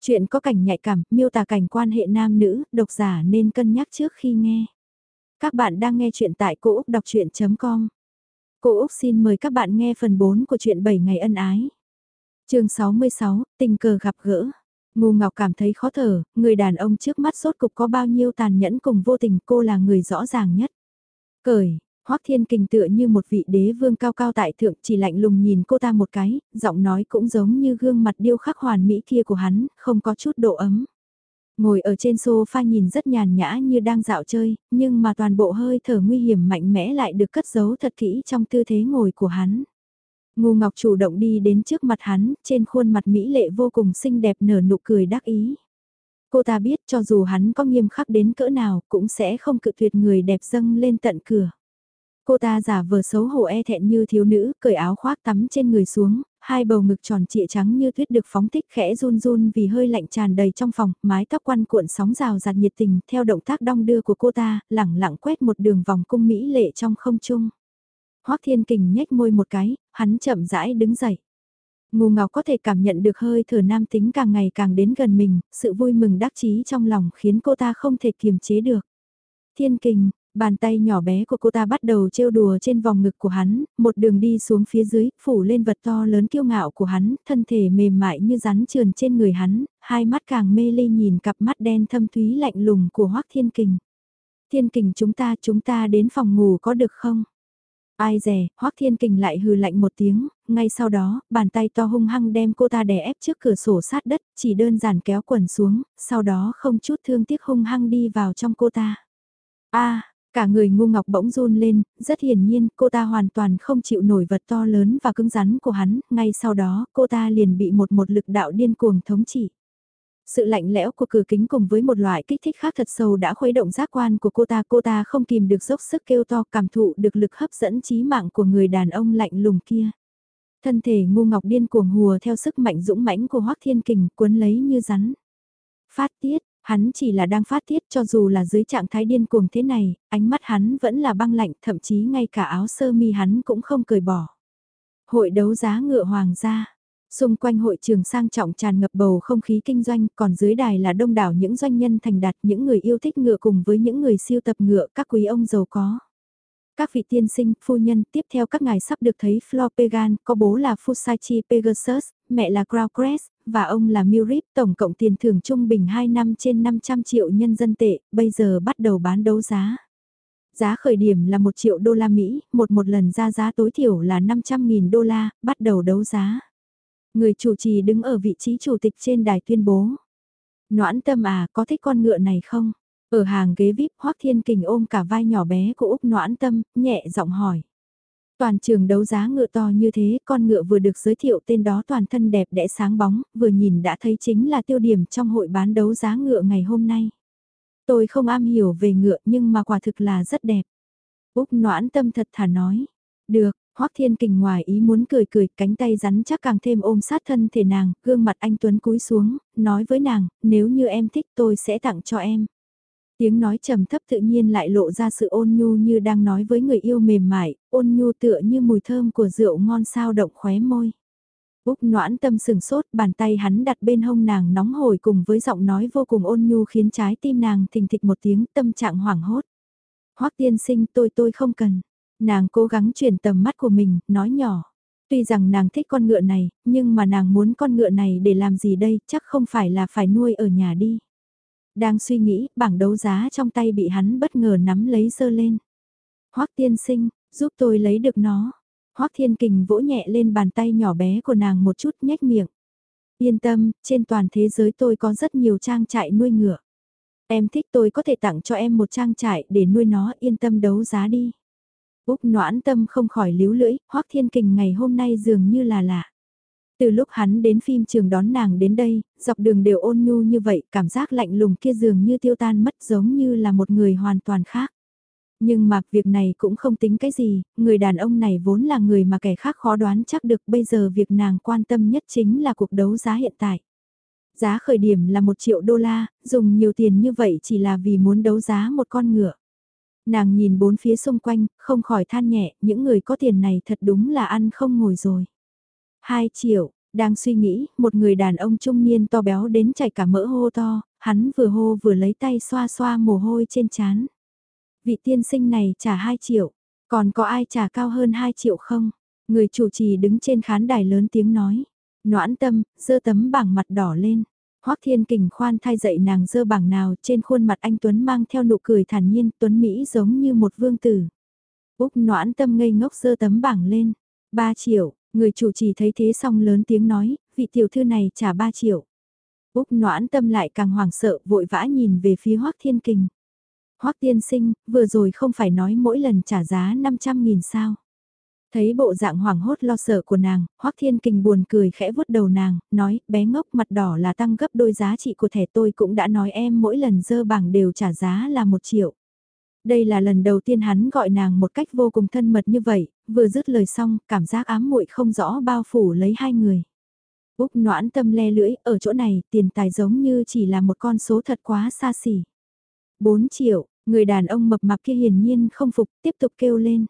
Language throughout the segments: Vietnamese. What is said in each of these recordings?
Chuyện có cảnh nhạy cảm, miêu tả cảnh quan hệ nam nữ, độc giả nên cân nhắc trước khi nghe. Các bạn đang nghe chuyện tại Cô Úc đọc chuyện.com. Cô Úc xin mời các bạn nghe phần 4 của chuyện 7 ngày ân ái. chương 66, tình cờ gặp gỡ. Ngu Ngọc cảm thấy khó thở, người đàn ông trước mắt sốt cục có bao nhiêu tàn nhẫn cùng vô tình cô là người rõ ràng nhất. Cởi, Hoắc Thiên Kình tựa như một vị đế vương cao cao tại thượng chỉ lạnh lùng nhìn cô ta một cái, giọng nói cũng giống như gương mặt điêu khắc hoàn mỹ kia của hắn, không có chút độ ấm. Ngồi ở trên sofa nhìn rất nhàn nhã như đang dạo chơi, nhưng mà toàn bộ hơi thở nguy hiểm mạnh mẽ lại được cất giấu thật kỹ trong tư thế ngồi của hắn. Ngô Ngọc chủ động đi đến trước mặt hắn, trên khuôn mặt mỹ lệ vô cùng xinh đẹp nở nụ cười đắc ý. Cô ta biết cho dù hắn có nghiêm khắc đến cỡ nào cũng sẽ không cự tuyệt người đẹp dâng lên tận cửa. Cô ta giả vờ xấu hổ e thẹn như thiếu nữ, cởi áo khoác tắm trên người xuống, hai bầu ngực tròn trịa trắng như tuyết được phóng thích khẽ run run vì hơi lạnh tràn đầy trong phòng, mái tóc quăn cuộn sóng rào giặt nhiệt tình theo động tác đong đưa của cô ta, lẳng lặng quét một đường vòng cung mỹ lệ trong không trung. Hoác Thiên Kình nhếch môi một cái, hắn chậm rãi đứng dậy. Ngô Ngọc có thể cảm nhận được hơi thở nam tính càng ngày càng đến gần mình, sự vui mừng đắc chí trong lòng khiến cô ta không thể kiềm chế được. Thiên Kình, Bàn tay nhỏ bé của cô ta bắt đầu trêu đùa trên vòng ngực của hắn, một đường đi xuống phía dưới, phủ lên vật to lớn kiêu ngạo của hắn, thân thể mềm mại như rắn trườn trên người hắn, hai mắt càng mê ly nhìn cặp mắt đen thâm thúy lạnh lùng của Hoác Thiên Kình. Thiên Kình chúng ta, chúng ta đến phòng ngủ có được không? Ai dè Hoác Thiên Kình lại hừ lạnh một tiếng, ngay sau đó, bàn tay to hung hăng đem cô ta đè ép trước cửa sổ sát đất, chỉ đơn giản kéo quần xuống, sau đó không chút thương tiếc hung hăng đi vào trong cô ta. a Cả người ngu ngọc bỗng run lên, rất hiển nhiên cô ta hoàn toàn không chịu nổi vật to lớn và cứng rắn của hắn, ngay sau đó cô ta liền bị một một lực đạo điên cuồng thống trị. Sự lạnh lẽo của cửa kính cùng với một loại kích thích khác thật sâu đã khuấy động giác quan của cô ta, cô ta không kìm được dốc sức kêu to cảm thụ được lực hấp dẫn trí mạng của người đàn ông lạnh lùng kia. Thân thể ngu ngọc điên cuồng hùa theo sức mạnh dũng mãnh của Hoắc Thiên Kình cuốn lấy như rắn. Phát tiết, Hắn chỉ là đang phát tiết cho dù là dưới trạng thái điên cuồng thế này, ánh mắt hắn vẫn là băng lạnh, thậm chí ngay cả áo sơ mi hắn cũng không cởi bỏ. Hội đấu giá ngựa hoàng gia. Xung quanh hội trường sang trọng tràn ngập bầu không khí kinh doanh, còn dưới đài là đông đảo những doanh nhân thành đạt, những người yêu thích ngựa cùng với những người siêu tập ngựa, các quý ông giàu có. Các vị tiên sinh, phu nhân, tiếp theo các ngài sắp được thấy Flopegan, có bố là Fusachi Pegasus, mẹ là Crown Crest, và ông là Murip tổng cộng tiền thưởng trung bình 2 năm trên 500 triệu nhân dân tệ, bây giờ bắt đầu bán đấu giá. Giá khởi điểm là 1 triệu đô la Mỹ, một một lần ra giá tối thiểu là 500.000 đô la, bắt đầu đấu giá. Người chủ trì đứng ở vị trí chủ tịch trên đài tuyên bố. Noãn tâm à, có thích con ngựa này không? Ở hàng ghế VIP, Hoắc Thiên Kình ôm cả vai nhỏ bé của Úc Noãn tâm, nhẹ giọng hỏi. Toàn trường đấu giá ngựa to như thế, con ngựa vừa được giới thiệu tên đó toàn thân đẹp đẽ sáng bóng, vừa nhìn đã thấy chính là tiêu điểm trong hội bán đấu giá ngựa ngày hôm nay. Tôi không am hiểu về ngựa nhưng mà quả thực là rất đẹp. Úc noãn tâm thật thà nói. Được, Hoắc Thiên Kình ngoài ý muốn cười cười, cánh tay rắn chắc càng thêm ôm sát thân thể nàng, gương mặt anh Tuấn cúi xuống, nói với nàng, nếu như em thích tôi sẽ tặng cho em. Tiếng nói trầm thấp tự nhiên lại lộ ra sự ôn nhu như đang nói với người yêu mềm mại, ôn nhu tựa như mùi thơm của rượu ngon sao động khóe môi. Úc noãn tâm sừng sốt, bàn tay hắn đặt bên hông nàng nóng hổi cùng với giọng nói vô cùng ôn nhu khiến trái tim nàng thình thịch một tiếng tâm trạng hoảng hốt. Hoắc tiên sinh tôi tôi không cần. Nàng cố gắng chuyển tầm mắt của mình, nói nhỏ. Tuy rằng nàng thích con ngựa này, nhưng mà nàng muốn con ngựa này để làm gì đây, chắc không phải là phải nuôi ở nhà đi. Đang suy nghĩ, bảng đấu giá trong tay bị hắn bất ngờ nắm lấy dơ lên. Hoắc tiên sinh, giúp tôi lấy được nó. Hoắc thiên kình vỗ nhẹ lên bàn tay nhỏ bé của nàng một chút nhếch miệng. Yên tâm, trên toàn thế giới tôi có rất nhiều trang trại nuôi ngựa. Em thích tôi có thể tặng cho em một trang trại để nuôi nó yên tâm đấu giá đi. Úc noãn tâm không khỏi líu lưỡi, Hoắc Thiên Kình ngày hôm nay dường như là lạ. Từ lúc hắn đến phim trường đón nàng đến đây, dọc đường đều ôn nhu như vậy, cảm giác lạnh lùng kia dường như tiêu tan mất giống như là một người hoàn toàn khác. Nhưng mà việc này cũng không tính cái gì, người đàn ông này vốn là người mà kẻ khác khó đoán chắc được bây giờ việc nàng quan tâm nhất chính là cuộc đấu giá hiện tại. Giá khởi điểm là một triệu đô la, dùng nhiều tiền như vậy chỉ là vì muốn đấu giá một con ngựa. Nàng nhìn bốn phía xung quanh, không khỏi than nhẹ, những người có tiền này thật đúng là ăn không ngồi rồi. 2 triệu, Đang suy nghĩ, một người đàn ông trung niên to béo đến chảy cả mỡ hô to, hắn vừa hô vừa lấy tay xoa xoa mồ hôi trên chán. Vị tiên sinh này trả 2 triệu, còn có ai trả cao hơn 2 triệu không? Người chủ trì đứng trên khán đài lớn tiếng nói. Noãn tâm, dơ tấm bảng mặt đỏ lên. Hoắc Thiên Kình khoan thay dậy nàng dơ bảng nào trên khuôn mặt anh Tuấn mang theo nụ cười thản nhiên Tuấn Mỹ giống như một vương tử. Úc noãn tâm ngây ngốc dơ tấm bảng lên. 3 triệu, người chủ trì thấy thế xong lớn tiếng nói, vị tiểu thư này trả 3 triệu. Úc noãn tâm lại càng hoảng sợ vội vã nhìn về phía Hoắc Thiên Kình. Hoắc tiên sinh, vừa rồi không phải nói mỗi lần trả giá 500.000 sao. Thấy bộ dạng hoảng hốt lo sợ của nàng, Hoắc Thiên Kình buồn cười khẽ vuốt đầu nàng, nói, bé ngốc mặt đỏ là tăng gấp đôi giá trị của thẻ tôi cũng đã nói em mỗi lần dơ bảng đều trả giá là một triệu. Đây là lần đầu tiên hắn gọi nàng một cách vô cùng thân mật như vậy, vừa dứt lời xong, cảm giác ám muội không rõ bao phủ lấy hai người. Úc noãn tâm le lưỡi, ở chỗ này, tiền tài giống như chỉ là một con số thật quá xa xỉ. 4 triệu, người đàn ông mập mạp kia hiển nhiên không phục, tiếp tục kêu lên.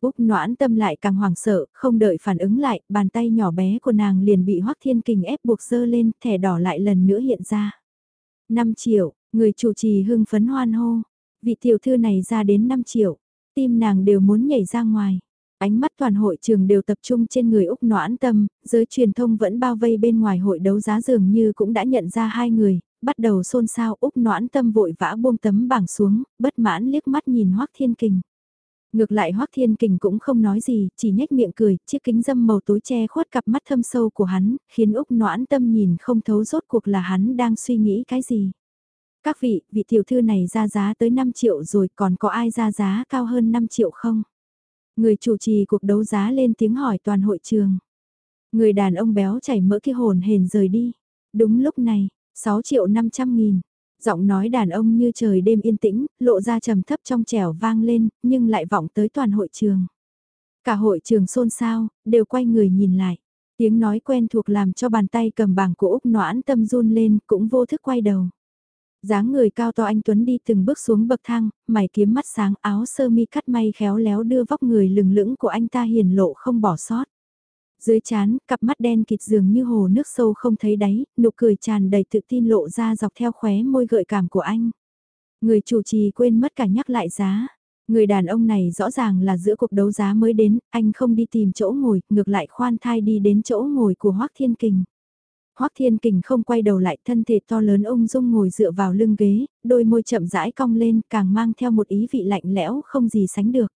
Úc noãn tâm lại càng hoảng sợ, không đợi phản ứng lại, bàn tay nhỏ bé của nàng liền bị Hoắc Thiên Kình ép buộc dơ lên, thẻ đỏ lại lần nữa hiện ra. 5 triệu, người chủ trì hưng phấn hoan hô, vị tiểu thư này ra đến 5 triệu, tim nàng đều muốn nhảy ra ngoài. Ánh mắt toàn hội trường đều tập trung trên người Úc noãn tâm, giới truyền thông vẫn bao vây bên ngoài hội đấu giá dường như cũng đã nhận ra hai người, bắt đầu xôn xao Úc noãn tâm vội vã buông tấm bảng xuống, bất mãn liếc mắt nhìn Hoắc Thiên Kình. Ngược lại Hoắc Thiên Kình cũng không nói gì, chỉ nhếch miệng cười, chiếc kính dâm màu tối che khuất cặp mắt thâm sâu của hắn, khiến Úc noãn tâm nhìn không thấu rốt cuộc là hắn đang suy nghĩ cái gì. Các vị, vị tiểu thư này ra giá tới 5 triệu rồi còn có ai ra giá cao hơn 5 triệu không? Người chủ trì cuộc đấu giá lên tiếng hỏi toàn hội trường. Người đàn ông béo chảy mỡ kia hồn hền rời đi. Đúng lúc này, 6 triệu 500 nghìn, Giọng nói đàn ông như trời đêm yên tĩnh, lộ ra trầm thấp trong trẻo vang lên, nhưng lại vọng tới toàn hội trường. Cả hội trường xôn xao, đều quay người nhìn lại. Tiếng nói quen thuộc làm cho bàn tay cầm bảng của Úc noãn tâm run lên, cũng vô thức quay đầu dáng người cao to anh Tuấn đi từng bước xuống bậc thang, mày kiếm mắt sáng áo sơ mi cắt may khéo léo đưa vóc người lừng lững của anh ta hiền lộ không bỏ sót. Dưới chán, cặp mắt đen kịt dường như hồ nước sâu không thấy đáy, nụ cười tràn đầy tự tin lộ ra dọc theo khóe môi gợi cảm của anh. Người chủ trì quên mất cả nhắc lại giá. Người đàn ông này rõ ràng là giữa cuộc đấu giá mới đến, anh không đi tìm chỗ ngồi, ngược lại khoan thai đi đến chỗ ngồi của Hoác Thiên Kình. Hoắc Thiên Kình không quay đầu lại thân thể to lớn ông Dung ngồi dựa vào lưng ghế, đôi môi chậm rãi cong lên càng mang theo một ý vị lạnh lẽo không gì sánh được.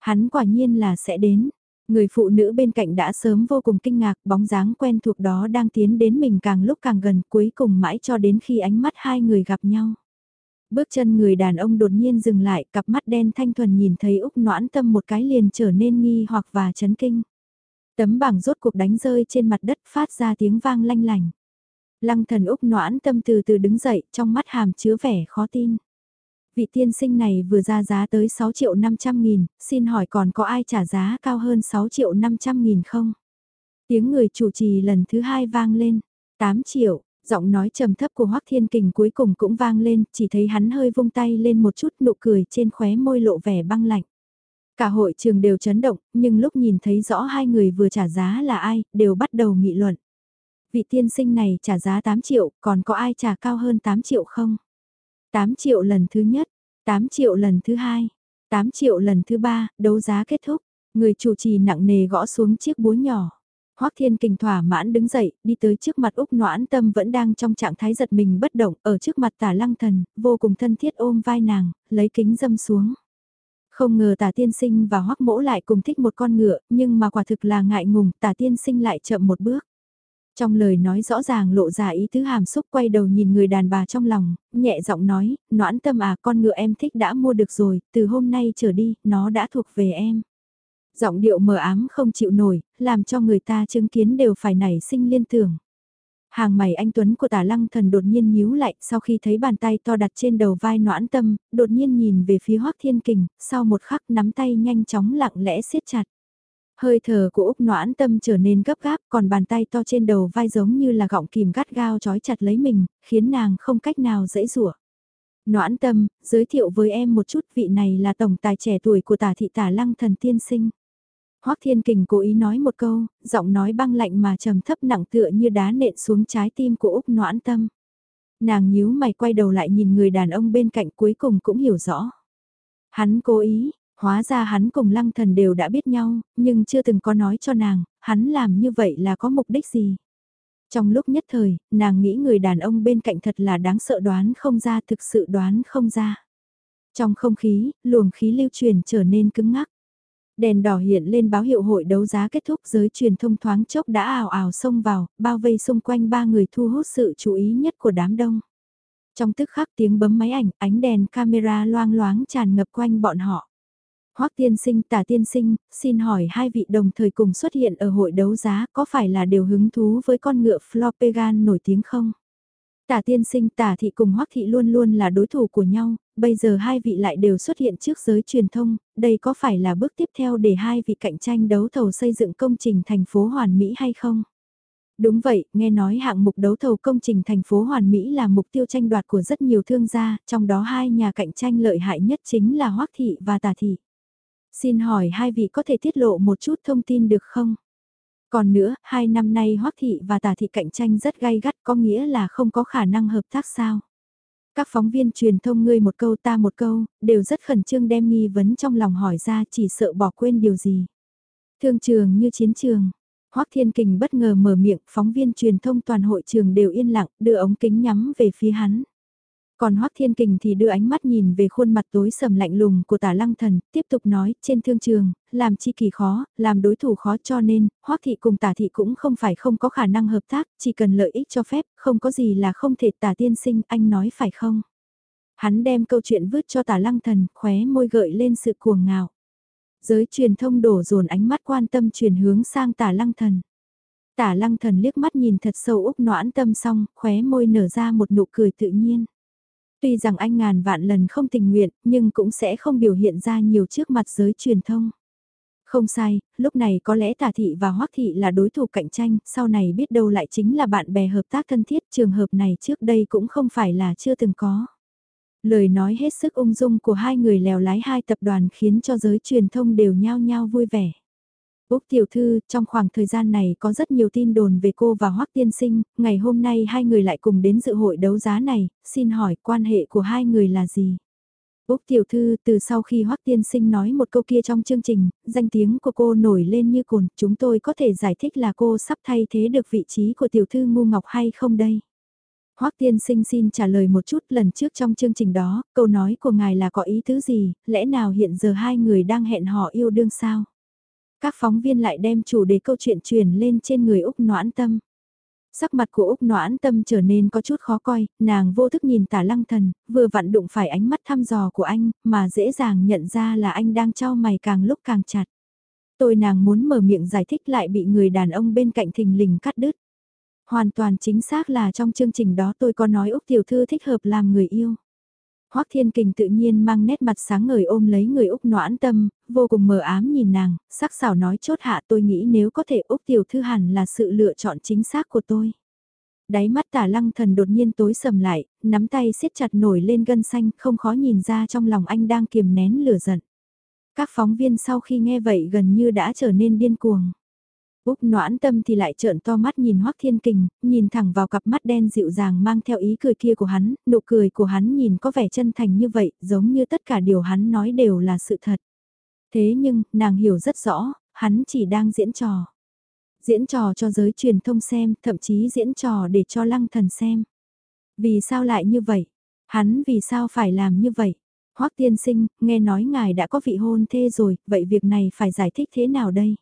Hắn quả nhiên là sẽ đến, Người phụ nữ bên cạnh đã sớm vô cùng kinh ngạc, bóng dáng quen thuộc đó đang tiến đến mình càng lúc càng gần, cuối cùng mãi cho đến khi ánh mắt hai người gặp nhau. Bước chân người đàn ông đột nhiên dừng lại, cặp mắt đen thanh thuần nhìn thấy Úc noãn tâm một cái liền trở nên nghi hoặc và chấn kinh. Tấm bảng rốt cuộc đánh rơi trên mặt đất phát ra tiếng vang lanh lành. Lăng thần Úc noãn tâm từ từ đứng dậy, trong mắt hàm chứa vẻ khó tin vị tiên sinh này vừa ra giá tới 6 triệu 500 nghìn, xin hỏi còn có ai trả giá cao hơn 6 triệu 500 nghìn không? Tiếng người chủ trì lần thứ hai vang lên, 8 triệu, giọng nói trầm thấp của Hoắc Thiên Kình cuối cùng cũng vang lên, chỉ thấy hắn hơi vung tay lên một chút nụ cười trên khóe môi lộ vẻ băng lạnh. Cả hội trường đều chấn động, nhưng lúc nhìn thấy rõ hai người vừa trả giá là ai, đều bắt đầu nghị luận. Vị tiên sinh này trả giá 8 triệu, còn có ai trả cao hơn 8 triệu không? 8 triệu lần thứ nhất, 8 triệu lần thứ hai, 8 triệu lần thứ ba, đấu giá kết thúc. Người chủ trì nặng nề gõ xuống chiếc búa nhỏ. Hoắc Thiên Kình thỏa mãn đứng dậy, đi tới trước mặt Úc Noãn Tâm vẫn đang trong trạng thái giật mình bất động, ở trước mặt Tả Lăng Thần, vô cùng thân thiết ôm vai nàng, lấy kính dâm xuống. Không ngờ Tả Tiên Sinh và Hoắc Mỗ lại cùng thích một con ngựa, nhưng mà quả thực là ngại ngùng, Tả Tiên Sinh lại chậm một bước. Trong lời nói rõ ràng lộ ra ý tứ hàm xúc quay đầu nhìn người đàn bà trong lòng, nhẹ giọng nói, noãn tâm à con ngựa em thích đã mua được rồi, từ hôm nay trở đi, nó đã thuộc về em. Giọng điệu mờ ám không chịu nổi, làm cho người ta chứng kiến đều phải nảy sinh liên tưởng. Hàng mày anh Tuấn của tả lăng thần đột nhiên nhíu lại sau khi thấy bàn tay to đặt trên đầu vai noãn tâm, đột nhiên nhìn về phía hoắc thiên kình, sau một khắc nắm tay nhanh chóng lặng lẽ siết chặt. Hơi thở của Úc noãn tâm trở nên gấp gáp còn bàn tay to trên đầu vai giống như là gọng kìm gắt gao trói chặt lấy mình, khiến nàng không cách nào dễ dụa. Noãn tâm, giới thiệu với em một chút vị này là tổng tài trẻ tuổi của tả thị tả lăng thần tiên sinh. Hoắc Thiên Kình cố ý nói một câu, giọng nói băng lạnh mà trầm thấp nặng tựa như đá nện xuống trái tim của Úc Noãn Tâm. Nàng nhíu mày quay đầu lại nhìn người đàn ông bên cạnh cuối cùng cũng hiểu rõ. Hắn cố ý, hóa ra hắn cùng lăng thần đều đã biết nhau, nhưng chưa từng có nói cho nàng, hắn làm như vậy là có mục đích gì. Trong lúc nhất thời, nàng nghĩ người đàn ông bên cạnh thật là đáng sợ đoán không ra thực sự đoán không ra. Trong không khí, luồng khí lưu truyền trở nên cứng ngắc. Đèn đỏ hiện lên báo hiệu hội đấu giá kết thúc giới truyền thông thoáng chốc đã ảo ảo xông vào, bao vây xung quanh ba người thu hút sự chú ý nhất của đám đông. Trong tức khắc tiếng bấm máy ảnh, ánh đèn camera loang loáng tràn ngập quanh bọn họ. Hoắc tiên sinh tả tiên sinh, xin hỏi hai vị đồng thời cùng xuất hiện ở hội đấu giá có phải là đều hứng thú với con ngựa Flopegan nổi tiếng không? Tả tiên sinh tả thị cùng Hoắc thị luôn luôn là đối thủ của nhau, bây giờ hai vị lại đều xuất hiện trước giới truyền thông, đây có phải là bước tiếp theo để hai vị cạnh tranh đấu thầu xây dựng công trình thành phố Hoàn Mỹ hay không? Đúng vậy, nghe nói hạng mục đấu thầu công trình thành phố Hoàn Mỹ là mục tiêu tranh đoạt của rất nhiều thương gia, trong đó hai nhà cạnh tranh lợi hại nhất chính là Hoắc thị và Tả thị. Xin hỏi hai vị có thể tiết lộ một chút thông tin được không? Còn nữa, hai năm nay Hoắc thị và Tả thị cạnh tranh rất gay gắt có nghĩa là không có khả năng hợp tác sao? Các phóng viên truyền thông ngươi một câu ta một câu, đều rất khẩn trương đem nghi vấn trong lòng hỏi ra chỉ sợ bỏ quên điều gì. Thương trường như chiến trường. Hoắc Thiên Kình bất ngờ mở miệng, phóng viên truyền thông toàn hội trường đều yên lặng, đưa ống kính nhắm về phía hắn. Còn Hoắc Thiên Kình thì đưa ánh mắt nhìn về khuôn mặt tối sầm lạnh lùng của tả lăng thần, tiếp tục nói, trên thương trường, làm chi kỳ khó, làm đối thủ khó cho nên, Hoắc Thị cùng tả thị cũng không phải không có khả năng hợp tác, chỉ cần lợi ích cho phép, không có gì là không thể tả tiên sinh, anh nói phải không? Hắn đem câu chuyện vứt cho tả lăng thần, khóe môi gợi lên sự cuồng ngạo. Giới truyền thông đổ dồn ánh mắt quan tâm chuyển hướng sang tả lăng thần. Tả lăng thần liếc mắt nhìn thật sâu úc noãn tâm xong, khóe môi nở ra một nụ cười tự nhiên. Tuy rằng anh ngàn vạn lần không tình nguyện, nhưng cũng sẽ không biểu hiện ra nhiều trước mặt giới truyền thông. Không sai, lúc này có lẽ tả thị và hoắc thị là đối thủ cạnh tranh, sau này biết đâu lại chính là bạn bè hợp tác thân thiết, trường hợp này trước đây cũng không phải là chưa từng có. Lời nói hết sức ung dung của hai người lèo lái hai tập đoàn khiến cho giới truyền thông đều nhao nhao vui vẻ. Úc tiểu thư, trong khoảng thời gian này có rất nhiều tin đồn về cô và Hoắc tiên sinh, ngày hôm nay hai người lại cùng đến dự hội đấu giá này, xin hỏi quan hệ của hai người là gì? Úc tiểu thư, từ sau khi Hoắc tiên sinh nói một câu kia trong chương trình, danh tiếng của cô nổi lên như cồn, chúng tôi có thể giải thích là cô sắp thay thế được vị trí của tiểu thư ngu ngọc hay không đây? Hoắc tiên sinh xin trả lời một chút lần trước trong chương trình đó, câu nói của ngài là có ý tứ gì, lẽ nào hiện giờ hai người đang hẹn hò yêu đương sao? Các phóng viên lại đem chủ đề câu chuyện truyền lên trên người Úc Noãn Tâm. Sắc mặt của Úc Noãn Tâm trở nên có chút khó coi, nàng vô thức nhìn tả lăng thần, vừa vặn đụng phải ánh mắt thăm dò của anh, mà dễ dàng nhận ra là anh đang trao mày càng lúc càng chặt. Tôi nàng muốn mở miệng giải thích lại bị người đàn ông bên cạnh thình lình cắt đứt. Hoàn toàn chính xác là trong chương trình đó tôi có nói Úc Tiểu Thư thích hợp làm người yêu. Hoắc Thiên Kình tự nhiên mang nét mặt sáng ngời ôm lấy người Úc noãn tâm, vô cùng mờ ám nhìn nàng, sắc sảo nói chốt hạ tôi nghĩ nếu có thể Úc Tiểu Thư hẳn là sự lựa chọn chính xác của tôi. Đáy mắt tả lăng thần đột nhiên tối sầm lại, nắm tay siết chặt nổi lên gân xanh không khó nhìn ra trong lòng anh đang kiềm nén lửa giận. Các phóng viên sau khi nghe vậy gần như đã trở nên điên cuồng. Úc noãn tâm thì lại trợn to mắt nhìn Hoắc Thiên Kình, nhìn thẳng vào cặp mắt đen dịu dàng mang theo ý cười kia của hắn, nụ cười của hắn nhìn có vẻ chân thành như vậy, giống như tất cả điều hắn nói đều là sự thật. Thế nhưng, nàng hiểu rất rõ, hắn chỉ đang diễn trò. Diễn trò cho giới truyền thông xem, thậm chí diễn trò để cho lăng thần xem. Vì sao lại như vậy? Hắn vì sao phải làm như vậy? Hoắc tiên sinh, nghe nói ngài đã có vị hôn thê rồi, vậy việc này phải giải thích thế nào đây?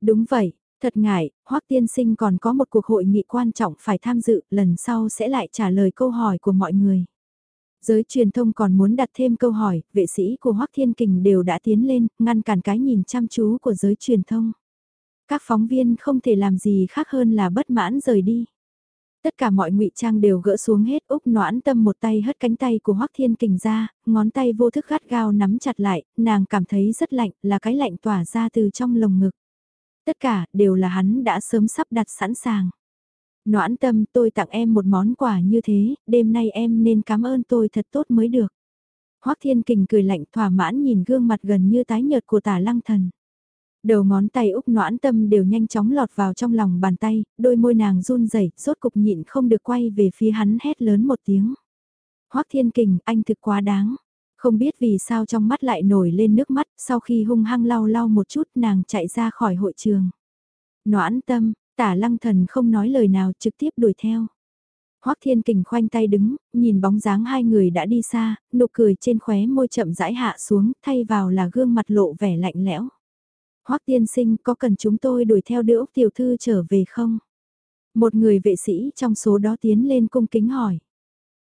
Đúng vậy, Thật ngại, Hoắc tiên sinh còn có một cuộc hội nghị quan trọng phải tham dự, lần sau sẽ lại trả lời câu hỏi của mọi người. Giới truyền thông còn muốn đặt thêm câu hỏi, vệ sĩ của Hoắc Thiên Kình đều đã tiến lên, ngăn cản cái nhìn chăm chú của giới truyền thông. Các phóng viên không thể làm gì khác hơn là bất mãn rời đi. Tất cả mọi ngụy trang đều gỡ xuống hết Úc noãn tâm một tay hất cánh tay của Hoắc Thiên Kình ra, ngón tay vô thức gắt gao nắm chặt lại, nàng cảm thấy rất lạnh, là cái lạnh tỏa ra từ trong lồng ngực. Tất cả đều là hắn đã sớm sắp đặt sẵn sàng. Noãn tâm tôi tặng em một món quà như thế, đêm nay em nên cảm ơn tôi thật tốt mới được. Hoắc Thiên Kình cười lạnh thỏa mãn nhìn gương mặt gần như tái nhợt của tả lăng thần. Đầu ngón tay Úc noãn tâm đều nhanh chóng lọt vào trong lòng bàn tay, đôi môi nàng run rẩy rốt cục nhịn không được quay về phía hắn hét lớn một tiếng. Hoắc Thiên Kình, anh thực quá đáng. Không biết vì sao trong mắt lại nổi lên nước mắt, sau khi hung hăng lau lau một chút nàng chạy ra khỏi hội trường. Noãn tâm, tả lăng thần không nói lời nào trực tiếp đuổi theo. Hoắc Thiên Kình khoanh tay đứng, nhìn bóng dáng hai người đã đi xa, nụ cười trên khóe môi chậm rãi hạ xuống, thay vào là gương mặt lộ vẻ lạnh lẽo. Hoắc tiên sinh có cần chúng tôi đuổi theo đỡ tiểu thư trở về không? Một người vệ sĩ trong số đó tiến lên cung kính hỏi.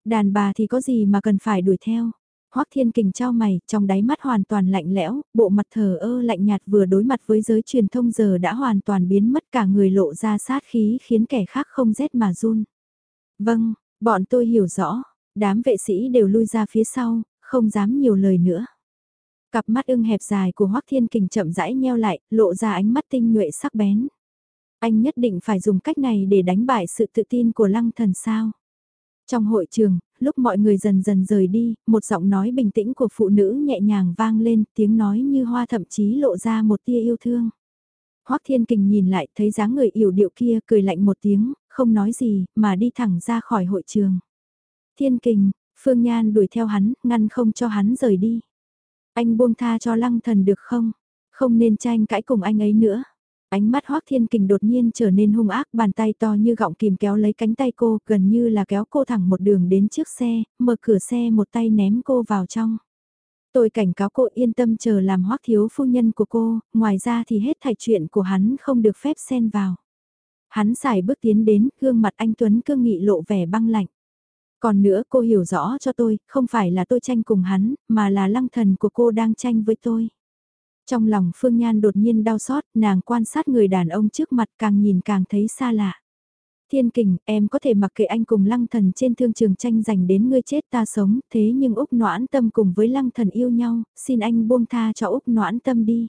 Đàn bà thì có gì mà cần phải đuổi theo? Hoắc Thiên Kình trao mày, trong đáy mắt hoàn toàn lạnh lẽo, bộ mặt thờ ơ lạnh nhạt vừa đối mặt với giới truyền thông giờ đã hoàn toàn biến mất cả người lộ ra sát khí khiến kẻ khác không rét mà run. Vâng, bọn tôi hiểu rõ, đám vệ sĩ đều lui ra phía sau, không dám nhiều lời nữa. Cặp mắt ưng hẹp dài của Hoắc Thiên Kình chậm rãi nheo lại, lộ ra ánh mắt tinh nhuệ sắc bén. Anh nhất định phải dùng cách này để đánh bại sự tự tin của lăng thần sao. Trong hội trường, lúc mọi người dần dần rời đi, một giọng nói bình tĩnh của phụ nữ nhẹ nhàng vang lên, tiếng nói như hoa thậm chí lộ ra một tia yêu thương. Hoắc Thiên Kình nhìn lại thấy dáng người yểu điệu kia cười lạnh một tiếng, không nói gì, mà đi thẳng ra khỏi hội trường. Thiên Kình, Phương Nhan đuổi theo hắn, ngăn không cho hắn rời đi. Anh buông tha cho lăng thần được không? Không nên tranh cãi cùng anh ấy nữa. Ánh mắt Hoác Thiên Kình đột nhiên trở nên hung ác, bàn tay to như gọng kìm kéo lấy cánh tay cô, gần như là kéo cô thẳng một đường đến trước xe, mở cửa xe một tay ném cô vào trong. Tôi cảnh cáo cô yên tâm chờ làm Hoác thiếu phu nhân của cô, ngoài ra thì hết thảy chuyện của hắn không được phép xen vào. Hắn xài bước tiến đến, gương mặt anh Tuấn cương nghị lộ vẻ băng lạnh. Còn nữa cô hiểu rõ cho tôi, không phải là tôi tranh cùng hắn, mà là lăng thần của cô đang tranh với tôi. Trong lòng Phương Nhan đột nhiên đau xót, nàng quan sát người đàn ông trước mặt càng nhìn càng thấy xa lạ. Thiên kình, em có thể mặc kệ anh cùng lăng thần trên thương trường tranh giành đến ngươi chết ta sống, thế nhưng Úc noãn tâm cùng với lăng thần yêu nhau, xin anh buông tha cho Úc noãn tâm đi.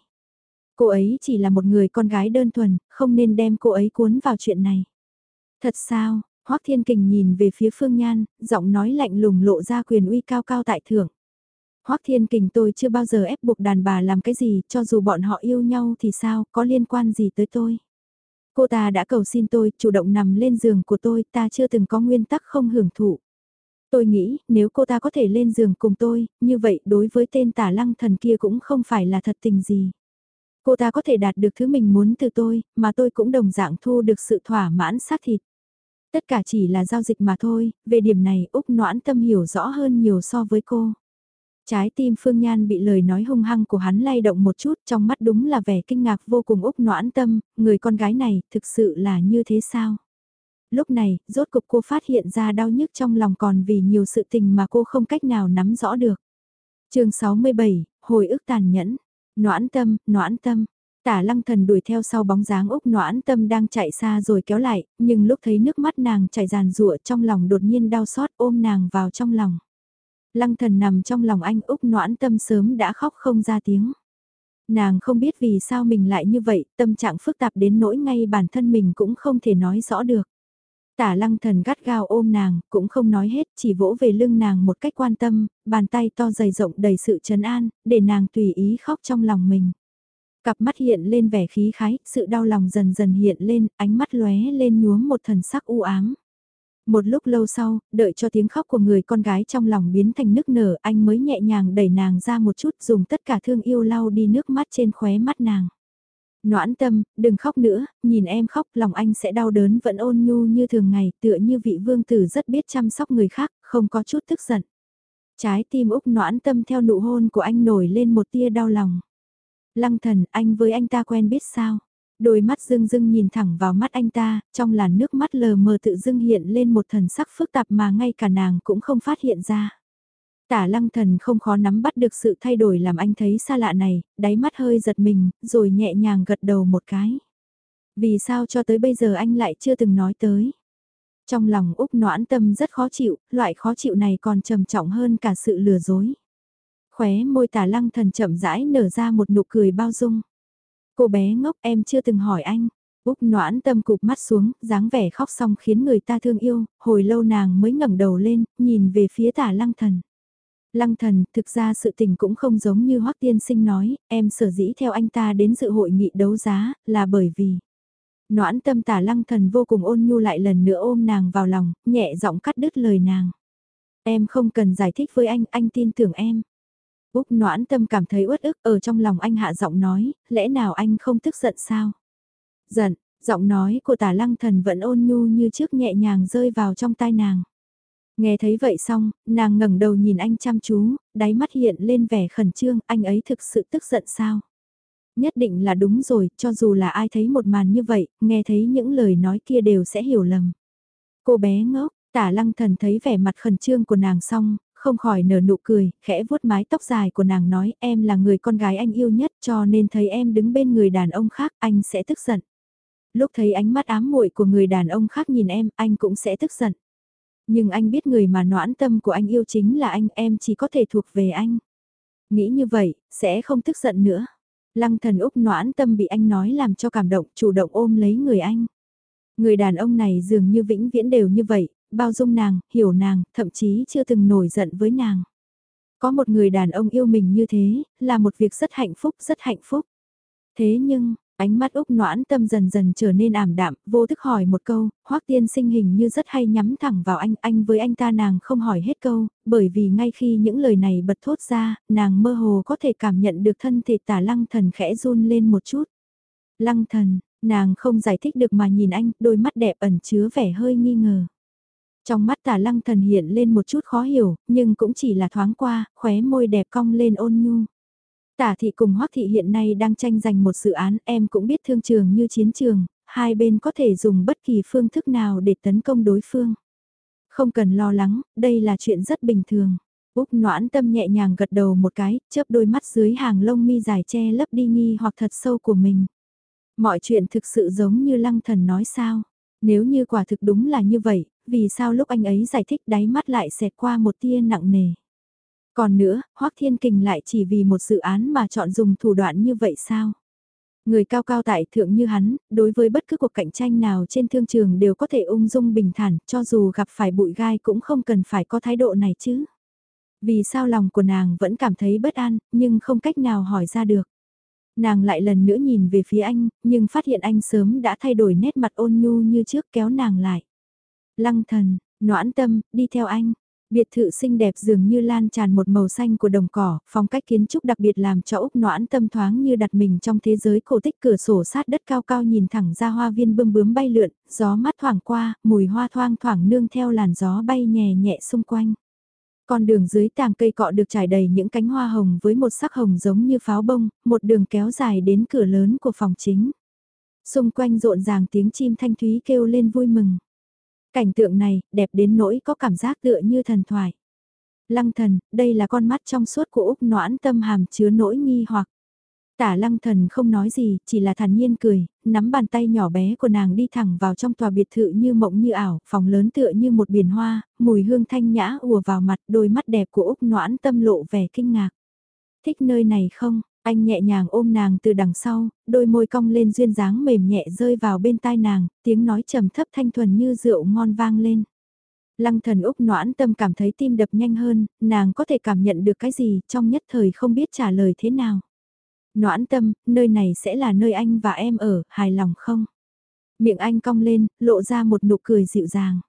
Cô ấy chỉ là một người con gái đơn thuần, không nên đem cô ấy cuốn vào chuyện này. Thật sao, Hoác Thiên Kình nhìn về phía Phương Nhan, giọng nói lạnh lùng lộ ra quyền uy cao cao tại thượng. Hoắc Thiên Kình tôi chưa bao giờ ép buộc đàn bà làm cái gì, cho dù bọn họ yêu nhau thì sao, có liên quan gì tới tôi. Cô ta đã cầu xin tôi, chủ động nằm lên giường của tôi, ta chưa từng có nguyên tắc không hưởng thụ. Tôi nghĩ, nếu cô ta có thể lên giường cùng tôi, như vậy đối với tên tả lăng thần kia cũng không phải là thật tình gì. Cô ta có thể đạt được thứ mình muốn từ tôi, mà tôi cũng đồng dạng thu được sự thỏa mãn xác thịt. Tất cả chỉ là giao dịch mà thôi, về điểm này Úc Noãn Tâm hiểu rõ hơn nhiều so với cô. Trái tim Phương Nhan bị lời nói hung hăng của hắn lay động một chút trong mắt đúng là vẻ kinh ngạc vô cùng Úc Noãn Tâm, người con gái này thực sự là như thế sao? Lúc này, rốt cục cô phát hiện ra đau nhức trong lòng còn vì nhiều sự tình mà cô không cách nào nắm rõ được. chương 67, hồi ức tàn nhẫn. Noãn tâm, noãn tâm. Tả lăng thần đuổi theo sau bóng dáng Úc noãn tâm đang chạy xa rồi kéo lại, nhưng lúc thấy nước mắt nàng chảy ràn rụa trong lòng đột nhiên đau xót ôm nàng vào trong lòng. Lăng thần nằm trong lòng anh Úc noãn tâm sớm đã khóc không ra tiếng. Nàng không biết vì sao mình lại như vậy, tâm trạng phức tạp đến nỗi ngay bản thân mình cũng không thể nói rõ được. Tả lăng thần gắt gao ôm nàng, cũng không nói hết, chỉ vỗ về lưng nàng một cách quan tâm, bàn tay to dày rộng đầy sự trấn an, để nàng tùy ý khóc trong lòng mình. Cặp mắt hiện lên vẻ khí khái, sự đau lòng dần dần hiện lên, ánh mắt lóe lên nhuốm một thần sắc u ám. Một lúc lâu sau, đợi cho tiếng khóc của người con gái trong lòng biến thành nức nở, anh mới nhẹ nhàng đẩy nàng ra một chút dùng tất cả thương yêu lau đi nước mắt trên khóe mắt nàng. Noãn tâm, đừng khóc nữa, nhìn em khóc lòng anh sẽ đau đớn vẫn ôn nhu như thường ngày tựa như vị vương tử rất biết chăm sóc người khác, không có chút tức giận. Trái tim Úc noãn tâm theo nụ hôn của anh nổi lên một tia đau lòng. Lăng thần, anh với anh ta quen biết sao? Đôi mắt dưng dưng nhìn thẳng vào mắt anh ta, trong làn nước mắt lờ mờ tự dưng hiện lên một thần sắc phức tạp mà ngay cả nàng cũng không phát hiện ra. Tả lăng thần không khó nắm bắt được sự thay đổi làm anh thấy xa lạ này, đáy mắt hơi giật mình, rồi nhẹ nhàng gật đầu một cái. Vì sao cho tới bây giờ anh lại chưa từng nói tới? Trong lòng Úc noãn tâm rất khó chịu, loại khó chịu này còn trầm trọng hơn cả sự lừa dối. Khóe môi tả lăng thần chậm rãi nở ra một nụ cười bao dung. Cô bé ngốc em chưa từng hỏi anh. Úc noãn tâm cụp mắt xuống, dáng vẻ khóc xong khiến người ta thương yêu, hồi lâu nàng mới ngẩng đầu lên, nhìn về phía tả lăng thần. Lăng thần, thực ra sự tình cũng không giống như Hoắc Tiên Sinh nói, em sở dĩ theo anh ta đến dự hội nghị đấu giá, là bởi vì... Noãn tâm tả lăng thần vô cùng ôn nhu lại lần nữa ôm nàng vào lòng, nhẹ giọng cắt đứt lời nàng. Em không cần giải thích với anh, anh tin tưởng em. Úc noãn tâm cảm thấy uất ức ở trong lòng anh hạ giọng nói, lẽ nào anh không tức giận sao? Giận, giọng nói của tả lăng thần vẫn ôn nhu như trước nhẹ nhàng rơi vào trong tai nàng. Nghe thấy vậy xong, nàng ngẩng đầu nhìn anh chăm chú, đáy mắt hiện lên vẻ khẩn trương, anh ấy thực sự tức giận sao? Nhất định là đúng rồi, cho dù là ai thấy một màn như vậy, nghe thấy những lời nói kia đều sẽ hiểu lầm. Cô bé ngốc, tả lăng thần thấy vẻ mặt khẩn trương của nàng xong, không khỏi nở nụ cười, khẽ vuốt mái tóc dài của nàng nói em là người con gái anh yêu nhất cho nên thấy em đứng bên người đàn ông khác anh sẽ tức giận. Lúc thấy ánh mắt ám muội của người đàn ông khác nhìn em, anh cũng sẽ tức giận. Nhưng anh biết người mà noãn tâm của anh yêu chính là anh, em chỉ có thể thuộc về anh. Nghĩ như vậy, sẽ không tức giận nữa. Lăng thần Úc noãn tâm bị anh nói làm cho cảm động, chủ động ôm lấy người anh. Người đàn ông này dường như vĩnh viễn đều như vậy, bao dung nàng, hiểu nàng, thậm chí chưa từng nổi giận với nàng. Có một người đàn ông yêu mình như thế, là một việc rất hạnh phúc, rất hạnh phúc. Thế nhưng, Ánh mắt Úc noãn tâm dần dần trở nên ảm đạm, vô thức hỏi một câu, hoắc tiên sinh hình như rất hay nhắm thẳng vào anh, anh với anh ta nàng không hỏi hết câu, bởi vì ngay khi những lời này bật thốt ra, nàng mơ hồ có thể cảm nhận được thân thể tả lăng thần khẽ run lên một chút. Lăng thần, nàng không giải thích được mà nhìn anh, đôi mắt đẹp ẩn chứa vẻ hơi nghi ngờ. Trong mắt tả lăng thần hiện lên một chút khó hiểu, nhưng cũng chỉ là thoáng qua, khóe môi đẹp cong lên ôn nhu. Tả thị cùng Hoắc thị hiện nay đang tranh giành một dự án, em cũng biết thương trường như chiến trường, hai bên có thể dùng bất kỳ phương thức nào để tấn công đối phương. Không cần lo lắng, đây là chuyện rất bình thường. Úc noãn tâm nhẹ nhàng gật đầu một cái, chớp đôi mắt dưới hàng lông mi dài che lấp đi nghi hoặc thật sâu của mình. Mọi chuyện thực sự giống như lăng thần nói sao? Nếu như quả thực đúng là như vậy, vì sao lúc anh ấy giải thích đáy mắt lại xẹt qua một tia nặng nề? Còn nữa, Hoác Thiên Kình lại chỉ vì một dự án mà chọn dùng thủ đoạn như vậy sao? Người cao cao tại thượng như hắn, đối với bất cứ cuộc cạnh tranh nào trên thương trường đều có thể ung dung bình thản, cho dù gặp phải bụi gai cũng không cần phải có thái độ này chứ. Vì sao lòng của nàng vẫn cảm thấy bất an, nhưng không cách nào hỏi ra được. Nàng lại lần nữa nhìn về phía anh, nhưng phát hiện anh sớm đã thay đổi nét mặt ôn nhu như trước kéo nàng lại. Lăng thần, noãn tâm, đi theo anh. Biệt thự xinh đẹp dường như lan tràn một màu xanh của đồng cỏ, phong cách kiến trúc đặc biệt làm cho Úc noãn tâm thoáng như đặt mình trong thế giới cổ tích cửa sổ sát đất cao cao nhìn thẳng ra hoa viên bươm bướm bay lượn, gió mát thoảng qua, mùi hoa thoang thoảng nương theo làn gió bay nhẹ nhẹ xung quanh. Con đường dưới tàng cây cọ được trải đầy những cánh hoa hồng với một sắc hồng giống như pháo bông, một đường kéo dài đến cửa lớn của phòng chính. Xung quanh rộn ràng tiếng chim thanh thúy kêu lên vui mừng. Cảnh tượng này, đẹp đến nỗi có cảm giác tựa như thần thoại. Lăng thần, đây là con mắt trong suốt của Úc noãn tâm hàm chứa nỗi nghi hoặc. Tả lăng thần không nói gì, chỉ là thản nhiên cười, nắm bàn tay nhỏ bé của nàng đi thẳng vào trong tòa biệt thự như mộng như ảo, phòng lớn tựa như một biển hoa, mùi hương thanh nhã ùa vào mặt đôi mắt đẹp của Úc noãn tâm lộ vẻ kinh ngạc. Thích nơi này không? Anh nhẹ nhàng ôm nàng từ đằng sau, đôi môi cong lên duyên dáng mềm nhẹ rơi vào bên tai nàng, tiếng nói trầm thấp thanh thuần như rượu ngon vang lên. Lăng thần Úc noãn tâm cảm thấy tim đập nhanh hơn, nàng có thể cảm nhận được cái gì trong nhất thời không biết trả lời thế nào. Noãn tâm, nơi này sẽ là nơi anh và em ở, hài lòng không? Miệng anh cong lên, lộ ra một nụ cười dịu dàng.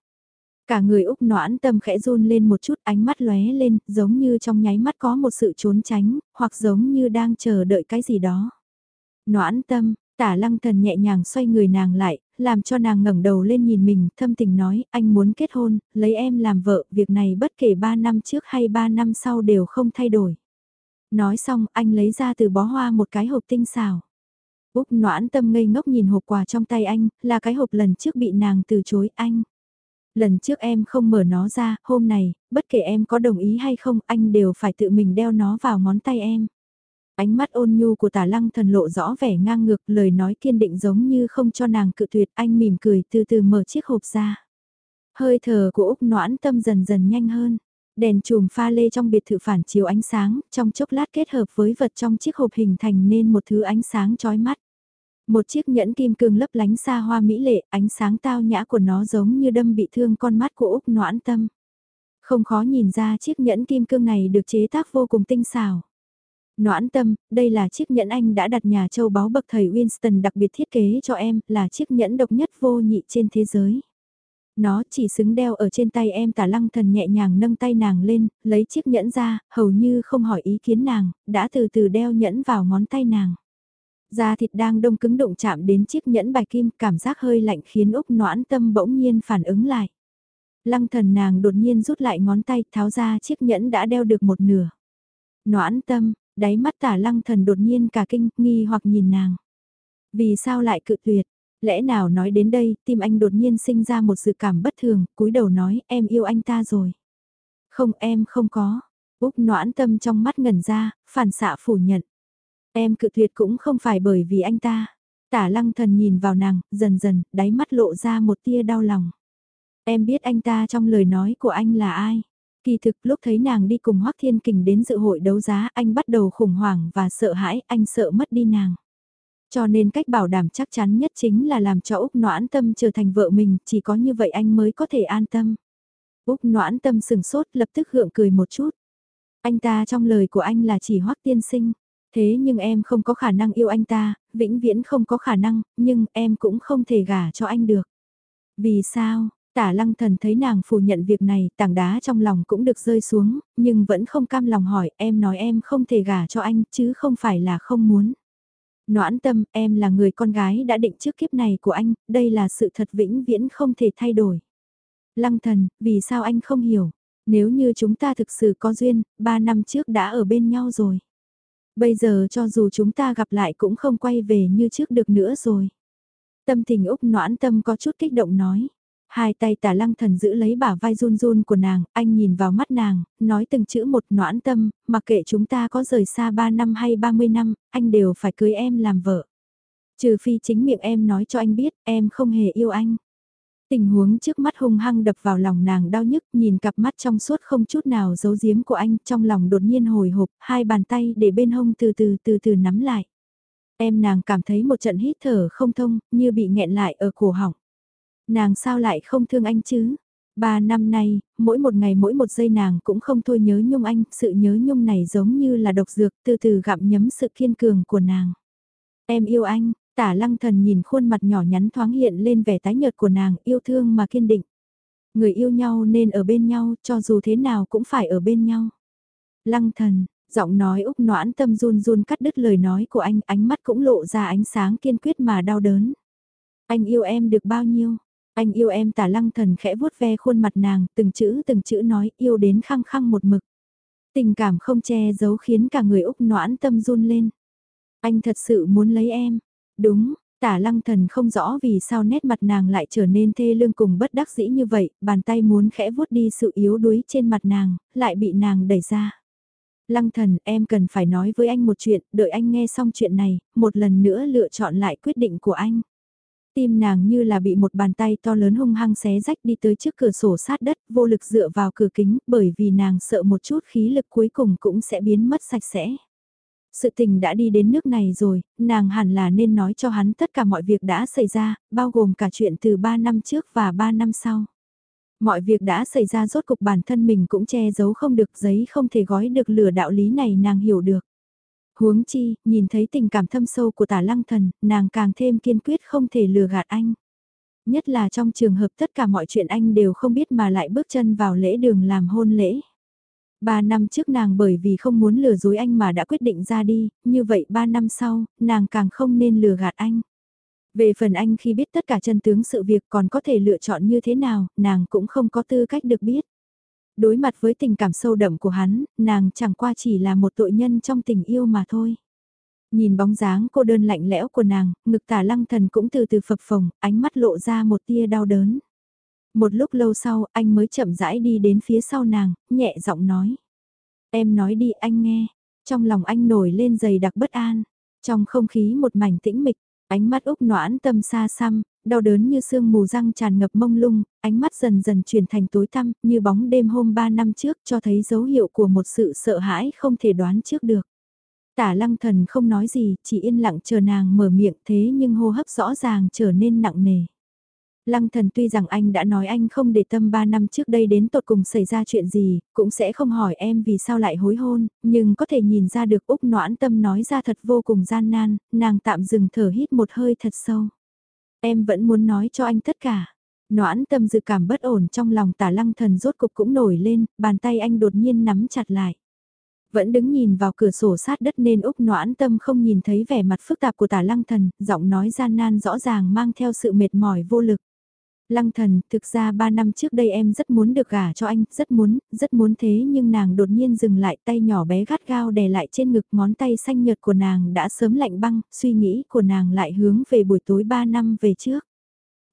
Cả người Úc noãn tâm khẽ run lên một chút ánh mắt lóe lên, giống như trong nháy mắt có một sự trốn tránh, hoặc giống như đang chờ đợi cái gì đó. Noãn tâm, tả lăng thần nhẹ nhàng xoay người nàng lại, làm cho nàng ngẩng đầu lên nhìn mình, thâm tình nói, anh muốn kết hôn, lấy em làm vợ, việc này bất kể 3 năm trước hay 3 năm sau đều không thay đổi. Nói xong, anh lấy ra từ bó hoa một cái hộp tinh xảo. Úc noãn tâm ngây ngốc nhìn hộp quà trong tay anh, là cái hộp lần trước bị nàng từ chối anh. Lần trước em không mở nó ra, hôm này, bất kể em có đồng ý hay không, anh đều phải tự mình đeo nó vào ngón tay em. Ánh mắt ôn nhu của tả lăng thần lộ rõ vẻ ngang ngược, lời nói kiên định giống như không cho nàng cự tuyệt, anh mỉm cười từ từ mở chiếc hộp ra. Hơi thở của Úc noãn tâm dần dần nhanh hơn. Đèn chùm pha lê trong biệt thự phản chiếu ánh sáng, trong chốc lát kết hợp với vật trong chiếc hộp hình thành nên một thứ ánh sáng chói mắt. Một chiếc nhẫn kim cương lấp lánh xa hoa mỹ lệ, ánh sáng tao nhã của nó giống như đâm bị thương con mắt của Úc noãn tâm. Không khó nhìn ra chiếc nhẫn kim cương này được chế tác vô cùng tinh xảo. Noãn tâm, đây là chiếc nhẫn anh đã đặt nhà châu báu bậc thầy Winston đặc biệt thiết kế cho em, là chiếc nhẫn độc nhất vô nhị trên thế giới. Nó chỉ xứng đeo ở trên tay em tả lăng thần nhẹ nhàng nâng tay nàng lên, lấy chiếc nhẫn ra, hầu như không hỏi ý kiến nàng, đã từ từ đeo nhẫn vào ngón tay nàng. Da thịt đang đông cứng đụng chạm đến chiếc nhẫn bài kim, cảm giác hơi lạnh khiến Úc noãn tâm bỗng nhiên phản ứng lại. Lăng thần nàng đột nhiên rút lại ngón tay, tháo ra chiếc nhẫn đã đeo được một nửa. Noãn tâm, đáy mắt tả lăng thần đột nhiên cả kinh, nghi hoặc nhìn nàng. Vì sao lại cự tuyệt? Lẽ nào nói đến đây, tim anh đột nhiên sinh ra một sự cảm bất thường, cúi đầu nói, em yêu anh ta rồi. Không em không có. Úc noãn tâm trong mắt ngẩn ra, phản xạ phủ nhận. Em cự tuyệt cũng không phải bởi vì anh ta. Tả lăng thần nhìn vào nàng, dần dần, đáy mắt lộ ra một tia đau lòng. Em biết anh ta trong lời nói của anh là ai. Kỳ thực lúc thấy nàng đi cùng Hoác Thiên Kình đến dự hội đấu giá anh bắt đầu khủng hoảng và sợ hãi, anh sợ mất đi nàng. Cho nên cách bảo đảm chắc chắn nhất chính là làm cho Úc Noãn Tâm trở thành vợ mình, chỉ có như vậy anh mới có thể an tâm. Úc Noãn Tâm sừng sốt lập tức gượng cười một chút. Anh ta trong lời của anh là chỉ Hoác Tiên Sinh. Thế nhưng em không có khả năng yêu anh ta, vĩnh viễn không có khả năng, nhưng em cũng không thể gả cho anh được. Vì sao, Tả lăng thần thấy nàng phủ nhận việc này, tảng đá trong lòng cũng được rơi xuống, nhưng vẫn không cam lòng hỏi, em nói em không thể gả cho anh, chứ không phải là không muốn. Noãn tâm, em là người con gái đã định trước kiếp này của anh, đây là sự thật vĩnh viễn không thể thay đổi. Lăng thần, vì sao anh không hiểu? Nếu như chúng ta thực sự có duyên, ba năm trước đã ở bên nhau rồi. Bây giờ cho dù chúng ta gặp lại cũng không quay về như trước được nữa rồi. Tâm tình Úc noãn tâm có chút kích động nói. Hai tay tả lăng thần giữ lấy bả vai run run của nàng, anh nhìn vào mắt nàng, nói từng chữ một noãn tâm, mặc kệ chúng ta có rời xa 3 năm hay 30 năm, anh đều phải cưới em làm vợ. Trừ phi chính miệng em nói cho anh biết, em không hề yêu anh. Tình huống trước mắt hung hăng đập vào lòng nàng đau nhức, nhìn cặp mắt trong suốt không chút nào giấu giếm của anh, trong lòng đột nhiên hồi hộp, hai bàn tay để bên hông từ từ từ từ nắm lại. Em nàng cảm thấy một trận hít thở không thông, như bị nghẹn lại ở cổ họng. Nàng sao lại không thương anh chứ? Ba năm nay, mỗi một ngày mỗi một giây nàng cũng không thôi nhớ nhung anh, sự nhớ nhung này giống như là độc dược từ từ gặm nhấm sự kiên cường của nàng. Em yêu anh, tả lăng thần nhìn khuôn mặt nhỏ nhắn thoáng hiện lên vẻ tái nhợt của nàng, yêu thương mà kiên định. Người yêu nhau nên ở bên nhau, cho dù thế nào cũng phải ở bên nhau. Lăng thần, giọng nói úc noãn tâm run run cắt đứt lời nói của anh, ánh mắt cũng lộ ra ánh sáng kiên quyết mà đau đớn. Anh yêu em được bao nhiêu? Anh yêu em tả lăng thần khẽ vuốt ve khuôn mặt nàng, từng chữ từng chữ nói yêu đến khăng khăng một mực. Tình cảm không che giấu khiến cả người Úc noãn tâm run lên. Anh thật sự muốn lấy em. Đúng, tả lăng thần không rõ vì sao nét mặt nàng lại trở nên thê lương cùng bất đắc dĩ như vậy, bàn tay muốn khẽ vuốt đi sự yếu đuối trên mặt nàng, lại bị nàng đẩy ra. Lăng thần, em cần phải nói với anh một chuyện, đợi anh nghe xong chuyện này, một lần nữa lựa chọn lại quyết định của anh. Tim nàng như là bị một bàn tay to lớn hung hăng xé rách đi tới trước cửa sổ sát đất, vô lực dựa vào cửa kính, bởi vì nàng sợ một chút khí lực cuối cùng cũng sẽ biến mất sạch sẽ. Sự tình đã đi đến nước này rồi, nàng hẳn là nên nói cho hắn tất cả mọi việc đã xảy ra, bao gồm cả chuyện từ 3 năm trước và 3 năm sau. Mọi việc đã xảy ra rốt cục bản thân mình cũng che giấu không được giấy không thể gói được lửa đạo lý này nàng hiểu được. Huống chi, nhìn thấy tình cảm thâm sâu của tả lăng thần, nàng càng thêm kiên quyết không thể lừa gạt anh. Nhất là trong trường hợp tất cả mọi chuyện anh đều không biết mà lại bước chân vào lễ đường làm hôn lễ. Ba năm trước nàng bởi vì không muốn lừa dối anh mà đã quyết định ra đi, như vậy ba năm sau, nàng càng không nên lừa gạt anh. Về phần anh khi biết tất cả chân tướng sự việc còn có thể lựa chọn như thế nào, nàng cũng không có tư cách được biết. Đối mặt với tình cảm sâu đậm của hắn, nàng chẳng qua chỉ là một tội nhân trong tình yêu mà thôi. Nhìn bóng dáng cô đơn lạnh lẽo của nàng, ngực tả lăng thần cũng từ từ phập phồng, ánh mắt lộ ra một tia đau đớn. Một lúc lâu sau, anh mới chậm rãi đi đến phía sau nàng, nhẹ giọng nói. Em nói đi anh nghe. Trong lòng anh nổi lên dày đặc bất an. Trong không khí một mảnh tĩnh mịch, ánh mắt Úc noãn tâm xa xăm, đau đớn như sương mù răng tràn ngập mông lung, ánh mắt dần dần chuyển thành tối tăm, như bóng đêm hôm 3 năm trước cho thấy dấu hiệu của một sự sợ hãi không thể đoán trước được. Tả lăng thần không nói gì, chỉ yên lặng chờ nàng mở miệng thế nhưng hô hấp rõ ràng trở nên nặng nề. Lăng thần tuy rằng anh đã nói anh không để tâm 3 năm trước đây đến tột cùng xảy ra chuyện gì, cũng sẽ không hỏi em vì sao lại hối hôn, nhưng có thể nhìn ra được Úc noãn tâm nói ra thật vô cùng gian nan, nàng tạm dừng thở hít một hơi thật sâu. Em vẫn muốn nói cho anh tất cả. Noãn tâm dự cảm bất ổn trong lòng tả lăng thần rốt cục cũng nổi lên, bàn tay anh đột nhiên nắm chặt lại. Vẫn đứng nhìn vào cửa sổ sát đất nên Úc noãn tâm không nhìn thấy vẻ mặt phức tạp của tả lăng thần, giọng nói gian nan rõ ràng mang theo sự mệt mỏi vô lực. Lăng thần, thực ra 3 năm trước đây em rất muốn được gả cho anh, rất muốn, rất muốn thế nhưng nàng đột nhiên dừng lại tay nhỏ bé gắt gao đè lại trên ngực ngón tay xanh nhợt của nàng đã sớm lạnh băng, suy nghĩ của nàng lại hướng về buổi tối 3 năm về trước.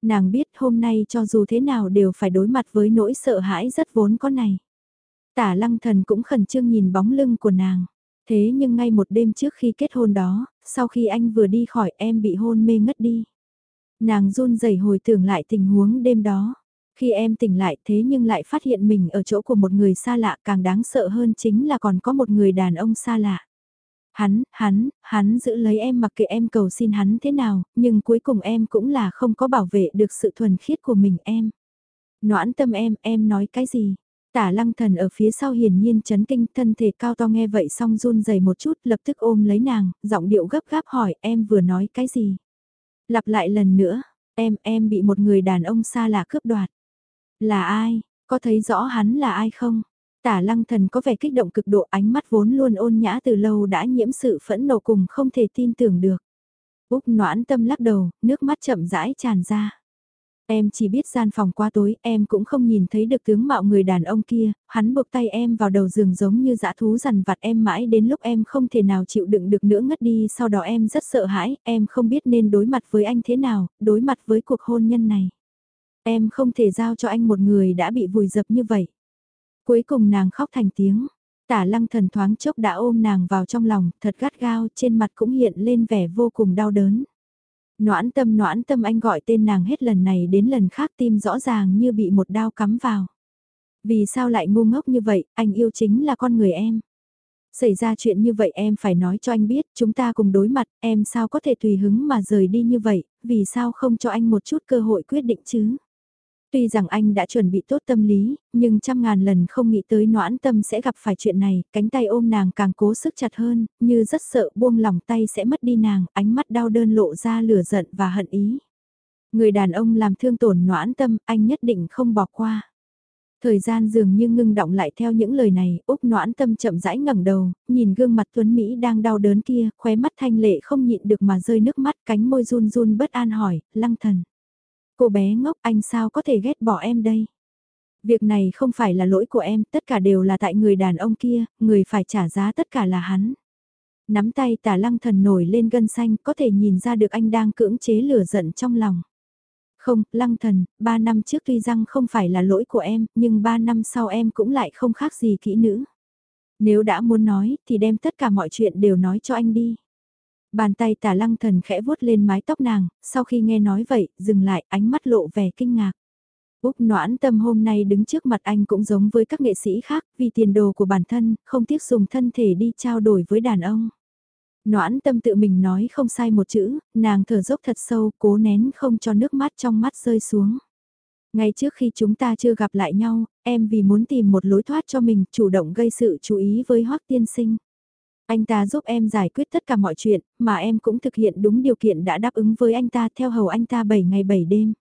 Nàng biết hôm nay cho dù thế nào đều phải đối mặt với nỗi sợ hãi rất vốn có này. Tả lăng thần cũng khẩn trương nhìn bóng lưng của nàng. Thế nhưng ngay một đêm trước khi kết hôn đó, sau khi anh vừa đi khỏi em bị hôn mê ngất đi. Nàng run rẩy hồi tưởng lại tình huống đêm đó. Khi em tỉnh lại thế nhưng lại phát hiện mình ở chỗ của một người xa lạ càng đáng sợ hơn chính là còn có một người đàn ông xa lạ. Hắn, hắn, hắn giữ lấy em mặc kệ em cầu xin hắn thế nào, nhưng cuối cùng em cũng là không có bảo vệ được sự thuần khiết của mình em. Noãn tâm em, em nói cái gì? Tả lăng thần ở phía sau hiển nhiên chấn kinh thân thể cao to nghe vậy xong run rẩy một chút lập tức ôm lấy nàng, giọng điệu gấp gáp hỏi em vừa nói cái gì? Lặp lại lần nữa, em, em bị một người đàn ông xa lạ cướp đoạt. Là ai, có thấy rõ hắn là ai không? Tả lăng thần có vẻ kích động cực độ ánh mắt vốn luôn ôn nhã từ lâu đã nhiễm sự phẫn nộ cùng không thể tin tưởng được. Úc noãn tâm lắc đầu, nước mắt chậm rãi tràn ra. Em chỉ biết gian phòng qua tối, em cũng không nhìn thấy được tướng mạo người đàn ông kia, hắn buộc tay em vào đầu giường giống như dã thú rằn vặt em mãi đến lúc em không thể nào chịu đựng được nữa ngất đi, sau đó em rất sợ hãi, em không biết nên đối mặt với anh thế nào, đối mặt với cuộc hôn nhân này. Em không thể giao cho anh một người đã bị vùi dập như vậy. Cuối cùng nàng khóc thành tiếng, tả lăng thần thoáng chốc đã ôm nàng vào trong lòng, thật gắt gao, trên mặt cũng hiện lên vẻ vô cùng đau đớn. Noãn tâm noãn tâm anh gọi tên nàng hết lần này đến lần khác tim rõ ràng như bị một đao cắm vào. Vì sao lại ngu ngốc như vậy, anh yêu chính là con người em. Xảy ra chuyện như vậy em phải nói cho anh biết, chúng ta cùng đối mặt, em sao có thể tùy hứng mà rời đi như vậy, vì sao không cho anh một chút cơ hội quyết định chứ? Tuy rằng anh đã chuẩn bị tốt tâm lý, nhưng trăm ngàn lần không nghĩ tới noãn tâm sẽ gặp phải chuyện này, cánh tay ôm nàng càng cố sức chặt hơn, như rất sợ buông lòng tay sẽ mất đi nàng, ánh mắt đau đơn lộ ra lửa giận và hận ý. Người đàn ông làm thương tổn noãn tâm, anh nhất định không bỏ qua. Thời gian dường như ngưng động lại theo những lời này, Úc noãn tâm chậm rãi ngẩng đầu, nhìn gương mặt Tuấn Mỹ đang đau đớn kia, khóe mắt thanh lệ không nhịn được mà rơi nước mắt, cánh môi run run bất an hỏi, lăng thần. Cô bé ngốc anh sao có thể ghét bỏ em đây? Việc này không phải là lỗi của em, tất cả đều là tại người đàn ông kia, người phải trả giá tất cả là hắn. Nắm tay tả lăng thần nổi lên gân xanh, có thể nhìn ra được anh đang cưỡng chế lửa giận trong lòng. Không, lăng thần, ba năm trước tuy rằng không phải là lỗi của em, nhưng ba năm sau em cũng lại không khác gì kỹ nữ. Nếu đã muốn nói, thì đem tất cả mọi chuyện đều nói cho anh đi. Bàn tay tả lăng thần khẽ vuốt lên mái tóc nàng, sau khi nghe nói vậy, dừng lại, ánh mắt lộ vẻ kinh ngạc. Úc noãn tâm hôm nay đứng trước mặt anh cũng giống với các nghệ sĩ khác, vì tiền đồ của bản thân, không tiếc dùng thân thể đi trao đổi với đàn ông. Noãn tâm tự mình nói không sai một chữ, nàng thở dốc thật sâu, cố nén không cho nước mắt trong mắt rơi xuống. Ngay trước khi chúng ta chưa gặp lại nhau, em vì muốn tìm một lối thoát cho mình, chủ động gây sự chú ý với Hoác tiên sinh. Anh ta giúp em giải quyết tất cả mọi chuyện, mà em cũng thực hiện đúng điều kiện đã đáp ứng với anh ta theo hầu anh ta 7 ngày 7 đêm.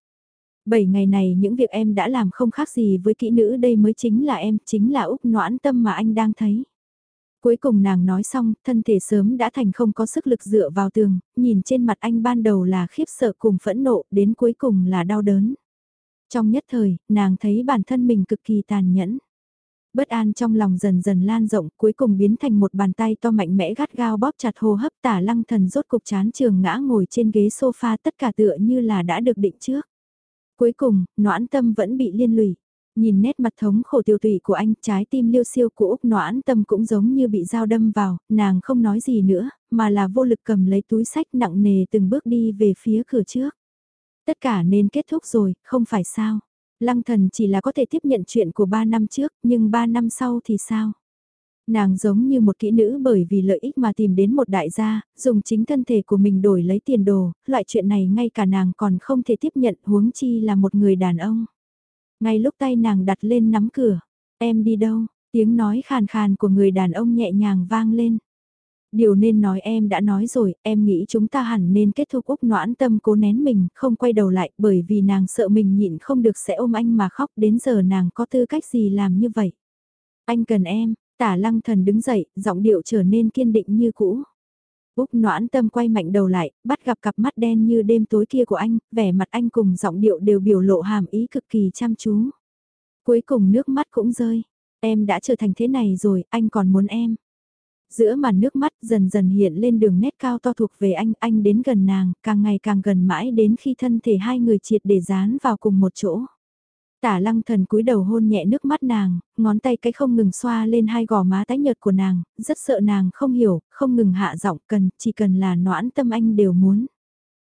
7 ngày này những việc em đã làm không khác gì với kỹ nữ đây mới chính là em, chính là Úc noãn tâm mà anh đang thấy. Cuối cùng nàng nói xong, thân thể sớm đã thành không có sức lực dựa vào tường, nhìn trên mặt anh ban đầu là khiếp sợ cùng phẫn nộ, đến cuối cùng là đau đớn. Trong nhất thời, nàng thấy bản thân mình cực kỳ tàn nhẫn. Bất an trong lòng dần dần lan rộng cuối cùng biến thành một bàn tay to mạnh mẽ gắt gao bóp chặt hô hấp tả lăng thần rốt cục chán trường ngã ngồi trên ghế sofa tất cả tựa như là đã được định trước. Cuối cùng, noãn tâm vẫn bị liên lụy. Nhìn nét mặt thống khổ tiêu tụy của anh, trái tim liêu siêu của Úc noãn tâm cũng giống như bị dao đâm vào, nàng không nói gì nữa, mà là vô lực cầm lấy túi sách nặng nề từng bước đi về phía cửa trước. Tất cả nên kết thúc rồi, không phải sao? Lăng thần chỉ là có thể tiếp nhận chuyện của ba năm trước, nhưng ba năm sau thì sao? Nàng giống như một kỹ nữ bởi vì lợi ích mà tìm đến một đại gia, dùng chính thân thể của mình đổi lấy tiền đồ, loại chuyện này ngay cả nàng còn không thể tiếp nhận huống chi là một người đàn ông. Ngay lúc tay nàng đặt lên nắm cửa, em đi đâu, tiếng nói khàn khàn của người đàn ông nhẹ nhàng vang lên. Điều nên nói em đã nói rồi, em nghĩ chúng ta hẳn nên kết thúc Úc noãn tâm cố nén mình, không quay đầu lại bởi vì nàng sợ mình nhịn không được sẽ ôm anh mà khóc đến giờ nàng có tư cách gì làm như vậy. Anh cần em, Tả lăng thần đứng dậy, giọng điệu trở nên kiên định như cũ. Úc noãn tâm quay mạnh đầu lại, bắt gặp cặp mắt đen như đêm tối kia của anh, vẻ mặt anh cùng giọng điệu đều biểu lộ hàm ý cực kỳ chăm chú. Cuối cùng nước mắt cũng rơi. Em đã trở thành thế này rồi, anh còn muốn em. Giữa màn nước mắt dần dần hiện lên đường nét cao to thuộc về anh, anh đến gần nàng, càng ngày càng gần mãi đến khi thân thể hai người triệt để dán vào cùng một chỗ. Tả lăng thần cúi đầu hôn nhẹ nước mắt nàng, ngón tay cái không ngừng xoa lên hai gò má tái nhợt của nàng, rất sợ nàng không hiểu, không ngừng hạ giọng cần, chỉ cần là noãn tâm anh đều muốn.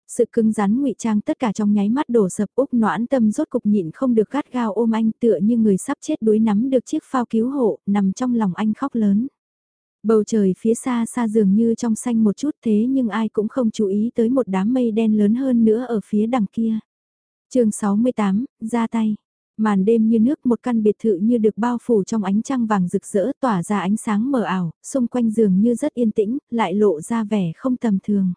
Sự cứng rắn ngụy trang tất cả trong nháy mắt đổ sập úc noãn tâm rốt cục nhịn không được gắt gao ôm anh tựa như người sắp chết đuối nắm được chiếc phao cứu hộ, nằm trong lòng anh khóc lớn. Bầu trời phía xa xa dường như trong xanh một chút thế nhưng ai cũng không chú ý tới một đám mây đen lớn hơn nữa ở phía đằng kia. chương 68, ra tay. Màn đêm như nước một căn biệt thự như được bao phủ trong ánh trăng vàng rực rỡ tỏa ra ánh sáng mờ ảo, xung quanh giường như rất yên tĩnh, lại lộ ra vẻ không tầm thường.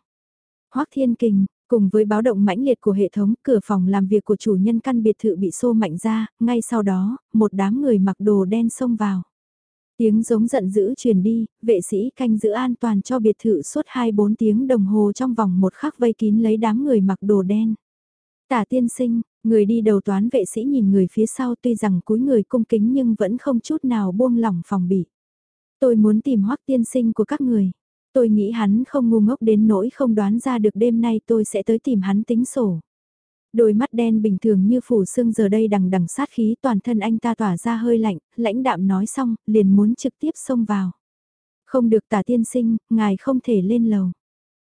Hoác Thiên Kình, cùng với báo động mãnh liệt của hệ thống, cửa phòng làm việc của chủ nhân căn biệt thự bị xô mạnh ra, ngay sau đó, một đám người mặc đồ đen xông vào. Tiếng giống giận dữ truyền đi, vệ sĩ canh giữ an toàn cho biệt thự suốt 2-4 tiếng đồng hồ trong vòng một khắc vây kín lấy đám người mặc đồ đen. Tả tiên sinh, Người đi đầu toán vệ sĩ nhìn người phía sau tuy rằng cúi người cung kính nhưng vẫn không chút nào buông lỏng phòng bị. Tôi muốn tìm hoắc tiên sinh của các người. Tôi nghĩ hắn không ngu ngốc đến nỗi không đoán ra được đêm nay tôi sẽ tới tìm hắn tính sổ. Đôi mắt đen bình thường như phủ xương giờ đây đằng đằng sát khí toàn thân anh ta tỏa ra hơi lạnh, lãnh đạm nói xong, liền muốn trực tiếp xông vào. Không được tả tiên sinh, ngài không thể lên lầu.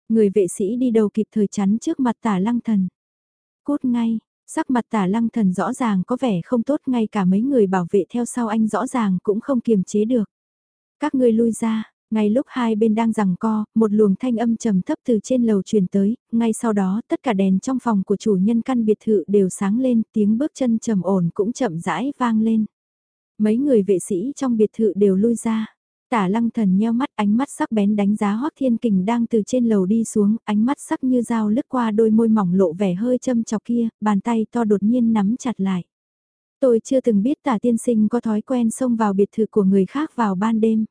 Người vệ sĩ đi đầu kịp thời chắn trước mặt tả lăng thần. Cốt ngay, Sắc mặt tả lăng thần rõ ràng có vẻ không tốt ngay cả mấy người bảo vệ theo sau anh rõ ràng cũng không kiềm chế được. Các ngươi lui ra, ngay lúc hai bên đang giằng co, một luồng thanh âm trầm thấp từ trên lầu truyền tới, ngay sau đó tất cả đèn trong phòng của chủ nhân căn biệt thự đều sáng lên, tiếng bước chân trầm ổn cũng chậm rãi vang lên. Mấy người vệ sĩ trong biệt thự đều lui ra. Tả lăng thần nheo mắt ánh mắt sắc bén đánh giá Hoác Thiên Kình đang từ trên lầu đi xuống, ánh mắt sắc như dao lướt qua đôi môi mỏng lộ vẻ hơi châm chọc kia, bàn tay to đột nhiên nắm chặt lại. Tôi chưa từng biết tả tiên sinh có thói quen xông vào biệt thự của người khác vào ban đêm.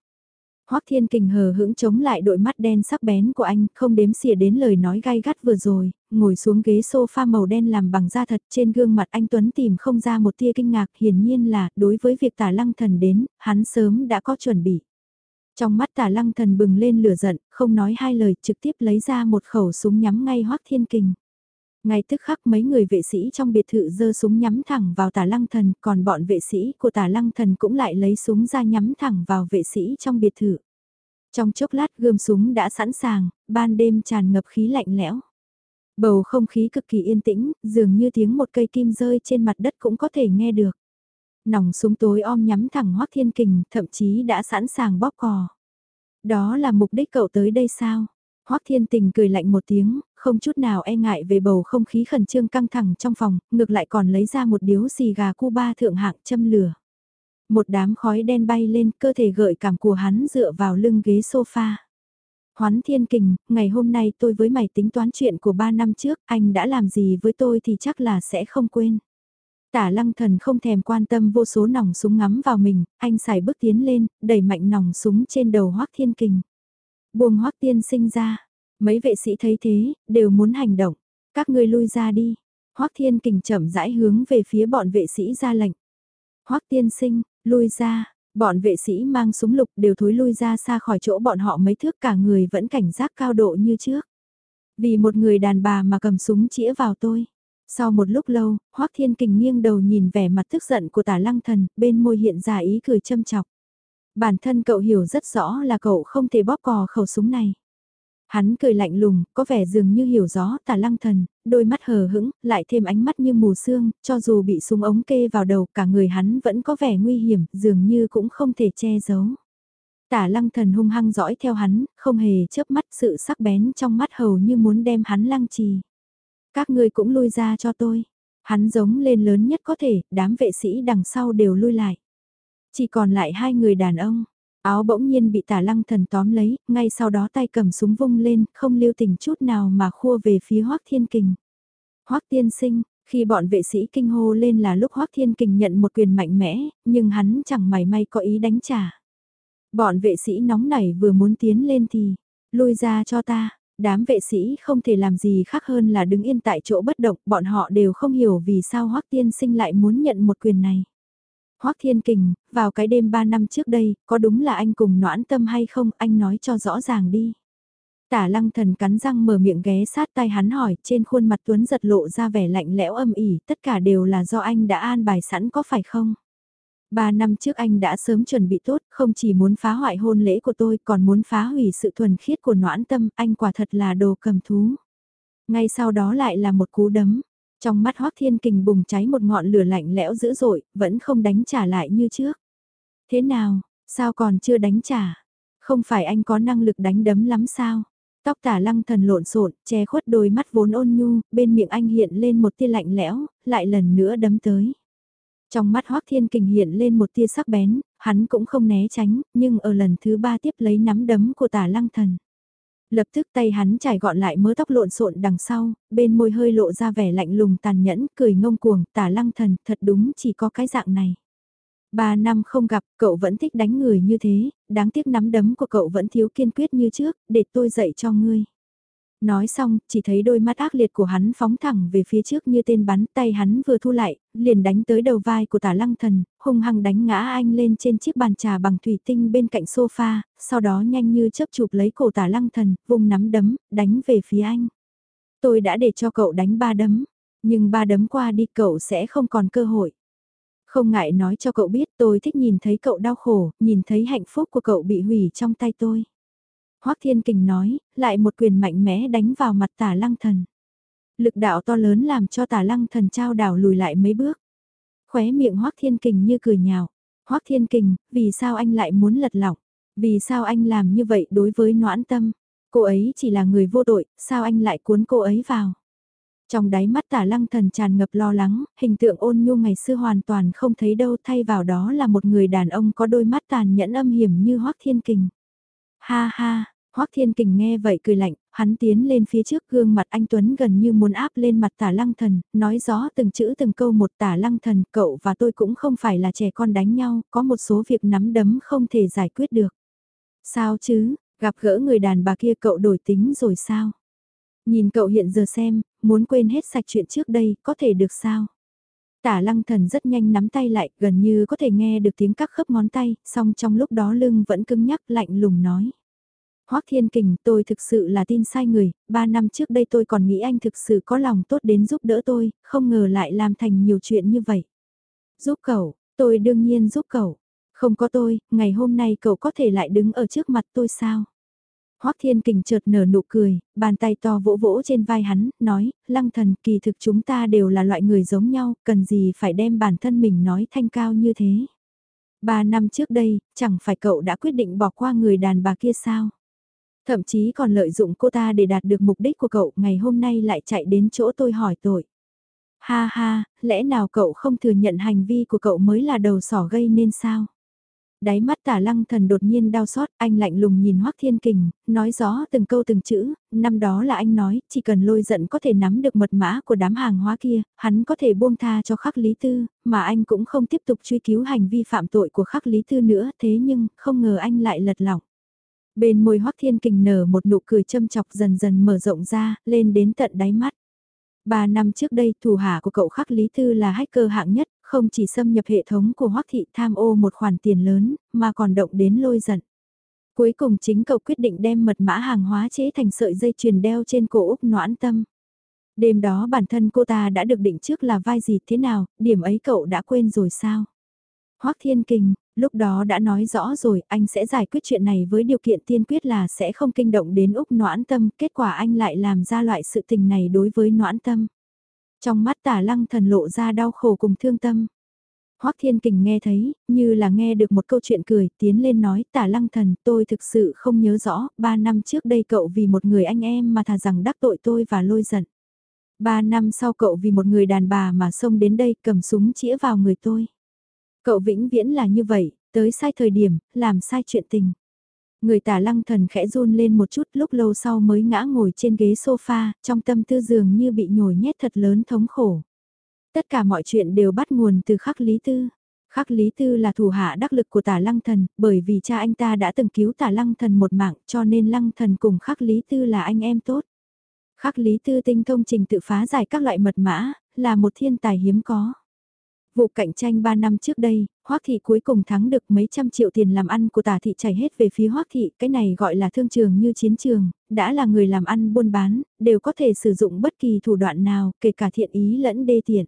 Hoắc Thiên Kình hờ hững chống lại đôi mắt đen sắc bén của anh, không đếm xỉa đến lời nói gai gắt vừa rồi, ngồi xuống ghế sofa màu đen làm bằng da thật trên gương mặt anh Tuấn tìm không ra một tia kinh ngạc hiển nhiên là đối với việc tả lăng thần đến, hắn sớm đã có chuẩn bị. Trong mắt tả lăng thần bừng lên lửa giận, không nói hai lời trực tiếp lấy ra một khẩu súng nhắm ngay hoắc thiên kình. Ngay tức khắc mấy người vệ sĩ trong biệt thự giơ súng nhắm thẳng vào tả lăng thần, còn bọn vệ sĩ của tả lăng thần cũng lại lấy súng ra nhắm thẳng vào vệ sĩ trong biệt thự. Trong chốc lát gươm súng đã sẵn sàng, ban đêm tràn ngập khí lạnh lẽo. Bầu không khí cực kỳ yên tĩnh, dường như tiếng một cây kim rơi trên mặt đất cũng có thể nghe được nòng súng tối om nhắm thẳng Hoắc Thiên Kình, thậm chí đã sẵn sàng bóp cò. Đó là mục đích cậu tới đây sao? Hoắc Thiên Tình cười lạnh một tiếng, không chút nào e ngại về bầu không khí khẩn trương căng thẳng trong phòng, ngược lại còn lấy ra một điếu xì gà Cuba thượng hạng châm lửa. Một đám khói đen bay lên, cơ thể gợi cảm của hắn dựa vào lưng ghế sofa. Hoán Thiên Kình, ngày hôm nay tôi với mày tính toán chuyện của ba năm trước, anh đã làm gì với tôi thì chắc là sẽ không quên. Tả lăng thần không thèm quan tâm vô số nòng súng ngắm vào mình, anh xài bước tiến lên, đẩy mạnh nòng súng trên đầu Hoác thiên kình. Buông Hoác tiên sinh ra, mấy vệ sĩ thấy thế, đều muốn hành động. Các ngươi lui ra đi. hoắc thiên kình chậm rãi hướng về phía bọn vệ sĩ ra lệnh. hoắc tiên sinh, lui ra, bọn vệ sĩ mang súng lục đều thối lui ra xa khỏi chỗ bọn họ mấy thước cả người vẫn cảnh giác cao độ như trước. Vì một người đàn bà mà cầm súng chĩa vào tôi. Sau một lúc lâu, Hoác Thiên Kình nghiêng đầu nhìn vẻ mặt tức giận của tả lăng thần, bên môi hiện ra ý cười châm chọc. Bản thân cậu hiểu rất rõ là cậu không thể bóp cò khẩu súng này. Hắn cười lạnh lùng, có vẻ dường như hiểu rõ tả lăng thần, đôi mắt hờ hững, lại thêm ánh mắt như mù sương, cho dù bị súng ống kê vào đầu cả người hắn vẫn có vẻ nguy hiểm, dường như cũng không thể che giấu. Tả lăng thần hung hăng dõi theo hắn, không hề chớp mắt sự sắc bén trong mắt hầu như muốn đem hắn lăng trì. Các ngươi cũng lui ra cho tôi. Hắn giống lên lớn nhất có thể, đám vệ sĩ đằng sau đều lui lại. Chỉ còn lại hai người đàn ông. Áo bỗng nhiên bị tả lăng thần tóm lấy, ngay sau đó tay cầm súng vung lên, không lưu tình chút nào mà khua về phía Hoác Thiên Kình. Hoác Tiên Sinh, khi bọn vệ sĩ kinh hô lên là lúc Hoác Thiên Kình nhận một quyền mạnh mẽ, nhưng hắn chẳng mảy may có ý đánh trả. Bọn vệ sĩ nóng nảy vừa muốn tiến lên thì, lui ra cho ta, đám vệ sĩ không thể làm gì khác hơn là đứng yên tại chỗ bất động, bọn họ đều không hiểu vì sao Hoác Tiên Sinh lại muốn nhận một quyền này. Hoác Thiên Kình, vào cái đêm 3 năm trước đây, có đúng là anh cùng noãn tâm hay không, anh nói cho rõ ràng đi. Tả lăng thần cắn răng mở miệng ghé sát tay hắn hỏi, trên khuôn mặt Tuấn giật lộ ra vẻ lạnh lẽo âm ỉ, tất cả đều là do anh đã an bài sẵn có phải không? Ba năm trước anh đã sớm chuẩn bị tốt, không chỉ muốn phá hoại hôn lễ của tôi còn muốn phá hủy sự thuần khiết của noãn tâm, anh quả thật là đồ cầm thú. Ngay sau đó lại là một cú đấm, trong mắt Hoác Thiên Kình bùng cháy một ngọn lửa lạnh lẽo dữ dội, vẫn không đánh trả lại như trước. Thế nào, sao còn chưa đánh trả? Không phải anh có năng lực đánh đấm lắm sao? Tóc tả lăng thần lộn xộn, che khuất đôi mắt vốn ôn nhu, bên miệng anh hiện lên một tia lạnh lẽo, lại lần nữa đấm tới. Trong mắt Hoác Thiên Kình hiện lên một tia sắc bén, hắn cũng không né tránh, nhưng ở lần thứ ba tiếp lấy nắm đấm của tả lăng thần. Lập tức tay hắn trải gọn lại mớ tóc lộn xộn đằng sau, bên môi hơi lộ ra vẻ lạnh lùng tàn nhẫn, cười ngông cuồng, tả lăng thần, thật đúng chỉ có cái dạng này. Ba năm không gặp, cậu vẫn thích đánh người như thế, đáng tiếc nắm đấm của cậu vẫn thiếu kiên quyết như trước, để tôi dạy cho ngươi. Nói xong, chỉ thấy đôi mắt ác liệt của hắn phóng thẳng về phía trước như tên bắn tay hắn vừa thu lại, liền đánh tới đầu vai của tả lăng thần, hung hăng đánh ngã anh lên trên chiếc bàn trà bằng thủy tinh bên cạnh sofa, sau đó nhanh như chớp chụp lấy cổ tả lăng thần, vùng nắm đấm, đánh về phía anh. Tôi đã để cho cậu đánh ba đấm, nhưng ba đấm qua đi cậu sẽ không còn cơ hội. Không ngại nói cho cậu biết tôi thích nhìn thấy cậu đau khổ, nhìn thấy hạnh phúc của cậu bị hủy trong tay tôi. Hoắc Thiên Kình nói, lại một quyền mạnh mẽ đánh vào mặt tả lăng thần. Lực đạo to lớn làm cho tả lăng thần trao đảo lùi lại mấy bước. Khóe miệng Hoắc Thiên Kình như cười nhào. Hoắc Thiên Kình, vì sao anh lại muốn lật lọng? Vì sao anh làm như vậy đối với noãn tâm? Cô ấy chỉ là người vô tội, sao anh lại cuốn cô ấy vào? Trong đáy mắt tả lăng thần tràn ngập lo lắng, hình tượng ôn nhu ngày xưa hoàn toàn không thấy đâu thay vào đó là một người đàn ông có đôi mắt tàn nhẫn âm hiểm như Hoắc Thiên Kình. Ha ha, Hoắc Thiên Kình nghe vậy cười lạnh, hắn tiến lên phía trước gương mặt anh Tuấn gần như muốn áp lên mặt tả lăng thần, nói rõ từng chữ từng câu một tả lăng thần, cậu và tôi cũng không phải là trẻ con đánh nhau, có một số việc nắm đấm không thể giải quyết được. Sao chứ, gặp gỡ người đàn bà kia cậu đổi tính rồi sao? Nhìn cậu hiện giờ xem, muốn quên hết sạch chuyện trước đây, có thể được sao? Tả lăng thần rất nhanh nắm tay lại, gần như có thể nghe được tiếng các khớp ngón tay, song trong lúc đó lưng vẫn cứng nhắc lạnh lùng nói. Hoắc Thiên Kình, tôi thực sự là tin sai người, ba năm trước đây tôi còn nghĩ anh thực sự có lòng tốt đến giúp đỡ tôi, không ngờ lại làm thành nhiều chuyện như vậy. Giúp cậu, tôi đương nhiên giúp cậu. Không có tôi, ngày hôm nay cậu có thể lại đứng ở trước mặt tôi sao? Hoắc Thiên Kình chợt nở nụ cười, bàn tay to vỗ vỗ trên vai hắn, nói, lăng thần kỳ thực chúng ta đều là loại người giống nhau, cần gì phải đem bản thân mình nói thanh cao như thế. Ba năm trước đây, chẳng phải cậu đã quyết định bỏ qua người đàn bà kia sao? Thậm chí còn lợi dụng cô ta để đạt được mục đích của cậu, ngày hôm nay lại chạy đến chỗ tôi hỏi tội. Ha ha, lẽ nào cậu không thừa nhận hành vi của cậu mới là đầu sỏ gây nên sao? Đáy mắt tả lăng thần đột nhiên đau xót, anh lạnh lùng nhìn Hoác Thiên Kình, nói rõ từng câu từng chữ, năm đó là anh nói, chỉ cần lôi giận có thể nắm được mật mã của đám hàng hóa kia, hắn có thể buông tha cho khắc lý tư, mà anh cũng không tiếp tục truy cứu hành vi phạm tội của khắc lý tư nữa, thế nhưng, không ngờ anh lại lật lỏng. Bên môi Hoắc Thiên Kình nở một nụ cười châm chọc dần dần mở rộng ra, lên đến tận đáy mắt. Ba năm trước đây, thủ hạ của cậu Khắc Lý thư là hacker hạng nhất, không chỉ xâm nhập hệ thống của Hoắc Thị tham ô một khoản tiền lớn, mà còn động đến lôi giận. Cuối cùng chính cậu quyết định đem mật mã hàng hóa chế thành sợi dây chuyền đeo trên cổ Úc noãn tâm. Đêm đó bản thân cô ta đã được định trước là vai gì thế nào, điểm ấy cậu đã quên rồi sao? Hoắc Thiên Kình, lúc đó đã nói rõ rồi anh sẽ giải quyết chuyện này với điều kiện tiên quyết là sẽ không kinh động đến Úc Noãn Tâm, kết quả anh lại làm ra loại sự tình này đối với Noãn Tâm. Trong mắt tả lăng thần lộ ra đau khổ cùng thương tâm. Hoắc Thiên Kình nghe thấy, như là nghe được một câu chuyện cười, tiến lên nói, tả lăng thần, tôi thực sự không nhớ rõ, ba năm trước đây cậu vì một người anh em mà thà rằng đắc tội tôi và lôi giận. Ba năm sau cậu vì một người đàn bà mà xông đến đây cầm súng chĩa vào người tôi. Cậu vĩnh viễn là như vậy, tới sai thời điểm, làm sai chuyện tình. Người tả lăng thần khẽ run lên một chút lúc lâu sau mới ngã ngồi trên ghế sofa, trong tâm tư dường như bị nhồi nhét thật lớn thống khổ. Tất cả mọi chuyện đều bắt nguồn từ khắc lý tư. Khắc Lý Tư là thủ hạ đắc lực của tả lăng thần, bởi vì cha anh ta đã từng cứu tả lăng thần một mạng cho nên lăng thần cùng Khắc Lý Tư là anh em tốt. Khắc Lý Tư tinh thông trình tự phá giải các loại mật mã, là một thiên tài hiếm có. Vụ cạnh tranh 3 năm trước đây, Hoắc Thị cuối cùng thắng được mấy trăm triệu tiền làm ăn của tả thị chảy hết về phía Hoắc Thị, cái này gọi là thương trường như chiến trường, đã là người làm ăn buôn bán, đều có thể sử dụng bất kỳ thủ đoạn nào, kể cả thiện ý lẫn đê tiện.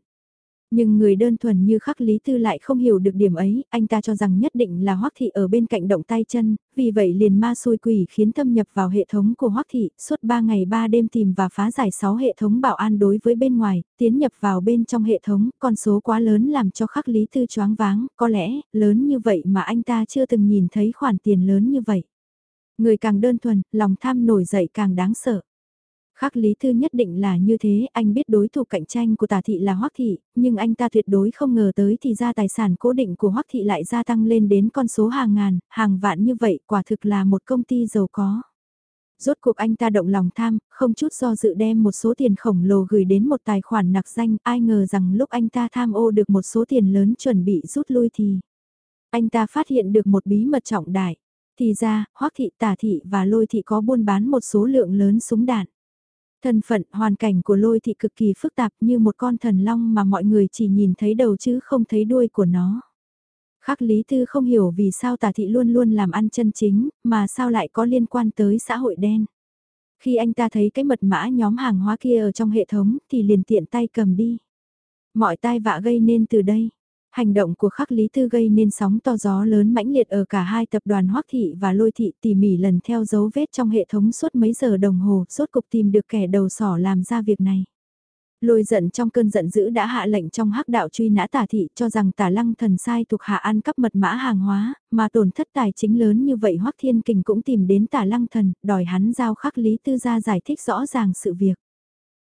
Nhưng người đơn thuần như khắc Lý Tư lại không hiểu được điểm ấy, anh ta cho rằng nhất định là Hoắc Thị ở bên cạnh động tay chân, vì vậy liền ma xui quỷ khiến thâm nhập vào hệ thống của Hoắc Thị, suốt 3 ngày 3 đêm tìm và phá giải 6 hệ thống bảo an đối với bên ngoài, tiến nhập vào bên trong hệ thống, con số quá lớn làm cho khắc Lý Tư choáng váng, có lẽ, lớn như vậy mà anh ta chưa từng nhìn thấy khoản tiền lớn như vậy. Người càng đơn thuần, lòng tham nổi dậy càng đáng sợ khác Lý Thư nhất định là như thế, anh biết đối thủ cạnh tranh của tà thị là Hoắc Thị, nhưng anh ta tuyệt đối không ngờ tới thì ra tài sản cố định của Hoắc Thị lại gia tăng lên đến con số hàng ngàn, hàng vạn như vậy quả thực là một công ty giàu có. Rốt cuộc anh ta động lòng tham, không chút do dự đem một số tiền khổng lồ gửi đến một tài khoản nặc danh, ai ngờ rằng lúc anh ta tham ô được một số tiền lớn chuẩn bị rút lui thì anh ta phát hiện được một bí mật trọng đại. Thì ra, Hoắc Thị, Tả Thị và Lôi Thị có buôn bán một số lượng lớn súng đạn. Thân phận, hoàn cảnh của lôi thị cực kỳ phức tạp như một con thần long mà mọi người chỉ nhìn thấy đầu chứ không thấy đuôi của nó. Khắc Lý Tư không hiểu vì sao tà thị luôn luôn làm ăn chân chính, mà sao lại có liên quan tới xã hội đen. Khi anh ta thấy cái mật mã nhóm hàng hóa kia ở trong hệ thống thì liền tiện tay cầm đi. Mọi tai vạ gây nên từ đây. Hành động của khắc Lý Tư gây nên sóng to gió lớn mãnh liệt ở cả hai tập đoàn Hoắc Thị và Lôi Thị tỉ mỉ lần theo dấu vết trong hệ thống suốt mấy giờ đồng hồ, suốt cục tìm được kẻ đầu sỏ làm ra việc này. Lôi giận trong cơn giận dữ đã hạ lệnh trong hắc đạo truy nã tả thị cho rằng tả lăng thần sai thuộc hạ ăn cắp mật mã hàng hóa, mà tổn thất tài chính lớn như vậy Hoắc Thiên Kình cũng tìm đến tả lăng thần, đòi hắn giao khắc lý tư ra giải thích rõ ràng sự việc.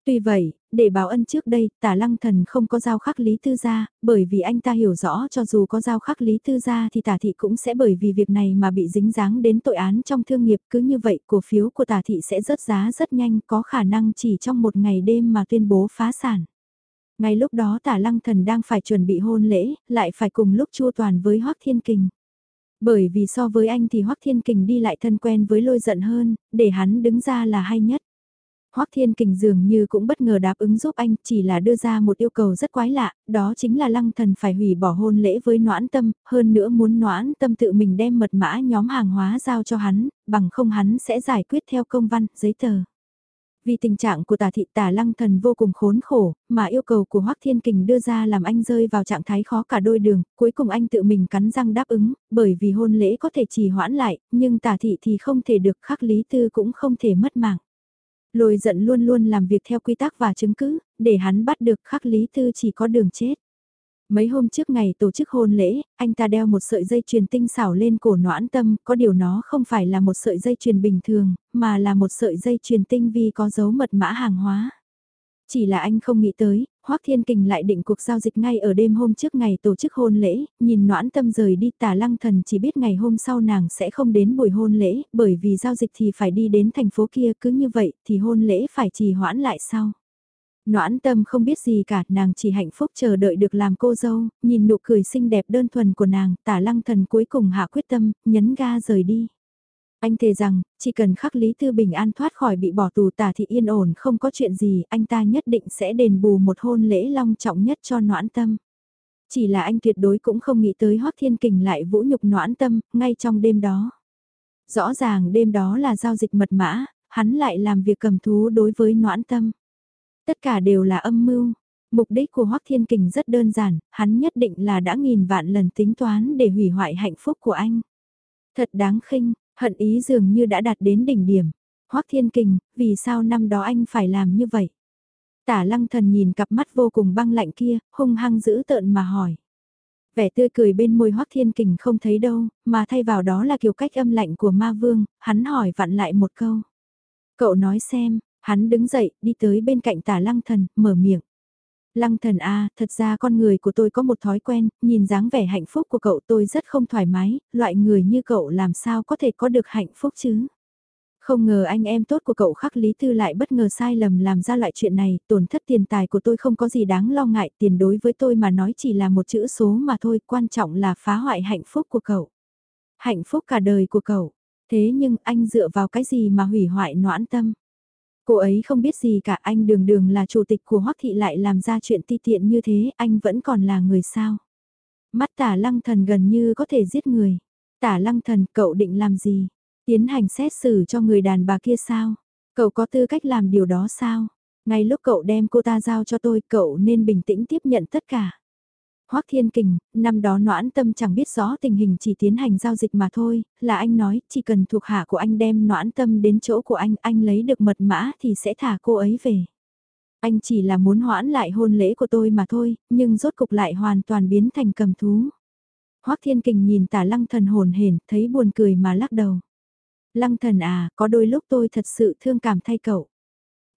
Tuy vậy, để báo ân trước đây, tả lăng thần không có giao khắc lý tư gia, bởi vì anh ta hiểu rõ cho dù có giao khắc lý tư gia thì tả thị cũng sẽ bởi vì việc này mà bị dính dáng đến tội án trong thương nghiệp. Cứ như vậy, cổ phiếu của tả thị sẽ rớt giá rất nhanh, có khả năng chỉ trong một ngày đêm mà tuyên bố phá sản. Ngay lúc đó tả lăng thần đang phải chuẩn bị hôn lễ, lại phải cùng lúc chua toàn với Hoác Thiên Kình. Bởi vì so với anh thì Hoác Thiên Kình đi lại thân quen với lôi giận hơn, để hắn đứng ra là hay nhất. Hoắc Thiên Kình dường như cũng bất ngờ đáp ứng giúp anh, chỉ là đưa ra một yêu cầu rất quái lạ, đó chính là lăng thần phải hủy bỏ hôn lễ với noãn tâm, hơn nữa muốn noãn tâm tự mình đem mật mã nhóm hàng hóa giao cho hắn, bằng không hắn sẽ giải quyết theo công văn, giấy tờ. Vì tình trạng của tà thị tà lăng thần vô cùng khốn khổ, mà yêu cầu của Hoắc Thiên Kình đưa ra làm anh rơi vào trạng thái khó cả đôi đường, cuối cùng anh tự mình cắn răng đáp ứng, bởi vì hôn lễ có thể trì hoãn lại, nhưng tà thị thì không thể được khắc lý tư cũng không thể mất mạng. Lôi giận luôn luôn làm việc theo quy tắc và chứng cứ, để hắn bắt được khắc lý tư chỉ có đường chết. Mấy hôm trước ngày tổ chức hôn lễ, anh ta đeo một sợi dây chuyền tinh xảo lên cổ noãn tâm, có điều nó không phải là một sợi dây chuyền bình thường, mà là một sợi dây chuyền tinh vi có dấu mật mã hàng hóa. Chỉ là anh không nghĩ tới, Hoắc Thiên Kình lại định cuộc giao dịch ngay ở đêm hôm trước ngày tổ chức hôn lễ, nhìn noãn tâm rời đi tả lăng thần chỉ biết ngày hôm sau nàng sẽ không đến buổi hôn lễ, bởi vì giao dịch thì phải đi đến thành phố kia cứ như vậy thì hôn lễ phải trì hoãn lại sau. Noãn tâm không biết gì cả, nàng chỉ hạnh phúc chờ đợi được làm cô dâu, nhìn nụ cười xinh đẹp đơn thuần của nàng, tả lăng thần cuối cùng hạ quyết tâm, nhấn ga rời đi. Anh thề rằng, chỉ cần khắc Lý Tư Bình an thoát khỏi bị bỏ tù tả thị yên ổn không có chuyện gì, anh ta nhất định sẽ đền bù một hôn lễ long trọng nhất cho noãn tâm. Chỉ là anh tuyệt đối cũng không nghĩ tới Hoác Thiên Kình lại vũ nhục noãn tâm, ngay trong đêm đó. Rõ ràng đêm đó là giao dịch mật mã, hắn lại làm việc cầm thú đối với noãn tâm. Tất cả đều là âm mưu. Mục đích của Hoác Thiên Kình rất đơn giản, hắn nhất định là đã nghìn vạn lần tính toán để hủy hoại hạnh phúc của anh. Thật đáng khinh, Hận ý dường như đã đạt đến đỉnh điểm. Hoắc Thiên Kình, vì sao năm đó anh phải làm như vậy? Tả lăng thần nhìn cặp mắt vô cùng băng lạnh kia, hung hăng giữ tợn mà hỏi. Vẻ tươi cười bên môi Hoắc Thiên Kình không thấy đâu, mà thay vào đó là kiểu cách âm lạnh của ma vương, hắn hỏi vặn lại một câu. Cậu nói xem, hắn đứng dậy, đi tới bên cạnh tả lăng thần, mở miệng. Lăng thần a, thật ra con người của tôi có một thói quen, nhìn dáng vẻ hạnh phúc của cậu tôi rất không thoải mái, loại người như cậu làm sao có thể có được hạnh phúc chứ? Không ngờ anh em tốt của cậu khắc Lý Tư lại bất ngờ sai lầm làm ra loại chuyện này, tổn thất tiền tài của tôi không có gì đáng lo ngại, tiền đối với tôi mà nói chỉ là một chữ số mà thôi, quan trọng là phá hoại hạnh phúc của cậu. Hạnh phúc cả đời của cậu, thế nhưng anh dựa vào cái gì mà hủy hoại noãn tâm? Cô ấy không biết gì cả anh đường đường là chủ tịch của Hoắc Thị lại làm ra chuyện ti tiện như thế, anh vẫn còn là người sao? Mắt tả lăng thần gần như có thể giết người. Tả lăng thần cậu định làm gì? Tiến hành xét xử cho người đàn bà kia sao? Cậu có tư cách làm điều đó sao? Ngay lúc cậu đem cô ta giao cho tôi, cậu nên bình tĩnh tiếp nhận tất cả. Hoắc Thiên Kình, năm đó noãn tâm chẳng biết rõ tình hình chỉ tiến hành giao dịch mà thôi, là anh nói, chỉ cần thuộc hạ của anh đem noãn tâm đến chỗ của anh, anh lấy được mật mã thì sẽ thả cô ấy về. Anh chỉ là muốn hoãn lại hôn lễ của tôi mà thôi, nhưng rốt cục lại hoàn toàn biến thành cầm thú. Hoắc Thiên Kình nhìn tả lăng thần hồn hển, thấy buồn cười mà lắc đầu. Lăng thần à, có đôi lúc tôi thật sự thương cảm thay cậu.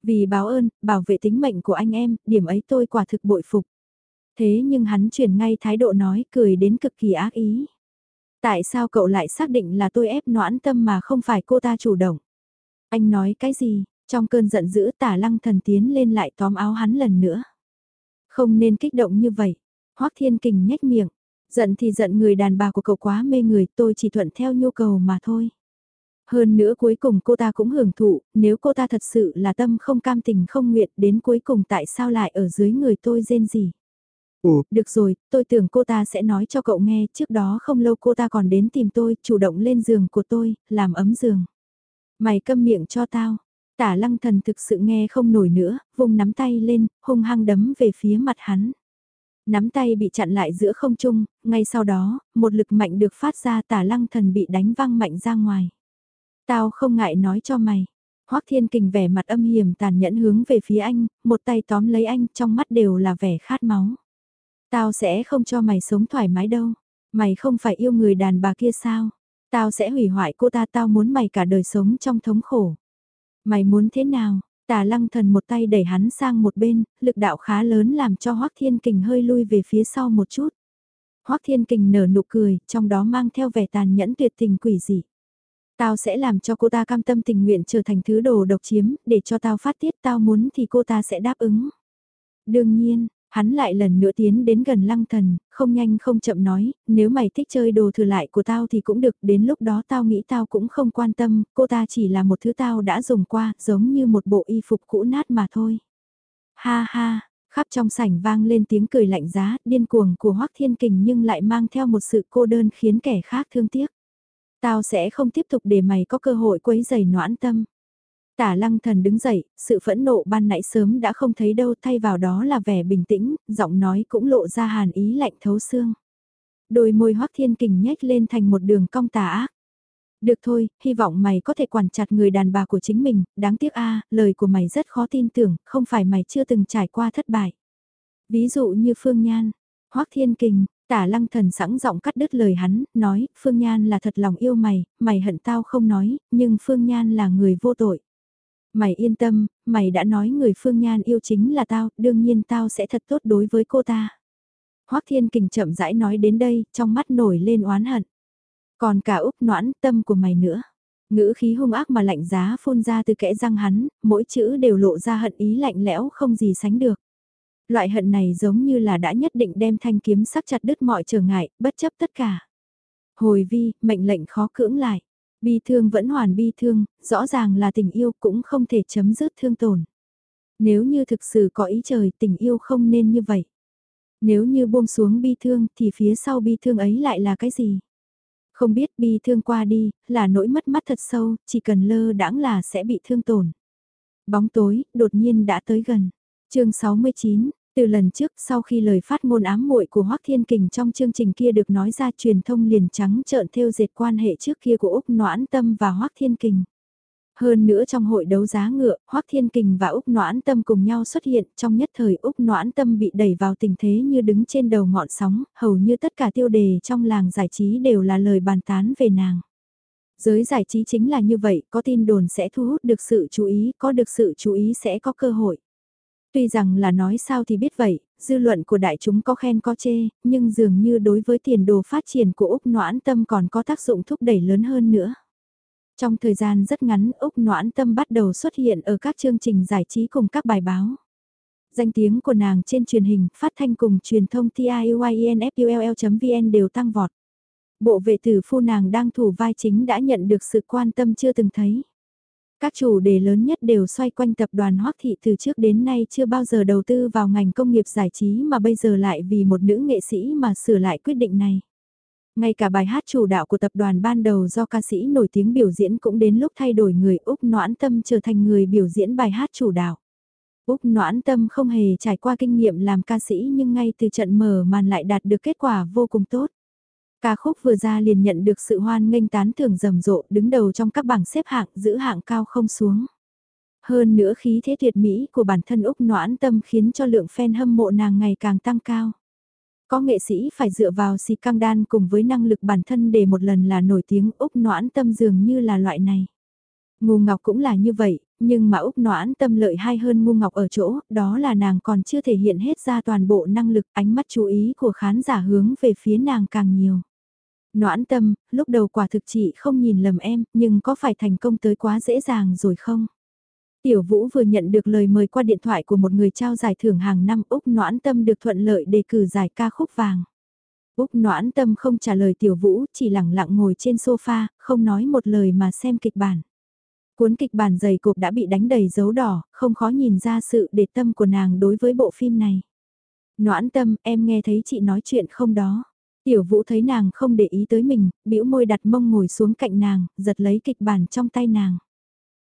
Vì báo ơn, bảo vệ tính mệnh của anh em, điểm ấy tôi quả thực bội phục. Thế nhưng hắn chuyển ngay thái độ nói cười đến cực kỳ ác ý. Tại sao cậu lại xác định là tôi ép noãn tâm mà không phải cô ta chủ động? Anh nói cái gì? Trong cơn giận dữ tả lăng thần tiến lên lại tóm áo hắn lần nữa. Không nên kích động như vậy. Hoác thiên kình nhếch miệng. Giận thì giận người đàn bà của cậu quá mê người tôi chỉ thuận theo nhu cầu mà thôi. Hơn nữa cuối cùng cô ta cũng hưởng thụ, nếu cô ta thật sự là tâm không cam tình không nguyện đến cuối cùng tại sao lại ở dưới người tôi rên gì. Ủa, được rồi, tôi tưởng cô ta sẽ nói cho cậu nghe, trước đó không lâu cô ta còn đến tìm tôi, chủ động lên giường của tôi, làm ấm giường. Mày câm miệng cho tao. Tả lăng thần thực sự nghe không nổi nữa, vùng nắm tay lên, hung hăng đấm về phía mặt hắn. Nắm tay bị chặn lại giữa không trung, ngay sau đó, một lực mạnh được phát ra tả lăng thần bị đánh văng mạnh ra ngoài. Tao không ngại nói cho mày. Hoắc Thiên Kình vẻ mặt âm hiểm tàn nhẫn hướng về phía anh, một tay tóm lấy anh, trong mắt đều là vẻ khát máu. Tao sẽ không cho mày sống thoải mái đâu. Mày không phải yêu người đàn bà kia sao? Tao sẽ hủy hoại cô ta tao muốn mày cả đời sống trong thống khổ. Mày muốn thế nào? Tà lăng thần một tay đẩy hắn sang một bên, lực đạo khá lớn làm cho Hoác Thiên Kình hơi lui về phía sau một chút. Hoác Thiên Kình nở nụ cười, trong đó mang theo vẻ tàn nhẫn tuyệt tình quỷ dị. Tao sẽ làm cho cô ta cam tâm tình nguyện trở thành thứ đồ độc chiếm, để cho tao phát tiết tao muốn thì cô ta sẽ đáp ứng. Đương nhiên, hắn lại lần nữa tiến đến gần lăng thần, không nhanh không chậm nói, nếu mày thích chơi đồ thừa lại của tao thì cũng được, đến lúc đó tao nghĩ tao cũng không quan tâm, cô ta chỉ là một thứ tao đã dùng qua, giống như một bộ y phục cũ nát mà thôi. Ha ha, khắp trong sảnh vang lên tiếng cười lạnh giá, điên cuồng của Hoắc Thiên Kình nhưng lại mang theo một sự cô đơn khiến kẻ khác thương tiếc. Tao sẽ không tiếp tục để mày có cơ hội quấy giày noãn tâm. Tả lăng thần đứng dậy, sự phẫn nộ ban nãy sớm đã không thấy đâu thay vào đó là vẻ bình tĩnh, giọng nói cũng lộ ra hàn ý lạnh thấu xương. Đôi môi hoắc thiên kình nhếch lên thành một đường cong tà ác. Được thôi, hy vọng mày có thể quản chặt người đàn bà của chính mình, đáng tiếc a lời của mày rất khó tin tưởng, không phải mày chưa từng trải qua thất bại. Ví dụ như Phương Nhan, hoắc Thiên Kình, Tả lăng thần sẵn giọng cắt đứt lời hắn, nói, Phương Nhan là thật lòng yêu mày, mày hận tao không nói, nhưng Phương Nhan là người vô tội. Mày yên tâm, mày đã nói người Phương Nhan yêu chính là tao, đương nhiên tao sẽ thật tốt đối với cô ta. Hoác Thiên Kình chậm rãi nói đến đây, trong mắt nổi lên oán hận. Còn cả úp noãn tâm của mày nữa. Ngữ khí hung ác mà lạnh giá phun ra từ kẽ răng hắn, mỗi chữ đều lộ ra hận ý lạnh lẽo không gì sánh được. Loại hận này giống như là đã nhất định đem thanh kiếm sắc chặt đứt mọi trở ngại, bất chấp tất cả. Hồi vi, mệnh lệnh khó cưỡng lại. Bi thương vẫn hoàn bi thương, rõ ràng là tình yêu cũng không thể chấm dứt thương tổn. Nếu như thực sự có ý trời tình yêu không nên như vậy. Nếu như buông xuống bi thương thì phía sau bi thương ấy lại là cái gì? Không biết bi thương qua đi, là nỗi mất mắt thật sâu, chỉ cần lơ đãng là sẽ bị thương tổn. Bóng tối, đột nhiên đã tới gần chương 69, từ lần trước sau khi lời phát ngôn ám muội của Hoắc Thiên Kình trong chương trình kia được nói ra truyền thông liền trắng trợn theo dệt quan hệ trước kia của Úc Noãn Tâm và Hoắc Thiên Kình. Hơn nữa trong hội đấu giá ngựa, Hoắc Thiên Kình và Úc Noãn Tâm cùng nhau xuất hiện, trong nhất thời Úc Noãn Tâm bị đẩy vào tình thế như đứng trên đầu ngọn sóng, hầu như tất cả tiêu đề trong làng giải trí đều là lời bàn tán về nàng. Giới giải trí chính là như vậy, có tin đồn sẽ thu hút được sự chú ý, có được sự chú ý sẽ có cơ hội. Tuy rằng là nói sao thì biết vậy, dư luận của đại chúng có khen có chê, nhưng dường như đối với tiền đồ phát triển của Úc Noãn Tâm còn có tác dụng thúc đẩy lớn hơn nữa. Trong thời gian rất ngắn, Úc Noãn Tâm bắt đầu xuất hiện ở các chương trình giải trí cùng các bài báo. Danh tiếng của nàng trên truyền hình, phát thanh cùng truyền thông TIYENFULL.vn đều tăng vọt. Bộ vệ tử phu nàng đang thủ vai chính đã nhận được sự quan tâm chưa từng thấy. Các chủ đề lớn nhất đều xoay quanh tập đoàn Hoắc Thị từ trước đến nay chưa bao giờ đầu tư vào ngành công nghiệp giải trí mà bây giờ lại vì một nữ nghệ sĩ mà sửa lại quyết định này. Ngay cả bài hát chủ đạo của tập đoàn ban đầu do ca sĩ nổi tiếng biểu diễn cũng đến lúc thay đổi người Úc Noãn Tâm trở thành người biểu diễn bài hát chủ đạo. Úc Noãn Tâm không hề trải qua kinh nghiệm làm ca sĩ nhưng ngay từ trận mở màn lại đạt được kết quả vô cùng tốt. Ca khúc vừa ra liền nhận được sự hoan nghênh tán thưởng rầm rộ đứng đầu trong các bảng xếp hạng giữ hạng cao không xuống. Hơn nữa khí thế tuyệt mỹ của bản thân Úc Noãn Tâm khiến cho lượng fan hâm mộ nàng ngày càng tăng cao. Có nghệ sĩ phải dựa vào xì căng đan cùng với năng lực bản thân để một lần là nổi tiếng Úc Noãn Tâm dường như là loại này. Ngu Ngọc cũng là như vậy, nhưng mà Úc Noãn Tâm lợi hai hơn Ngu Ngọc ở chỗ, đó là nàng còn chưa thể hiện hết ra toàn bộ năng lực, ánh mắt chú ý của khán giả hướng về phía nàng càng nhiều. Noãn Tâm, lúc đầu quả thực chị không nhìn lầm em, nhưng có phải thành công tới quá dễ dàng rồi không? Tiểu Vũ vừa nhận được lời mời qua điện thoại của một người trao giải thưởng hàng năm Úc Noãn Tâm được thuận lợi đề cử giải ca khúc vàng. Úc Noãn Tâm không trả lời Tiểu Vũ, chỉ lặng lặng ngồi trên sofa, không nói một lời mà xem kịch bản. Cuốn kịch bản dày cộp đã bị đánh đầy dấu đỏ, không khó nhìn ra sự để tâm của nàng đối với bộ phim này. Noãn Tâm, em nghe thấy chị nói chuyện không đó? Tiểu Vũ thấy nàng không để ý tới mình, bĩu môi đặt mông ngồi xuống cạnh nàng, giật lấy kịch bản trong tay nàng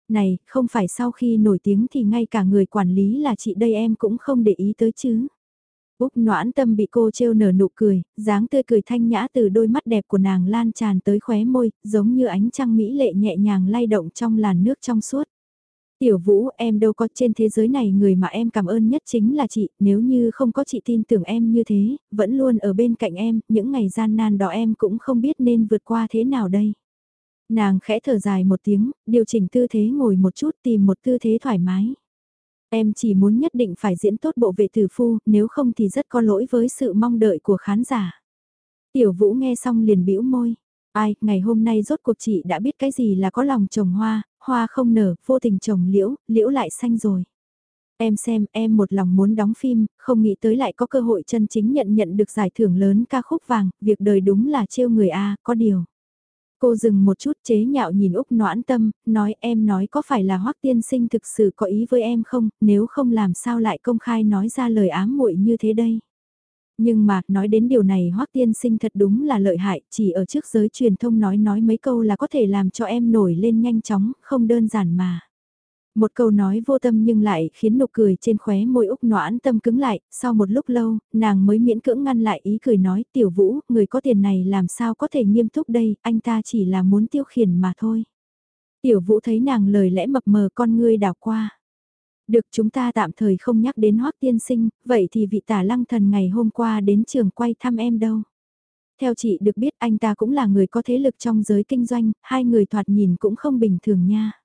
này, không phải sau khi nổi tiếng thì ngay cả người quản lý là chị đây em cũng không để ý tới chứ. Úc noãn tâm bị cô trêu nở nụ cười, dáng tươi cười thanh nhã từ đôi mắt đẹp của nàng lan tràn tới khóe môi, giống như ánh trăng mỹ lệ nhẹ nhàng lay động trong làn nước trong suốt. Tiểu Vũ, em đâu có trên thế giới này người mà em cảm ơn nhất chính là chị, nếu như không có chị tin tưởng em như thế, vẫn luôn ở bên cạnh em, những ngày gian nan đó em cũng không biết nên vượt qua thế nào đây. Nàng khẽ thở dài một tiếng, điều chỉnh tư thế ngồi một chút tìm một tư thế thoải mái. Em chỉ muốn nhất định phải diễn tốt bộ vệ tử phu, nếu không thì rất có lỗi với sự mong đợi của khán giả. Tiểu vũ nghe xong liền bĩu môi. Ai, ngày hôm nay rốt cuộc chị đã biết cái gì là có lòng trồng hoa, hoa không nở, vô tình trồng liễu, liễu lại xanh rồi. Em xem, em một lòng muốn đóng phim, không nghĩ tới lại có cơ hội chân chính nhận nhận được giải thưởng lớn ca khúc vàng, việc đời đúng là trêu người A, có điều. Cô dừng một chút chế nhạo nhìn Úc noãn tâm, nói em nói có phải là Hoắc tiên sinh thực sự có ý với em không, nếu không làm sao lại công khai nói ra lời ám muội như thế đây. Nhưng mà, nói đến điều này Hoắc tiên sinh thật đúng là lợi hại, chỉ ở trước giới truyền thông nói nói mấy câu là có thể làm cho em nổi lên nhanh chóng, không đơn giản mà. Một câu nói vô tâm nhưng lại khiến nụ cười trên khóe môi Úc noãn tâm cứng lại, sau một lúc lâu, nàng mới miễn cưỡng ngăn lại ý cười nói tiểu vũ, người có tiền này làm sao có thể nghiêm túc đây, anh ta chỉ là muốn tiêu khiển mà thôi. Tiểu vũ thấy nàng lời lẽ mập mờ con ngươi đảo qua. Được chúng ta tạm thời không nhắc đến hoắc tiên sinh, vậy thì vị tả lăng thần ngày hôm qua đến trường quay thăm em đâu. Theo chị được biết anh ta cũng là người có thế lực trong giới kinh doanh, hai người thoạt nhìn cũng không bình thường nha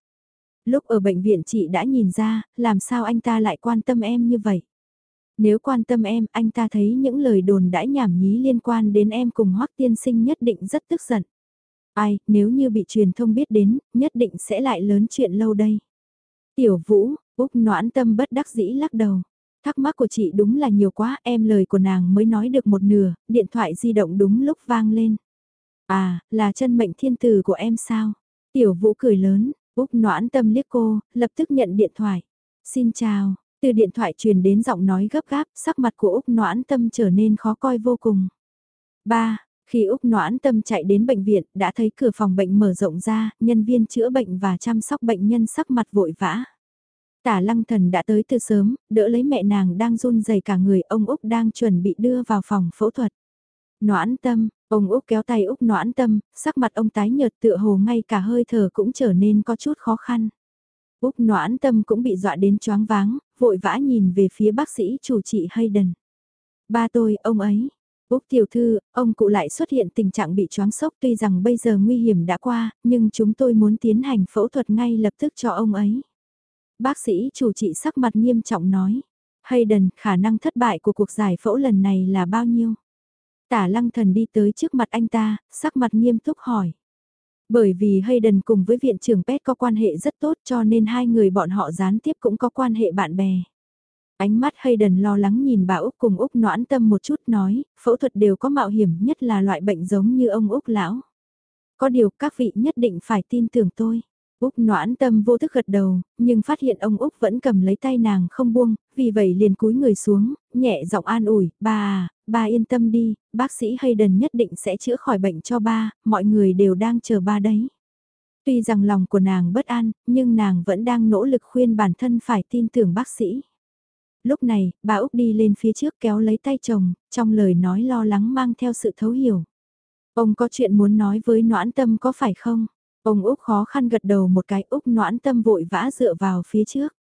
lúc ở bệnh viện chị đã nhìn ra, làm sao anh ta lại quan tâm em như vậy. Nếu quan tâm em, anh ta thấy những lời đồn đãi nhảm nhí liên quan đến em cùng Hoắc tiên sinh nhất định rất tức giận. Ai, nếu như bị truyền thông biết đến, nhất định sẽ lại lớn chuyện lâu đây. Tiểu Vũ, Úc noãn tâm bất đắc dĩ lắc đầu. Thắc mắc của chị đúng là nhiều quá, em lời của nàng mới nói được một nửa, điện thoại di động đúng lúc vang lên. À, là chân mệnh thiên tử của em sao? Tiểu Vũ cười lớn, Úc noãn tâm liếc cô, lập tức nhận điện thoại. Xin chào, từ điện thoại truyền đến giọng nói gấp gáp, sắc mặt của Úc noãn tâm trở nên khó coi vô cùng. Ba, Khi Úc noãn tâm chạy đến bệnh viện, đã thấy cửa phòng bệnh mở rộng ra, nhân viên chữa bệnh và chăm sóc bệnh nhân sắc mặt vội vã. Tả lăng thần đã tới từ sớm, đỡ lấy mẹ nàng đang run rẩy cả người, ông Úc đang chuẩn bị đưa vào phòng phẫu thuật. Noãn tâm, Ông Úc kéo tay Úc noãn tâm, sắc mặt ông tái nhợt tựa hồ ngay cả hơi thở cũng trở nên có chút khó khăn. Úc noãn tâm cũng bị dọa đến choáng váng, vội vã nhìn về phía bác sĩ chủ trị Hayden. Ba tôi, ông ấy. Úc tiểu thư, ông cụ lại xuất hiện tình trạng bị choáng sốc tuy rằng bây giờ nguy hiểm đã qua, nhưng chúng tôi muốn tiến hành phẫu thuật ngay lập tức cho ông ấy. Bác sĩ chủ trị sắc mặt nghiêm trọng nói. Hayden, khả năng thất bại của cuộc giải phẫu lần này là bao nhiêu? Tả lăng thần đi tới trước mặt anh ta, sắc mặt nghiêm túc hỏi. Bởi vì Hayden cùng với viện trưởng Pet có quan hệ rất tốt cho nên hai người bọn họ gián tiếp cũng có quan hệ bạn bè. Ánh mắt Hayden lo lắng nhìn bà Úc cùng Úc noãn tâm một chút nói, phẫu thuật đều có mạo hiểm nhất là loại bệnh giống như ông Úc lão. Có điều các vị nhất định phải tin tưởng tôi. Úc noãn tâm vô thức gật đầu, nhưng phát hiện ông Úc vẫn cầm lấy tay nàng không buông, vì vậy liền cúi người xuống, nhẹ giọng an ủi, ba à, ba yên tâm đi, bác sĩ Hayden nhất định sẽ chữa khỏi bệnh cho ba, mọi người đều đang chờ ba đấy. Tuy rằng lòng của nàng bất an, nhưng nàng vẫn đang nỗ lực khuyên bản thân phải tin tưởng bác sĩ. Lúc này, bà Úc đi lên phía trước kéo lấy tay chồng, trong lời nói lo lắng mang theo sự thấu hiểu. Ông có chuyện muốn nói với noãn tâm có phải không? Ông Úc khó khăn gật đầu một cái Úc noãn tâm vội vã dựa vào phía trước.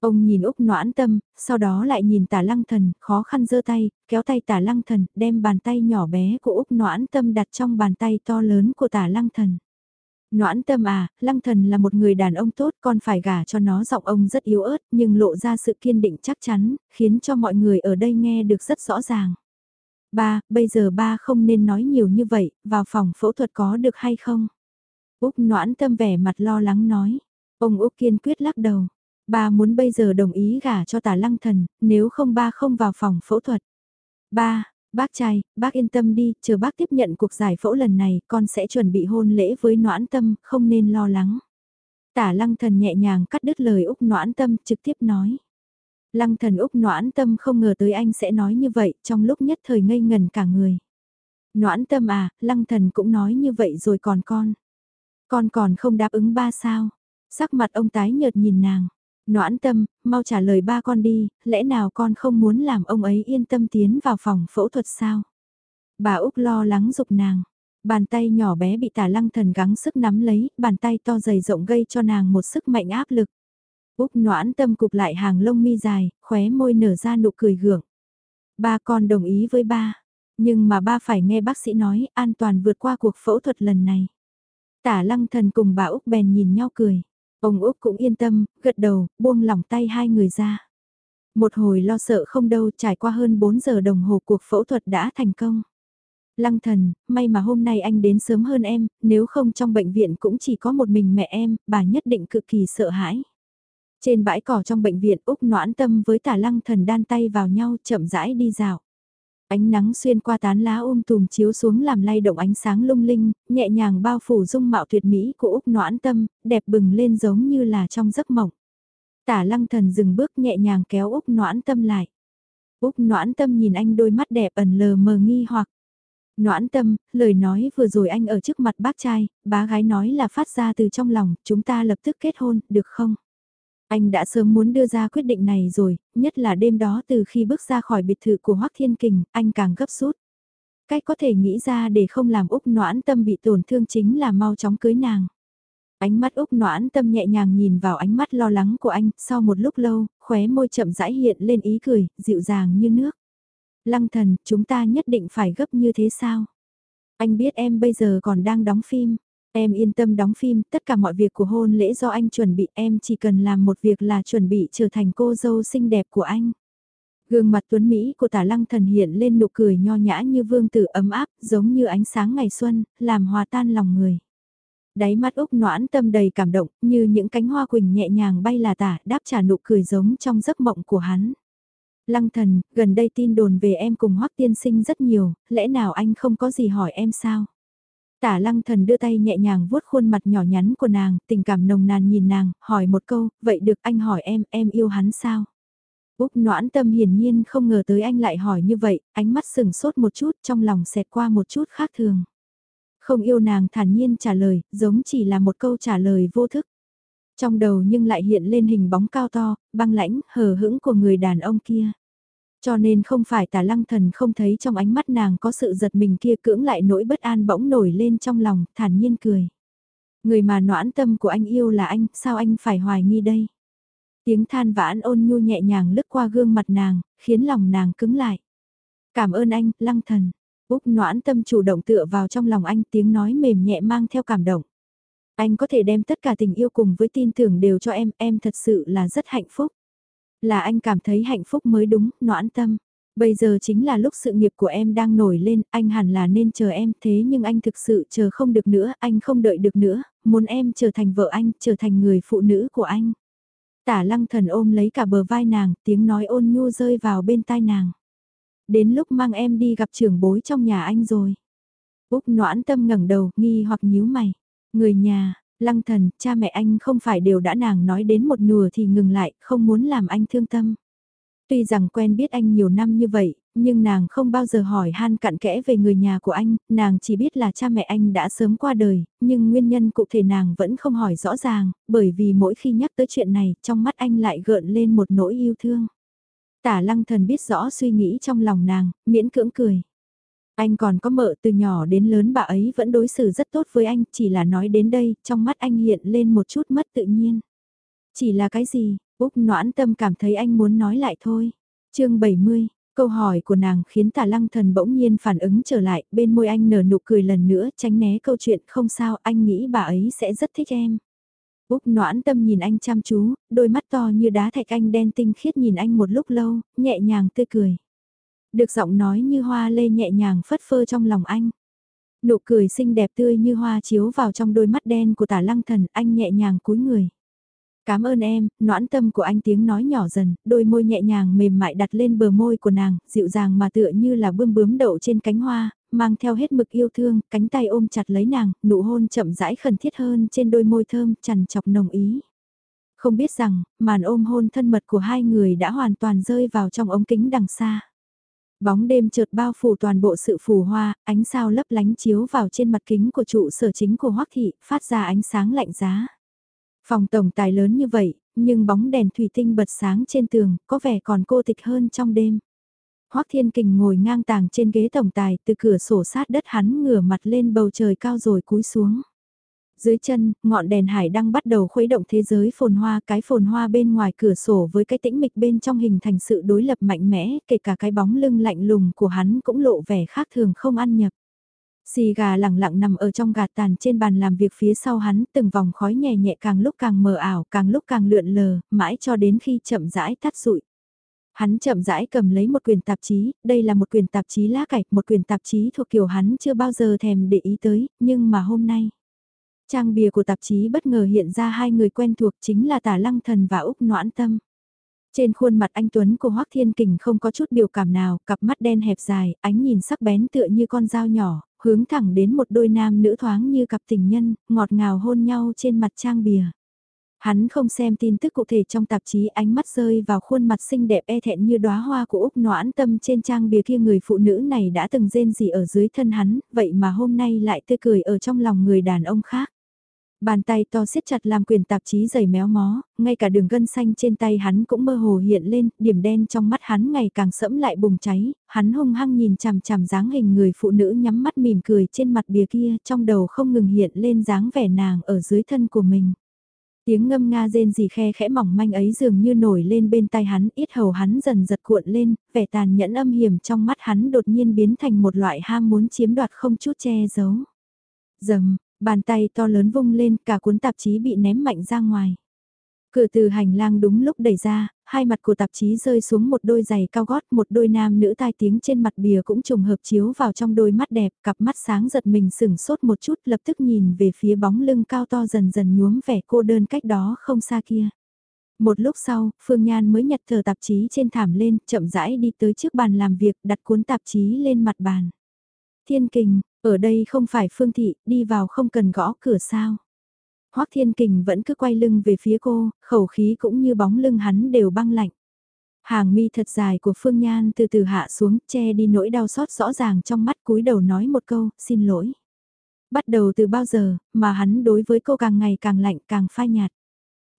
Ông nhìn Úc noãn tâm, sau đó lại nhìn tả lăng thần, khó khăn giơ tay, kéo tay tả lăng thần, đem bàn tay nhỏ bé của Úc noãn tâm đặt trong bàn tay to lớn của tả lăng thần. Noãn tâm à, lăng thần là một người đàn ông tốt con phải gả cho nó giọng ông rất yếu ớt nhưng lộ ra sự kiên định chắc chắn, khiến cho mọi người ở đây nghe được rất rõ ràng. Ba, bây giờ ba không nên nói nhiều như vậy, vào phòng phẫu thuật có được hay không? Úc noãn tâm vẻ mặt lo lắng nói. Ông Úc kiên quyết lắc đầu. Ba muốn bây giờ đồng ý gả cho tả lăng thần, nếu không ba không vào phòng phẫu thuật. Ba, bác trai, bác yên tâm đi, chờ bác tiếp nhận cuộc giải phẫu lần này, con sẽ chuẩn bị hôn lễ với noãn tâm, không nên lo lắng. Tả lăng thần nhẹ nhàng cắt đứt lời Úc noãn tâm, trực tiếp nói. Lăng thần Úc noãn tâm không ngờ tới anh sẽ nói như vậy, trong lúc nhất thời ngây ngần cả người. Noãn tâm à, lăng thần cũng nói như vậy rồi còn con. Con còn không đáp ứng ba sao? Sắc mặt ông tái nhợt nhìn nàng. Noãn tâm, mau trả lời ba con đi, lẽ nào con không muốn làm ông ấy yên tâm tiến vào phòng phẫu thuật sao? Bà Úc lo lắng dục nàng. Bàn tay nhỏ bé bị tả lăng thần gắng sức nắm lấy, bàn tay to dày rộng gây cho nàng một sức mạnh áp lực. Úc noãn tâm cục lại hàng lông mi dài, khóe môi nở ra nụ cười gượng. Ba con đồng ý với ba, nhưng mà ba phải nghe bác sĩ nói an toàn vượt qua cuộc phẫu thuật lần này. Tả lăng thần cùng bà Úc bèn nhìn nhau cười. Ông Úc cũng yên tâm, gật đầu, buông lỏng tay hai người ra. Một hồi lo sợ không đâu trải qua hơn 4 giờ đồng hồ cuộc phẫu thuật đã thành công. Lăng thần, may mà hôm nay anh đến sớm hơn em, nếu không trong bệnh viện cũng chỉ có một mình mẹ em, bà nhất định cực kỳ sợ hãi. Trên bãi cỏ trong bệnh viện Úc noãn tâm với tả lăng thần đan tay vào nhau chậm rãi đi dạo. Ánh nắng xuyên qua tán lá um tùm chiếu xuống làm lay động ánh sáng lung linh, nhẹ nhàng bao phủ dung mạo tuyệt mỹ của Úc noãn tâm, đẹp bừng lên giống như là trong giấc mộng. Tả lăng thần dừng bước nhẹ nhàng kéo Úc noãn tâm lại. Úc noãn tâm nhìn anh đôi mắt đẹp ẩn lờ mờ nghi hoặc. Noãn tâm, lời nói vừa rồi anh ở trước mặt bác trai, bá gái nói là phát ra từ trong lòng, chúng ta lập tức kết hôn, được không? Anh đã sớm muốn đưa ra quyết định này rồi, nhất là đêm đó từ khi bước ra khỏi biệt thự của Hoắc Thiên Kình, anh càng gấp rút. Cách có thể nghĩ ra để không làm Úc noãn tâm bị tổn thương chính là mau chóng cưới nàng. Ánh mắt Úc noãn tâm nhẹ nhàng nhìn vào ánh mắt lo lắng của anh, sau một lúc lâu, khóe môi chậm rãi hiện lên ý cười, dịu dàng như nước. Lăng thần, chúng ta nhất định phải gấp như thế sao? Anh biết em bây giờ còn đang đóng phim. Em yên tâm đóng phim, tất cả mọi việc của hôn lễ do anh chuẩn bị, em chỉ cần làm một việc là chuẩn bị trở thành cô dâu xinh đẹp của anh. Gương mặt tuấn Mỹ của tả lăng thần hiện lên nụ cười nho nhã như vương tử ấm áp, giống như ánh sáng ngày xuân, làm hòa tan lòng người. Đáy mắt Úc noãn tâm đầy cảm động, như những cánh hoa quỳnh nhẹ nhàng bay là tả, đáp trả nụ cười giống trong giấc mộng của hắn. Lăng thần, gần đây tin đồn về em cùng Hoắc tiên sinh rất nhiều, lẽ nào anh không có gì hỏi em sao? Tả lăng thần đưa tay nhẹ nhàng vuốt khuôn mặt nhỏ nhắn của nàng, tình cảm nồng nàn nhìn nàng, hỏi một câu, vậy được anh hỏi em, em yêu hắn sao? Úc noãn tâm hiển nhiên không ngờ tới anh lại hỏi như vậy, ánh mắt sừng sốt một chút trong lòng xẹt qua một chút khác thường. Không yêu nàng thản nhiên trả lời, giống chỉ là một câu trả lời vô thức. Trong đầu nhưng lại hiện lên hình bóng cao to, băng lãnh, hờ hững của người đàn ông kia. Cho nên không phải tả lăng thần không thấy trong ánh mắt nàng có sự giật mình kia cưỡng lại nỗi bất an bỗng nổi lên trong lòng, thản nhiên cười. Người mà noãn tâm của anh yêu là anh, sao anh phải hoài nghi đây? Tiếng than vãn ôn nhu nhẹ nhàng lướt qua gương mặt nàng, khiến lòng nàng cứng lại. Cảm ơn anh, lăng thần. Úc noãn tâm chủ động tựa vào trong lòng anh tiếng nói mềm nhẹ mang theo cảm động. Anh có thể đem tất cả tình yêu cùng với tin tưởng đều cho em, em thật sự là rất hạnh phúc. Là anh cảm thấy hạnh phúc mới đúng, noãn tâm. Bây giờ chính là lúc sự nghiệp của em đang nổi lên, anh hẳn là nên chờ em thế nhưng anh thực sự chờ không được nữa, anh không đợi được nữa, muốn em trở thành vợ anh, trở thành người phụ nữ của anh. Tả lăng thần ôm lấy cả bờ vai nàng, tiếng nói ôn nhu rơi vào bên tai nàng. Đến lúc mang em đi gặp trưởng bối trong nhà anh rồi. Úc noãn tâm ngẩng đầu, nghi hoặc nhíu mày. Người nhà, lăng thần, cha mẹ anh không phải đều đã nàng nói đến một nửa thì ngừng lại, không muốn làm anh thương tâm. Tuy rằng quen biết anh nhiều năm như vậy, nhưng nàng không bao giờ hỏi han cặn kẽ về người nhà của anh, nàng chỉ biết là cha mẹ anh đã sớm qua đời, nhưng nguyên nhân cụ thể nàng vẫn không hỏi rõ ràng, bởi vì mỗi khi nhắc tới chuyện này, trong mắt anh lại gợn lên một nỗi yêu thương. Tả lăng thần biết rõ suy nghĩ trong lòng nàng, miễn cưỡng cười. Anh còn có mợ từ nhỏ đến lớn bà ấy vẫn đối xử rất tốt với anh, chỉ là nói đến đây, trong mắt anh hiện lên một chút mất tự nhiên. Chỉ là cái gì, Úc noãn tâm cảm thấy anh muốn nói lại thôi. chương 70, câu hỏi của nàng khiến tà lăng thần bỗng nhiên phản ứng trở lại, bên môi anh nở nụ cười lần nữa, tránh né câu chuyện không sao, anh nghĩ bà ấy sẽ rất thích em. Úc noãn tâm nhìn anh chăm chú, đôi mắt to như đá thạch anh đen tinh khiết nhìn anh một lúc lâu, nhẹ nhàng tươi cười. Được giọng nói như hoa lê nhẹ nhàng phất phơ trong lòng anh. Nụ cười xinh đẹp tươi như hoa chiếu vào trong đôi mắt đen của tả lăng thần, anh nhẹ nhàng cúi người. Cảm ơn em, noãn tâm của anh tiếng nói nhỏ dần, đôi môi nhẹ nhàng mềm mại đặt lên bờ môi của nàng, dịu dàng mà tựa như là bươm bướm đậu trên cánh hoa, mang theo hết mực yêu thương, cánh tay ôm chặt lấy nàng, nụ hôn chậm rãi khẩn thiết hơn trên đôi môi thơm, chằn chọc nồng ý. Không biết rằng, màn ôm hôn thân mật của hai người đã hoàn toàn rơi vào trong ống kính đằng xa. Bóng đêm chợt bao phủ toàn bộ sự phù hoa, ánh sao lấp lánh chiếu vào trên mặt kính của trụ sở chính của Hoắc Thị, phát ra ánh sáng lạnh giá. Phòng tổng tài lớn như vậy, nhưng bóng đèn thủy tinh bật sáng trên tường, có vẻ còn cô tịch hơn trong đêm. Hoắc Thiên Kình ngồi ngang tàng trên ghế tổng tài, từ cửa sổ sát đất hắn ngửa mặt lên bầu trời cao rồi cúi xuống. Dưới chân, ngọn đèn hải đang bắt đầu khuấy động thế giới phồn hoa, cái phồn hoa bên ngoài cửa sổ với cái tĩnh mịch bên trong hình thành sự đối lập mạnh mẽ, kể cả cái bóng lưng lạnh lùng của hắn cũng lộ vẻ khác thường không ăn nhập. Xì gà lẳng lặng nằm ở trong gạt tàn trên bàn làm việc phía sau hắn, từng vòng khói nhẹ nhẹ càng lúc càng mờ ảo, càng lúc càng lượn lờ, mãi cho đến khi chậm rãi tắt rụi. Hắn chậm rãi cầm lấy một quyển tạp chí, đây là một quyển tạp chí lá cải, một quyển tạp chí thuộc kiểu hắn chưa bao giờ thèm để ý tới, nhưng mà hôm nay. Trang bìa của tạp chí bất ngờ hiện ra hai người quen thuộc chính là Tả Lăng Thần và Úc Noãn Tâm. Trên khuôn mặt anh Tuấn của Hoác Thiên Kình không có chút biểu cảm nào, cặp mắt đen hẹp dài, ánh nhìn sắc bén tựa như con dao nhỏ, hướng thẳng đến một đôi nam nữ thoáng như cặp tình nhân, ngọt ngào hôn nhau trên mặt trang bìa. Hắn không xem tin tức cụ thể trong tạp chí ánh mắt rơi vào khuôn mặt xinh đẹp e thẹn như đóa hoa của Úc noãn tâm trên trang bìa kia người phụ nữ này đã từng rên gì ở dưới thân hắn, vậy mà hôm nay lại tươi cười ở trong lòng người đàn ông khác. Bàn tay to siết chặt làm quyền tạp chí dày méo mó, ngay cả đường gân xanh trên tay hắn cũng mơ hồ hiện lên, điểm đen trong mắt hắn ngày càng sẫm lại bùng cháy, hắn hung hăng nhìn chằm chằm dáng hình người phụ nữ nhắm mắt mỉm cười trên mặt bìa kia, trong đầu không ngừng hiện lên dáng vẻ nàng ở dưới thân của mình. Tiếng ngâm nga rên gì khe khẽ mỏng manh ấy dường như nổi lên bên tai hắn, ít hầu hắn dần giật cuộn lên, vẻ tàn nhẫn âm hiểm trong mắt hắn đột nhiên biến thành một loại ham muốn chiếm đoạt không chút che giấu. Dầm, Bàn tay to lớn vung lên, cả cuốn tạp chí bị ném mạnh ra ngoài. Cửa từ hành lang đúng lúc đẩy ra, hai mặt của tạp chí rơi xuống một đôi giày cao gót, một đôi nam nữ tai tiếng trên mặt bìa cũng trùng hợp chiếu vào trong đôi mắt đẹp, cặp mắt sáng giật mình sửng sốt một chút lập tức nhìn về phía bóng lưng cao to dần dần nhuốm vẻ cô đơn cách đó không xa kia. Một lúc sau, Phương Nhan mới nhặt tờ tạp chí trên thảm lên, chậm rãi đi tới trước bàn làm việc, đặt cuốn tạp chí lên mặt bàn. Thiên kình, ở đây không phải phương thị, đi vào không cần gõ cửa sao. Hoác Thiên Kình vẫn cứ quay lưng về phía cô, khẩu khí cũng như bóng lưng hắn đều băng lạnh. Hàng mi thật dài của Phương Nhan từ từ hạ xuống, che đi nỗi đau xót rõ ràng trong mắt cúi đầu nói một câu, xin lỗi. Bắt đầu từ bao giờ, mà hắn đối với cô càng ngày càng lạnh càng phai nhạt.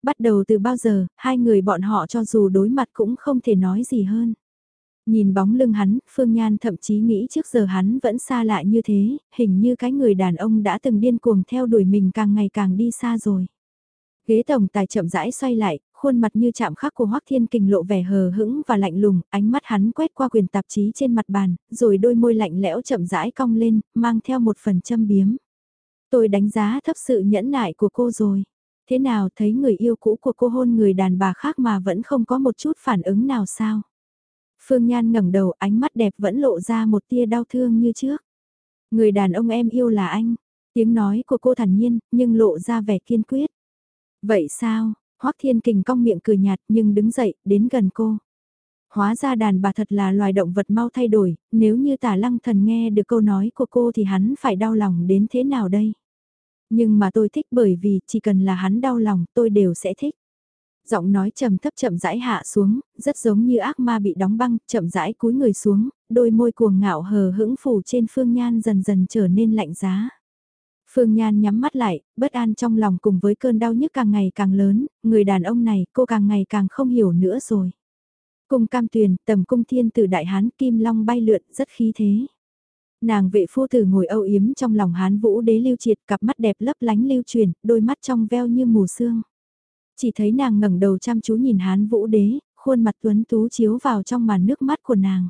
Bắt đầu từ bao giờ, hai người bọn họ cho dù đối mặt cũng không thể nói gì hơn. Nhìn bóng lưng hắn, Phương Nhan thậm chí nghĩ trước giờ hắn vẫn xa lạ như thế, hình như cái người đàn ông đã từng điên cuồng theo đuổi mình càng ngày càng đi xa rồi. Ghế tổng tài chậm rãi xoay lại, khuôn mặt như chạm khắc của Hoắc Thiên Kình lộ vẻ hờ hững và lạnh lùng, ánh mắt hắn quét qua quyền tạp chí trên mặt bàn, rồi đôi môi lạnh lẽo chậm rãi cong lên, mang theo một phần châm biếm. Tôi đánh giá thấp sự nhẫn nại của cô rồi. Thế nào thấy người yêu cũ của cô hôn người đàn bà khác mà vẫn không có một chút phản ứng nào sao? Phương Nhan ngẩng đầu ánh mắt đẹp vẫn lộ ra một tia đau thương như trước. Người đàn ông em yêu là anh. Tiếng nói của cô thản nhiên, nhưng lộ ra vẻ kiên quyết. Vậy sao, Hoác Thiên Kình cong miệng cười nhạt nhưng đứng dậy, đến gần cô. Hóa ra đàn bà thật là loài động vật mau thay đổi, nếu như tả lăng thần nghe được câu nói của cô thì hắn phải đau lòng đến thế nào đây? Nhưng mà tôi thích bởi vì chỉ cần là hắn đau lòng tôi đều sẽ thích. Giọng nói trầm thấp chậm rãi hạ xuống, rất giống như ác ma bị đóng băng, chậm rãi cúi người xuống, đôi môi cuồng ngạo hờ hững phủ trên phương nhan dần dần trở nên lạnh giá. Phương Nhan nhắm mắt lại, bất an trong lòng cùng với cơn đau nhức càng ngày càng lớn, người đàn ông này cô càng ngày càng không hiểu nữa rồi. Cung cam tuyền, tầm cung thiên tử đại hán kim long bay lượn rất khí thế. Nàng vệ phu tử ngồi âu yếm trong lòng hán vũ đế lưu triệt cặp mắt đẹp lấp lánh lưu truyền, đôi mắt trong veo như mù sương. Chỉ thấy nàng ngẩng đầu chăm chú nhìn hán vũ đế, khuôn mặt tuấn tú chiếu vào trong màn nước mắt của nàng.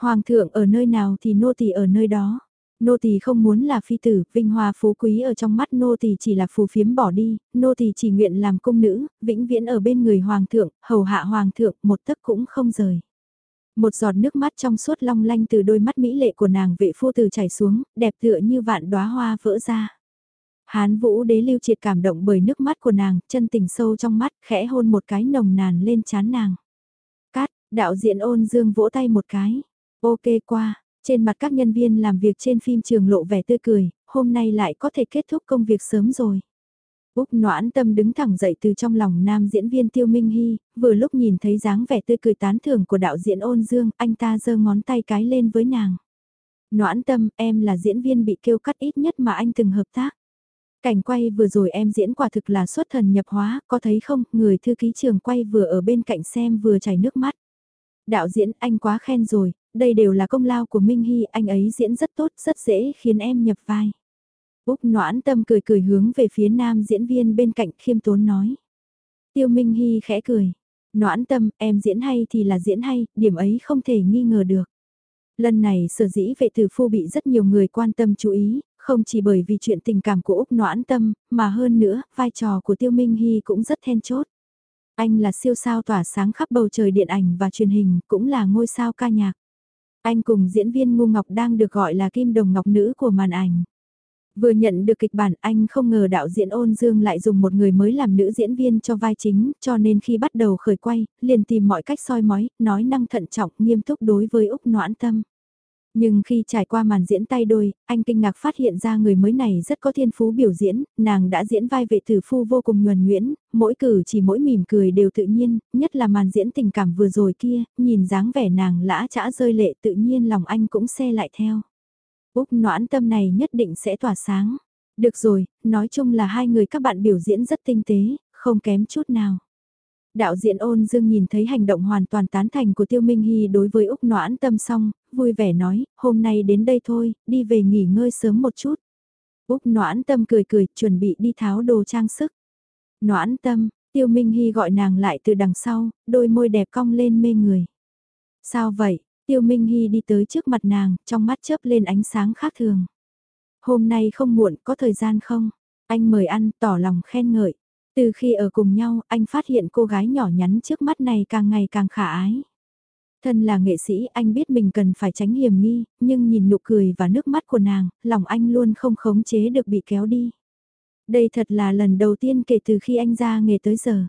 Hoàng thượng ở nơi nào thì nô tỳ ở nơi đó. Nô tỳ không muốn là phi tử, vinh hoa phú quý ở trong mắt nô tỳ chỉ là phù phiếm bỏ đi, nô tỳ chỉ nguyện làm công nữ, vĩnh viễn ở bên người hoàng thượng, hầu hạ hoàng thượng, một tấc cũng không rời. Một giọt nước mắt trong suốt long lanh từ đôi mắt mỹ lệ của nàng vệ phu tử chảy xuống, đẹp tựa như vạn đóa hoa vỡ ra. Hán vũ đế lưu triệt cảm động bởi nước mắt của nàng, chân tình sâu trong mắt, khẽ hôn một cái nồng nàn lên chán nàng. Cát, đạo diễn ôn dương vỗ tay một cái. Ok qua, trên mặt các nhân viên làm việc trên phim trường lộ vẻ tươi cười, hôm nay lại có thể kết thúc công việc sớm rồi. Úc noãn tâm đứng thẳng dậy từ trong lòng nam diễn viên Tiêu Minh Hy, vừa lúc nhìn thấy dáng vẻ tươi cười tán thưởng của đạo diễn ôn dương, anh ta giơ ngón tay cái lên với nàng. Noãn tâm, em là diễn viên bị kêu cắt ít nhất mà anh từng hợp tác. Cảnh quay vừa rồi em diễn quả thực là xuất thần nhập hóa, có thấy không, người thư ký trường quay vừa ở bên cạnh xem vừa chảy nước mắt. Đạo diễn anh quá khen rồi, đây đều là công lao của Minh Hy, anh ấy diễn rất tốt, rất dễ khiến em nhập vai. Úc noãn tâm cười cười hướng về phía nam diễn viên bên cạnh khiêm tốn nói. Tiêu Minh Hy khẽ cười. Noãn tâm, em diễn hay thì là diễn hay, điểm ấy không thể nghi ngờ được. Lần này sở dĩ vệ tử phu bị rất nhiều người quan tâm chú ý, không chỉ bởi vì chuyện tình cảm của Úc Noãn Tâm, mà hơn nữa, vai trò của Tiêu Minh Hy cũng rất then chốt. Anh là siêu sao tỏa sáng khắp bầu trời điện ảnh và truyền hình, cũng là ngôi sao ca nhạc. Anh cùng diễn viên Ngu Ngọc đang được gọi là kim đồng ngọc nữ của màn ảnh. Vừa nhận được kịch bản anh không ngờ đạo diễn ôn dương lại dùng một người mới làm nữ diễn viên cho vai chính, cho nên khi bắt đầu khởi quay, liền tìm mọi cách soi mói, nói năng thận trọng, nghiêm túc đối với Úc Noãn Tâm. Nhưng khi trải qua màn diễn tay đôi, anh kinh ngạc phát hiện ra người mới này rất có thiên phú biểu diễn, nàng đã diễn vai vệ tử phu vô cùng nhuần nhuyễn, mỗi cử chỉ mỗi mỉm cười đều tự nhiên, nhất là màn diễn tình cảm vừa rồi kia, nhìn dáng vẻ nàng lã chã rơi lệ tự nhiên lòng anh cũng xe lại theo. Úc noãn tâm này nhất định sẽ tỏa sáng. Được rồi, nói chung là hai người các bạn biểu diễn rất tinh tế, không kém chút nào. Đạo diễn ôn dương nhìn thấy hành động hoàn toàn tán thành của Tiêu Minh Hy đối với Úc Noãn Tâm xong, vui vẻ nói, hôm nay đến đây thôi, đi về nghỉ ngơi sớm một chút. Úc Noãn Tâm cười cười, chuẩn bị đi tháo đồ trang sức. Noãn Tâm, Tiêu Minh Hy gọi nàng lại từ đằng sau, đôi môi đẹp cong lên mê người. Sao vậy? Tiêu Minh Hy đi tới trước mặt nàng, trong mắt chớp lên ánh sáng khác thường. Hôm nay không muộn, có thời gian không? Anh mời ăn, tỏ lòng khen ngợi. Từ khi ở cùng nhau, anh phát hiện cô gái nhỏ nhắn trước mắt này càng ngày càng khả ái. Thân là nghệ sĩ, anh biết mình cần phải tránh hiểm nghi, nhưng nhìn nụ cười và nước mắt của nàng, lòng anh luôn không khống chế được bị kéo đi. Đây thật là lần đầu tiên kể từ khi anh ra nghề tới giờ.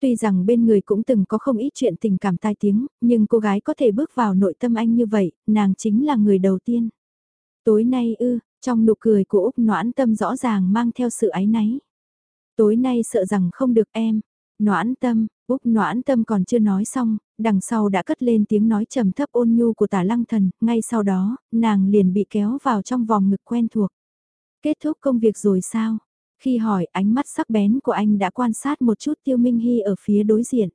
Tuy rằng bên người cũng từng có không ít chuyện tình cảm tai tiếng, nhưng cô gái có thể bước vào nội tâm anh như vậy, nàng chính là người đầu tiên. Tối nay ư, trong nụ cười của Úc Noãn Tâm rõ ràng mang theo sự ái náy. Tối nay sợ rằng không được em. Noãn tâm, Úc noãn tâm còn chưa nói xong, đằng sau đã cất lên tiếng nói trầm thấp ôn nhu của tả lăng thần, ngay sau đó, nàng liền bị kéo vào trong vòng ngực quen thuộc. Kết thúc công việc rồi sao? Khi hỏi ánh mắt sắc bén của anh đã quan sát một chút tiêu minh hy ở phía đối diện.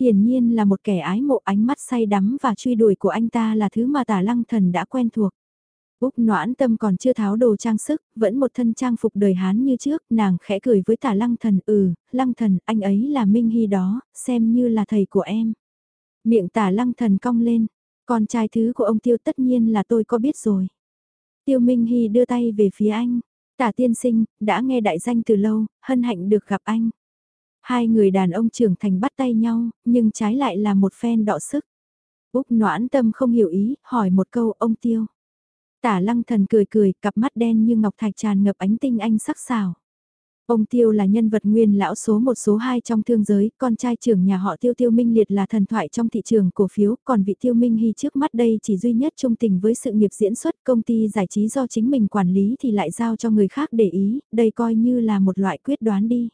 hiển nhiên là một kẻ ái mộ ánh mắt say đắm và truy đuổi của anh ta là thứ mà tả lăng thần đã quen thuộc. Úc noãn tâm còn chưa tháo đồ trang sức, vẫn một thân trang phục đời Hán như trước, nàng khẽ cười với tả lăng thần, ừ, lăng thần, anh ấy là Minh Hy đó, xem như là thầy của em. Miệng tả lăng thần cong lên, con trai thứ của ông Tiêu tất nhiên là tôi có biết rồi. Tiêu Minh Hy đưa tay về phía anh, tả tiên sinh, đã nghe đại danh từ lâu, hân hạnh được gặp anh. Hai người đàn ông trưởng thành bắt tay nhau, nhưng trái lại là một phen đọ sức. Úc noãn tâm không hiểu ý, hỏi một câu ông Tiêu. Tả lăng thần cười cười, cặp mắt đen như ngọc thạch tràn ngập ánh tinh anh sắc sảo. Ông Tiêu là nhân vật nguyên lão số một số 2 trong thương giới, con trai trưởng nhà họ Tiêu Tiêu Minh Liệt là thần thoại trong thị trường cổ phiếu, còn vị Tiêu Minh Hy trước mắt đây chỉ duy nhất trung tình với sự nghiệp diễn xuất công ty giải trí do chính mình quản lý thì lại giao cho người khác để ý, đây coi như là một loại quyết đoán đi.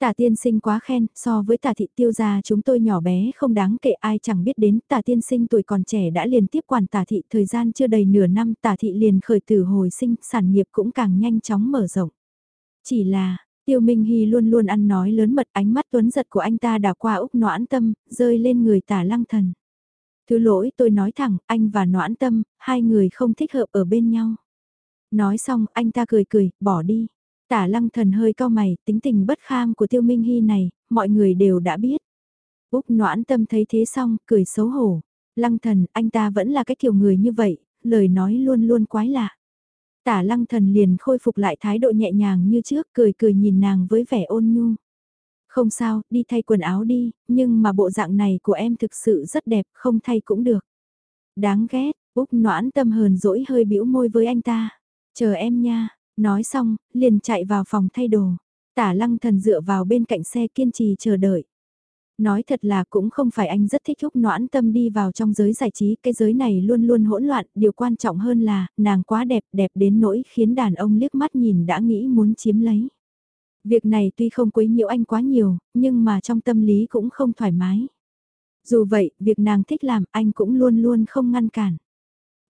Tả tiên sinh quá khen, so với tả thị tiêu gia chúng tôi nhỏ bé không đáng kể ai chẳng biết đến, tả tiên sinh tuổi còn trẻ đã liền tiếp quản tả thị thời gian chưa đầy nửa năm tả thị liền khởi tử hồi sinh, sản nghiệp cũng càng nhanh chóng mở rộng. Chỉ là, tiêu minh hy luôn luôn ăn nói lớn mật ánh mắt tuấn giật của anh ta đảo qua úc noãn tâm, rơi lên người tả lăng thần. Thứ lỗi tôi nói thẳng, anh và noãn tâm, hai người không thích hợp ở bên nhau. Nói xong, anh ta cười cười, bỏ đi. Tả lăng thần hơi cao mày, tính tình bất kham của tiêu minh hy này, mọi người đều đã biết. Úc noãn tâm thấy thế xong, cười xấu hổ. Lăng thần, anh ta vẫn là cái kiểu người như vậy, lời nói luôn luôn quái lạ. Tả lăng thần liền khôi phục lại thái độ nhẹ nhàng như trước, cười cười nhìn nàng với vẻ ôn nhu. Không sao, đi thay quần áo đi, nhưng mà bộ dạng này của em thực sự rất đẹp, không thay cũng được. Đáng ghét, Úc noãn tâm hờn dỗi hơi bĩu môi với anh ta. Chờ em nha, Nói xong, liền chạy vào phòng thay đồ. Tả lăng thần dựa vào bên cạnh xe kiên trì chờ đợi. Nói thật là cũng không phải anh rất thích húc Noãn Tâm đi vào trong giới giải trí, cái giới này luôn luôn hỗn loạn, điều quan trọng hơn là, nàng quá đẹp, đẹp đến nỗi khiến đàn ông liếc mắt nhìn đã nghĩ muốn chiếm lấy. Việc này tuy không quấy nhiễu anh quá nhiều, nhưng mà trong tâm lý cũng không thoải mái. Dù vậy, việc nàng thích làm anh cũng luôn luôn không ngăn cản.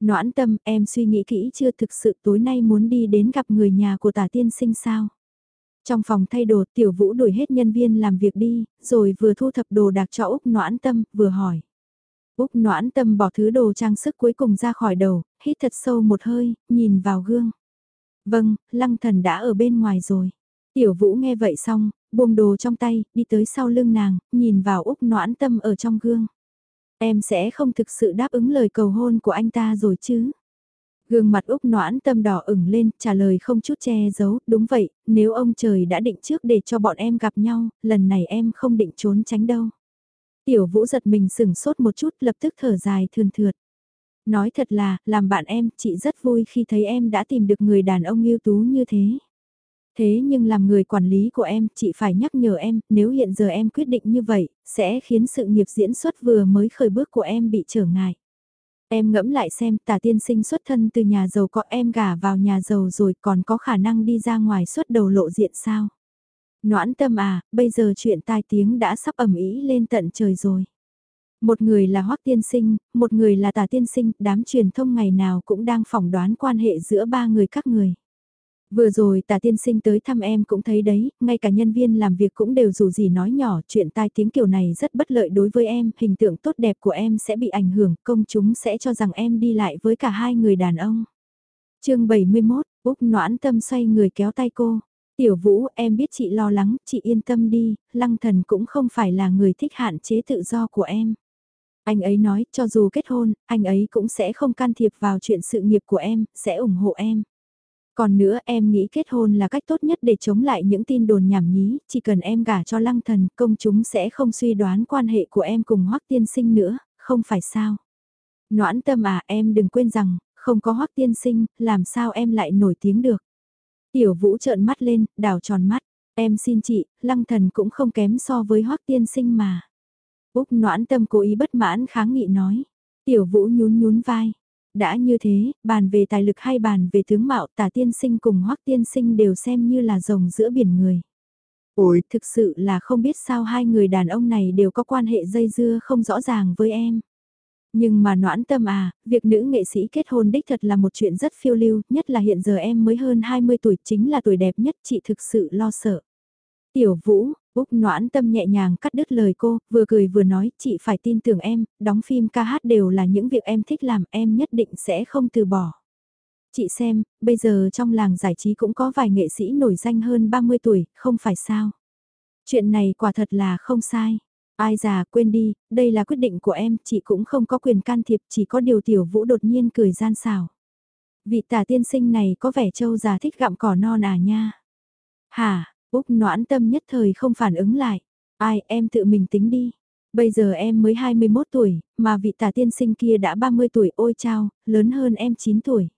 Noãn tâm, em suy nghĩ kỹ chưa thực sự tối nay muốn đi đến gặp người nhà của tả tiên sinh sao? Trong phòng thay đồ, tiểu vũ đuổi hết nhân viên làm việc đi, rồi vừa thu thập đồ đạc cho Úc noãn tâm, vừa hỏi. Úc noãn tâm bỏ thứ đồ trang sức cuối cùng ra khỏi đầu, hít thật sâu một hơi, nhìn vào gương. Vâng, lăng thần đã ở bên ngoài rồi. Tiểu vũ nghe vậy xong, buông đồ trong tay, đi tới sau lưng nàng, nhìn vào Úc noãn tâm ở trong gương. Em sẽ không thực sự đáp ứng lời cầu hôn của anh ta rồi chứ? Gương mặt Úc noãn tâm đỏ ửng lên, trả lời không chút che giấu, đúng vậy, nếu ông trời đã định trước để cho bọn em gặp nhau, lần này em không định trốn tránh đâu. Tiểu vũ giật mình sừng sốt một chút lập tức thở dài thườn thượt. Nói thật là, làm bạn em, chị rất vui khi thấy em đã tìm được người đàn ông ưu tú như thế. Thế nhưng làm người quản lý của em, chị phải nhắc nhở em, nếu hiện giờ em quyết định như vậy, sẽ khiến sự nghiệp diễn xuất vừa mới khởi bước của em bị trở ngại. Em ngẫm lại xem, tả tiên sinh xuất thân từ nhà giàu có em gả vào nhà giàu rồi còn có khả năng đi ra ngoài xuất đầu lộ diện sao? Noãn tâm à, bây giờ chuyện tai tiếng đã sắp ẩm ý lên tận trời rồi. Một người là hoắc tiên sinh, một người là tả tiên sinh, đám truyền thông ngày nào cũng đang phỏng đoán quan hệ giữa ba người các người. Vừa rồi tà tiên sinh tới thăm em cũng thấy đấy, ngay cả nhân viên làm việc cũng đều dù gì nói nhỏ chuyện tai tiếng kiểu này rất bất lợi đối với em, hình tượng tốt đẹp của em sẽ bị ảnh hưởng, công chúng sẽ cho rằng em đi lại với cả hai người đàn ông. chương 71, Úc noãn tâm xoay người kéo tay cô. Tiểu Vũ, em biết chị lo lắng, chị yên tâm đi, Lăng Thần cũng không phải là người thích hạn chế tự do của em. Anh ấy nói, cho dù kết hôn, anh ấy cũng sẽ không can thiệp vào chuyện sự nghiệp của em, sẽ ủng hộ em. Còn nữa em nghĩ kết hôn là cách tốt nhất để chống lại những tin đồn nhảm nhí, chỉ cần em gả cho lăng thần, công chúng sẽ không suy đoán quan hệ của em cùng hoắc tiên sinh nữa, không phải sao. Noãn tâm à em đừng quên rằng, không có hoắc tiên sinh, làm sao em lại nổi tiếng được. Tiểu vũ trợn mắt lên, đảo tròn mắt, em xin chị, lăng thần cũng không kém so với hoắc tiên sinh mà. Úc noãn tâm cố ý bất mãn kháng nghị nói. Tiểu vũ nhún nhún vai, đã như thế, bàn về tài lực hay bàn về tướng mạo tả tiên sinh cùng hoắc tiên sinh đều xem như là rồng giữa biển người. Ôi, thực sự là không biết sao hai người đàn ông này đều có quan hệ dây dưa không rõ ràng với em. Nhưng mà noãn tâm à, việc nữ nghệ sĩ kết hôn đích thật là một chuyện rất phiêu lưu, nhất là hiện giờ em mới hơn 20 tuổi chính là tuổi đẹp nhất chị thực sự lo sợ. Tiểu Vũ, Úc noãn tâm nhẹ nhàng cắt đứt lời cô, vừa cười vừa nói, chị phải tin tưởng em, đóng phim ca hát đều là những việc em thích làm, em nhất định sẽ không từ bỏ. Chị xem, bây giờ trong làng giải trí cũng có vài nghệ sĩ nổi danh hơn 30 tuổi, không phải sao. Chuyện này quả thật là không sai. Ai già quên đi, đây là quyết định của em, chị cũng không có quyền can thiệp, chỉ có điều tiểu vũ đột nhiên cười gian xào. Vị tả tiên sinh này có vẻ châu già thích gặm cỏ non à nha. Hả, Úc noãn tâm nhất thời không phản ứng lại. Ai, em tự mình tính đi. Bây giờ em mới 21 tuổi, mà vị tả tiên sinh kia đã 30 tuổi ôi chao, lớn hơn em 9 tuổi.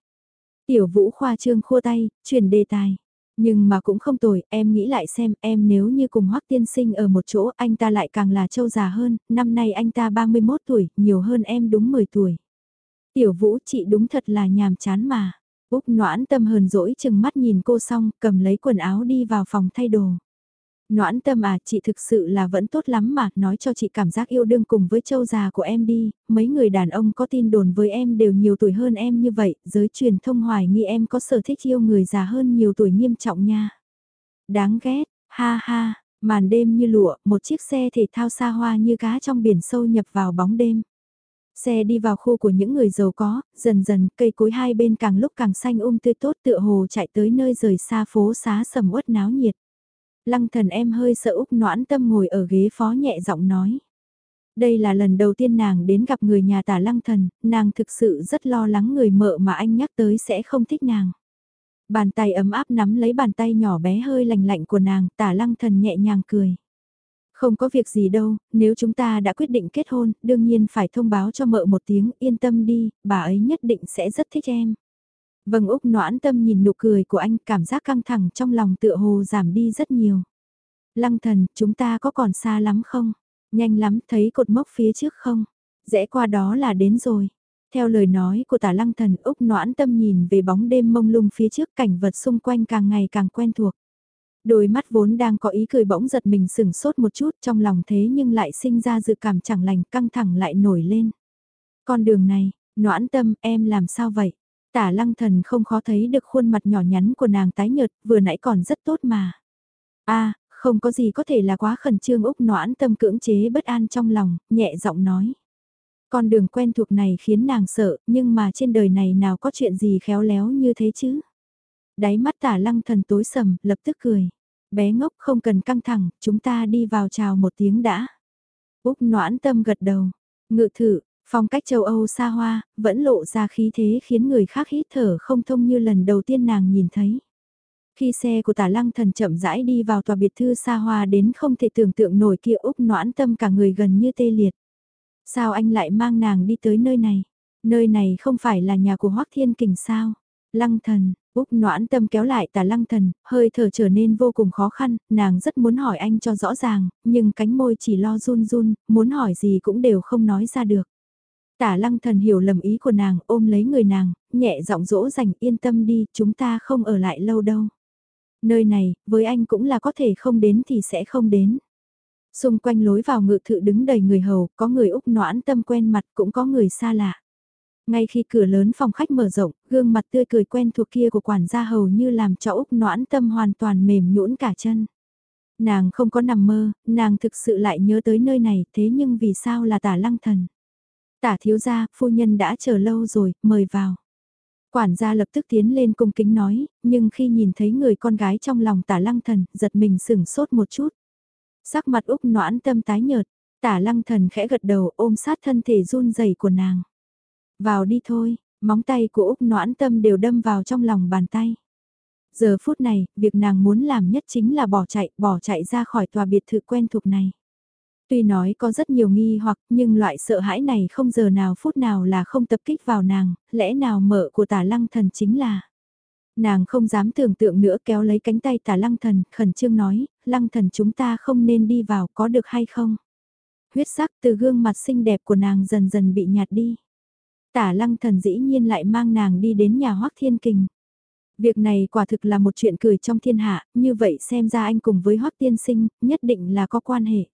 Tiểu vũ khoa trương khua tay, chuyển đề tài. Nhưng mà cũng không tồi, em nghĩ lại xem, em nếu như cùng hoắc tiên sinh ở một chỗ, anh ta lại càng là trâu già hơn, năm nay anh ta 31 tuổi, nhiều hơn em đúng 10 tuổi. Tiểu vũ chị đúng thật là nhàm chán mà. Úc noãn tâm hờn dỗi chừng mắt nhìn cô xong, cầm lấy quần áo đi vào phòng thay đồ. Noãn tâm à, chị thực sự là vẫn tốt lắm mà, nói cho chị cảm giác yêu đương cùng với châu già của em đi, mấy người đàn ông có tin đồn với em đều nhiều tuổi hơn em như vậy, giới truyền thông hoài nghi em có sở thích yêu người già hơn nhiều tuổi nghiêm trọng nha. Đáng ghét, ha ha, màn đêm như lụa, một chiếc xe thể thao xa hoa như cá trong biển sâu nhập vào bóng đêm. Xe đi vào khu của những người giàu có, dần dần cây cối hai bên càng lúc càng xanh um tươi tốt tựa hồ chạy tới nơi rời xa phố xá sầm uất náo nhiệt. Lăng thần em hơi sợ Úc noãn tâm ngồi ở ghế phó nhẹ giọng nói. Đây là lần đầu tiên nàng đến gặp người nhà tả lăng thần, nàng thực sự rất lo lắng người mợ mà anh nhắc tới sẽ không thích nàng. Bàn tay ấm áp nắm lấy bàn tay nhỏ bé hơi lành lạnh của nàng, tả lăng thần nhẹ nhàng cười. Không có việc gì đâu, nếu chúng ta đã quyết định kết hôn, đương nhiên phải thông báo cho mợ một tiếng, yên tâm đi, bà ấy nhất định sẽ rất thích em. Vâng Úc noãn tâm nhìn nụ cười của anh, cảm giác căng thẳng trong lòng tựa hồ giảm đi rất nhiều. Lăng thần, chúng ta có còn xa lắm không? Nhanh lắm, thấy cột mốc phía trước không? Rẽ qua đó là đến rồi. Theo lời nói của tả lăng thần Úc noãn tâm nhìn về bóng đêm mông lung phía trước cảnh vật xung quanh càng ngày càng quen thuộc. Đôi mắt vốn đang có ý cười bỗng giật mình sừng sốt một chút trong lòng thế nhưng lại sinh ra dự cảm chẳng lành căng thẳng lại nổi lên. Con đường này, noãn tâm em làm sao vậy? Tả lăng thần không khó thấy được khuôn mặt nhỏ nhắn của nàng tái nhợt vừa nãy còn rất tốt mà. a không có gì có thể là quá khẩn trương Úc noãn tâm cưỡng chế bất an trong lòng, nhẹ giọng nói. Con đường quen thuộc này khiến nàng sợ, nhưng mà trên đời này nào có chuyện gì khéo léo như thế chứ? Đáy mắt tả lăng thần tối sầm, lập tức cười. Bé ngốc không cần căng thẳng, chúng ta đi vào chào một tiếng đã. Úc noãn tâm gật đầu. Ngự thử, phong cách châu Âu xa hoa, vẫn lộ ra khí thế khiến người khác hít thở không thông như lần đầu tiên nàng nhìn thấy. Khi xe của tả lăng thần chậm rãi đi vào tòa biệt thư xa hoa đến không thể tưởng tượng nổi kia Úc noãn tâm cả người gần như tê liệt. Sao anh lại mang nàng đi tới nơi này? Nơi này không phải là nhà của Hoác Thiên Kình sao? Lăng thần, Úc noãn tâm kéo lại tà lăng thần, hơi thở trở nên vô cùng khó khăn, nàng rất muốn hỏi anh cho rõ ràng, nhưng cánh môi chỉ lo run run, muốn hỏi gì cũng đều không nói ra được. Tả lăng thần hiểu lầm ý của nàng, ôm lấy người nàng, nhẹ giọng dỗ dành yên tâm đi, chúng ta không ở lại lâu đâu. Nơi này, với anh cũng là có thể không đến thì sẽ không đến. Xung quanh lối vào ngự thự đứng đầy người hầu, có người Úc noãn tâm quen mặt cũng có người xa lạ. Ngay khi cửa lớn phòng khách mở rộng, gương mặt tươi cười quen thuộc kia của quản gia hầu như làm cho Úc noãn tâm hoàn toàn mềm nhũn cả chân. Nàng không có nằm mơ, nàng thực sự lại nhớ tới nơi này, thế nhưng vì sao là tả lăng thần? Tả thiếu gia, phu nhân đã chờ lâu rồi, mời vào. Quản gia lập tức tiến lên cung kính nói, nhưng khi nhìn thấy người con gái trong lòng tả lăng thần, giật mình sửng sốt một chút. Sắc mặt Úc noãn tâm tái nhợt, tả lăng thần khẽ gật đầu ôm sát thân thể run rẩy của nàng. Vào đi thôi, móng tay của Úc noãn tâm đều đâm vào trong lòng bàn tay. Giờ phút này, việc nàng muốn làm nhất chính là bỏ chạy, bỏ chạy ra khỏi tòa biệt thự quen thuộc này. Tuy nói có rất nhiều nghi hoặc nhưng loại sợ hãi này không giờ nào phút nào là không tập kích vào nàng, lẽ nào mở của tả lăng thần chính là. Nàng không dám tưởng tượng nữa kéo lấy cánh tay tả lăng thần, khẩn trương nói, lăng thần chúng ta không nên đi vào có được hay không? Huyết sắc từ gương mặt xinh đẹp của nàng dần dần bị nhạt đi. Tả lăng thần dĩ nhiên lại mang nàng đi đến nhà hoác thiên kình. Việc này quả thực là một chuyện cười trong thiên hạ, như vậy xem ra anh cùng với hoác tiên sinh, nhất định là có quan hệ.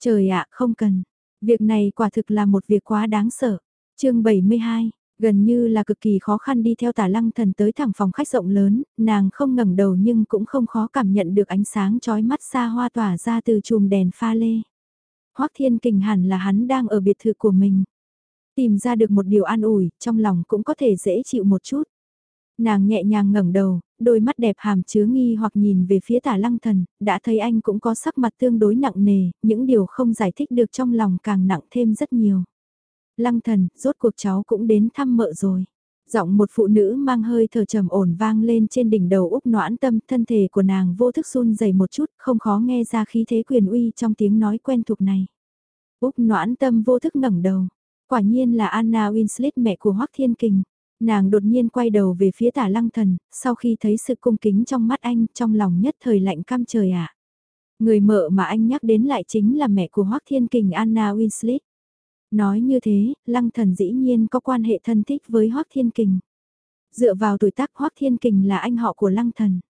Trời ạ, không cần. Việc này quả thực là một việc quá đáng sợ. chương 72, Gần như là cực kỳ khó khăn đi theo tả lăng thần tới thẳng phòng khách rộng lớn, nàng không ngẩng đầu nhưng cũng không khó cảm nhận được ánh sáng chói mắt xa hoa tỏa ra từ chùm đèn pha lê. Hoắc Thiên Kình hẳn là hắn đang ở biệt thự của mình. Tìm ra được một điều an ủi, trong lòng cũng có thể dễ chịu một chút. Nàng nhẹ nhàng ngẩng đầu, đôi mắt đẹp hàm chứa nghi hoặc nhìn về phía tả lăng thần, đã thấy anh cũng có sắc mặt tương đối nặng nề, những điều không giải thích được trong lòng càng nặng thêm rất nhiều. Lăng thần, rốt cuộc cháu cũng đến thăm mợ rồi. Giọng một phụ nữ mang hơi thở trầm ổn vang lên trên đỉnh đầu Úc noãn tâm, thân thể của nàng vô thức run dày một chút, không khó nghe ra khí thế quyền uy trong tiếng nói quen thuộc này. Úc noãn tâm vô thức ngẩng đầu. Quả nhiên là Anna Winslet mẹ của Hoắc Thiên Kình. Nàng đột nhiên quay đầu về phía tả lăng thần, sau khi thấy sự cung kính trong mắt anh, trong lòng nhất thời lạnh cam trời ạ. Người mợ mà anh nhắc đến lại chính là mẹ của Hoắc Thiên Kình Anna Winslet. Nói như thế, lăng thần dĩ nhiên có quan hệ thân thích với Hoác Thiên Kình. Dựa vào tuổi tác Hoác Thiên Kình là anh họ của lăng thần.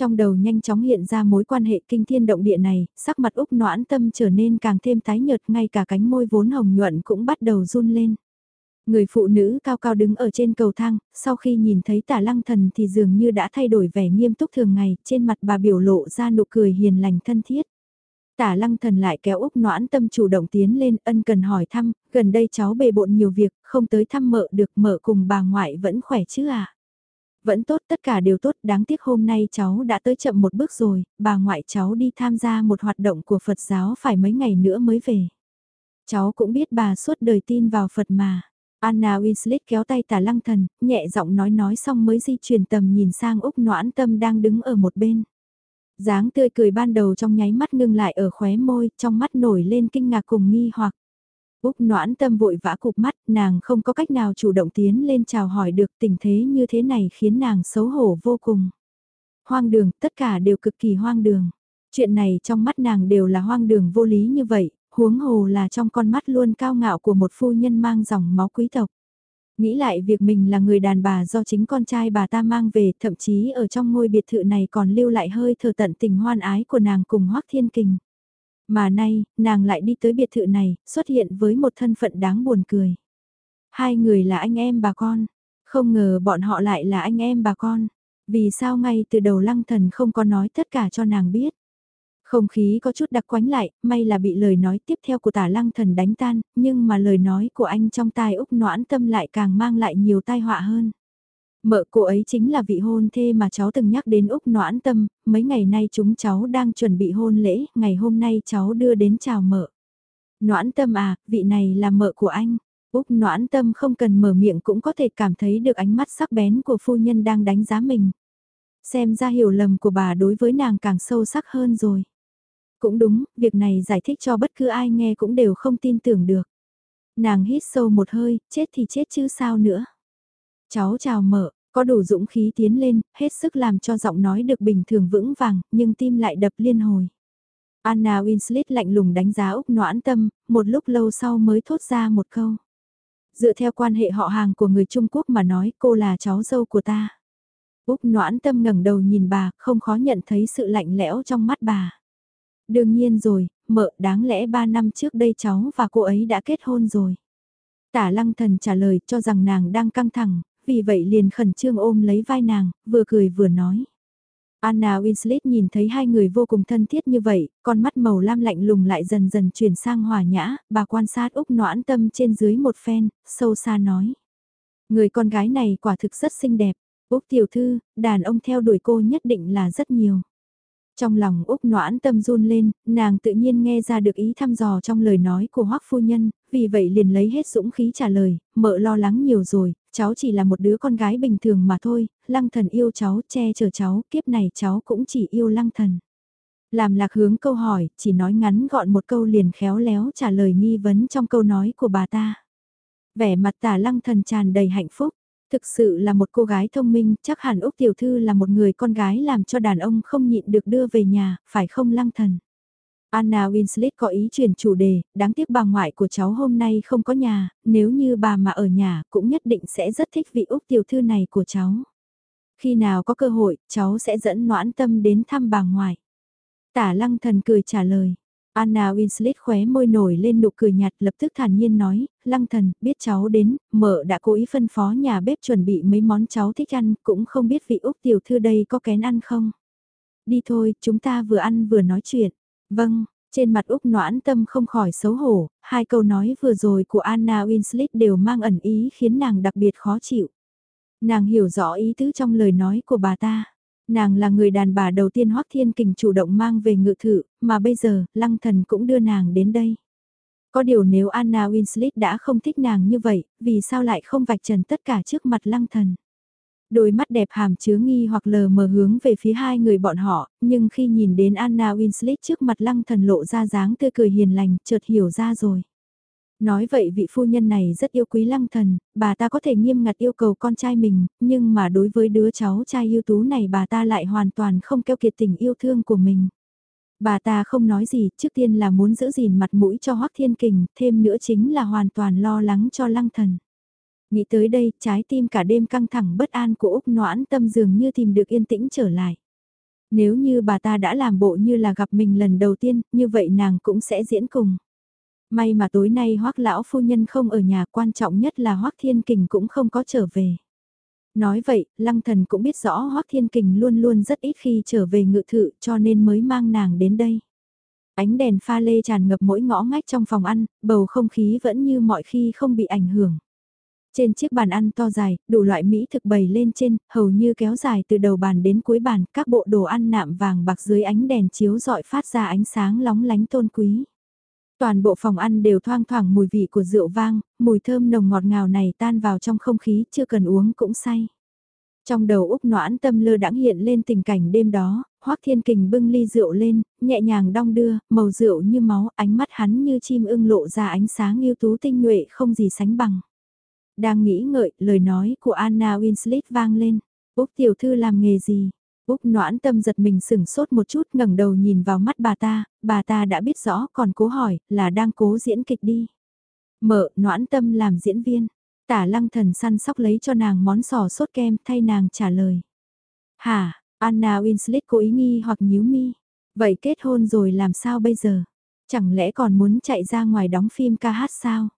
Trong đầu nhanh chóng hiện ra mối quan hệ kinh thiên động địa này, sắc mặt Úc noãn tâm trở nên càng thêm tái nhợt ngay cả cánh môi vốn hồng nhuận cũng bắt đầu run lên. Người phụ nữ cao cao đứng ở trên cầu thang, sau khi nhìn thấy tả lăng thần thì dường như đã thay đổi vẻ nghiêm túc thường ngày, trên mặt bà biểu lộ ra nụ cười hiền lành thân thiết. Tả lăng thần lại kéo Úc noãn tâm chủ động tiến lên ân cần hỏi thăm, gần đây cháu bề bộn nhiều việc, không tới thăm mợ được mợ cùng bà ngoại vẫn khỏe chứ à? Vẫn tốt tất cả đều tốt, đáng tiếc hôm nay cháu đã tới chậm một bước rồi, bà ngoại cháu đi tham gia một hoạt động của Phật giáo phải mấy ngày nữa mới về. Cháu cũng biết bà suốt đời tin vào Phật mà. Anna Winslet kéo tay tả lăng thần, nhẹ giọng nói nói xong mới di chuyển tầm nhìn sang Úc noãn tâm đang đứng ở một bên dáng tươi cười ban đầu trong nháy mắt ngưng lại ở khóe môi, trong mắt nổi lên kinh ngạc cùng nghi hoặc. Úc noãn tâm vội vã cục mắt, nàng không có cách nào chủ động tiến lên chào hỏi được tình thế như thế này khiến nàng xấu hổ vô cùng. Hoang đường, tất cả đều cực kỳ hoang đường. Chuyện này trong mắt nàng đều là hoang đường vô lý như vậy, huống hồ là trong con mắt luôn cao ngạo của một phu nhân mang dòng máu quý tộc. Nghĩ lại việc mình là người đàn bà do chính con trai bà ta mang về, thậm chí ở trong ngôi biệt thự này còn lưu lại hơi thờ tận tình hoan ái của nàng cùng Hoác Thiên Kình. Mà nay, nàng lại đi tới biệt thự này, xuất hiện với một thân phận đáng buồn cười. Hai người là anh em bà con, không ngờ bọn họ lại là anh em bà con. Vì sao ngay từ đầu lăng thần không có nói tất cả cho nàng biết. Không khí có chút đặc quánh lại, may là bị lời nói tiếp theo của tả lăng thần đánh tan, nhưng mà lời nói của anh trong tai Úc noãn tâm lại càng mang lại nhiều tai họa hơn. Mợ cô ấy chính là vị hôn thê mà cháu từng nhắc đến Úc noãn tâm, mấy ngày nay chúng cháu đang chuẩn bị hôn lễ, ngày hôm nay cháu đưa đến chào mợ. Noãn tâm à, vị này là mợ của anh. Úc noãn tâm không cần mở miệng cũng có thể cảm thấy được ánh mắt sắc bén của phu nhân đang đánh giá mình. Xem ra hiểu lầm của bà đối với nàng càng sâu sắc hơn rồi. Cũng đúng, việc này giải thích cho bất cứ ai nghe cũng đều không tin tưởng được. Nàng hít sâu một hơi, chết thì chết chứ sao nữa. Cháu chào mợ, có đủ dũng khí tiến lên, hết sức làm cho giọng nói được bình thường vững vàng, nhưng tim lại đập liên hồi. Anna Winslet lạnh lùng đánh giá Úc noãn tâm, một lúc lâu sau mới thốt ra một câu. Dựa theo quan hệ họ hàng của người Trung Quốc mà nói cô là cháu dâu của ta. Úc noãn tâm ngẩng đầu nhìn bà, không khó nhận thấy sự lạnh lẽo trong mắt bà. Đương nhiên rồi, mợ đáng lẽ 3 năm trước đây cháu và cô ấy đã kết hôn rồi. Tả lăng thần trả lời cho rằng nàng đang căng thẳng, vì vậy liền khẩn trương ôm lấy vai nàng, vừa cười vừa nói. Anna Winslet nhìn thấy hai người vô cùng thân thiết như vậy, con mắt màu lam lạnh lùng lại dần dần chuyển sang hòa nhã, bà quan sát Úc noãn tâm trên dưới một phen, sâu xa nói. Người con gái này quả thực rất xinh đẹp, Úc tiểu thư, đàn ông theo đuổi cô nhất định là rất nhiều. Trong lòng Úc noãn tâm run lên, nàng tự nhiên nghe ra được ý thăm dò trong lời nói của hoắc phu nhân, vì vậy liền lấy hết dũng khí trả lời, mợ lo lắng nhiều rồi, cháu chỉ là một đứa con gái bình thường mà thôi, lăng thần yêu cháu, che chở cháu, kiếp này cháu cũng chỉ yêu lăng thần. Làm lạc hướng câu hỏi, chỉ nói ngắn gọn một câu liền khéo léo trả lời nghi vấn trong câu nói của bà ta. Vẻ mặt tả lăng thần tràn đầy hạnh phúc, Thực sự là một cô gái thông minh, chắc hẳn Úc Tiểu Thư là một người con gái làm cho đàn ông không nhịn được đưa về nhà, phải không lăng thần. Anna Winslet có ý chuyển chủ đề, đáng tiếc bà ngoại của cháu hôm nay không có nhà, nếu như bà mà ở nhà cũng nhất định sẽ rất thích vị Úc Tiểu Thư này của cháu. Khi nào có cơ hội, cháu sẽ dẫn noãn tâm đến thăm bà ngoại. Tả lăng thần cười trả lời. Anna Winslet khóe môi nổi lên nụ cười nhạt lập tức thản nhiên nói, lăng thần, biết cháu đến, mợ đã cố ý phân phó nhà bếp chuẩn bị mấy món cháu thích ăn, cũng không biết vị Úc tiểu thư đây có kén ăn không. Đi thôi, chúng ta vừa ăn vừa nói chuyện. Vâng, trên mặt Úc noãn tâm không khỏi xấu hổ, hai câu nói vừa rồi của Anna Winslet đều mang ẩn ý khiến nàng đặc biệt khó chịu. Nàng hiểu rõ ý tứ trong lời nói của bà ta. Nàng là người đàn bà đầu tiên Hoắc Thiên Kình chủ động mang về ngự thự, mà bây giờ, Lăng Thần cũng đưa nàng đến đây. Có điều nếu Anna Winslet đã không thích nàng như vậy, vì sao lại không vạch trần tất cả trước mặt Lăng Thần? Đôi mắt đẹp hàm chứa nghi hoặc lờ mờ hướng về phía hai người bọn họ, nhưng khi nhìn đến Anna Winslet trước mặt Lăng Thần lộ ra dáng tươi cười hiền lành, chợt hiểu ra rồi. Nói vậy vị phu nhân này rất yêu quý lăng thần, bà ta có thể nghiêm ngặt yêu cầu con trai mình, nhưng mà đối với đứa cháu trai yêu tú này bà ta lại hoàn toàn không keo kiệt tình yêu thương của mình. Bà ta không nói gì, trước tiên là muốn giữ gìn mặt mũi cho Hoắc Thiên Kình, thêm nữa chính là hoàn toàn lo lắng cho lăng thần. Nghĩ tới đây, trái tim cả đêm căng thẳng bất an của Úc Noãn tâm dường như tìm được yên tĩnh trở lại. Nếu như bà ta đã làm bộ như là gặp mình lần đầu tiên, như vậy nàng cũng sẽ diễn cùng. May mà tối nay hoắc lão phu nhân không ở nhà quan trọng nhất là hoắc thiên kình cũng không có trở về. Nói vậy, lăng thần cũng biết rõ hoắc thiên kình luôn luôn rất ít khi trở về ngự thự cho nên mới mang nàng đến đây. Ánh đèn pha lê tràn ngập mỗi ngõ ngách trong phòng ăn, bầu không khí vẫn như mọi khi không bị ảnh hưởng. Trên chiếc bàn ăn to dài, đủ loại mỹ thực bày lên trên, hầu như kéo dài từ đầu bàn đến cuối bàn, các bộ đồ ăn nạm vàng bạc dưới ánh đèn chiếu rọi phát ra ánh sáng lóng lánh tôn quý. Toàn bộ phòng ăn đều thoang thoảng mùi vị của rượu vang, mùi thơm nồng ngọt ngào này tan vào trong không khí, chưa cần uống cũng say. Trong đầu Úc noãn tâm lơ đãng hiện lên tình cảnh đêm đó, Hoắc Thiên Kình bưng ly rượu lên, nhẹ nhàng đong đưa, màu rượu như máu, ánh mắt hắn như chim ưng lộ ra ánh sáng yêu tú tinh nhuệ không gì sánh bằng. Đang nghĩ ngợi, lời nói của Anna Winslet vang lên. Úc tiểu thư làm nghề gì? Úc noãn tâm giật mình sửng sốt một chút ngẩng đầu nhìn vào mắt bà ta, bà ta đã biết rõ còn cố hỏi là đang cố diễn kịch đi. Mở noãn tâm làm diễn viên, tả lăng thần săn sóc lấy cho nàng món sò sốt kem thay nàng trả lời. Hả, Anna Winslet cố ý nghi hoặc nhíu mi. Vậy kết hôn rồi làm sao bây giờ? Chẳng lẽ còn muốn chạy ra ngoài đóng phim ca hát sao?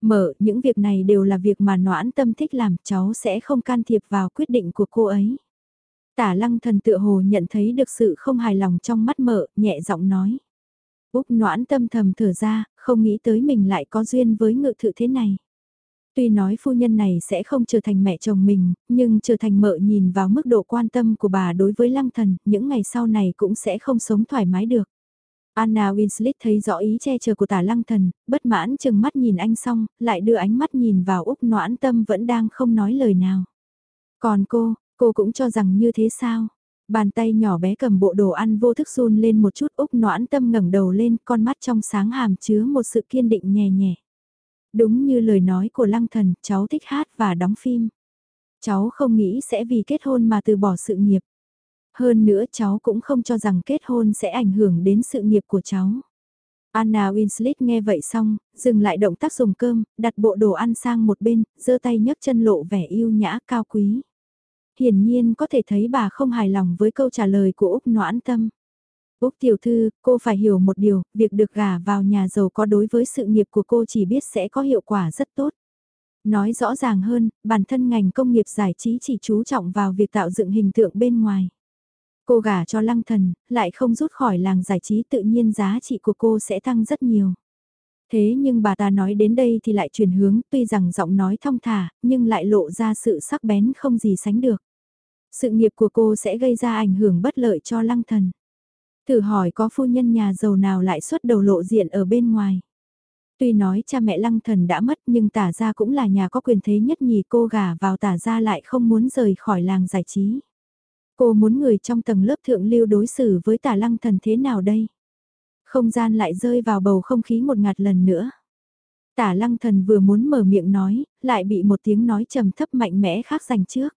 Mở, những việc này đều là việc mà noãn tâm thích làm, cháu sẽ không can thiệp vào quyết định của cô ấy. Tả lăng thần tựa hồ nhận thấy được sự không hài lòng trong mắt mợ, nhẹ giọng nói. Úc noãn tâm thầm thở ra, không nghĩ tới mình lại có duyên với ngự thự thế này. Tuy nói phu nhân này sẽ không trở thành mẹ chồng mình, nhưng trở thành mợ nhìn vào mức độ quan tâm của bà đối với lăng thần, những ngày sau này cũng sẽ không sống thoải mái được. Anna Winslet thấy rõ ý che chở của tả lăng thần, bất mãn chừng mắt nhìn anh xong, lại đưa ánh mắt nhìn vào Úc noãn tâm vẫn đang không nói lời nào. Còn cô, Cô cũng cho rằng như thế sao? Bàn tay nhỏ bé cầm bộ đồ ăn vô thức run lên một chút Úc noãn tâm ngẩng đầu lên con mắt trong sáng hàm chứa một sự kiên định nhẹ nhẹ. Đúng như lời nói của lăng thần, cháu thích hát và đóng phim. Cháu không nghĩ sẽ vì kết hôn mà từ bỏ sự nghiệp. Hơn nữa cháu cũng không cho rằng kết hôn sẽ ảnh hưởng đến sự nghiệp của cháu. Anna Winslet nghe vậy xong, dừng lại động tác dùng cơm, đặt bộ đồ ăn sang một bên, giơ tay nhấc chân lộ vẻ yêu nhã cao quý. Hiển nhiên có thể thấy bà không hài lòng với câu trả lời của Úc Noãn Tâm. Úc tiểu thư, cô phải hiểu một điều, việc được gả vào nhà giàu có đối với sự nghiệp của cô chỉ biết sẽ có hiệu quả rất tốt. Nói rõ ràng hơn, bản thân ngành công nghiệp giải trí chỉ chú trọng vào việc tạo dựng hình tượng bên ngoài. Cô gả cho lăng thần, lại không rút khỏi làng giải trí tự nhiên giá trị của cô sẽ tăng rất nhiều. Thế nhưng bà ta nói đến đây thì lại chuyển hướng, tuy rằng giọng nói thong thả, nhưng lại lộ ra sự sắc bén không gì sánh được. Sự nghiệp của cô sẽ gây ra ảnh hưởng bất lợi cho lăng thần. Thử hỏi có phu nhân nhà giàu nào lại xuất đầu lộ diện ở bên ngoài. Tuy nói cha mẹ lăng thần đã mất nhưng tả gia cũng là nhà có quyền thế nhất nhì cô gả vào tả gia lại không muốn rời khỏi làng giải trí. Cô muốn người trong tầng lớp thượng lưu đối xử với tả lăng thần thế nào đây? Không gian lại rơi vào bầu không khí một ngạt lần nữa. Tả lăng thần vừa muốn mở miệng nói, lại bị một tiếng nói trầm thấp mạnh mẽ khác giành trước.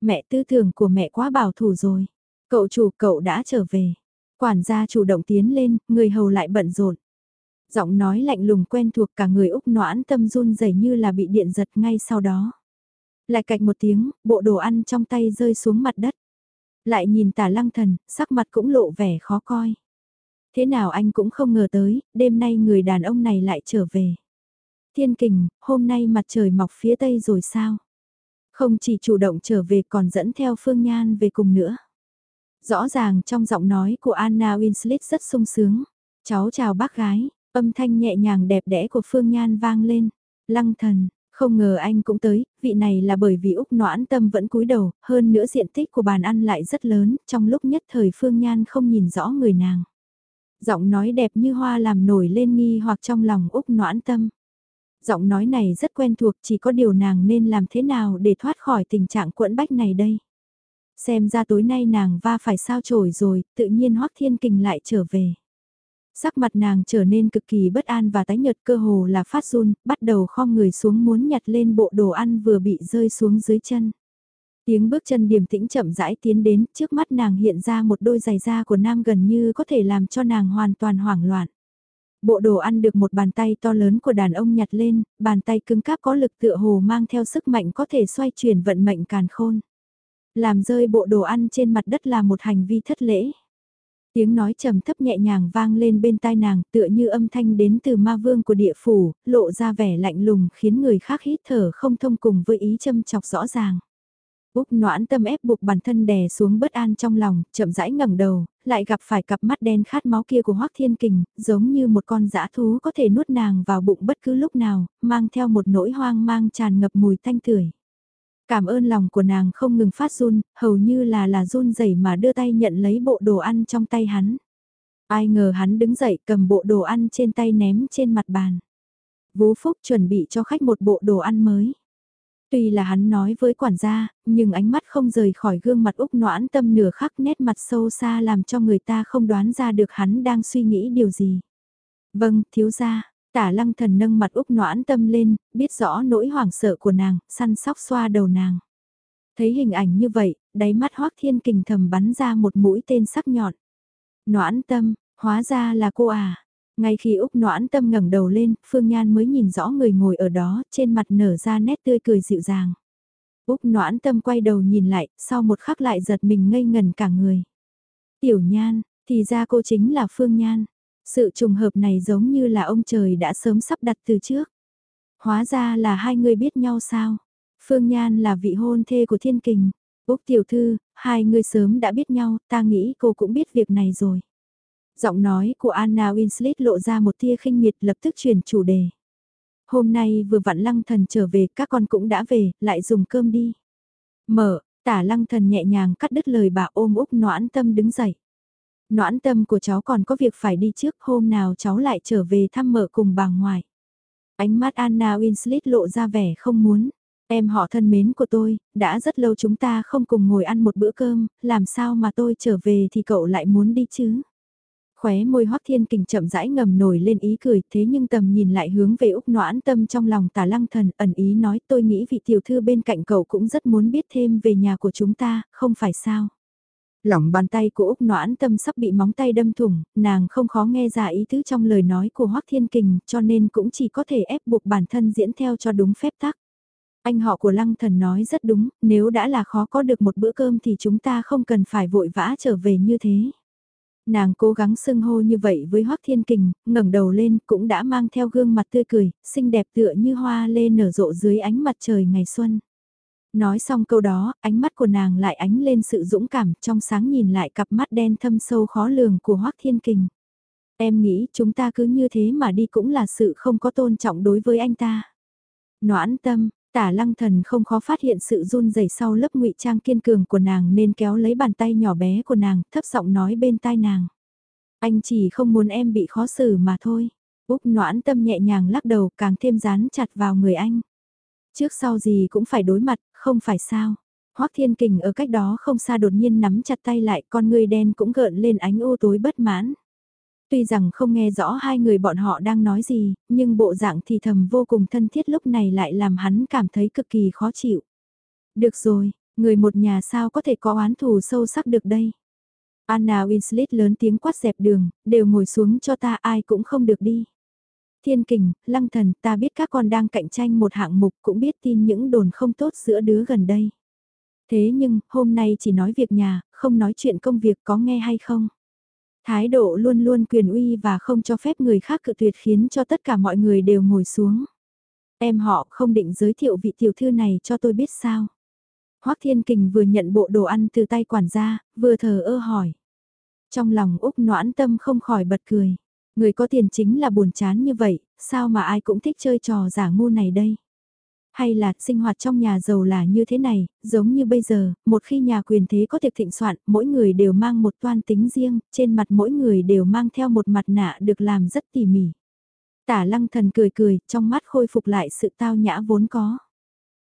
Mẹ tư tưởng của mẹ quá bảo thủ rồi. Cậu chủ cậu đã trở về. Quản gia chủ động tiến lên, người hầu lại bận rộn. Giọng nói lạnh lùng quen thuộc cả người Úc noãn tâm run rẩy như là bị điện giật ngay sau đó. Lại cạch một tiếng, bộ đồ ăn trong tay rơi xuống mặt đất. Lại nhìn tả lăng thần, sắc mặt cũng lộ vẻ khó coi. Thế nào anh cũng không ngờ tới, đêm nay người đàn ông này lại trở về. Thiên kình, hôm nay mặt trời mọc phía tây rồi sao? Không chỉ chủ động trở về còn dẫn theo Phương Nhan về cùng nữa. Rõ ràng trong giọng nói của Anna Winslet rất sung sướng. Cháu chào bác gái, âm thanh nhẹ nhàng đẹp đẽ của Phương Nhan vang lên. Lăng thần, không ngờ anh cũng tới, vị này là bởi vì Úc noãn tâm vẫn cúi đầu, hơn nữa diện tích của bàn ăn lại rất lớn, trong lúc nhất thời Phương Nhan không nhìn rõ người nàng. Giọng nói đẹp như hoa làm nổi lên nghi hoặc trong lòng Úc noãn tâm. Giọng nói này rất quen thuộc chỉ có điều nàng nên làm thế nào để thoát khỏi tình trạng quẫn bách này đây. Xem ra tối nay nàng va phải sao trổi rồi, tự nhiên Hoắc Thiên Kình lại trở về. Sắc mặt nàng trở nên cực kỳ bất an và tái nhợt cơ hồ là phát run, bắt đầu khom người xuống muốn nhặt lên bộ đồ ăn vừa bị rơi xuống dưới chân. Tiếng bước chân điềm tĩnh chậm rãi tiến đến, trước mắt nàng hiện ra một đôi giày da của nam gần như có thể làm cho nàng hoàn toàn hoảng loạn. Bộ đồ ăn được một bàn tay to lớn của đàn ông nhặt lên, bàn tay cứng cáp có lực tựa hồ mang theo sức mạnh có thể xoay chuyển vận mệnh càn khôn. Làm rơi bộ đồ ăn trên mặt đất là một hành vi thất lễ. Tiếng nói trầm thấp nhẹ nhàng vang lên bên tai nàng tựa như âm thanh đến từ ma vương của địa phủ, lộ ra vẻ lạnh lùng khiến người khác hít thở không thông cùng với ý châm chọc rõ ràng. Úc noãn tâm ép buộc bản thân đè xuống bất an trong lòng, chậm rãi ngẩng đầu, lại gặp phải cặp mắt đen khát máu kia của Hoác Thiên Kình, giống như một con dã thú có thể nuốt nàng vào bụng bất cứ lúc nào, mang theo một nỗi hoang mang tràn ngập mùi thanh tưởi. Cảm ơn lòng của nàng không ngừng phát run, hầu như là là run rẩy mà đưa tay nhận lấy bộ đồ ăn trong tay hắn. Ai ngờ hắn đứng dậy cầm bộ đồ ăn trên tay ném trên mặt bàn. Vú Phúc chuẩn bị cho khách một bộ đồ ăn mới. Tuy là hắn nói với quản gia, nhưng ánh mắt không rời khỏi gương mặt Úc noãn tâm nửa khắc nét mặt sâu xa làm cho người ta không đoán ra được hắn đang suy nghĩ điều gì. Vâng, thiếu gia, tả lăng thần nâng mặt Úc noãn tâm lên, biết rõ nỗi hoảng sợ của nàng, săn sóc xoa đầu nàng. Thấy hình ảnh như vậy, đáy mắt hoác thiên kình thầm bắn ra một mũi tên sắc nhọn. Noãn tâm, hóa ra là cô à. Ngay khi Úc noãn tâm ngẩng đầu lên, Phương Nhan mới nhìn rõ người ngồi ở đó, trên mặt nở ra nét tươi cười dịu dàng. Úc noãn tâm quay đầu nhìn lại, sau một khắc lại giật mình ngây ngần cả người. Tiểu Nhan, thì ra cô chính là Phương Nhan. Sự trùng hợp này giống như là ông trời đã sớm sắp đặt từ trước. Hóa ra là hai người biết nhau sao? Phương Nhan là vị hôn thê của Thiên Kình. Úc tiểu thư, hai người sớm đã biết nhau, ta nghĩ cô cũng biết việc này rồi. Giọng nói của Anna Winslet lộ ra một tia khinh miệt lập tức chuyển chủ đề. Hôm nay vừa vặn lăng thần trở về, các con cũng đã về, lại dùng cơm đi. Mở, tả lăng thần nhẹ nhàng cắt đứt lời bà ôm Úc noãn tâm đứng dậy. Noãn tâm của cháu còn có việc phải đi trước, hôm nào cháu lại trở về thăm mở cùng bà ngoại. Ánh mắt Anna Winslet lộ ra vẻ không muốn. Em họ thân mến của tôi, đã rất lâu chúng ta không cùng ngồi ăn một bữa cơm, làm sao mà tôi trở về thì cậu lại muốn đi chứ? Khóe môi Hoắc Thiên Kình chậm rãi ngầm nổi lên ý cười, thế nhưng tầm nhìn lại hướng về Úc Noãn Tâm trong lòng tà Lăng Thần, ẩn ý nói, tôi nghĩ vị tiểu thư bên cạnh cậu cũng rất muốn biết thêm về nhà của chúng ta, không phải sao? Lỏng bàn tay của Úc Noãn Tâm sắp bị móng tay đâm thủng, nàng không khó nghe ra ý tứ trong lời nói của Hoắc Thiên Kình, cho nên cũng chỉ có thể ép buộc bản thân diễn theo cho đúng phép tắc. Anh họ của Lăng Thần nói rất đúng, nếu đã là khó có được một bữa cơm thì chúng ta không cần phải vội vã trở về như thế. Nàng cố gắng xưng hô như vậy với Hoắc Thiên Kình, ngẩng đầu lên cũng đã mang theo gương mặt tươi cười, xinh đẹp tựa như hoa lê nở rộ dưới ánh mặt trời ngày xuân. Nói xong câu đó, ánh mắt của nàng lại ánh lên sự dũng cảm trong sáng nhìn lại cặp mắt đen thâm sâu khó lường của Hoắc Thiên Kình. Em nghĩ chúng ta cứ như thế mà đi cũng là sự không có tôn trọng đối với anh ta. Noãn tâm, Tả lăng thần không khó phát hiện sự run rẩy sau lớp ngụy trang kiên cường của nàng nên kéo lấy bàn tay nhỏ bé của nàng, thấp giọng nói bên tai nàng. Anh chỉ không muốn em bị khó xử mà thôi. Úc noãn tâm nhẹ nhàng lắc đầu càng thêm dán chặt vào người anh. Trước sau gì cũng phải đối mặt, không phải sao. Hoắc Thiên Kình ở cách đó không xa đột nhiên nắm chặt tay lại con người đen cũng gợn lên ánh u tối bất mãn. Tuy rằng không nghe rõ hai người bọn họ đang nói gì, nhưng bộ dạng thì thầm vô cùng thân thiết lúc này lại làm hắn cảm thấy cực kỳ khó chịu. Được rồi, người một nhà sao có thể có oán thù sâu sắc được đây. Anna Winslet lớn tiếng quát dẹp đường, đều ngồi xuống cho ta ai cũng không được đi. Thiên kình, lăng thần, ta biết các con đang cạnh tranh một hạng mục cũng biết tin những đồn không tốt giữa đứa gần đây. Thế nhưng, hôm nay chỉ nói việc nhà, không nói chuyện công việc có nghe hay không? Thái độ luôn luôn quyền uy và không cho phép người khác cự tuyệt khiến cho tất cả mọi người đều ngồi xuống. Em họ không định giới thiệu vị tiểu thư này cho tôi biết sao. Hoác Thiên Kình vừa nhận bộ đồ ăn từ tay quản gia, vừa thờ ơ hỏi. Trong lòng Úc noãn tâm không khỏi bật cười. Người có tiền chính là buồn chán như vậy, sao mà ai cũng thích chơi trò giả ngu này đây? Hay là sinh hoạt trong nhà giàu là như thế này, giống như bây giờ, một khi nhà quyền thế có tiệc thịnh soạn, mỗi người đều mang một toan tính riêng, trên mặt mỗi người đều mang theo một mặt nạ được làm rất tỉ mỉ. Tả lăng thần cười cười, trong mắt khôi phục lại sự tao nhã vốn có.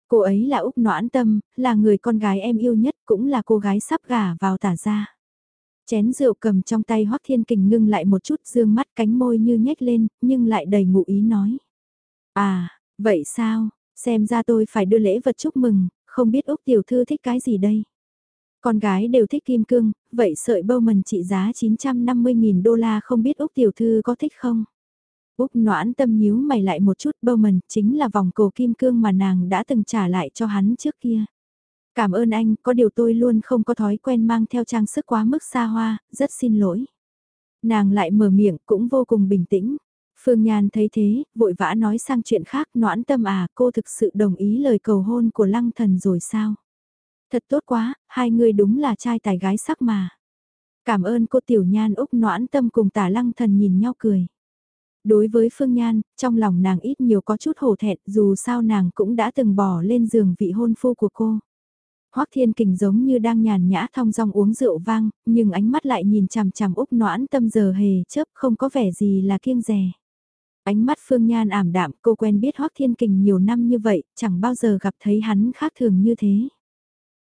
Cô ấy là Úc Noãn Tâm, là người con gái em yêu nhất, cũng là cô gái sắp gả vào tả gia. Chén rượu cầm trong tay Hoắc Thiên Kình ngưng lại một chút dương mắt cánh môi như nhếch lên, nhưng lại đầy ngụ ý nói. À, vậy sao, xem ra tôi phải đưa lễ vật chúc mừng, không biết Úc Tiểu Thư thích cái gì đây? Con gái đều thích kim cương, vậy sợi bâu mần trị giá 950.000 đô la không biết Úc Tiểu Thư có thích không? Úc noãn tâm nhíu mày lại một chút bâu mần chính là vòng cổ kim cương mà nàng đã từng trả lại cho hắn trước kia. Cảm ơn anh, có điều tôi luôn không có thói quen mang theo trang sức quá mức xa hoa, rất xin lỗi. Nàng lại mở miệng cũng vô cùng bình tĩnh. Phương Nhan thấy thế, vội vã nói sang chuyện khác, noãn tâm à, cô thực sự đồng ý lời cầu hôn của lăng thần rồi sao? Thật tốt quá, hai người đúng là trai tài gái sắc mà. Cảm ơn cô Tiểu Nhan Úc noãn tâm cùng tả lăng thần nhìn nhau cười. Đối với Phương Nhan, trong lòng nàng ít nhiều có chút hổ thẹn dù sao nàng cũng đã từng bỏ lên giường vị hôn phu của cô. Hoắc Thiên Kình giống như đang nhàn nhã thong dong uống rượu vang, nhưng ánh mắt lại nhìn chằm chằm Úc Noãn Tâm giờ hề chớp không có vẻ gì là kiêng dè. Ánh mắt Phương Nhan ảm đạm, cô quen biết Hoắc Thiên Kình nhiều năm như vậy, chẳng bao giờ gặp thấy hắn khác thường như thế.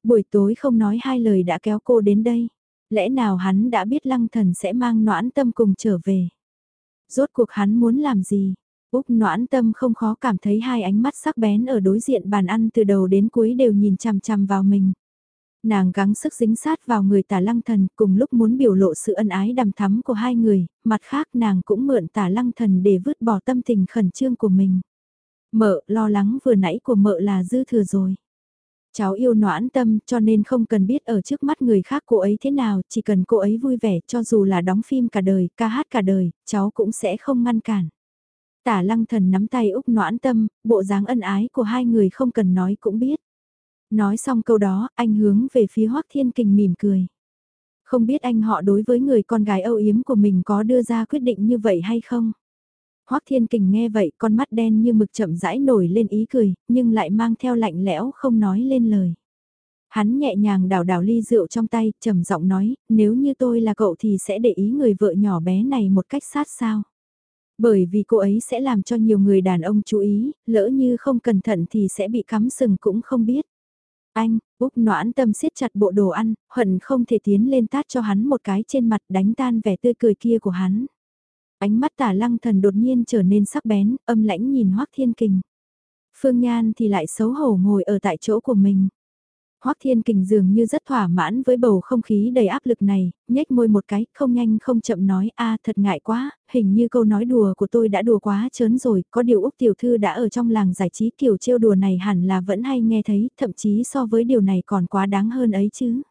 Buổi tối không nói hai lời đã kéo cô đến đây. Lẽ nào hắn đã biết Lăng Thần sẽ mang Noãn Tâm cùng trở về? Rốt cuộc hắn muốn làm gì? Úc noãn tâm không khó cảm thấy hai ánh mắt sắc bén ở đối diện bàn ăn từ đầu đến cuối đều nhìn chằm chằm vào mình. Nàng gắng sức dính sát vào người tả lăng thần cùng lúc muốn biểu lộ sự ân ái đằm thắm của hai người, mặt khác nàng cũng mượn tả lăng thần để vứt bỏ tâm tình khẩn trương của mình. Mợ lo lắng vừa nãy của mợ là dư thừa rồi. Cháu yêu noãn tâm cho nên không cần biết ở trước mắt người khác cô ấy thế nào, chỉ cần cô ấy vui vẻ cho dù là đóng phim cả đời, ca hát cả đời, cháu cũng sẽ không ngăn cản. Tả lăng thần nắm tay Úc noãn tâm, bộ dáng ân ái của hai người không cần nói cũng biết. Nói xong câu đó, anh hướng về phía Hoác Thiên Kình mỉm cười. Không biết anh họ đối với người con gái âu yếm của mình có đưa ra quyết định như vậy hay không? Hoác Thiên Kình nghe vậy con mắt đen như mực chậm rãi nổi lên ý cười, nhưng lại mang theo lạnh lẽo không nói lên lời. Hắn nhẹ nhàng đảo đảo ly rượu trong tay, trầm giọng nói, nếu như tôi là cậu thì sẽ để ý người vợ nhỏ bé này một cách sát sao. Bởi vì cô ấy sẽ làm cho nhiều người đàn ông chú ý, lỡ như không cẩn thận thì sẽ bị cắm sừng cũng không biết. Anh, Úc noãn tâm siết chặt bộ đồ ăn, hận không thể tiến lên tát cho hắn một cái trên mặt đánh tan vẻ tươi cười kia của hắn. Ánh mắt tả lăng thần đột nhiên trở nên sắc bén, âm lãnh nhìn Hoác Thiên Kình. Phương Nhan thì lại xấu hổ ngồi ở tại chỗ của mình. Hoắc Thiên Kình dường như rất thỏa mãn với bầu không khí đầy áp lực này, nhếch môi một cái, không nhanh không chậm nói a thật ngại quá, hình như câu nói đùa của tôi đã đùa quá chớn rồi, có điều Úc Tiểu Thư đã ở trong làng giải trí kiểu trêu đùa này hẳn là vẫn hay nghe thấy, thậm chí so với điều này còn quá đáng hơn ấy chứ.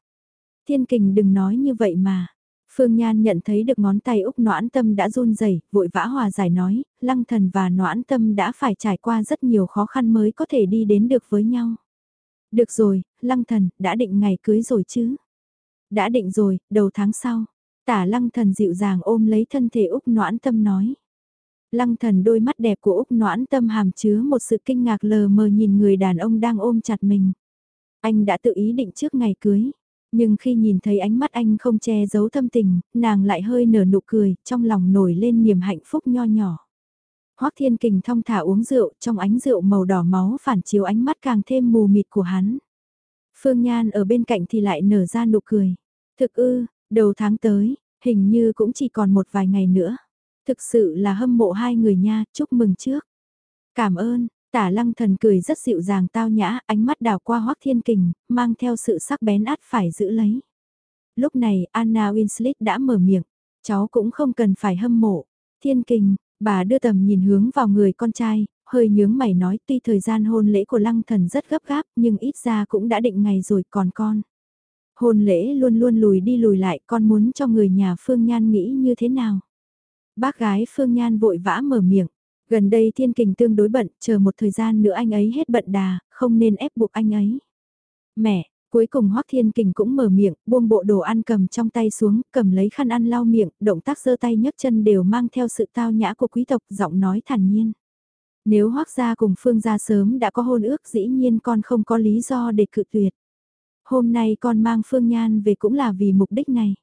Thiên Kình đừng nói như vậy mà. Phương Nhan nhận thấy được ngón tay Úc Noãn Tâm đã run rẩy, vội vã hòa giải nói, Lăng Thần và Noãn Tâm đã phải trải qua rất nhiều khó khăn mới có thể đi đến được với nhau. Được rồi, lăng thần, đã định ngày cưới rồi chứ? Đã định rồi, đầu tháng sau. Tả lăng thần dịu dàng ôm lấy thân thể Úc noãn tâm nói. Lăng thần đôi mắt đẹp của Úc noãn tâm hàm chứa một sự kinh ngạc lờ mờ nhìn người đàn ông đang ôm chặt mình. Anh đã tự ý định trước ngày cưới. Nhưng khi nhìn thấy ánh mắt anh không che giấu thâm tình, nàng lại hơi nở nụ cười, trong lòng nổi lên niềm hạnh phúc nho nhỏ. Hoắc Thiên Kình thong thả uống rượu, trong ánh rượu màu đỏ máu phản chiếu ánh mắt càng thêm mù mịt của hắn. Phương Nhan ở bên cạnh thì lại nở ra nụ cười. Thực ư, đầu tháng tới, hình như cũng chỉ còn một vài ngày nữa. Thực sự là hâm mộ hai người nha, chúc mừng trước. Cảm ơn, tả lăng thần cười rất dịu dàng tao nhã, ánh mắt đào qua Hoắc Thiên Kình, mang theo sự sắc bén át phải giữ lấy. Lúc này Anna Winslet đã mở miệng, cháu cũng không cần phải hâm mộ. Thiên Kình, Bà đưa tầm nhìn hướng vào người con trai, hơi nhướng mày nói tuy thời gian hôn lễ của lăng thần rất gấp gáp nhưng ít ra cũng đã định ngày rồi còn con. Hôn lễ luôn luôn lùi đi lùi lại con muốn cho người nhà Phương Nhan nghĩ như thế nào. Bác gái Phương Nhan vội vã mở miệng. Gần đây thiên kình tương đối bận, chờ một thời gian nữa anh ấy hết bận đà, không nên ép buộc anh ấy. Mẹ, cuối cùng Hoắc Thiên Kình cũng mở miệng, buông bộ đồ ăn cầm trong tay xuống, cầm lấy khăn ăn lau miệng, động tác giơ tay nhấc chân đều mang theo sự tao nhã của quý tộc, giọng nói thản nhiên. Nếu Hoắc gia cùng Phương gia sớm đã có hôn ước dĩ nhiên con không có lý do để cự tuyệt. Hôm nay con mang Phương Nhan về cũng là vì mục đích này.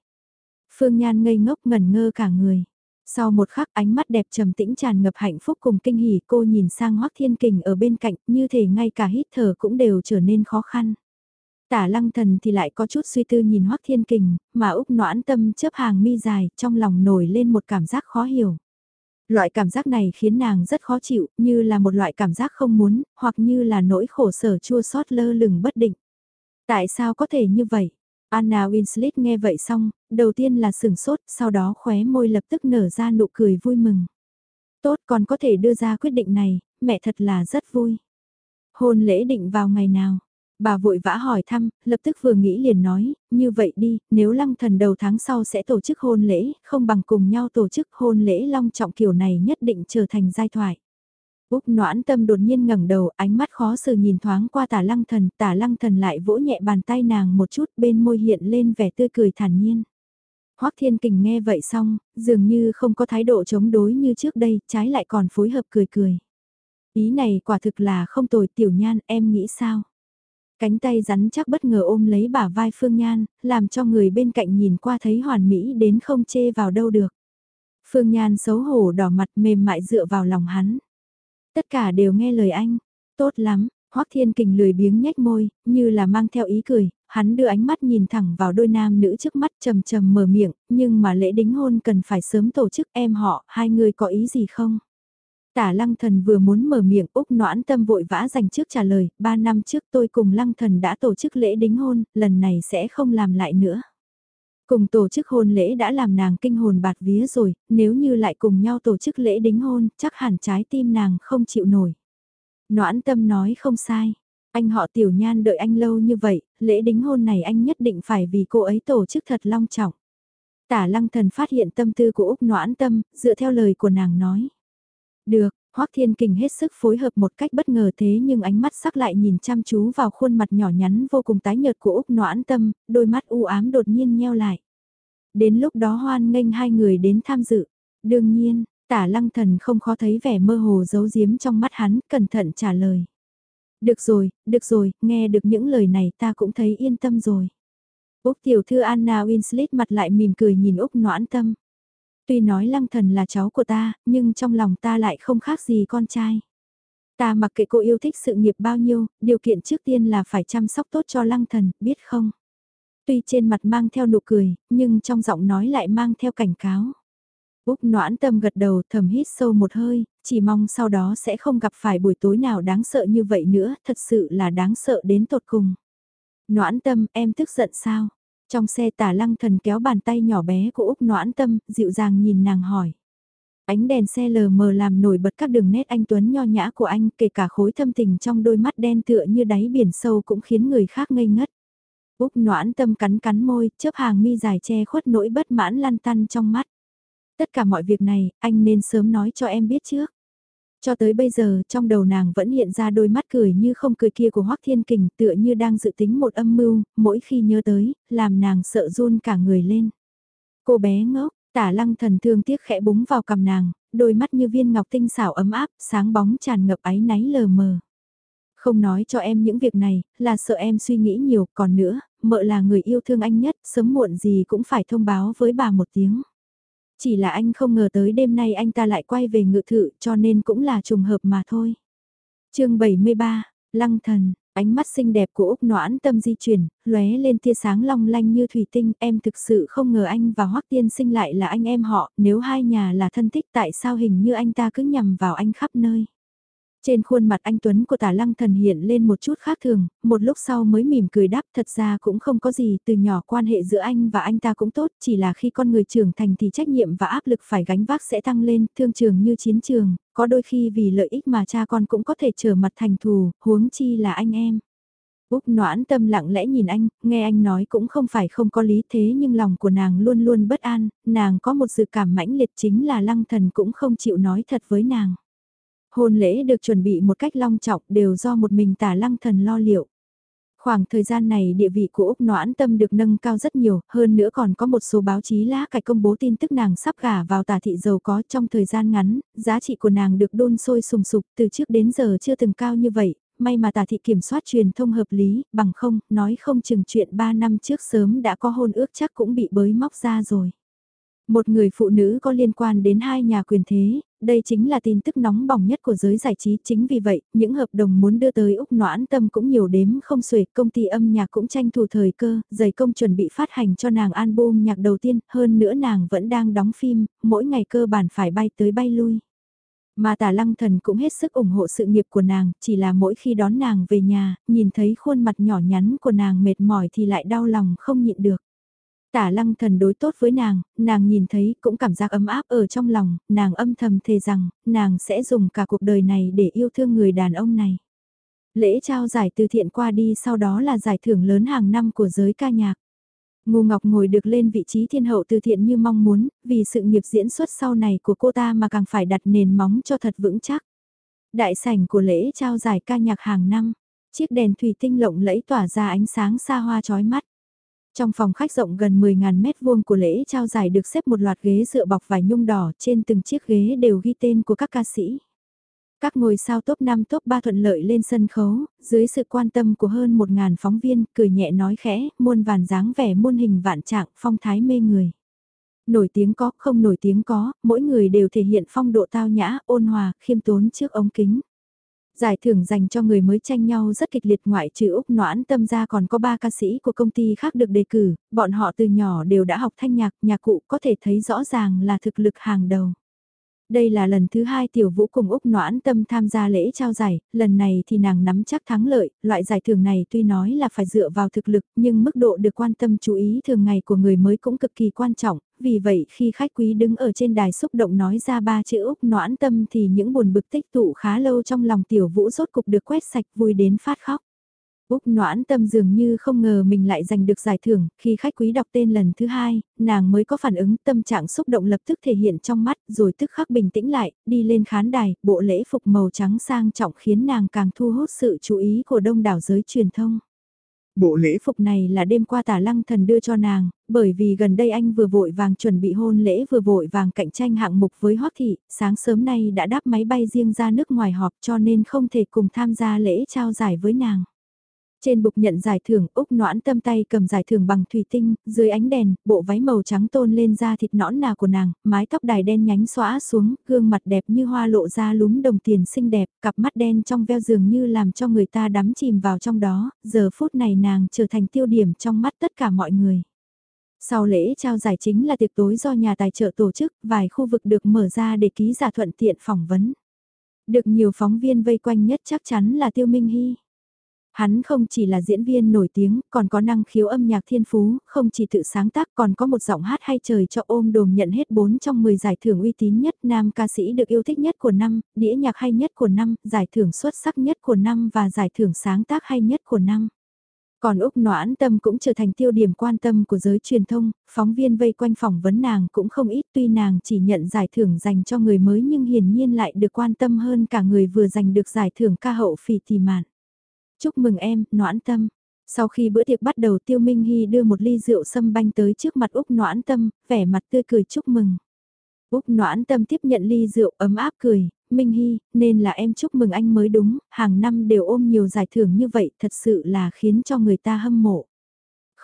Phương Nhan ngây ngốc ngẩn ngơ cả người. Sau một khắc ánh mắt đẹp trầm tĩnh tràn ngập hạnh phúc cùng kinh hỉ cô nhìn sang Hoắc Thiên Kình ở bên cạnh như thể ngay cả hít thở cũng đều trở nên khó khăn. Tả lăng thần thì lại có chút suy tư nhìn Hoắc Thiên Kình, mà Úc noãn tâm chớp hàng mi dài, trong lòng nổi lên một cảm giác khó hiểu. Loại cảm giác này khiến nàng rất khó chịu, như là một loại cảm giác không muốn, hoặc như là nỗi khổ sở chua xót lơ lửng bất định. Tại sao có thể như vậy? Anna Winslet nghe vậy xong, đầu tiên là sừng sốt, sau đó khóe môi lập tức nở ra nụ cười vui mừng. Tốt còn có thể đưa ra quyết định này, mẹ thật là rất vui. Hôn lễ định vào ngày nào? Bà vội vã hỏi thăm, lập tức vừa nghĩ liền nói, như vậy đi, nếu lăng thần đầu tháng sau sẽ tổ chức hôn lễ, không bằng cùng nhau tổ chức hôn lễ long trọng kiểu này nhất định trở thành giai thoại. Úc noãn tâm đột nhiên ngẩng đầu, ánh mắt khó xử nhìn thoáng qua tả lăng thần, tả lăng thần lại vỗ nhẹ bàn tay nàng một chút bên môi hiện lên vẻ tươi cười thản nhiên. Hoắc Thiên Kình nghe vậy xong, dường như không có thái độ chống đối như trước đây, trái lại còn phối hợp cười cười. Ý này quả thực là không tồi tiểu nhan, em nghĩ sao? Cánh tay rắn chắc bất ngờ ôm lấy bả vai Phương Nhan, làm cho người bên cạnh nhìn qua thấy hoàn mỹ đến không chê vào đâu được. Phương Nhan xấu hổ đỏ mặt mềm mại dựa vào lòng hắn. Tất cả đều nghe lời anh. Tốt lắm, Hoắc Thiên Kình lười biếng nhếch môi, như là mang theo ý cười, hắn đưa ánh mắt nhìn thẳng vào đôi nam nữ trước mắt trầm trầm mở miệng, nhưng mà lễ đính hôn cần phải sớm tổ chức em họ, hai người có ý gì không? Tả lăng thần vừa muốn mở miệng Úc noãn tâm vội vã dành trước trả lời, ba năm trước tôi cùng lăng thần đã tổ chức lễ đính hôn, lần này sẽ không làm lại nữa. Cùng tổ chức hôn lễ đã làm nàng kinh hồn bạt vía rồi, nếu như lại cùng nhau tổ chức lễ đính hôn, chắc hẳn trái tim nàng không chịu nổi. Noãn tâm nói không sai, anh họ tiểu nhan đợi anh lâu như vậy, lễ đính hôn này anh nhất định phải vì cô ấy tổ chức thật long trọng. Tả lăng thần phát hiện tâm tư của Úc noãn tâm, dựa theo lời của nàng nói. Được, Hoắc Thiên Kình hết sức phối hợp một cách bất ngờ thế nhưng ánh mắt sắc lại nhìn chăm chú vào khuôn mặt nhỏ nhắn vô cùng tái nhợt của Úc Noãn Tâm, đôi mắt u ám đột nhiên nheo lại. Đến lúc đó hoan nghênh hai người đến tham dự. Đương nhiên, tả lăng thần không khó thấy vẻ mơ hồ giấu giếm trong mắt hắn, cẩn thận trả lời. Được rồi, được rồi, nghe được những lời này ta cũng thấy yên tâm rồi. Úc tiểu thư Anna Winslet mặt lại mỉm cười nhìn Úc noãn tâm. Tuy nói lăng thần là cháu của ta, nhưng trong lòng ta lại không khác gì con trai. Ta mặc kệ cô yêu thích sự nghiệp bao nhiêu, điều kiện trước tiên là phải chăm sóc tốt cho lăng thần, biết không? Tuy trên mặt mang theo nụ cười, nhưng trong giọng nói lại mang theo cảnh cáo. Úc noãn tâm gật đầu thầm hít sâu một hơi, chỉ mong sau đó sẽ không gặp phải buổi tối nào đáng sợ như vậy nữa, thật sự là đáng sợ đến tột cùng. Noãn tâm, em tức giận sao? Trong xe tả lăng thần kéo bàn tay nhỏ bé của Úc noãn tâm, dịu dàng nhìn nàng hỏi. Ánh đèn xe lờ mờ làm nổi bật các đường nét anh Tuấn nho nhã của anh, kể cả khối thâm tình trong đôi mắt đen tựa như đáy biển sâu cũng khiến người khác ngây ngất. Úc noãn tâm cắn cắn môi, chớp hàng mi dài che khuất nỗi bất mãn lăn tăn trong mắt. Tất cả mọi việc này, anh nên sớm nói cho em biết trước. Cho tới bây giờ, trong đầu nàng vẫn hiện ra đôi mắt cười như không cười kia của Hoắc Thiên Kình tựa như đang dự tính một âm mưu, mỗi khi nhớ tới, làm nàng sợ run cả người lên. Cô bé ngốc, tả lăng thần thương tiếc khẽ búng vào cầm nàng, đôi mắt như viên ngọc tinh xảo ấm áp, sáng bóng tràn ngập áy náy lờ mờ. Không nói cho em những việc này, là sợ em suy nghĩ nhiều, còn nữa, mợ là người yêu thương anh nhất, sớm muộn gì cũng phải thông báo với bà một tiếng. Chỉ là anh không ngờ tới đêm nay anh ta lại quay về ngự thự cho nên cũng là trùng hợp mà thôi. chương 73, Lăng Thần, ánh mắt xinh đẹp của Úc Noãn tâm di chuyển, lóe lên tia sáng long lanh như thủy tinh, em thực sự không ngờ anh và Hoắc Tiên sinh lại là anh em họ, nếu hai nhà là thân thích tại sao hình như anh ta cứ nhằm vào anh khắp nơi. Trên khuôn mặt anh Tuấn của tả lăng thần hiện lên một chút khác thường, một lúc sau mới mỉm cười đáp thật ra cũng không có gì từ nhỏ quan hệ giữa anh và anh ta cũng tốt, chỉ là khi con người trưởng thành thì trách nhiệm và áp lực phải gánh vác sẽ tăng lên, thương trường như chiến trường, có đôi khi vì lợi ích mà cha con cũng có thể trở mặt thành thù, huống chi là anh em. Úc noãn tâm lặng lẽ nhìn anh, nghe anh nói cũng không phải không có lý thế nhưng lòng của nàng luôn luôn bất an, nàng có một dự cảm mãnh liệt chính là lăng thần cũng không chịu nói thật với nàng. Hôn lễ được chuẩn bị một cách long trọng đều do một mình tả lăng thần lo liệu. Khoảng thời gian này địa vị của Úc Noãn Tâm được nâng cao rất nhiều, hơn nữa còn có một số báo chí lá cải công bố tin tức nàng sắp gả vào tà thị giàu có trong thời gian ngắn, giá trị của nàng được đôn sôi sùng sục từ trước đến giờ chưa từng cao như vậy, may mà tà thị kiểm soát truyền thông hợp lý, bằng không, nói không chừng chuyện 3 năm trước sớm đã có hôn ước chắc cũng bị bới móc ra rồi. Một người phụ nữ có liên quan đến hai nhà quyền thế, đây chính là tin tức nóng bỏng nhất của giới giải trí. Chính vì vậy, những hợp đồng muốn đưa tới Úc Noãn Tâm cũng nhiều đếm không xuể. Công ty âm nhạc cũng tranh thủ thời cơ, giày công chuẩn bị phát hành cho nàng album nhạc đầu tiên. Hơn nữa nàng vẫn đang đóng phim, mỗi ngày cơ bản phải bay tới bay lui. Mà tả lăng thần cũng hết sức ủng hộ sự nghiệp của nàng, chỉ là mỗi khi đón nàng về nhà, nhìn thấy khuôn mặt nhỏ nhắn của nàng mệt mỏi thì lại đau lòng không nhịn được. Tả lăng thần đối tốt với nàng, nàng nhìn thấy cũng cảm giác ấm áp ở trong lòng, nàng âm thầm thề rằng, nàng sẽ dùng cả cuộc đời này để yêu thương người đàn ông này. Lễ trao giải từ thiện qua đi sau đó là giải thưởng lớn hàng năm của giới ca nhạc. Ngô Ngọc ngồi được lên vị trí thiên hậu từ thiện như mong muốn, vì sự nghiệp diễn xuất sau này của cô ta mà càng phải đặt nền móng cho thật vững chắc. Đại sảnh của lễ trao giải ca nhạc hàng năm, chiếc đèn thủy tinh lộng lẫy tỏa ra ánh sáng xa hoa chói mắt. Trong phòng khách rộng gần 10.000 mét vuông của lễ trao giải được xếp một loạt ghế dựa bọc vải nhung đỏ trên từng chiếc ghế đều ghi tên của các ca sĩ. Các ngôi sao top 5 top 3 thuận lợi lên sân khấu, dưới sự quan tâm của hơn 1.000 phóng viên, cười nhẹ nói khẽ, muôn vàn dáng vẻ muôn hình vạn trạng, phong thái mê người. Nổi tiếng có, không nổi tiếng có, mỗi người đều thể hiện phong độ tao nhã, ôn hòa, khiêm tốn trước ống kính. Giải thưởng dành cho người mới tranh nhau rất kịch liệt ngoại trừ Úc Noãn Tâm ra còn có ba ca sĩ của công ty khác được đề cử, bọn họ từ nhỏ đều đã học thanh nhạc, nhạc cụ có thể thấy rõ ràng là thực lực hàng đầu. Đây là lần thứ hai Tiểu Vũ cùng Úc Noãn Tâm tham gia lễ trao giải, lần này thì nàng nắm chắc thắng lợi, loại giải thưởng này tuy nói là phải dựa vào thực lực nhưng mức độ được quan tâm chú ý thường ngày của người mới cũng cực kỳ quan trọng, vì vậy khi khách quý đứng ở trên đài xúc động nói ra ba chữ Úc Noãn Tâm thì những buồn bực tích tụ khá lâu trong lòng Tiểu Vũ rốt cục được quét sạch vui đến phát khóc. Úc noãn tâm dường như không ngờ mình lại giành được giải thưởng, khi khách quý đọc tên lần thứ hai, nàng mới có phản ứng tâm trạng xúc động lập tức thể hiện trong mắt, rồi tức khắc bình tĩnh lại, đi lên khán đài, bộ lễ phục màu trắng sang trọng khiến nàng càng thu hút sự chú ý của đông đảo giới truyền thông. Bộ lễ phục này là đêm qua tả lăng thần đưa cho nàng, bởi vì gần đây anh vừa vội vàng chuẩn bị hôn lễ vừa vội vàng cạnh tranh hạng mục với Hoắc Thị, sáng sớm nay đã đáp máy bay riêng ra nước ngoài họp cho nên không thể cùng tham gia lễ trao giải với nàng. Trên bục nhận giải thưởng, Úc noãn tâm tay cầm giải thưởng bằng thủy tinh, dưới ánh đèn, bộ váy màu trắng tôn lên da thịt nõn nà của nàng, mái tóc đài đen nhánh xõa xuống, gương mặt đẹp như hoa lộ ra lúm đồng tiền xinh đẹp, cặp mắt đen trong veo dường như làm cho người ta đắm chìm vào trong đó, giờ phút này nàng trở thành tiêu điểm trong mắt tất cả mọi người. Sau lễ trao giải chính là tiệc tối do nhà tài trợ tổ chức, vài khu vực được mở ra để ký giả thuận tiện phỏng vấn. Được nhiều phóng viên vây quanh nhất chắc chắn là Tiêu Minh Hy. Hắn không chỉ là diễn viên nổi tiếng, còn có năng khiếu âm nhạc thiên phú, không chỉ tự sáng tác còn có một giọng hát hay trời cho ôm đồm nhận hết 4 trong 10 giải thưởng uy tín nhất, nam ca sĩ được yêu thích nhất của năm, đĩa nhạc hay nhất của năm, giải thưởng xuất sắc nhất của năm và giải thưởng sáng tác hay nhất của năm. Còn Úc Noãn Tâm cũng trở thành tiêu điểm quan tâm của giới truyền thông, phóng viên vây quanh phỏng vấn nàng cũng không ít tuy nàng chỉ nhận giải thưởng dành cho người mới nhưng hiển nhiên lại được quan tâm hơn cả người vừa giành được giải thưởng ca hậu phì tì mạn. Chúc mừng em, noãn tâm. Sau khi bữa tiệc bắt đầu Tiêu Minh Hy đưa một ly rượu sâm banh tới trước mặt Úc noãn tâm, vẻ mặt tươi cười chúc mừng. Úc noãn tâm tiếp nhận ly rượu ấm áp cười, Minh Hy, nên là em chúc mừng anh mới đúng, hàng năm đều ôm nhiều giải thưởng như vậy thật sự là khiến cho người ta hâm mộ.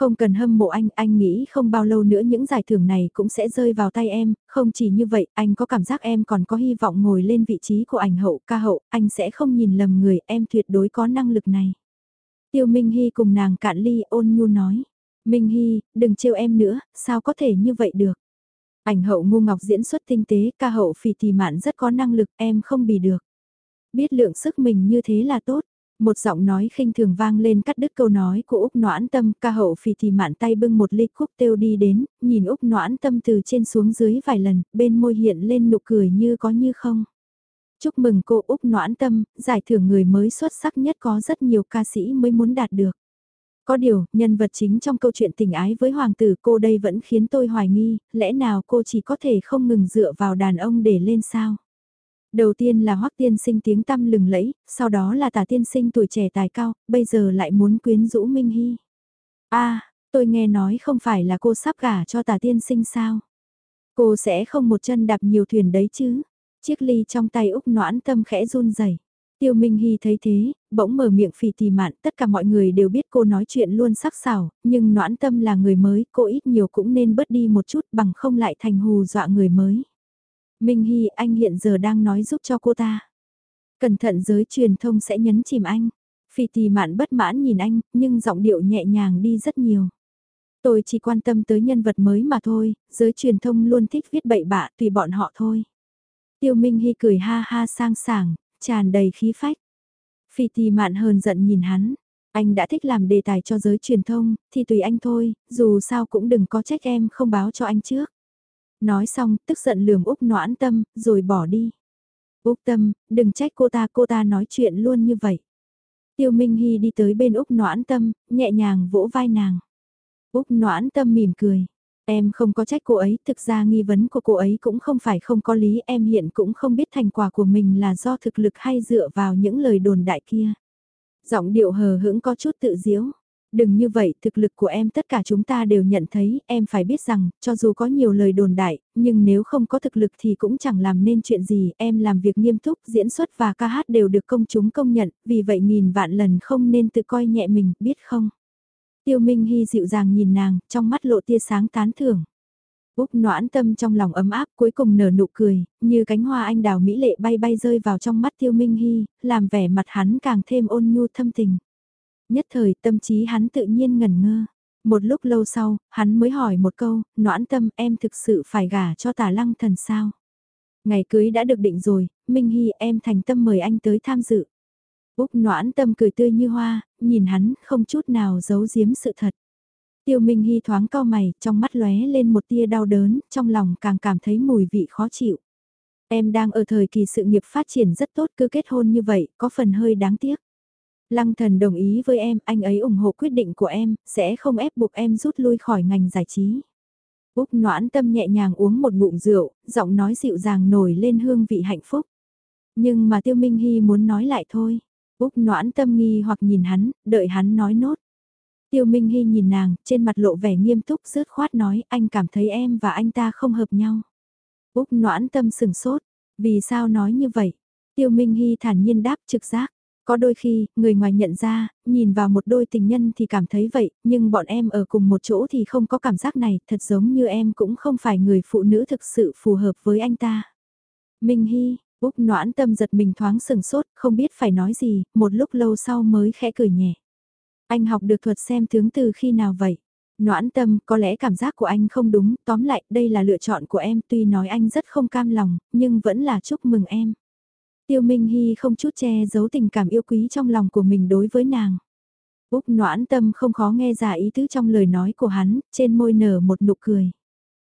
Không cần hâm mộ anh, anh nghĩ không bao lâu nữa những giải thưởng này cũng sẽ rơi vào tay em, không chỉ như vậy, anh có cảm giác em còn có hy vọng ngồi lên vị trí của ảnh hậu ca hậu, anh sẽ không nhìn lầm người, em tuyệt đối có năng lực này. Tiêu Minh Hy cùng nàng cạn ly ôn nhu nói, Minh Hy, đừng trêu em nữa, sao có thể như vậy được. Ảnh hậu ngu ngọc diễn xuất tinh tế, ca hậu phì thì mạn rất có năng lực, em không bì được. Biết lượng sức mình như thế là tốt, một giọng nói khinh thường vang lên cắt đứt câu nói của Úc Noãn Tâm, ca hậu phì thì mạn tay bưng một ly khúc tiêu đi đến, nhìn Úc Noãn Tâm từ trên xuống dưới vài lần, bên môi hiện lên nụ cười như có như không. Chúc mừng cô Úc Noãn Tâm, giải thưởng người mới xuất sắc nhất có rất nhiều ca sĩ mới muốn đạt được. Có điều, nhân vật chính trong câu chuyện tình ái với hoàng tử cô đây vẫn khiến tôi hoài nghi, lẽ nào cô chỉ có thể không ngừng dựa vào đàn ông để lên sao? Đầu tiên là hoắc tiên sinh tiếng tăm lừng lẫy, sau đó là tả tiên sinh tuổi trẻ tài cao, bây giờ lại muốn quyến rũ Minh Hy. a tôi nghe nói không phải là cô sắp gả cho tả tiên sinh sao? Cô sẽ không một chân đạp nhiều thuyền đấy chứ? Chiếc ly trong tay Úc noãn tâm khẽ run rẩy Tiêu Minh Hy thấy thế, bỗng mở miệng phì tì mạn, tất cả mọi người đều biết cô nói chuyện luôn sắc sảo, nhưng noãn tâm là người mới, cô ít nhiều cũng nên bớt đi một chút bằng không lại thành hù dọa người mới. Minh Hy, anh hiện giờ đang nói giúp cho cô ta. Cẩn thận giới truyền thông sẽ nhấn chìm anh. Phi tì mạn bất mãn nhìn anh, nhưng giọng điệu nhẹ nhàng đi rất nhiều. Tôi chỉ quan tâm tới nhân vật mới mà thôi, giới truyền thông luôn thích viết bậy bạ tùy bọn họ thôi. Tiêu Minh Hy cười ha ha sang sảng, tràn đầy khí phách. Phi tì mạn hờn giận nhìn hắn, anh đã thích làm đề tài cho giới truyền thông, thì tùy anh thôi, dù sao cũng đừng có trách em không báo cho anh trước. Nói xong, tức giận lườm Úc noãn tâm, rồi bỏ đi. Úc tâm, đừng trách cô ta, cô ta nói chuyện luôn như vậy. Tiêu Minh Hy đi tới bên Úc noãn tâm, nhẹ nhàng vỗ vai nàng. Úc noãn tâm mỉm cười. Em không có trách cô ấy, thực ra nghi vấn của cô ấy cũng không phải không có lý, em hiện cũng không biết thành quả của mình là do thực lực hay dựa vào những lời đồn đại kia. Giọng điệu hờ hững có chút tự diễu. Đừng như vậy, thực lực của em tất cả chúng ta đều nhận thấy, em phải biết rằng, cho dù có nhiều lời đồn đại, nhưng nếu không có thực lực thì cũng chẳng làm nên chuyện gì, em làm việc nghiêm túc, diễn xuất và ca hát đều được công chúng công nhận, vì vậy nghìn vạn lần không nên tự coi nhẹ mình, biết không? Tiêu Minh Hy dịu dàng nhìn nàng, trong mắt lộ tia sáng tán thưởng. Úc noãn tâm trong lòng ấm áp cuối cùng nở nụ cười, như cánh hoa anh đào mỹ lệ bay bay rơi vào trong mắt Tiêu Minh Hy, làm vẻ mặt hắn càng thêm ôn nhu thâm tình. Nhất thời tâm trí hắn tự nhiên ngẩn ngơ. Một lúc lâu sau, hắn mới hỏi một câu, noãn tâm em thực sự phải gả cho tả lăng thần sao? Ngày cưới đã được định rồi, Minh Hy em thành tâm mời anh tới tham dự. Úc noãn tâm cười tươi như hoa, nhìn hắn không chút nào giấu giếm sự thật. Tiêu Minh Hy thoáng cao mày, trong mắt lóe lên một tia đau đớn, trong lòng càng cảm thấy mùi vị khó chịu. Em đang ở thời kỳ sự nghiệp phát triển rất tốt cứ kết hôn như vậy, có phần hơi đáng tiếc. Lăng thần đồng ý với em, anh ấy ủng hộ quyết định của em, sẽ không ép buộc em rút lui khỏi ngành giải trí. Úc noãn tâm nhẹ nhàng uống một ngụm rượu, giọng nói dịu dàng nổi lên hương vị hạnh phúc. Nhưng mà Tiêu Minh Hy muốn nói lại thôi. Úc noãn tâm nghi hoặc nhìn hắn, đợi hắn nói nốt. Tiêu Minh Hy nhìn nàng, trên mặt lộ vẻ nghiêm túc rớt khoát nói anh cảm thấy em và anh ta không hợp nhau. Úc noãn tâm sừng sốt, vì sao nói như vậy? Tiêu Minh Hy thản nhiên đáp trực giác. Có đôi khi, người ngoài nhận ra, nhìn vào một đôi tình nhân thì cảm thấy vậy, nhưng bọn em ở cùng một chỗ thì không có cảm giác này, thật giống như em cũng không phải người phụ nữ thực sự phù hợp với anh ta. Minh Hy, Úc noãn tâm giật mình thoáng sừng sốt, không biết phải nói gì, một lúc lâu sau mới khẽ cười nhẹ. Anh học được thuật xem tướng từ khi nào vậy? Noãn tâm, có lẽ cảm giác của anh không đúng, tóm lại, đây là lựa chọn của em, tuy nói anh rất không cam lòng, nhưng vẫn là chúc mừng em. Tiêu Minh Hy không chút che giấu tình cảm yêu quý trong lòng của mình đối với nàng. Úc noãn tâm không khó nghe ra ý tứ trong lời nói của hắn, trên môi nở một nụ cười.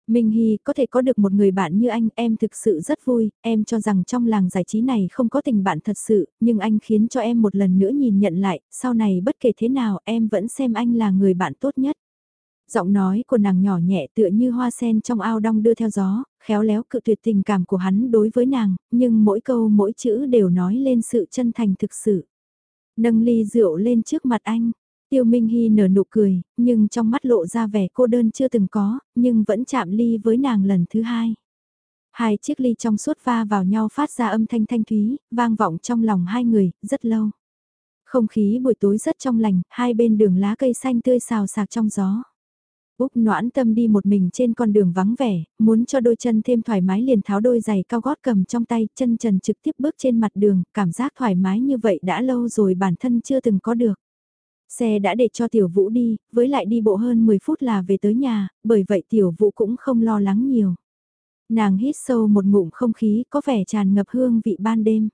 Minh Hy có thể có được một người bạn như anh, em thực sự rất vui, em cho rằng trong làng giải trí này không có tình bạn thật sự, nhưng anh khiến cho em một lần nữa nhìn nhận lại, sau này bất kể thế nào em vẫn xem anh là người bạn tốt nhất. Giọng nói của nàng nhỏ nhẹ tựa như hoa sen trong ao đong đưa theo gió, khéo léo cự tuyệt tình cảm của hắn đối với nàng, nhưng mỗi câu mỗi chữ đều nói lên sự chân thành thực sự. Nâng ly rượu lên trước mặt anh, Tiêu Minh Hy nở nụ cười, nhưng trong mắt lộ ra vẻ cô đơn chưa từng có, nhưng vẫn chạm ly với nàng lần thứ hai. Hai chiếc ly trong suốt va vào nhau phát ra âm thanh thanh thúy, vang vọng trong lòng hai người, rất lâu. Không khí buổi tối rất trong lành, hai bên đường lá cây xanh tươi xào sạc trong gió. Úc noãn tâm đi một mình trên con đường vắng vẻ, muốn cho đôi chân thêm thoải mái liền tháo đôi giày cao gót cầm trong tay, chân trần trực tiếp bước trên mặt đường, cảm giác thoải mái như vậy đã lâu rồi bản thân chưa từng có được. Xe đã để cho Tiểu Vũ đi, với lại đi bộ hơn 10 phút là về tới nhà, bởi vậy Tiểu Vũ cũng không lo lắng nhiều. Nàng hít sâu một ngụm không khí có vẻ tràn ngập hương vị ban đêm.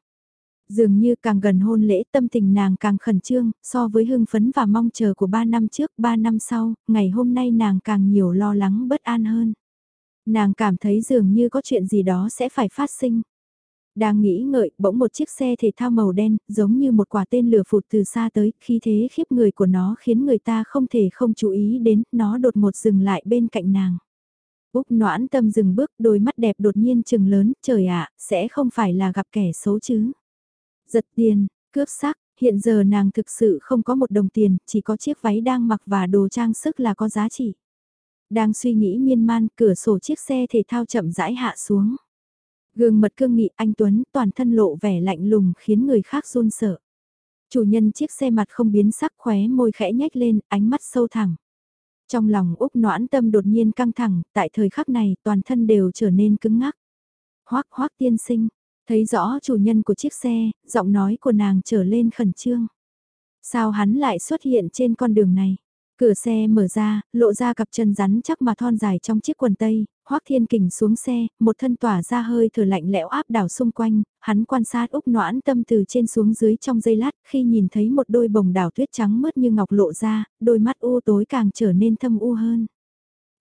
Dường như càng gần hôn lễ tâm tình nàng càng khẩn trương, so với hưng phấn và mong chờ của 3 năm trước, 3 năm sau, ngày hôm nay nàng càng nhiều lo lắng bất an hơn. Nàng cảm thấy dường như có chuyện gì đó sẽ phải phát sinh. Đang nghĩ ngợi, bỗng một chiếc xe thể thao màu đen, giống như một quả tên lửa phụt từ xa tới, khi thế khiếp người của nó khiến người ta không thể không chú ý đến, nó đột ngột dừng lại bên cạnh nàng. Úc noãn tâm dừng bước, đôi mắt đẹp đột nhiên trừng lớn, trời ạ, sẽ không phải là gặp kẻ xấu chứ. Giật tiền, cướp sắc, hiện giờ nàng thực sự không có một đồng tiền, chỉ có chiếc váy đang mặc và đồ trang sức là có giá trị. Đang suy nghĩ miên man, cửa sổ chiếc xe thể thao chậm rãi hạ xuống. Gương mật cương nghị anh Tuấn toàn thân lộ vẻ lạnh lùng khiến người khác run sợ. Chủ nhân chiếc xe mặt không biến sắc khóe môi khẽ nhếch lên, ánh mắt sâu thẳng. Trong lòng Úc noãn tâm đột nhiên căng thẳng, tại thời khắc này toàn thân đều trở nên cứng ngắc. Hoác hoác tiên sinh, thấy rõ chủ nhân của chiếc xe, giọng nói của nàng trở lên khẩn trương. Sao hắn lại xuất hiện trên con đường này? Cửa xe mở ra, lộ ra cặp chân rắn chắc mà thon dài trong chiếc quần tây, Hoắc Thiên Kình xuống xe, một thân tỏa ra hơi thở lạnh lẽo áp đảo xung quanh, hắn quan sát Úc Noãn Tâm từ trên xuống dưới trong giây lát, khi nhìn thấy một đôi bồng đảo tuyết trắng mướt như ngọc lộ ra, đôi mắt u tối càng trở nên thâm u hơn.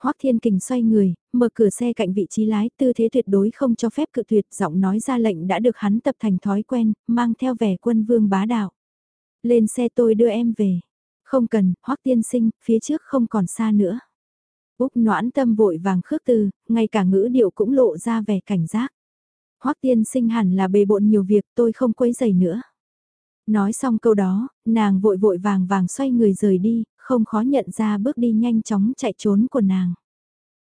Hoắc Thiên Kình xoay người, mở cửa xe cạnh vị trí lái, tư thế tuyệt đối không cho phép cự tuyệt, giọng nói ra lệnh đã được hắn tập thành thói quen, mang theo vẻ quân vương bá đạo. Lên xe tôi đưa em về. Không cần, Hoắc tiên sinh, phía trước không còn xa nữa. Úc noãn tâm vội vàng khước từ, ngay cả ngữ điệu cũng lộ ra vẻ cảnh giác. Hoắc tiên sinh hẳn là bề bộn nhiều việc tôi không quấy giày nữa. Nói xong câu đó, nàng vội vội vàng vàng xoay người rời đi, không khó nhận ra bước đi nhanh chóng chạy trốn của nàng.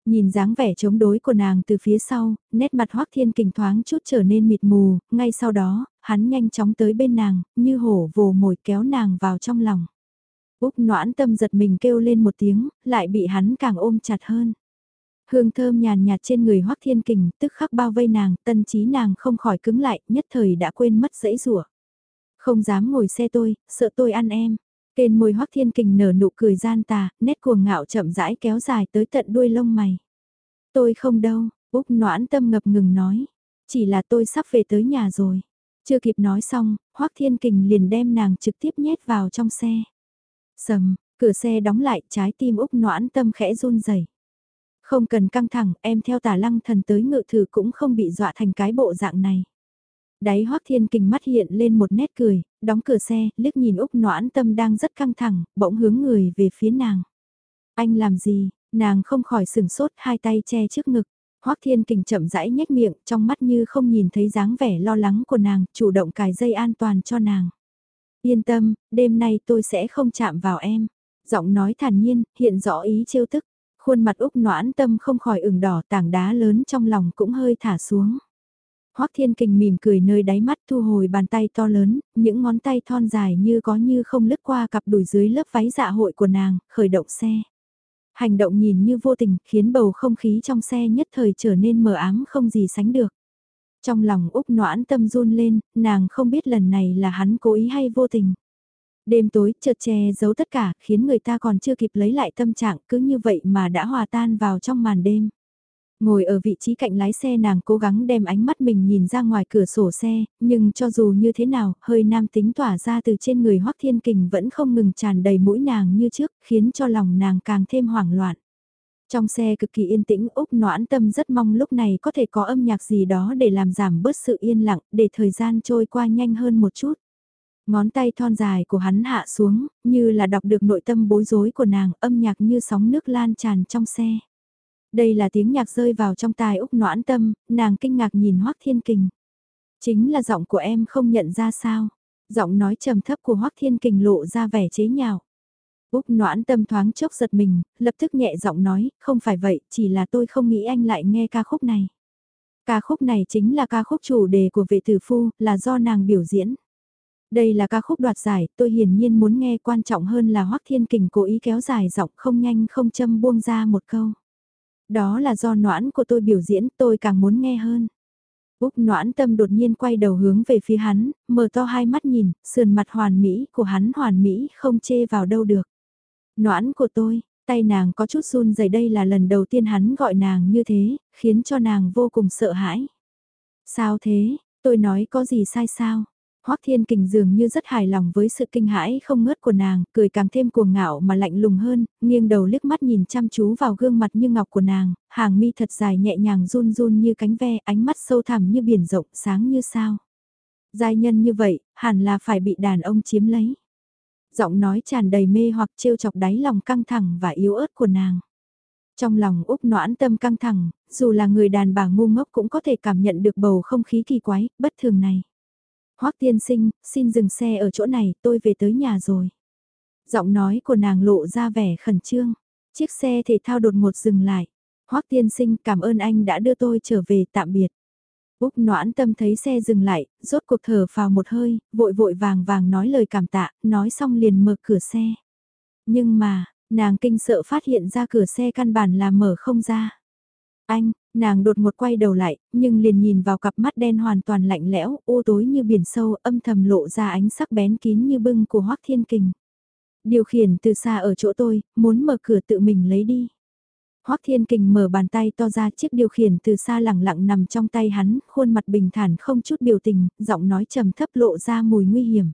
Nhìn dáng vẻ chống đối của nàng từ phía sau, nét mặt Hoắc Thiên Kình thoáng chút trở nên mịt mù, ngay sau đó, hắn nhanh chóng tới bên nàng, như hổ vồ mồi kéo nàng vào trong lòng. Úc noãn tâm giật mình kêu lên một tiếng, lại bị hắn càng ôm chặt hơn. Hương thơm nhàn nhạt trên người Hoắc Thiên Kình, tức khắc bao vây nàng, tân trí nàng không khỏi cứng lại, nhất thời đã quên mất dãy rủa. Không dám ngồi xe tôi, sợ tôi ăn em. Kền môi Hoắc Thiên Kình nở nụ cười gian tà, nét cuồng ngạo chậm rãi kéo dài tới tận đuôi lông mày. Tôi không đâu, Úc noãn tâm ngập ngừng nói. Chỉ là tôi sắp về tới nhà rồi. Chưa kịp nói xong, Hoắc Thiên Kình liền đem nàng trực tiếp nhét vào trong xe. Sầm, cửa xe đóng lại, trái tim Úc noãn tâm khẽ run rẩy. Không cần căng thẳng, em theo tà lăng thần tới ngự thử cũng không bị dọa thành cái bộ dạng này. Đáy hoác thiên kình mắt hiện lên một nét cười, đóng cửa xe, liếc nhìn Úc noãn tâm đang rất căng thẳng, bỗng hướng người về phía nàng. Anh làm gì, nàng không khỏi sừng sốt hai tay che trước ngực. Hoác Thiên Kình chậm rãi nhếch miệng, trong mắt như không nhìn thấy dáng vẻ lo lắng của nàng, chủ động cài dây an toàn cho nàng. Yên tâm, đêm nay tôi sẽ không chạm vào em. Giọng nói thản nhiên, hiện rõ ý trêu tức. Khuôn mặt Úc noãn tâm không khỏi ửng đỏ tảng đá lớn trong lòng cũng hơi thả xuống. Hoắc Thiên Kình mỉm cười nơi đáy mắt thu hồi bàn tay to lớn, những ngón tay thon dài như có như không lướt qua cặp đùi dưới lớp váy dạ hội của nàng, khởi động xe. Hành động nhìn như vô tình, khiến bầu không khí trong xe nhất thời trở nên mờ ám không gì sánh được. Trong lòng Úc noãn tâm run lên, nàng không biết lần này là hắn cố ý hay vô tình. Đêm tối chợt che giấu tất cả khiến người ta còn chưa kịp lấy lại tâm trạng cứ như vậy mà đã hòa tan vào trong màn đêm. Ngồi ở vị trí cạnh lái xe nàng cố gắng đem ánh mắt mình nhìn ra ngoài cửa sổ xe, nhưng cho dù như thế nào, hơi nam tính tỏa ra từ trên người Hoắc Thiên Kình vẫn không ngừng tràn đầy mũi nàng như trước, khiến cho lòng nàng càng thêm hoảng loạn. Trong xe cực kỳ yên tĩnh Úc noãn tâm rất mong lúc này có thể có âm nhạc gì đó để làm giảm bớt sự yên lặng, để thời gian trôi qua nhanh hơn một chút. Ngón tay thon dài của hắn hạ xuống, như là đọc được nội tâm bối rối của nàng, âm nhạc như sóng nước lan tràn trong xe. Đây là tiếng nhạc rơi vào trong tai Úc noãn tâm, nàng kinh ngạc nhìn Hoác Thiên Kình. Chính là giọng của em không nhận ra sao. Giọng nói trầm thấp của Hoác Thiên Kình lộ ra vẻ chế nhạo. Úc noãn tâm thoáng chốc giật mình, lập tức nhẹ giọng nói, không phải vậy, chỉ là tôi không nghĩ anh lại nghe ca khúc này. Ca khúc này chính là ca khúc chủ đề của vệ tử phu, là do nàng biểu diễn. Đây là ca khúc đoạt giải, tôi hiển nhiên muốn nghe quan trọng hơn là Hoắc Thiên Kình cố ý kéo dài giọng không nhanh không châm buông ra một câu. Đó là do noãn của tôi biểu diễn, tôi càng muốn nghe hơn. Úc noãn tâm đột nhiên quay đầu hướng về phía hắn, mở to hai mắt nhìn, sườn mặt hoàn mỹ của hắn hoàn mỹ không chê vào đâu được. Noãn của tôi, tay nàng có chút run rẩy đây là lần đầu tiên hắn gọi nàng như thế, khiến cho nàng vô cùng sợ hãi. Sao thế, tôi nói có gì sai sao? Hoắc Thiên Kình dường như rất hài lòng với sự kinh hãi không ngớt của nàng, cười càng thêm cuồng ngạo mà lạnh lùng hơn, nghiêng đầu liếc mắt nhìn chăm chú vào gương mặt như ngọc của nàng, hàng mi thật dài nhẹ nhàng run run như cánh ve, ánh mắt sâu thẳm như biển rộng, sáng như sao. Giai nhân như vậy, hẳn là phải bị đàn ông chiếm lấy. Giọng nói tràn đầy mê hoặc trêu chọc đáy lòng căng thẳng và yếu ớt của nàng. Trong lòng Úc noãn tâm căng thẳng, dù là người đàn bà ngu ngốc cũng có thể cảm nhận được bầu không khí kỳ quái, bất thường này. Hoắc tiên sinh, xin dừng xe ở chỗ này, tôi về tới nhà rồi. Giọng nói của nàng lộ ra vẻ khẩn trương. Chiếc xe thể thao đột ngột dừng lại. Hoắc tiên sinh cảm ơn anh đã đưa tôi trở về tạm biệt. Úc noãn tâm thấy xe dừng lại, rốt cuộc thở vào một hơi, vội vội vàng vàng nói lời cảm tạ, nói xong liền mở cửa xe. Nhưng mà, nàng kinh sợ phát hiện ra cửa xe căn bản là mở không ra. Anh, nàng đột một quay đầu lại, nhưng liền nhìn vào cặp mắt đen hoàn toàn lạnh lẽo, u tối như biển sâu, âm thầm lộ ra ánh sắc bén kín như bưng của Hoắc Thiên Kình. Điều khiển từ xa ở chỗ tôi, muốn mở cửa tự mình lấy đi. Hoắc Thiên Kình mở bàn tay to ra chiếc điều khiển từ xa lẳng lặng nằm trong tay hắn, khuôn mặt bình thản không chút biểu tình, giọng nói trầm thấp lộ ra mùi nguy hiểm.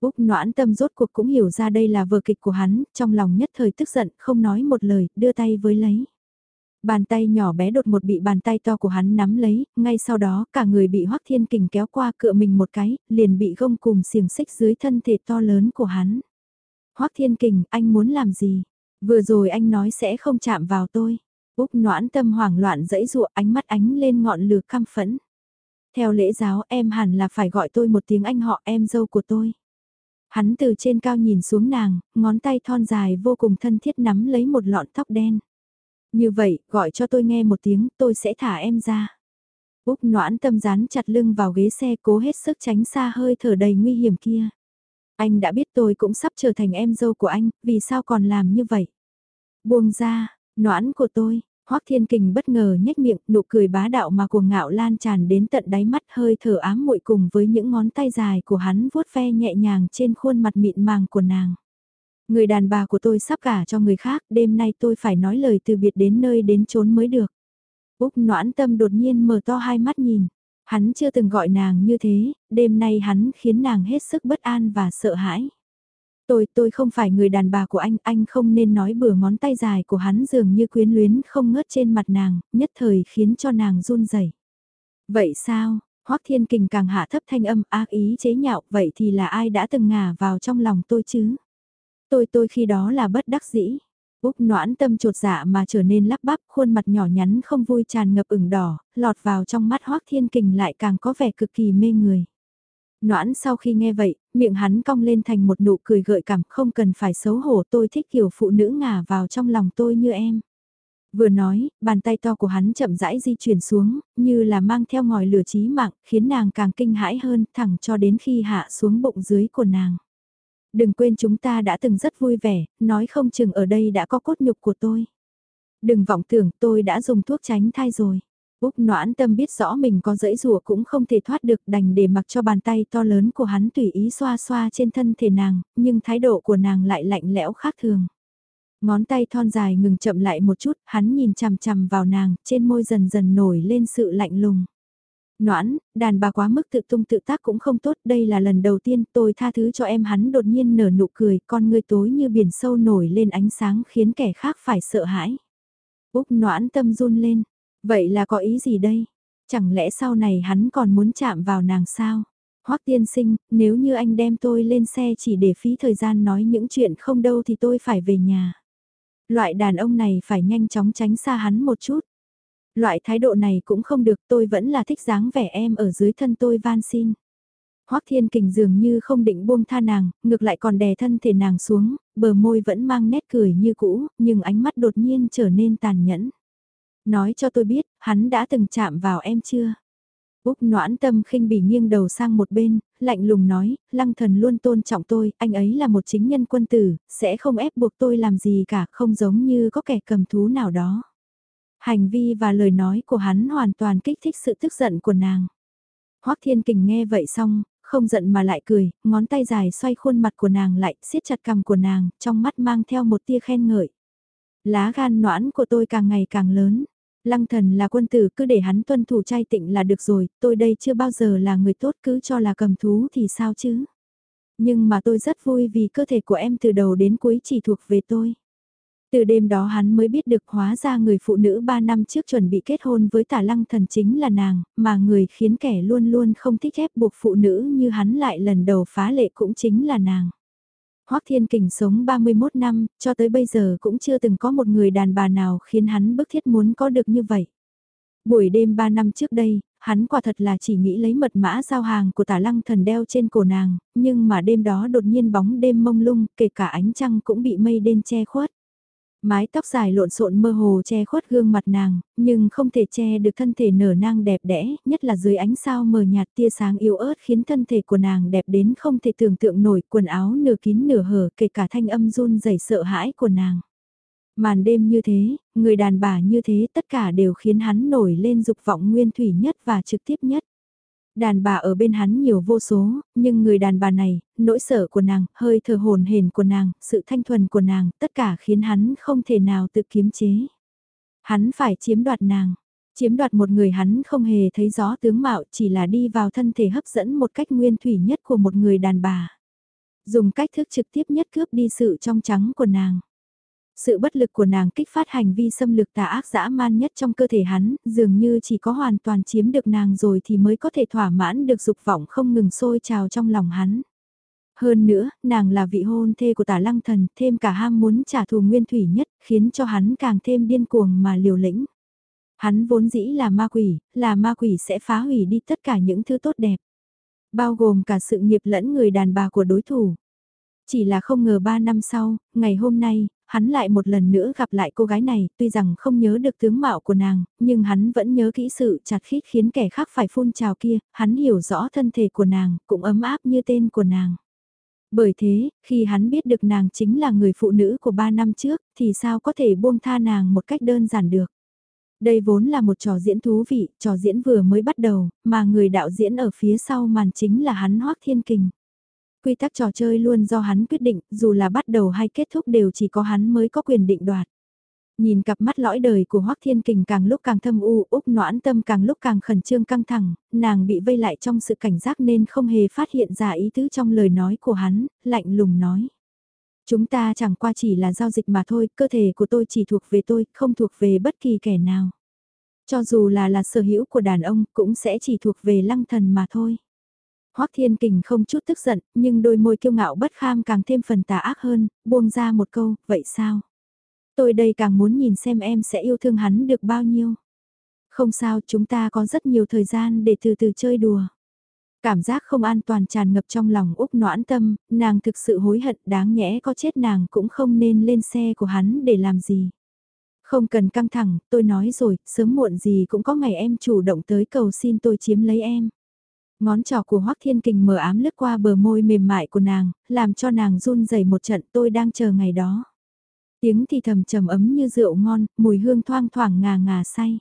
Úc noãn tâm rốt cuộc cũng hiểu ra đây là vở kịch của hắn, trong lòng nhất thời tức giận, không nói một lời, đưa tay với lấy. Bàn tay nhỏ bé đột một bị bàn tay to của hắn nắm lấy, ngay sau đó cả người bị Hoắc Thiên Kình kéo qua cựa mình một cái, liền bị gông cùng xiềng xích dưới thân thể to lớn của hắn. Hoắc Thiên Kình, anh muốn làm gì? Vừa rồi anh nói sẽ không chạm vào tôi. Úc noãn tâm hoảng loạn dẫy dụa ánh mắt ánh lên ngọn lửa căm phẫn. Theo lễ giáo em hẳn là phải gọi tôi một tiếng anh họ em dâu của tôi. Hắn từ trên cao nhìn xuống nàng, ngón tay thon dài vô cùng thân thiết nắm lấy một lọn tóc đen. Như vậy, gọi cho tôi nghe một tiếng, tôi sẽ thả em ra. Úc noãn tâm dán chặt lưng vào ghế xe cố hết sức tránh xa hơi thở đầy nguy hiểm kia. Anh đã biết tôi cũng sắp trở thành em dâu của anh, vì sao còn làm như vậy? Buông ra, noãn của tôi, Hoắc Thiên Kình bất ngờ nhếch miệng, nụ cười bá đạo mà cuồng ngạo lan tràn đến tận đáy mắt hơi thở ám muội cùng với những ngón tay dài của hắn vuốt ve nhẹ nhàng trên khuôn mặt mịn màng của nàng. Người đàn bà của tôi sắp gả cho người khác, đêm nay tôi phải nói lời từ biệt đến nơi đến chốn mới được. Úc noãn tâm đột nhiên mở to hai mắt nhìn. Hắn chưa từng gọi nàng như thế, đêm nay hắn khiến nàng hết sức bất an và sợ hãi. Tôi, tôi không phải người đàn bà của anh, anh không nên nói bừa ngón tay dài của hắn dường như quyến luyến không ngớt trên mặt nàng, nhất thời khiến cho nàng run rẩy. Vậy sao, Hoắc Thiên Kình càng hạ thấp thanh âm ác ý chế nhạo, vậy thì là ai đã từng ngả vào trong lòng tôi chứ? Tôi tôi khi đó là bất đắc dĩ. Úc noãn tâm trột dạ mà trở nên lắp bắp, khuôn mặt nhỏ nhắn không vui tràn ngập ửng đỏ, lọt vào trong mắt hoác Thiên Kình lại càng có vẻ cực kỳ mê người. Noãn sau khi nghe vậy, miệng hắn cong lên thành một nụ cười gợi cảm không cần phải xấu hổ tôi thích kiểu phụ nữ ngả vào trong lòng tôi như em. Vừa nói, bàn tay to của hắn chậm rãi di chuyển xuống, như là mang theo ngòi lửa trí mạng, khiến nàng càng kinh hãi hơn, thẳng cho đến khi hạ xuống bụng dưới của nàng. Đừng quên chúng ta đã từng rất vui vẻ, nói không chừng ở đây đã có cốt nhục của tôi. Đừng vọng tưởng tôi đã dùng thuốc tránh thai rồi. Úc noãn tâm biết rõ mình có dãy rùa cũng không thể thoát được đành để mặc cho bàn tay to lớn của hắn tùy ý xoa xoa trên thân thể nàng, nhưng thái độ của nàng lại lạnh lẽo khác thường. Ngón tay thon dài ngừng chậm lại một chút, hắn nhìn chằm chằm vào nàng, trên môi dần dần nổi lên sự lạnh lùng. Noãn, đàn bà quá mức tự tung tự tác cũng không tốt, đây là lần đầu tiên tôi tha thứ cho em hắn đột nhiên nở nụ cười, con ngươi tối như biển sâu nổi lên ánh sáng khiến kẻ khác phải sợ hãi. Úc noãn tâm run lên, vậy là có ý gì đây? Chẳng lẽ sau này hắn còn muốn chạm vào nàng sao? Hoắc tiên sinh, nếu như anh đem tôi lên xe chỉ để phí thời gian nói những chuyện không đâu thì tôi phải về nhà. Loại đàn ông này phải nhanh chóng tránh xa hắn một chút. Loại thái độ này cũng không được tôi vẫn là thích dáng vẻ em ở dưới thân tôi van xin. Hoắc Thiên Kình dường như không định buông tha nàng, ngược lại còn đè thân thể nàng xuống, bờ môi vẫn mang nét cười như cũ, nhưng ánh mắt đột nhiên trở nên tàn nhẫn. Nói cho tôi biết, hắn đã từng chạm vào em chưa? Úc noãn tâm khinh bỉ nghiêng đầu sang một bên, lạnh lùng nói, lăng thần luôn tôn trọng tôi, anh ấy là một chính nhân quân tử, sẽ không ép buộc tôi làm gì cả, không giống như có kẻ cầm thú nào đó. Hành vi và lời nói của hắn hoàn toàn kích thích sự tức giận của nàng. Hoắc Thiên Kình nghe vậy xong, không giận mà lại cười, ngón tay dài xoay khuôn mặt của nàng lại, siết chặt cằm của nàng, trong mắt mang theo một tia khen ngợi. Lá gan noãn của tôi càng ngày càng lớn. Lăng thần là quân tử cứ để hắn tuân thủ trai tịnh là được rồi, tôi đây chưa bao giờ là người tốt cứ cho là cầm thú thì sao chứ. Nhưng mà tôi rất vui vì cơ thể của em từ đầu đến cuối chỉ thuộc về tôi. Từ đêm đó hắn mới biết được hóa ra người phụ nữ 3 năm trước chuẩn bị kết hôn với tả lăng thần chính là nàng, mà người khiến kẻ luôn luôn không thích ép buộc phụ nữ như hắn lại lần đầu phá lệ cũng chính là nàng. Hoắc Thiên Kình sống 31 năm, cho tới bây giờ cũng chưa từng có một người đàn bà nào khiến hắn bức thiết muốn có được như vậy. Buổi đêm 3 năm trước đây, hắn quả thật là chỉ nghĩ lấy mật mã giao hàng của tả lăng thần đeo trên cổ nàng, nhưng mà đêm đó đột nhiên bóng đêm mông lung, kể cả ánh trăng cũng bị mây đen che khuất. Mái tóc dài lộn xộn mơ hồ che khuất gương mặt nàng, nhưng không thể che được thân thể nở nang đẹp đẽ, nhất là dưới ánh sao mờ nhạt tia sáng yếu ớt khiến thân thể của nàng đẹp đến không thể tưởng tượng nổi, quần áo nửa kín nửa hở, kể cả thanh âm run rẩy sợ hãi của nàng. Màn đêm như thế, người đàn bà như thế tất cả đều khiến hắn nổi lên dục vọng nguyên thủy nhất và trực tiếp nhất. Đàn bà ở bên hắn nhiều vô số, nhưng người đàn bà này, nỗi sợ của nàng, hơi thở hồn hển của nàng, sự thanh thuần của nàng, tất cả khiến hắn không thể nào tự kiếm chế. Hắn phải chiếm đoạt nàng, chiếm đoạt một người hắn không hề thấy rõ tướng mạo chỉ là đi vào thân thể hấp dẫn một cách nguyên thủy nhất của một người đàn bà. Dùng cách thức trực tiếp nhất cướp đi sự trong trắng của nàng. Sự bất lực của nàng kích phát hành vi xâm lược tà ác dã man nhất trong cơ thể hắn, dường như chỉ có hoàn toàn chiếm được nàng rồi thì mới có thể thỏa mãn được dục vọng không ngừng sôi trào trong lòng hắn. Hơn nữa, nàng là vị hôn thê của tả lăng thần, thêm cả ham muốn trả thù nguyên thủy nhất, khiến cho hắn càng thêm điên cuồng mà liều lĩnh. Hắn vốn dĩ là ma quỷ, là ma quỷ sẽ phá hủy đi tất cả những thứ tốt đẹp. Bao gồm cả sự nghiệp lẫn người đàn bà của đối thủ. Chỉ là không ngờ ba năm sau, ngày hôm nay, hắn lại một lần nữa gặp lại cô gái này, tuy rằng không nhớ được tướng mạo của nàng, nhưng hắn vẫn nhớ kỹ sự chặt khít khiến kẻ khác phải phun trào kia, hắn hiểu rõ thân thể của nàng, cũng ấm áp như tên của nàng. Bởi thế, khi hắn biết được nàng chính là người phụ nữ của ba năm trước, thì sao có thể buông tha nàng một cách đơn giản được. Đây vốn là một trò diễn thú vị, trò diễn vừa mới bắt đầu, mà người đạo diễn ở phía sau màn chính là hắn Hoác Thiên Kình. Quy tắc trò chơi luôn do hắn quyết định, dù là bắt đầu hay kết thúc đều chỉ có hắn mới có quyền định đoạt. Nhìn cặp mắt lõi đời của Hoắc Thiên Kình càng lúc càng thâm u, Úc noãn tâm càng lúc càng khẩn trương căng thẳng, nàng bị vây lại trong sự cảnh giác nên không hề phát hiện ra ý tứ trong lời nói của hắn, lạnh lùng nói. Chúng ta chẳng qua chỉ là giao dịch mà thôi, cơ thể của tôi chỉ thuộc về tôi, không thuộc về bất kỳ kẻ nào. Cho dù là là sở hữu của đàn ông, cũng sẽ chỉ thuộc về lăng thần mà thôi. Hoắc Thiên Kình không chút tức giận, nhưng đôi môi kiêu ngạo bất kham càng thêm phần tà ác hơn, buông ra một câu, vậy sao? Tôi đây càng muốn nhìn xem em sẽ yêu thương hắn được bao nhiêu. Không sao, chúng ta có rất nhiều thời gian để từ từ chơi đùa. Cảm giác không an toàn tràn ngập trong lòng Úc noãn tâm, nàng thực sự hối hận đáng nhẽ có chết nàng cũng không nên lên xe của hắn để làm gì. Không cần căng thẳng, tôi nói rồi, sớm muộn gì cũng có ngày em chủ động tới cầu xin tôi chiếm lấy em. Ngón trỏ của Hoắc Thiên Kình mờ ám lướt qua bờ môi mềm mại của nàng, làm cho nàng run rẩy một trận tôi đang chờ ngày đó. Tiếng thì thầm trầm ấm như rượu ngon, mùi hương thoang thoảng ngà ngà say.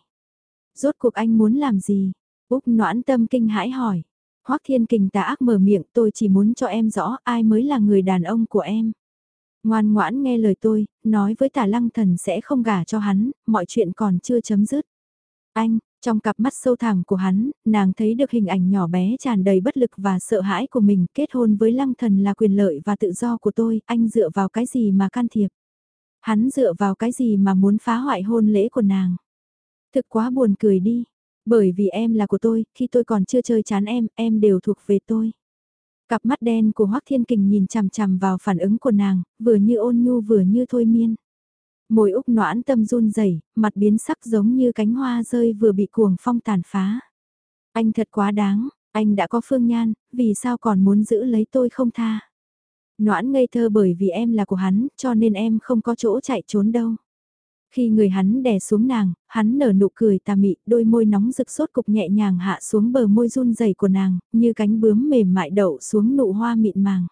Rốt cuộc anh muốn làm gì? Úc noãn tâm kinh hãi hỏi. Hoắc Thiên Kình tà ác mở miệng tôi chỉ muốn cho em rõ ai mới là người đàn ông của em. Ngoan ngoãn nghe lời tôi, nói với tả lăng thần sẽ không gả cho hắn, mọi chuyện còn chưa chấm dứt. Anh, trong cặp mắt sâu thẳm của hắn, nàng thấy được hình ảnh nhỏ bé tràn đầy bất lực và sợ hãi của mình. Kết hôn với lăng thần là quyền lợi và tự do của tôi, anh dựa vào cái gì mà can thiệp? Hắn dựa vào cái gì mà muốn phá hoại hôn lễ của nàng? Thực quá buồn cười đi. Bởi vì em là của tôi, khi tôi còn chưa chơi chán em, em đều thuộc về tôi. Cặp mắt đen của Hoác Thiên Kình nhìn chằm chằm vào phản ứng của nàng, vừa như ôn nhu vừa như thôi miên. Môi Úc noãn tâm run rẩy, mặt biến sắc giống như cánh hoa rơi vừa bị cuồng phong tàn phá. Anh thật quá đáng, anh đã có phương nhan, vì sao còn muốn giữ lấy tôi không tha. Noãn ngây thơ bởi vì em là của hắn, cho nên em không có chỗ chạy trốn đâu. Khi người hắn đè xuống nàng, hắn nở nụ cười tà mị, đôi môi nóng rực sốt cục nhẹ nhàng hạ xuống bờ môi run rẩy của nàng, như cánh bướm mềm mại đậu xuống nụ hoa mịn màng.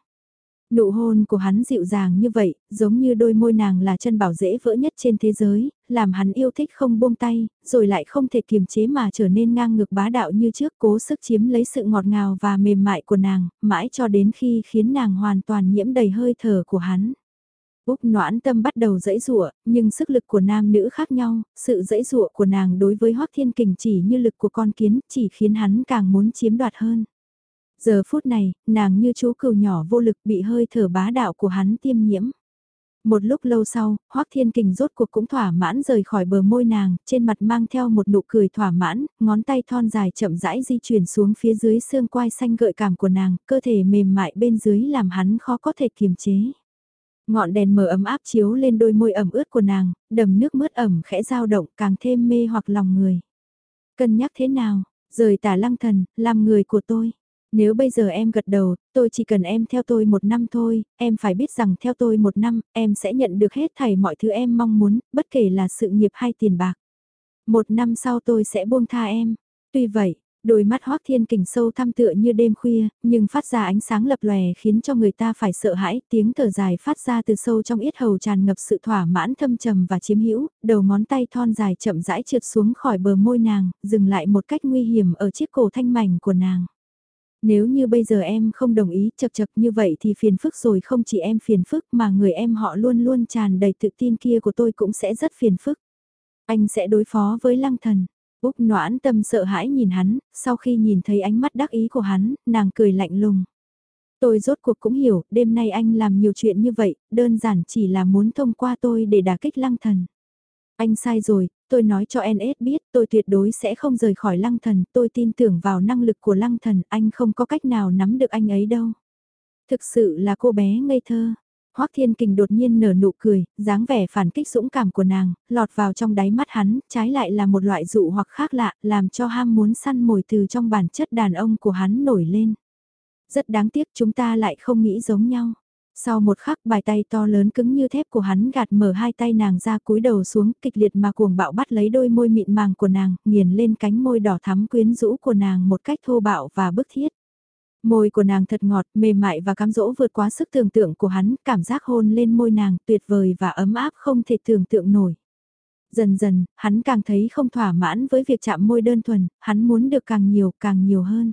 Nụ hôn của hắn dịu dàng như vậy, giống như đôi môi nàng là chân bảo dễ vỡ nhất trên thế giới, làm hắn yêu thích không buông tay, rồi lại không thể kiềm chế mà trở nên ngang ngược bá đạo như trước cố sức chiếm lấy sự ngọt ngào và mềm mại của nàng, mãi cho đến khi khiến nàng hoàn toàn nhiễm đầy hơi thở của hắn. Úc noãn tâm bắt đầu dẫy rụa, nhưng sức lực của nam nữ khác nhau, sự dẫy rụa của nàng đối với Hoác Thiên Kình chỉ như lực của con kiến, chỉ khiến hắn càng muốn chiếm đoạt hơn. Giờ phút này, nàng như chú cừu nhỏ vô lực bị hơi thở bá đạo của hắn tiêm nhiễm. Một lúc lâu sau, Hoác Thiên Kình rốt cuộc cũng thỏa mãn rời khỏi bờ môi nàng, trên mặt mang theo một nụ cười thỏa mãn, ngón tay thon dài chậm rãi di chuyển xuống phía dưới xương quai xanh gợi cảm của nàng, cơ thể mềm mại bên dưới làm hắn khó có thể kiềm chế. Ngọn đèn mờ ấm áp chiếu lên đôi môi ẩm ướt của nàng, đầm nước mướt ẩm khẽ dao động càng thêm mê hoặc lòng người. Cân nhắc thế nào, rời tả lăng thần, làm người của tôi. Nếu bây giờ em gật đầu, tôi chỉ cần em theo tôi một năm thôi, em phải biết rằng theo tôi một năm, em sẽ nhận được hết thảy mọi thứ em mong muốn, bất kể là sự nghiệp hay tiền bạc. Một năm sau tôi sẽ buông tha em. Tuy vậy, đôi mắt hoác thiên kình sâu thăm tựa như đêm khuya, nhưng phát ra ánh sáng lập lòe khiến cho người ta phải sợ hãi, tiếng thở dài phát ra từ sâu trong yết hầu tràn ngập sự thỏa mãn thâm trầm và chiếm hữu, đầu ngón tay thon dài chậm rãi trượt xuống khỏi bờ môi nàng, dừng lại một cách nguy hiểm ở chiếc cổ thanh mảnh của nàng. Nếu như bây giờ em không đồng ý chật chật như vậy thì phiền phức rồi không chỉ em phiền phức mà người em họ luôn luôn tràn đầy tự tin kia của tôi cũng sẽ rất phiền phức. Anh sẽ đối phó với lăng thần. Úc noãn tâm sợ hãi nhìn hắn, sau khi nhìn thấy ánh mắt đắc ý của hắn, nàng cười lạnh lùng. Tôi rốt cuộc cũng hiểu, đêm nay anh làm nhiều chuyện như vậy, đơn giản chỉ là muốn thông qua tôi để đả kích lăng thần. Anh sai rồi, tôi nói cho NS biết tôi tuyệt đối sẽ không rời khỏi lăng thần, tôi tin tưởng vào năng lực của lăng thần, anh không có cách nào nắm được anh ấy đâu. Thực sự là cô bé ngây thơ. Hoắc Thiên Kình đột nhiên nở nụ cười, dáng vẻ phản kích dũng cảm của nàng, lọt vào trong đáy mắt hắn, trái lại là một loại dụ hoặc khác lạ, làm cho ham muốn săn mồi từ trong bản chất đàn ông của hắn nổi lên. Rất đáng tiếc chúng ta lại không nghĩ giống nhau. Sau một khắc bài tay to lớn cứng như thép của hắn gạt mở hai tay nàng ra cúi đầu xuống kịch liệt mà cuồng bạo bắt lấy đôi môi mịn màng của nàng, nghiền lên cánh môi đỏ thắm quyến rũ của nàng một cách thô bạo và bức thiết. Môi của nàng thật ngọt, mềm mại và cám dỗ vượt quá sức tưởng tượng của hắn, cảm giác hôn lên môi nàng tuyệt vời và ấm áp không thể tưởng tượng nổi. Dần dần, hắn càng thấy không thỏa mãn với việc chạm môi đơn thuần, hắn muốn được càng nhiều, càng nhiều hơn.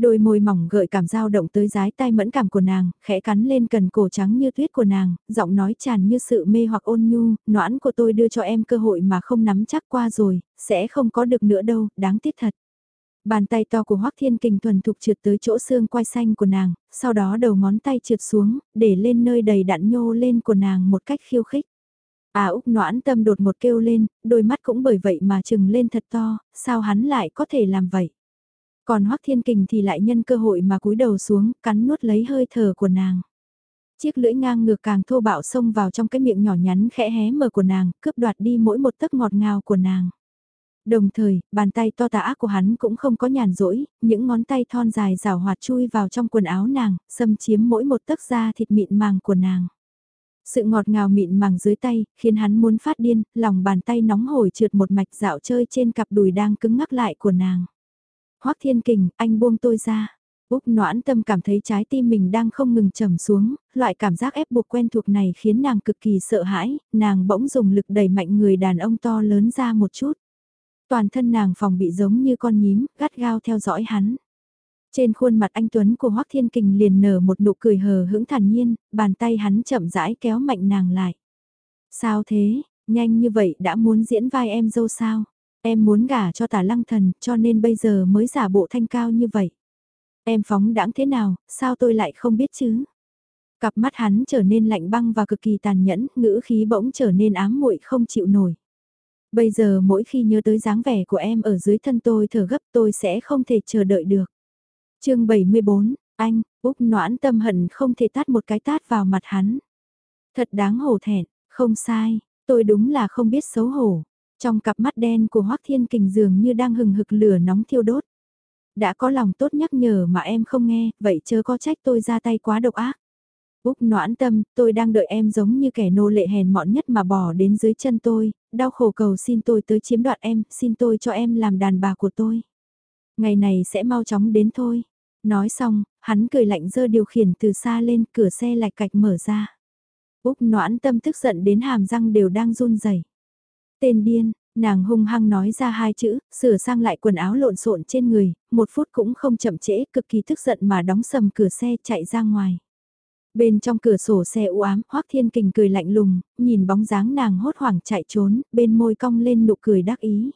Đôi môi mỏng gợi cảm dao động tới dái tai mẫn cảm của nàng, khẽ cắn lên cần cổ trắng như tuyết của nàng, giọng nói tràn như sự mê hoặc ôn nhu, noãn của tôi đưa cho em cơ hội mà không nắm chắc qua rồi, sẽ không có được nữa đâu, đáng tiếc thật. Bàn tay to của Hoắc Thiên Kình thuần thục trượt tới chỗ xương quai xanh của nàng, sau đó đầu ngón tay trượt xuống, để lên nơi đầy đặn nhô lên của nàng một cách khiêu khích. À Úc noãn tâm đột một kêu lên, đôi mắt cũng bởi vậy mà trừng lên thật to, sao hắn lại có thể làm vậy? Còn Hoắc Thiên Kình thì lại nhân cơ hội mà cúi đầu xuống, cắn nuốt lấy hơi thở của nàng. Chiếc lưỡi ngang ngược càng thô bạo xông vào trong cái miệng nhỏ nhắn khẽ hé mở của nàng, cướp đoạt đi mỗi một tấc ngọt ngào của nàng. Đồng thời, bàn tay to tà ác của hắn cũng không có nhàn rỗi, những ngón tay thon dài rào hoạt chui vào trong quần áo nàng, xâm chiếm mỗi một tấc da thịt mịn màng của nàng. Sự ngọt ngào mịn màng dưới tay, khiến hắn muốn phát điên, lòng bàn tay nóng hổi trượt một mạch dạo chơi trên cặp đùi đang cứng ngắc lại của nàng. Hoắc Thiên Kình, anh buông tôi ra. Úc noãn tâm cảm thấy trái tim mình đang không ngừng trầm xuống, loại cảm giác ép buộc quen thuộc này khiến nàng cực kỳ sợ hãi, nàng bỗng dùng lực đẩy mạnh người đàn ông to lớn ra một chút. Toàn thân nàng phòng bị giống như con nhím, gắt gao theo dõi hắn. Trên khuôn mặt anh Tuấn của Hoắc Thiên Kình liền nở một nụ cười hờ hững thản nhiên, bàn tay hắn chậm rãi kéo mạnh nàng lại. Sao thế, nhanh như vậy đã muốn diễn vai em dâu sao? Em muốn gả cho tả lăng thần cho nên bây giờ mới giả bộ thanh cao như vậy. Em phóng đãng thế nào, sao tôi lại không biết chứ? Cặp mắt hắn trở nên lạnh băng và cực kỳ tàn nhẫn, ngữ khí bỗng trở nên ám muội không chịu nổi. Bây giờ mỗi khi nhớ tới dáng vẻ của em ở dưới thân tôi thở gấp tôi sẽ không thể chờ đợi được. chương 74, anh, Úc noãn tâm hận không thể tát một cái tát vào mặt hắn. Thật đáng hổ thẹn, không sai, tôi đúng là không biết xấu hổ. Trong cặp mắt đen của Hoác Thiên Kình dường như đang hừng hực lửa nóng thiêu đốt. Đã có lòng tốt nhắc nhở mà em không nghe, vậy chớ có trách tôi ra tay quá độc ác. Úc noãn tâm, tôi đang đợi em giống như kẻ nô lệ hèn mọn nhất mà bỏ đến dưới chân tôi, đau khổ cầu xin tôi tới chiếm đoạt em, xin tôi cho em làm đàn bà của tôi. Ngày này sẽ mau chóng đến thôi. Nói xong, hắn cười lạnh dơ điều khiển từ xa lên cửa xe lạch cạch mở ra. Úc noãn tâm tức giận đến hàm răng đều đang run rẩy Tên điên, nàng hung hăng nói ra hai chữ, sửa sang lại quần áo lộn xộn trên người, một phút cũng không chậm trễ, cực kỳ tức giận mà đóng sầm cửa xe chạy ra ngoài. Bên trong cửa sổ xe u ám, Hoắc Thiên Kình cười lạnh lùng, nhìn bóng dáng nàng hốt hoảng chạy trốn, bên môi cong lên nụ cười đắc ý.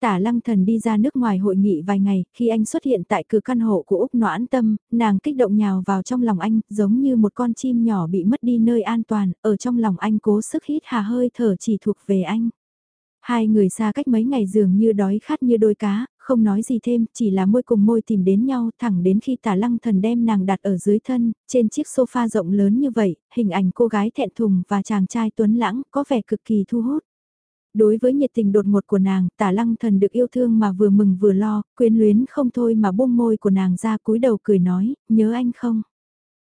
Tả lăng thần đi ra nước ngoài hội nghị vài ngày, khi anh xuất hiện tại cửa căn hộ của Úc Noãn Tâm, nàng kích động nhào vào trong lòng anh, giống như một con chim nhỏ bị mất đi nơi an toàn, ở trong lòng anh cố sức hít hà hơi thở chỉ thuộc về anh. Hai người xa cách mấy ngày dường như đói khát như đôi cá, không nói gì thêm, chỉ là môi cùng môi tìm đến nhau thẳng đến khi tả lăng thần đem nàng đặt ở dưới thân, trên chiếc sofa rộng lớn như vậy, hình ảnh cô gái thẹn thùng và chàng trai tuấn lãng có vẻ cực kỳ thu hút. Đối với nhiệt tình đột ngột của nàng, tả lăng thần được yêu thương mà vừa mừng vừa lo, quyến luyến không thôi mà buông môi của nàng ra cúi đầu cười nói, nhớ anh không?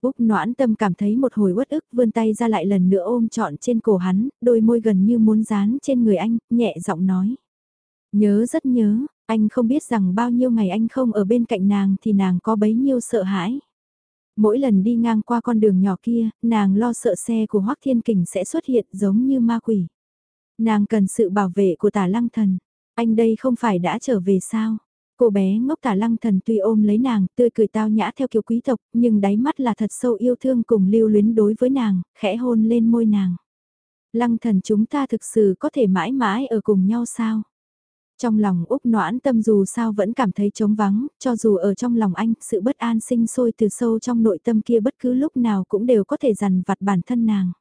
Úc noãn tâm cảm thấy một hồi uất ức vươn tay ra lại lần nữa ôm trọn trên cổ hắn, đôi môi gần như muốn dán trên người anh, nhẹ giọng nói. Nhớ rất nhớ, anh không biết rằng bao nhiêu ngày anh không ở bên cạnh nàng thì nàng có bấy nhiêu sợ hãi. Mỗi lần đi ngang qua con đường nhỏ kia, nàng lo sợ xe của Hoác Thiên Kình sẽ xuất hiện giống như ma quỷ. Nàng cần sự bảo vệ của tả lăng thần. Anh đây không phải đã trở về sao? Cô bé ngốc tả lăng thần tuy ôm lấy nàng, tươi cười tao nhã theo kiểu quý tộc, nhưng đáy mắt là thật sâu yêu thương cùng lưu luyến đối với nàng, khẽ hôn lên môi nàng. Lăng thần chúng ta thực sự có thể mãi mãi ở cùng nhau sao? Trong lòng Úc noãn tâm dù sao vẫn cảm thấy trống vắng, cho dù ở trong lòng anh, sự bất an sinh sôi từ sâu trong nội tâm kia bất cứ lúc nào cũng đều có thể dằn vặt bản thân nàng.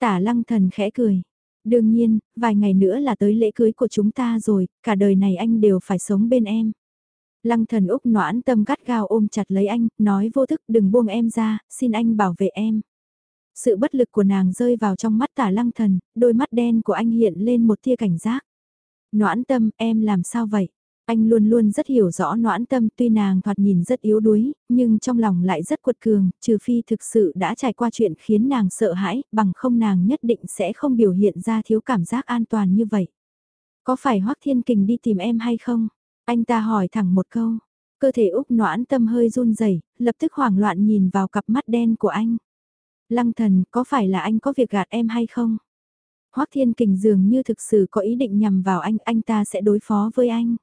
Tả lăng thần khẽ cười. Đương nhiên, vài ngày nữa là tới lễ cưới của chúng ta rồi, cả đời này anh đều phải sống bên em. Lăng thần Úc noãn tâm gắt gao ôm chặt lấy anh, nói vô thức đừng buông em ra, xin anh bảo vệ em. Sự bất lực của nàng rơi vào trong mắt tả lăng thần, đôi mắt đen của anh hiện lên một tia cảnh giác. Noãn tâm, em làm sao vậy? Anh luôn luôn rất hiểu rõ noãn tâm tuy nàng thoạt nhìn rất yếu đuối, nhưng trong lòng lại rất quật cường, trừ phi thực sự đã trải qua chuyện khiến nàng sợ hãi, bằng không nàng nhất định sẽ không biểu hiện ra thiếu cảm giác an toàn như vậy. Có phải Hoác Thiên Kình đi tìm em hay không? Anh ta hỏi thẳng một câu. Cơ thể Úc noãn tâm hơi run rẩy lập tức hoảng loạn nhìn vào cặp mắt đen của anh. Lăng thần, có phải là anh có việc gạt em hay không? Hoắc Thiên Kình dường như thực sự có ý định nhằm vào anh, anh ta sẽ đối phó với anh.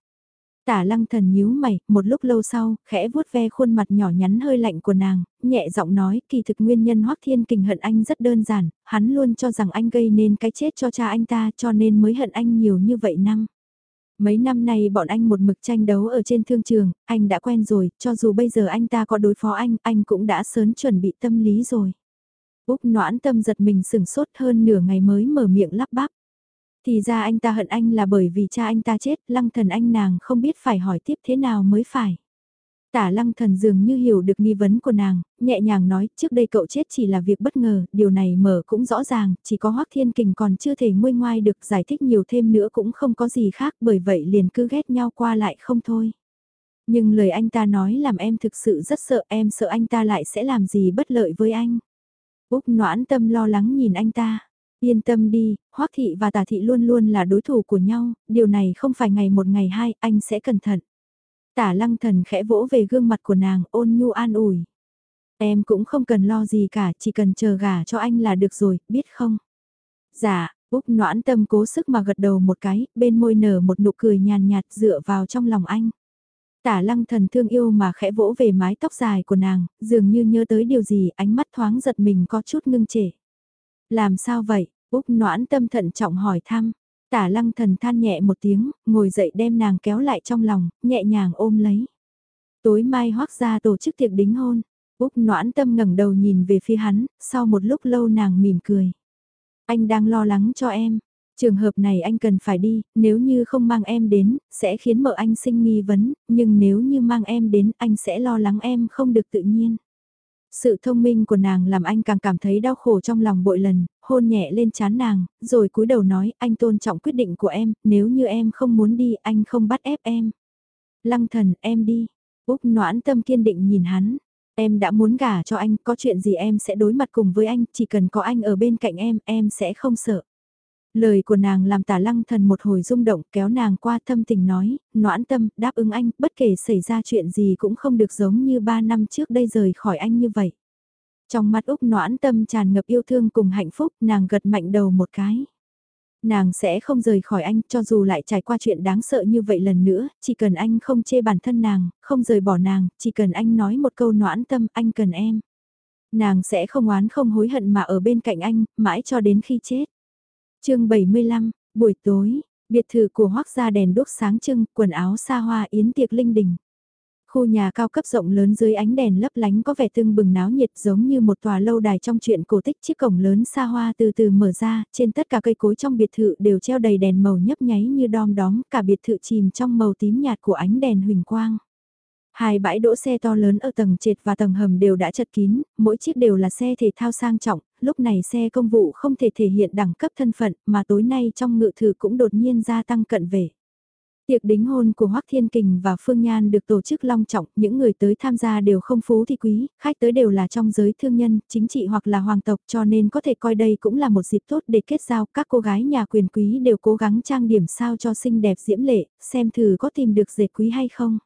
Tả lăng thần nhíu mày, một lúc lâu sau, khẽ vuốt ve khuôn mặt nhỏ nhắn hơi lạnh của nàng, nhẹ giọng nói, kỳ thực nguyên nhân Hoắc Thiên Kình hận anh rất đơn giản, hắn luôn cho rằng anh gây nên cái chết cho cha anh ta cho nên mới hận anh nhiều như vậy năm. Mấy năm nay bọn anh một mực tranh đấu ở trên thương trường, anh đã quen rồi, cho dù bây giờ anh ta có đối phó anh, anh cũng đã sớm chuẩn bị tâm lý rồi. Úc noãn tâm giật mình sửng sốt hơn nửa ngày mới mở miệng lắp bắp. Thì ra anh ta hận anh là bởi vì cha anh ta chết, lăng thần anh nàng không biết phải hỏi tiếp thế nào mới phải. Tả lăng thần dường như hiểu được nghi vấn của nàng, nhẹ nhàng nói trước đây cậu chết chỉ là việc bất ngờ, điều này mở cũng rõ ràng, chỉ có Hoắc Thiên Kình còn chưa thể nguôi ngoai được giải thích nhiều thêm nữa cũng không có gì khác bởi vậy liền cứ ghét nhau qua lại không thôi. Nhưng lời anh ta nói làm em thực sự rất sợ em sợ anh ta lại sẽ làm gì bất lợi với anh. Úc noãn tâm lo lắng nhìn anh ta. Yên tâm đi, Hoắc Thị và Tả Thị luôn luôn là đối thủ của nhau, điều này không phải ngày một ngày hai, anh sẽ cẩn thận. Tả lăng thần khẽ vỗ về gương mặt của nàng ôn nhu an ủi. Em cũng không cần lo gì cả, chỉ cần chờ gả cho anh là được rồi, biết không? Dạ, Úc noãn tâm cố sức mà gật đầu một cái, bên môi nở một nụ cười nhàn nhạt dựa vào trong lòng anh. Tả lăng thần thương yêu mà khẽ vỗ về mái tóc dài của nàng, dường như nhớ tới điều gì ánh mắt thoáng giật mình có chút ngưng trệ. Làm sao vậy? Úc noãn tâm thận trọng hỏi thăm. Tả lăng thần than nhẹ một tiếng, ngồi dậy đem nàng kéo lại trong lòng, nhẹ nhàng ôm lấy. Tối mai hoác ra tổ chức tiệc đính hôn. Úc noãn tâm ngẩng đầu nhìn về phía hắn, sau một lúc lâu nàng mỉm cười. Anh đang lo lắng cho em, Trường hợp này anh cần phải đi, nếu như không mang em đến, sẽ khiến mợ anh sinh nghi vấn, nhưng nếu như mang em đến, anh sẽ lo lắng em không được tự nhiên. Sự thông minh của nàng làm anh càng cảm thấy đau khổ trong lòng bội lần, hôn nhẹ lên chán nàng, rồi cúi đầu nói anh tôn trọng quyết định của em, nếu như em không muốn đi anh không bắt ép em. Lăng thần em đi, Úc noãn tâm kiên định nhìn hắn, em đã muốn gả cho anh, có chuyện gì em sẽ đối mặt cùng với anh, chỉ cần có anh ở bên cạnh em, em sẽ không sợ. Lời của nàng làm tả lăng thần một hồi rung động kéo nàng qua thâm tình nói, noãn tâm, đáp ứng anh, bất kể xảy ra chuyện gì cũng không được giống như ba năm trước đây rời khỏi anh như vậy. Trong mắt Úc noãn tâm tràn ngập yêu thương cùng hạnh phúc, nàng gật mạnh đầu một cái. Nàng sẽ không rời khỏi anh cho dù lại trải qua chuyện đáng sợ như vậy lần nữa, chỉ cần anh không chê bản thân nàng, không rời bỏ nàng, chỉ cần anh nói một câu noãn tâm, anh cần em. Nàng sẽ không oán không hối hận mà ở bên cạnh anh, mãi cho đến khi chết chương 75, buổi tối, biệt thự của hoác gia đèn đốt sáng trưng, quần áo xa hoa yến tiệc linh đình. Khu nhà cao cấp rộng lớn dưới ánh đèn lấp lánh có vẻ tưng bừng náo nhiệt giống như một tòa lâu đài trong truyện cổ tích chiếc cổng lớn xa hoa từ từ mở ra, trên tất cả cây cối trong biệt thự đều treo đầy đèn màu nhấp nháy như đom đóm, cả biệt thự chìm trong màu tím nhạt của ánh đèn huỳnh quang. Hai bãi đỗ xe to lớn ở tầng trệt và tầng hầm đều đã chật kín, mỗi chiếc đều là xe thể thao sang trọng, lúc này xe công vụ không thể thể hiện đẳng cấp thân phận mà tối nay trong ngự thử cũng đột nhiên gia tăng cận về. Tiệc đính hôn của Hoắc Thiên Kình và Phương Nhan được tổ chức long trọng, những người tới tham gia đều không phú thì quý, khách tới đều là trong giới thương nhân, chính trị hoặc là hoàng tộc cho nên có thể coi đây cũng là một dịp tốt để kết giao. Các cô gái nhà quyền quý đều cố gắng trang điểm sao cho xinh đẹp diễm lệ, xem thử có tìm được dệt quý hay không.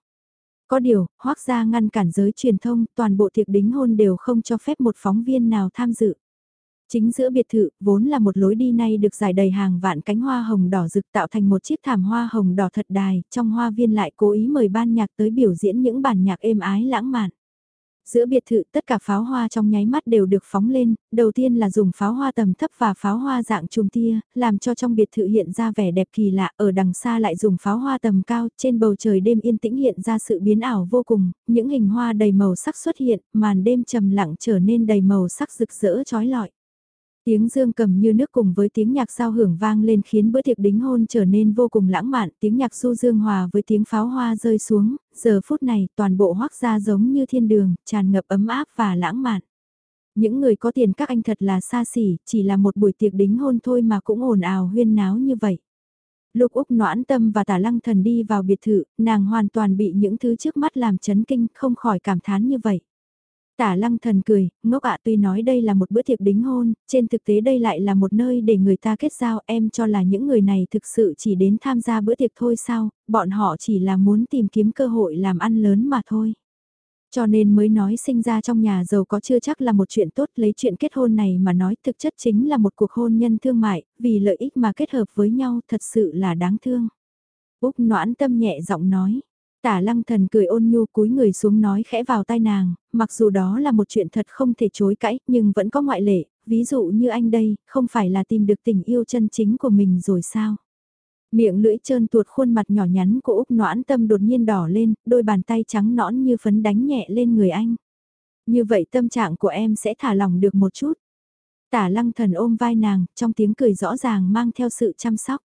Có điều, hoác gia ngăn cản giới truyền thông, toàn bộ tiệc đính hôn đều không cho phép một phóng viên nào tham dự. Chính giữa biệt thự, vốn là một lối đi nay được giải đầy hàng vạn cánh hoa hồng đỏ rực tạo thành một chiếc thảm hoa hồng đỏ thật đài, trong hoa viên lại cố ý mời ban nhạc tới biểu diễn những bản nhạc êm ái lãng mạn. Giữa biệt thự tất cả pháo hoa trong nháy mắt đều được phóng lên, đầu tiên là dùng pháo hoa tầm thấp và pháo hoa dạng chùm tia, làm cho trong biệt thự hiện ra vẻ đẹp kỳ lạ, ở đằng xa lại dùng pháo hoa tầm cao, trên bầu trời đêm yên tĩnh hiện ra sự biến ảo vô cùng, những hình hoa đầy màu sắc xuất hiện, màn đêm trầm lặng trở nên đầy màu sắc rực rỡ trói lọi. Tiếng dương cầm như nước cùng với tiếng nhạc sao hưởng vang lên khiến bữa tiệc đính hôn trở nên vô cùng lãng mạn, tiếng nhạc du dương hòa với tiếng pháo hoa rơi xuống, giờ phút này toàn bộ hoác ra giống như thiên đường, tràn ngập ấm áp và lãng mạn. Những người có tiền các anh thật là xa xỉ, chỉ là một buổi tiệc đính hôn thôi mà cũng ồn ào huyên náo như vậy. Lục Úc noãn tâm và tả lăng thần đi vào biệt thự, nàng hoàn toàn bị những thứ trước mắt làm chấn kinh, không khỏi cảm thán như vậy. Tả lăng thần cười, ngốc ạ tuy nói đây là một bữa tiệc đính hôn, trên thực tế đây lại là một nơi để người ta kết giao em cho là những người này thực sự chỉ đến tham gia bữa tiệc thôi sao, bọn họ chỉ là muốn tìm kiếm cơ hội làm ăn lớn mà thôi. Cho nên mới nói sinh ra trong nhà giàu có chưa chắc là một chuyện tốt lấy chuyện kết hôn này mà nói thực chất chính là một cuộc hôn nhân thương mại, vì lợi ích mà kết hợp với nhau thật sự là đáng thương. Úc noãn tâm nhẹ giọng nói, Tả lăng thần cười ôn nhu cúi người xuống nói khẽ vào tai nàng, mặc dù đó là một chuyện thật không thể chối cãi, nhưng vẫn có ngoại lệ, ví dụ như anh đây, không phải là tìm được tình yêu chân chính của mình rồi sao? Miệng lưỡi trơn tuột khuôn mặt nhỏ nhắn của Úc noãn tâm đột nhiên đỏ lên, đôi bàn tay trắng nõn như phấn đánh nhẹ lên người anh. Như vậy tâm trạng của em sẽ thả lỏng được một chút. Tả lăng thần ôm vai nàng, trong tiếng cười rõ ràng mang theo sự chăm sóc.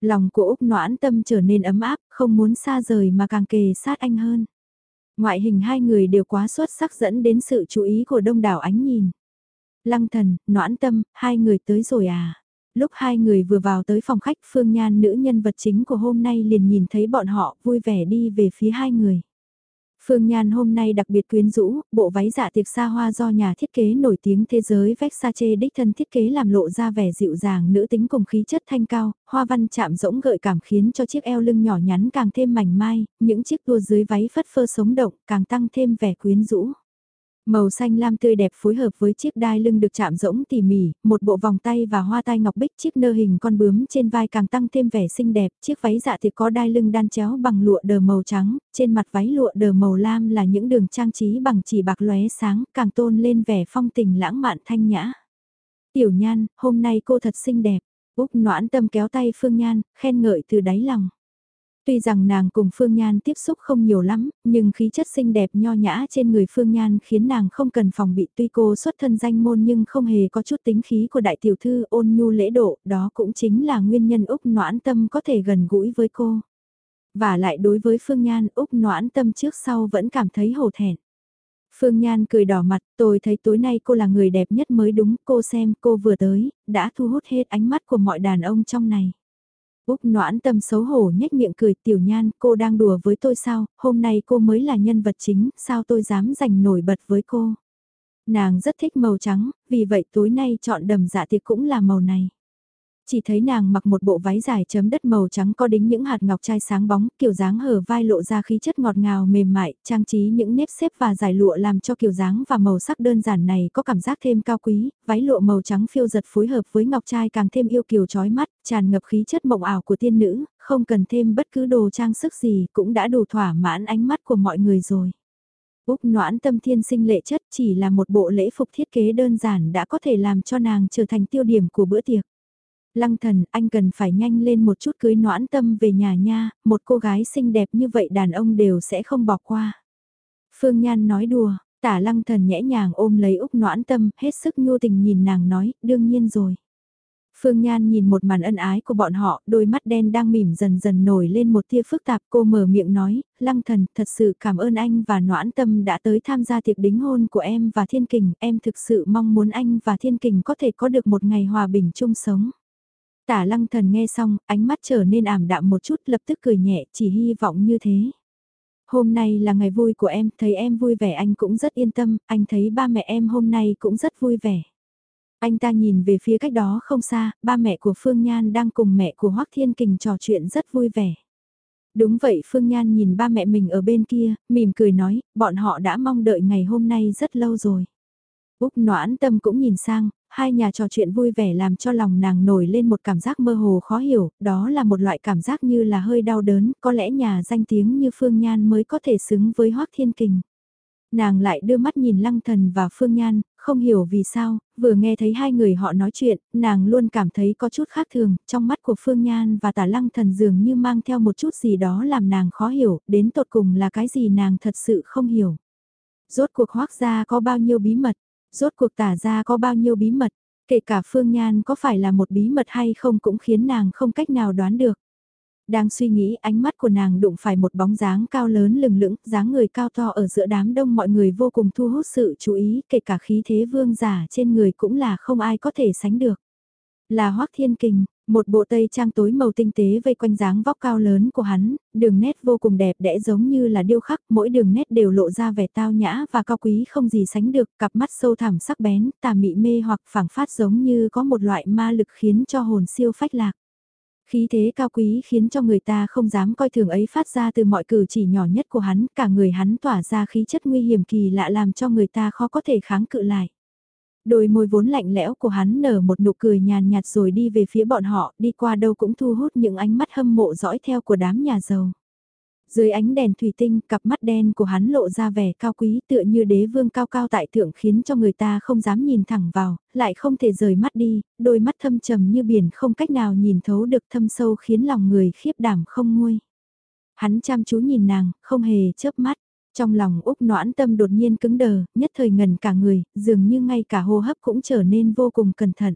Lòng của Úc noãn tâm trở nên ấm áp, không muốn xa rời mà càng kề sát anh hơn. Ngoại hình hai người đều quá xuất sắc dẫn đến sự chú ý của đông đảo ánh nhìn. Lăng thần, noãn tâm, hai người tới rồi à? Lúc hai người vừa vào tới phòng khách Phương Nhan nữ nhân vật chính của hôm nay liền nhìn thấy bọn họ vui vẻ đi về phía hai người. Phương Nhan hôm nay đặc biệt quyến rũ, bộ váy dạ tiệc xa hoa do nhà thiết kế nổi tiếng thế giới Versace đích thân thiết kế làm lộ ra vẻ dịu dàng nữ tính cùng khí chất thanh cao, hoa văn chạm rỗng gợi cảm khiến cho chiếc eo lưng nhỏ nhắn càng thêm mảnh mai, những chiếc tua dưới váy phất phơ sống động càng tăng thêm vẻ quyến rũ. Màu xanh lam tươi đẹp phối hợp với chiếc đai lưng được chạm rỗng tỉ mỉ, một bộ vòng tay và hoa tai ngọc bích chiếc nơ hình con bướm trên vai càng tăng thêm vẻ xinh đẹp, chiếc váy dạ thì có đai lưng đan chéo bằng lụa đờ màu trắng, trên mặt váy lụa đờ màu lam là những đường trang trí bằng chỉ bạc lóe sáng, càng tôn lên vẻ phong tình lãng mạn thanh nhã. Tiểu Nhan, hôm nay cô thật xinh đẹp. Úc noãn tâm kéo tay Phương Nhan, khen ngợi từ đáy lòng. Tuy rằng nàng cùng Phương Nhan tiếp xúc không nhiều lắm, nhưng khí chất xinh đẹp nho nhã trên người Phương Nhan khiến nàng không cần phòng bị tuy cô xuất thân danh môn nhưng không hề có chút tính khí của đại tiểu thư ôn nhu lễ độ, đó cũng chính là nguyên nhân Úc noãn tâm có thể gần gũi với cô. Và lại đối với Phương Nhan Úc noãn tâm trước sau vẫn cảm thấy hổ thẹn. Phương Nhan cười đỏ mặt, tôi thấy tối nay cô là người đẹp nhất mới đúng, cô xem cô vừa tới, đã thu hút hết ánh mắt của mọi đàn ông trong này. Úc noãn tâm xấu hổ nhếch miệng cười tiểu nhan, cô đang đùa với tôi sao, hôm nay cô mới là nhân vật chính, sao tôi dám giành nổi bật với cô. Nàng rất thích màu trắng, vì vậy tối nay chọn đầm dạ tiệc cũng là màu này. Chỉ thấy nàng mặc một bộ váy dài chấm đất màu trắng có đính những hạt ngọc trai sáng bóng, kiểu dáng hở vai lộ ra khí chất ngọt ngào mềm mại, trang trí những nếp xếp và giải lụa làm cho kiểu dáng và màu sắc đơn giản này có cảm giác thêm cao quý, váy lụa màu trắng phiêu giật phối hợp với ngọc trai càng thêm yêu kiều trói mắt, tràn ngập khí chất mộng ảo của tiên nữ, không cần thêm bất cứ đồ trang sức gì cũng đã đủ thỏa mãn ánh mắt của mọi người rồi. Úc noãn tâm thiên sinh lệ chất chỉ là một bộ lễ phục thiết kế đơn giản đã có thể làm cho nàng trở thành tiêu điểm của bữa tiệc. Lăng thần, anh cần phải nhanh lên một chút cưới noãn tâm về nhà nha, một cô gái xinh đẹp như vậy đàn ông đều sẽ không bỏ qua. Phương Nhan nói đùa, tả lăng thần nhẹ nhàng ôm lấy Úc noãn tâm, hết sức nhu tình nhìn nàng nói, đương nhiên rồi. Phương Nhan nhìn một màn ân ái của bọn họ, đôi mắt đen đang mỉm dần dần nổi lên một tia phức tạp. Cô mở miệng nói, Lăng Thần, thật sự cảm ơn anh và Noãn Tâm đã tới tham gia tiệc đính hôn của em và Thiên Kình. Em thực sự mong muốn anh và Thiên Kình có thể có được một ngày hòa bình chung sống. Tả Lăng Thần nghe xong, ánh mắt trở nên ảm đạm một chút lập tức cười nhẹ, chỉ hy vọng như thế. Hôm nay là ngày vui của em, thấy em vui vẻ anh cũng rất yên tâm, anh thấy ba mẹ em hôm nay cũng rất vui vẻ. Anh ta nhìn về phía cách đó không xa, ba mẹ của Phương Nhan đang cùng mẹ của Hoắc Thiên Kình trò chuyện rất vui vẻ. Đúng vậy Phương Nhan nhìn ba mẹ mình ở bên kia, mỉm cười nói, bọn họ đã mong đợi ngày hôm nay rất lâu rồi. Úc noãn tâm cũng nhìn sang, hai nhà trò chuyện vui vẻ làm cho lòng nàng nổi lên một cảm giác mơ hồ khó hiểu, đó là một loại cảm giác như là hơi đau đớn, có lẽ nhà danh tiếng như Phương Nhan mới có thể xứng với Hoác Thiên Kình. Nàng lại đưa mắt nhìn Lăng Thần và Phương Nhan, không hiểu vì sao, vừa nghe thấy hai người họ nói chuyện, nàng luôn cảm thấy có chút khác thường, trong mắt của Phương Nhan và tả Lăng Thần dường như mang theo một chút gì đó làm nàng khó hiểu, đến tột cùng là cái gì nàng thật sự không hiểu. Rốt cuộc hoác gia có bao nhiêu bí mật, rốt cuộc tả gia có bao nhiêu bí mật, kể cả Phương Nhan có phải là một bí mật hay không cũng khiến nàng không cách nào đoán được. Đang suy nghĩ ánh mắt của nàng đụng phải một bóng dáng cao lớn lừng lững, dáng người cao to ở giữa đám đông mọi người vô cùng thu hút sự chú ý, kể cả khí thế vương giả trên người cũng là không ai có thể sánh được. Là Hoắc Thiên Kình, một bộ tây trang tối màu tinh tế vây quanh dáng vóc cao lớn của hắn, đường nét vô cùng đẹp đẽ giống như là điêu khắc, mỗi đường nét đều lộ ra vẻ tao nhã và cao quý không gì sánh được, cặp mắt sâu thẳm sắc bén, tà mị mê hoặc phảng phát giống như có một loại ma lực khiến cho hồn siêu phách lạc. Khí thế cao quý khiến cho người ta không dám coi thường ấy phát ra từ mọi cử chỉ nhỏ nhất của hắn, cả người hắn tỏa ra khí chất nguy hiểm kỳ lạ làm cho người ta khó có thể kháng cự lại. Đôi môi vốn lạnh lẽo của hắn nở một nụ cười nhàn nhạt rồi đi về phía bọn họ, đi qua đâu cũng thu hút những ánh mắt hâm mộ dõi theo của đám nhà giàu. Dưới ánh đèn thủy tinh, cặp mắt đen của hắn lộ ra vẻ cao quý tựa như đế vương cao cao tại thượng khiến cho người ta không dám nhìn thẳng vào, lại không thể rời mắt đi, đôi mắt thâm trầm như biển không cách nào nhìn thấu được thâm sâu khiến lòng người khiếp đảm không nguôi. Hắn chăm chú nhìn nàng, không hề chớp mắt. Trong lòng Úc noãn tâm đột nhiên cứng đờ, nhất thời ngần cả người, dường như ngay cả hô hấp cũng trở nên vô cùng cẩn thận.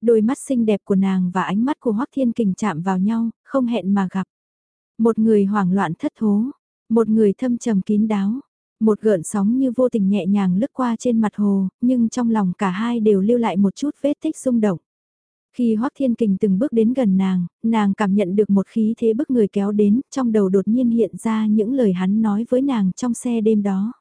Đôi mắt xinh đẹp của nàng và ánh mắt của Hoắc Thiên Kình chạm vào nhau, không hẹn mà gặp. Một người hoảng loạn thất thố, một người thâm trầm kín đáo, một gợn sóng như vô tình nhẹ nhàng lướt qua trên mặt hồ, nhưng trong lòng cả hai đều lưu lại một chút vết tích xung động. Khi Hoắc Thiên Kình từng bước đến gần nàng, nàng cảm nhận được một khí thế bức người kéo đến, trong đầu đột nhiên hiện ra những lời hắn nói với nàng trong xe đêm đó.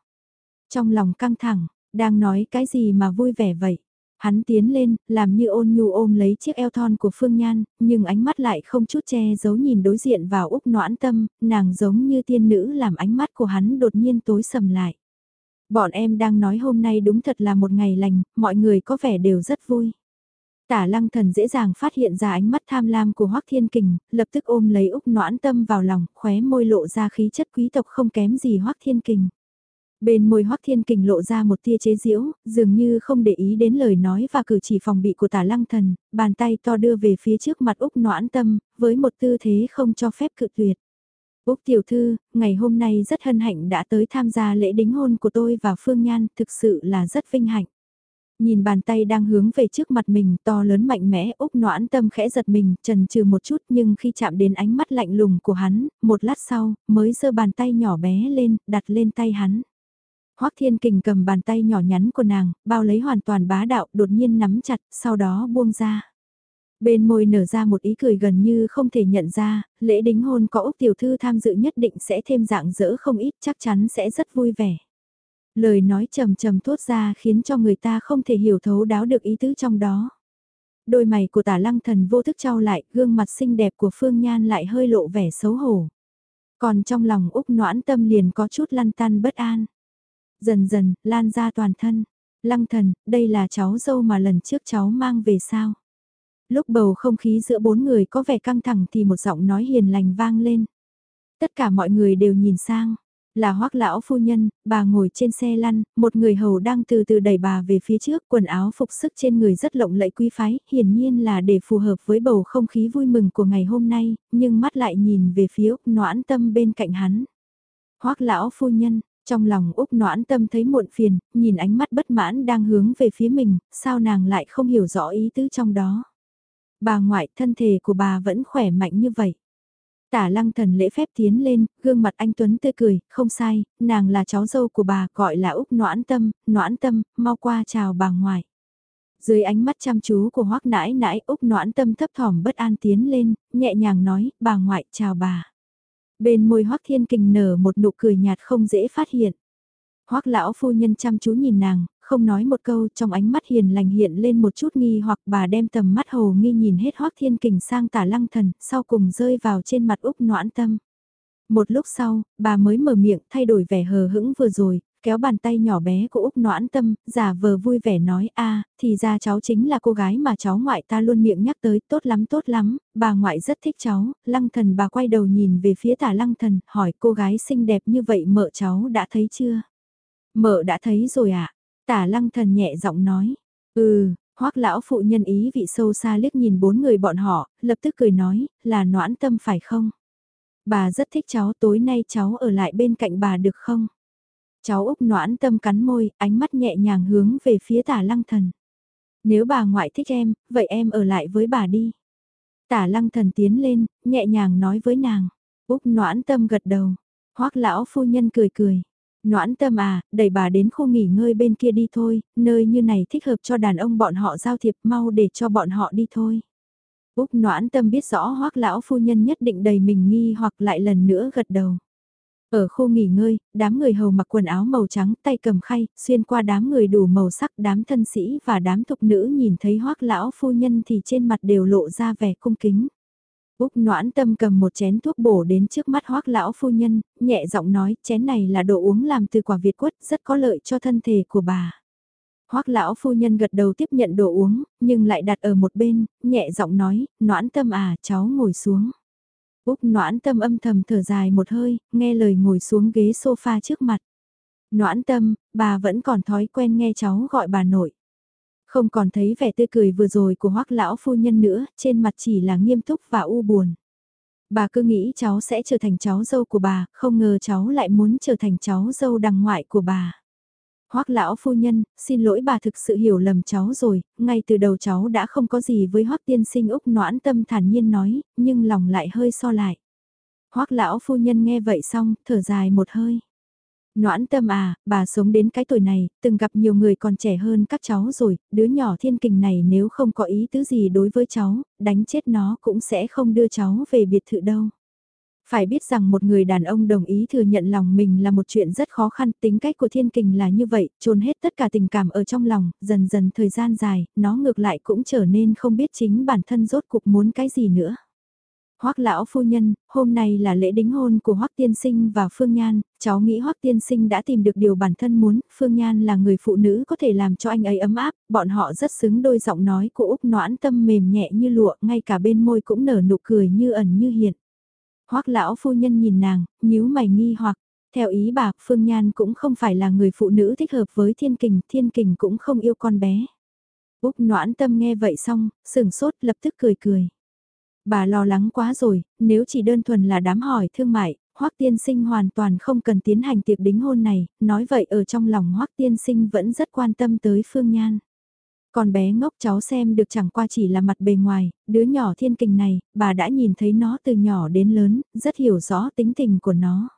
Trong lòng căng thẳng, đang nói cái gì mà vui vẻ vậy? Hắn tiến lên, làm như ôn nhu ôm lấy chiếc eo thon của Phương Nhan, nhưng ánh mắt lại không chút che giấu nhìn đối diện vào Úc noãn tâm, nàng giống như tiên nữ làm ánh mắt của hắn đột nhiên tối sầm lại. Bọn em đang nói hôm nay đúng thật là một ngày lành, mọi người có vẻ đều rất vui. Tả lăng thần dễ dàng phát hiện ra ánh mắt tham lam của Hoắc Thiên Kình, lập tức ôm lấy Úc noãn tâm vào lòng, khóe môi lộ ra khí chất quý tộc không kém gì Hoắc Thiên Kình. Bên môi Hoắc Thiên Kình lộ ra một tia chế giễu, dường như không để ý đến lời nói và cử chỉ phòng bị của tả lăng thần, bàn tay to đưa về phía trước mặt Úc noãn tâm, với một tư thế không cho phép cự tuyệt. Úc tiểu thư, ngày hôm nay rất hân hạnh đã tới tham gia lễ đính hôn của tôi và Phương Nhan, thực sự là rất vinh hạnh. Nhìn bàn tay đang hướng về trước mặt mình to lớn mạnh mẽ Úc noãn tâm khẽ giật mình, trần trừ một chút nhưng khi chạm đến ánh mắt lạnh lùng của hắn, một lát sau, mới giơ bàn tay nhỏ bé lên, đặt lên tay hắn. Hoắc Thiên Kình cầm bàn tay nhỏ nhắn của nàng, bao lấy hoàn toàn bá đạo, đột nhiên nắm chặt, sau đó buông ra. Bên môi nở ra một ý cười gần như không thể nhận ra, lễ đính hôn có Úc Tiểu Thư tham dự nhất định sẽ thêm dạng dỡ không ít chắc chắn sẽ rất vui vẻ. Lời nói trầm trầm thốt ra khiến cho người ta không thể hiểu thấu đáo được ý tứ trong đó. Đôi mày của tả lăng thần vô thức trao lại, gương mặt xinh đẹp của Phương Nhan lại hơi lộ vẻ xấu hổ. Còn trong lòng Úc noãn tâm liền có chút lăn tăn bất an. Dần dần, lan ra toàn thân. Lăng thần, đây là cháu dâu mà lần trước cháu mang về sao? Lúc bầu không khí giữa bốn người có vẻ căng thẳng thì một giọng nói hiền lành vang lên. Tất cả mọi người đều nhìn sang. Là hoắc lão phu nhân, bà ngồi trên xe lăn, một người hầu đang từ từ đẩy bà về phía trước, quần áo phục sức trên người rất lộng lẫy quý phái, hiển nhiên là để phù hợp với bầu không khí vui mừng của ngày hôm nay, nhưng mắt lại nhìn về phía Úc noãn tâm bên cạnh hắn. hoắc lão phu nhân, trong lòng Úc noãn tâm thấy muộn phiền, nhìn ánh mắt bất mãn đang hướng về phía mình, sao nàng lại không hiểu rõ ý tứ trong đó. Bà ngoại thân thể của bà vẫn khỏe mạnh như vậy. Tả lăng thần lễ phép tiến lên, gương mặt anh Tuấn tươi cười, không sai, nàng là cháu dâu của bà, gọi là Úc Noãn Tâm, Noãn Tâm, mau qua chào bà ngoại. Dưới ánh mắt chăm chú của hoắc nãi nãi Úc Noãn Tâm thấp thỏm bất an tiến lên, nhẹ nhàng nói, bà ngoại chào bà. Bên môi hoắc thiên kình nở một nụ cười nhạt không dễ phát hiện. hoắc lão phu nhân chăm chú nhìn nàng, không nói một câu trong ánh mắt hiền lành hiện lên một chút nghi hoặc bà đem tầm mắt hồ nghi nhìn hết hoác thiên kình sang tả lăng thần, sau cùng rơi vào trên mặt Úc noãn tâm. Một lúc sau, bà mới mở miệng thay đổi vẻ hờ hững vừa rồi, kéo bàn tay nhỏ bé của Úc noãn tâm, giả vờ vui vẻ nói a thì ra cháu chính là cô gái mà cháu ngoại ta luôn miệng nhắc tới, tốt lắm tốt lắm, bà ngoại rất thích cháu, lăng thần bà quay đầu nhìn về phía tả lăng thần, hỏi cô gái xinh đẹp như vậy mợ cháu đã thấy chưa? Mợ đã thấy rồi ạ, à? Tả lăng thần nhẹ giọng nói, ừ, hoắc lão phụ nhân ý vị sâu xa liếc nhìn bốn người bọn họ, lập tức cười nói, là noãn tâm phải không? Bà rất thích cháu tối nay cháu ở lại bên cạnh bà được không? Cháu Úc noãn tâm cắn môi, ánh mắt nhẹ nhàng hướng về phía tả lăng thần. Nếu bà ngoại thích em, vậy em ở lại với bà đi. Tả lăng thần tiến lên, nhẹ nhàng nói với nàng. Úc noãn tâm gật đầu. hoắc lão phu nhân cười cười. Noãn tâm à, đẩy bà đến khu nghỉ ngơi bên kia đi thôi, nơi như này thích hợp cho đàn ông bọn họ giao thiệp mau để cho bọn họ đi thôi. Úc noãn tâm biết rõ hoắc lão phu nhân nhất định đầy mình nghi hoặc lại lần nữa gật đầu. Ở khu nghỉ ngơi, đám người hầu mặc quần áo màu trắng tay cầm khay, xuyên qua đám người đủ màu sắc đám thân sĩ và đám thục nữ nhìn thấy hoắc lão phu nhân thì trên mặt đều lộ ra vẻ cung kính. Úc noãn tâm cầm một chén thuốc bổ đến trước mắt hoắc lão phu nhân, nhẹ giọng nói chén này là đồ uống làm từ quả Việt quất rất có lợi cho thân thể của bà. hoắc lão phu nhân gật đầu tiếp nhận đồ uống, nhưng lại đặt ở một bên, nhẹ giọng nói, noãn tâm à cháu ngồi xuống. Úc noãn tâm âm thầm thở dài một hơi, nghe lời ngồi xuống ghế sofa trước mặt. Noãn tâm, bà vẫn còn thói quen nghe cháu gọi bà nội. Không còn thấy vẻ tươi cười vừa rồi của hoắc lão phu nhân nữa, trên mặt chỉ là nghiêm túc và u buồn. Bà cứ nghĩ cháu sẽ trở thành cháu dâu của bà, không ngờ cháu lại muốn trở thành cháu dâu đằng ngoại của bà. Hoắc lão phu nhân, xin lỗi bà thực sự hiểu lầm cháu rồi, ngay từ đầu cháu đã không có gì với Hoắc tiên sinh Úc noãn tâm thản nhiên nói, nhưng lòng lại hơi so lại. Hoắc lão phu nhân nghe vậy xong, thở dài một hơi. Noãn tâm à, bà sống đến cái tuổi này, từng gặp nhiều người còn trẻ hơn các cháu rồi, đứa nhỏ thiên kình này nếu không có ý tứ gì đối với cháu, đánh chết nó cũng sẽ không đưa cháu về biệt thự đâu. Phải biết rằng một người đàn ông đồng ý thừa nhận lòng mình là một chuyện rất khó khăn, tính cách của thiên kình là như vậy, trồn hết tất cả tình cảm ở trong lòng, dần dần thời gian dài, nó ngược lại cũng trở nên không biết chính bản thân rốt cuộc muốn cái gì nữa. Hoắc lão phu nhân, hôm nay là lễ đính hôn của Hoắc tiên sinh và Phương Nhan, cháu nghĩ Hoắc tiên sinh đã tìm được điều bản thân muốn, Phương Nhan là người phụ nữ có thể làm cho anh ấy ấm áp, bọn họ rất xứng đôi giọng nói của Úc noãn tâm mềm nhẹ như lụa, ngay cả bên môi cũng nở nụ cười như ẩn như hiện. Hoắc lão phu nhân nhìn nàng, nhíu mày nghi hoặc, theo ý bà, Phương Nhan cũng không phải là người phụ nữ thích hợp với thiên kình, thiên kình cũng không yêu con bé. Úc noãn tâm nghe vậy xong, sừng sốt lập tức cười cười. Bà lo lắng quá rồi, nếu chỉ đơn thuần là đám hỏi thương mại, Hoắc tiên sinh hoàn toàn không cần tiến hành tiệc đính hôn này, nói vậy ở trong lòng Hoắc tiên sinh vẫn rất quan tâm tới Phương Nhan. Còn bé ngốc cháu xem được chẳng qua chỉ là mặt bề ngoài, đứa nhỏ thiên kình này, bà đã nhìn thấy nó từ nhỏ đến lớn, rất hiểu rõ tính tình của nó.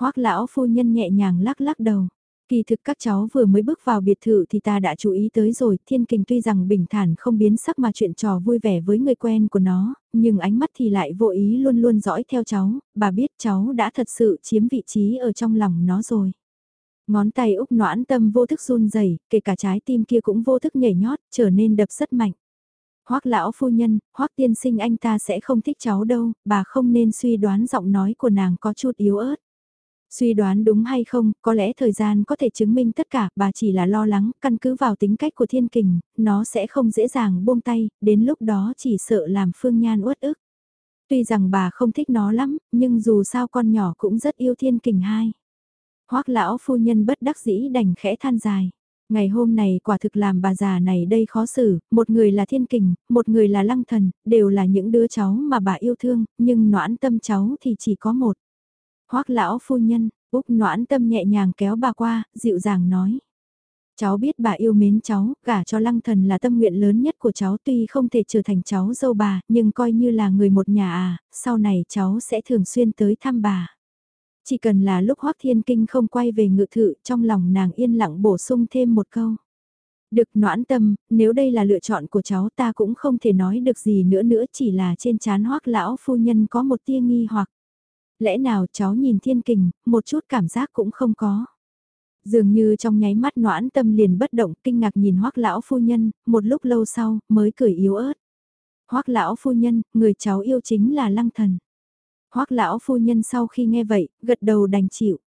Hoắc lão phu nhân nhẹ nhàng lắc lắc đầu. Kỳ thực các cháu vừa mới bước vào biệt thự thì ta đã chú ý tới rồi, thiên kình tuy rằng bình thản không biến sắc mà chuyện trò vui vẻ với người quen của nó, nhưng ánh mắt thì lại vô ý luôn luôn dõi theo cháu, bà biết cháu đã thật sự chiếm vị trí ở trong lòng nó rồi. Ngón tay Úc noãn tâm vô thức run rẩy kể cả trái tim kia cũng vô thức nhảy nhót, trở nên đập rất mạnh. Hoắc lão phu nhân, Hoắc tiên sinh anh ta sẽ không thích cháu đâu, bà không nên suy đoán giọng nói của nàng có chút yếu ớt. Suy đoán đúng hay không, có lẽ thời gian có thể chứng minh tất cả, bà chỉ là lo lắng, căn cứ vào tính cách của thiên kình, nó sẽ không dễ dàng buông tay, đến lúc đó chỉ sợ làm phương nhan uất ức. Tuy rằng bà không thích nó lắm, nhưng dù sao con nhỏ cũng rất yêu thiên kình hai. Hoắc lão phu nhân bất đắc dĩ đành khẽ than dài. Ngày hôm này quả thực làm bà già này đây khó xử, một người là thiên kình, một người là lăng thần, đều là những đứa cháu mà bà yêu thương, nhưng noãn tâm cháu thì chỉ có một. Hoắc lão phu nhân, Úc noãn tâm nhẹ nhàng kéo bà qua, dịu dàng nói. Cháu biết bà yêu mến cháu, gả cho lăng thần là tâm nguyện lớn nhất của cháu tuy không thể trở thành cháu dâu bà, nhưng coi như là người một nhà à, sau này cháu sẽ thường xuyên tới thăm bà. Chỉ cần là lúc Hoác Thiên Kinh không quay về ngự thự, trong lòng nàng yên lặng bổ sung thêm một câu. Được noãn tâm, nếu đây là lựa chọn của cháu ta cũng không thể nói được gì nữa nữa chỉ là trên chán hoác lão phu nhân có một tia nghi hoặc. Lẽ nào cháu nhìn thiên kình, một chút cảm giác cũng không có. Dường như trong nháy mắt noãn tâm liền bất động kinh ngạc nhìn hoác lão phu nhân, một lúc lâu sau mới cười yếu ớt. Hoác lão phu nhân, người cháu yêu chính là lăng thần. Hoác lão phu nhân sau khi nghe vậy, gật đầu đành chịu.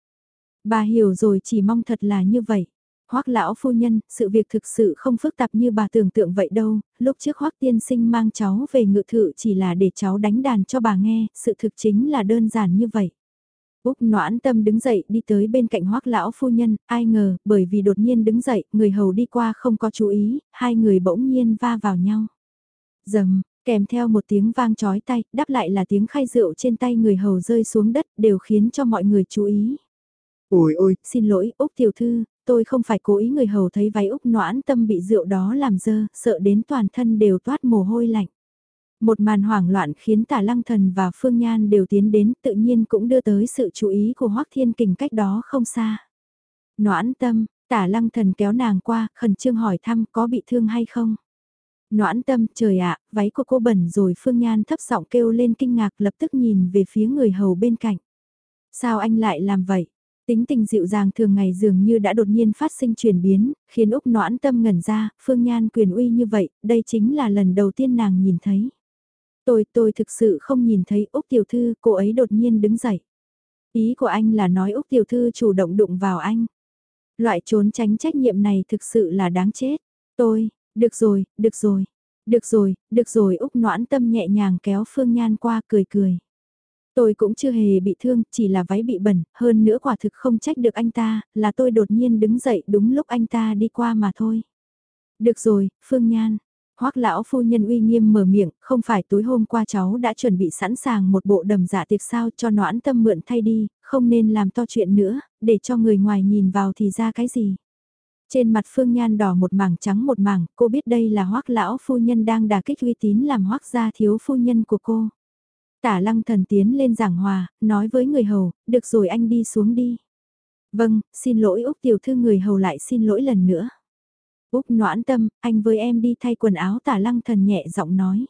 Bà hiểu rồi chỉ mong thật là như vậy. Hoác lão phu nhân, sự việc thực sự không phức tạp như bà tưởng tượng vậy đâu, lúc trước Hoác tiên sinh mang cháu về ngự thự chỉ là để cháu đánh đàn cho bà nghe, sự thực chính là đơn giản như vậy. Úc noãn tâm đứng dậy đi tới bên cạnh hoác lão phu nhân, ai ngờ, bởi vì đột nhiên đứng dậy, người hầu đi qua không có chú ý, hai người bỗng nhiên va vào nhau. Dầm, kèm theo một tiếng vang chói tay, đáp lại là tiếng khay rượu trên tay người hầu rơi xuống đất đều khiến cho mọi người chú ý. Ôi ôi, xin lỗi, Úc tiểu thư, tôi không phải cố ý người hầu thấy váy Úc noãn tâm bị rượu đó làm dơ, sợ đến toàn thân đều toát mồ hôi lạnh. Một màn hoảng loạn khiến tả lăng thần và Phương Nhan đều tiến đến tự nhiên cũng đưa tới sự chú ý của Hoác Thiên Kình cách đó không xa. Noãn tâm, tả lăng thần kéo nàng qua, khẩn trương hỏi thăm có bị thương hay không. Noãn tâm, trời ạ, váy của cô bẩn rồi Phương Nhan thấp giọng kêu lên kinh ngạc lập tức nhìn về phía người hầu bên cạnh. Sao anh lại làm vậy? Tính tình dịu dàng thường ngày dường như đã đột nhiên phát sinh chuyển biến, khiến Úc noãn tâm ngẩn ra, Phương Nhan quyền uy như vậy, đây chính là lần đầu tiên nàng nhìn thấy. Tôi, tôi thực sự không nhìn thấy Úc Tiểu Thư, cô ấy đột nhiên đứng dậy. Ý của anh là nói Úc Tiểu Thư chủ động đụng vào anh. Loại trốn tránh trách nhiệm này thực sự là đáng chết. Tôi, được rồi, được rồi, được rồi, được rồi Úc noãn tâm nhẹ nhàng kéo Phương Nhan qua cười cười. Tôi cũng chưa hề bị thương, chỉ là váy bị bẩn, hơn nữa quả thực không trách được anh ta, là tôi đột nhiên đứng dậy đúng lúc anh ta đi qua mà thôi. Được rồi, Phương Nhan, Hoắc lão phu nhân uy nghiêm mở miệng, không phải tối hôm qua cháu đã chuẩn bị sẵn sàng một bộ đầm dạ tiệc sao cho noãn tâm mượn thay đi, không nên làm to chuyện nữa, để cho người ngoài nhìn vào thì ra cái gì. Trên mặt Phương Nhan đỏ một mảng trắng một mảng, cô biết đây là Hoắc lão phu nhân đang đả kích uy tín làm Hoắc gia thiếu phu nhân của cô. Tả lăng thần tiến lên giảng hòa, nói với người hầu, được rồi anh đi xuống đi. Vâng, xin lỗi Úc tiểu thư người hầu lại xin lỗi lần nữa. Úc noãn tâm, anh với em đi thay quần áo tả lăng thần nhẹ giọng nói.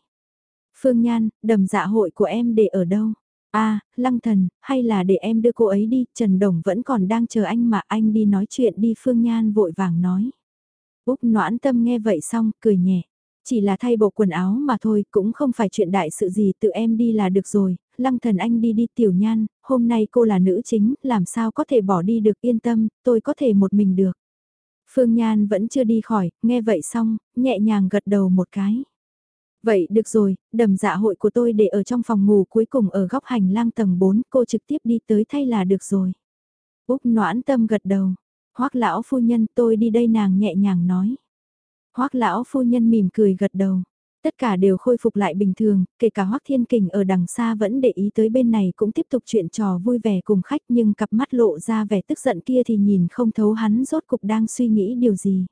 Phương Nhan, đầm dạ hội của em để ở đâu? À, lăng thần, hay là để em đưa cô ấy đi, Trần Đồng vẫn còn đang chờ anh mà anh đi nói chuyện đi Phương Nhan vội vàng nói. Úc noãn tâm nghe vậy xong, cười nhẹ. Chỉ là thay bộ quần áo mà thôi, cũng không phải chuyện đại sự gì, tự em đi là được rồi, lăng thần anh đi đi tiểu nhan, hôm nay cô là nữ chính, làm sao có thể bỏ đi được yên tâm, tôi có thể một mình được. Phương Nhan vẫn chưa đi khỏi, nghe vậy xong, nhẹ nhàng gật đầu một cái. Vậy được rồi, đầm dạ hội của tôi để ở trong phòng ngủ cuối cùng ở góc hành lang tầng 4, cô trực tiếp đi tới thay là được rồi. Úc noãn tâm gật đầu, hoắc lão phu nhân tôi đi đây nàng nhẹ nhàng nói hoắc lão phu nhân mỉm cười gật đầu. Tất cả đều khôi phục lại bình thường, kể cả Hoắc Thiên Kình ở đằng xa vẫn để ý tới bên này cũng tiếp tục chuyện trò vui vẻ cùng khách nhưng cặp mắt lộ ra vẻ tức giận kia thì nhìn không thấu hắn rốt cục đang suy nghĩ điều gì.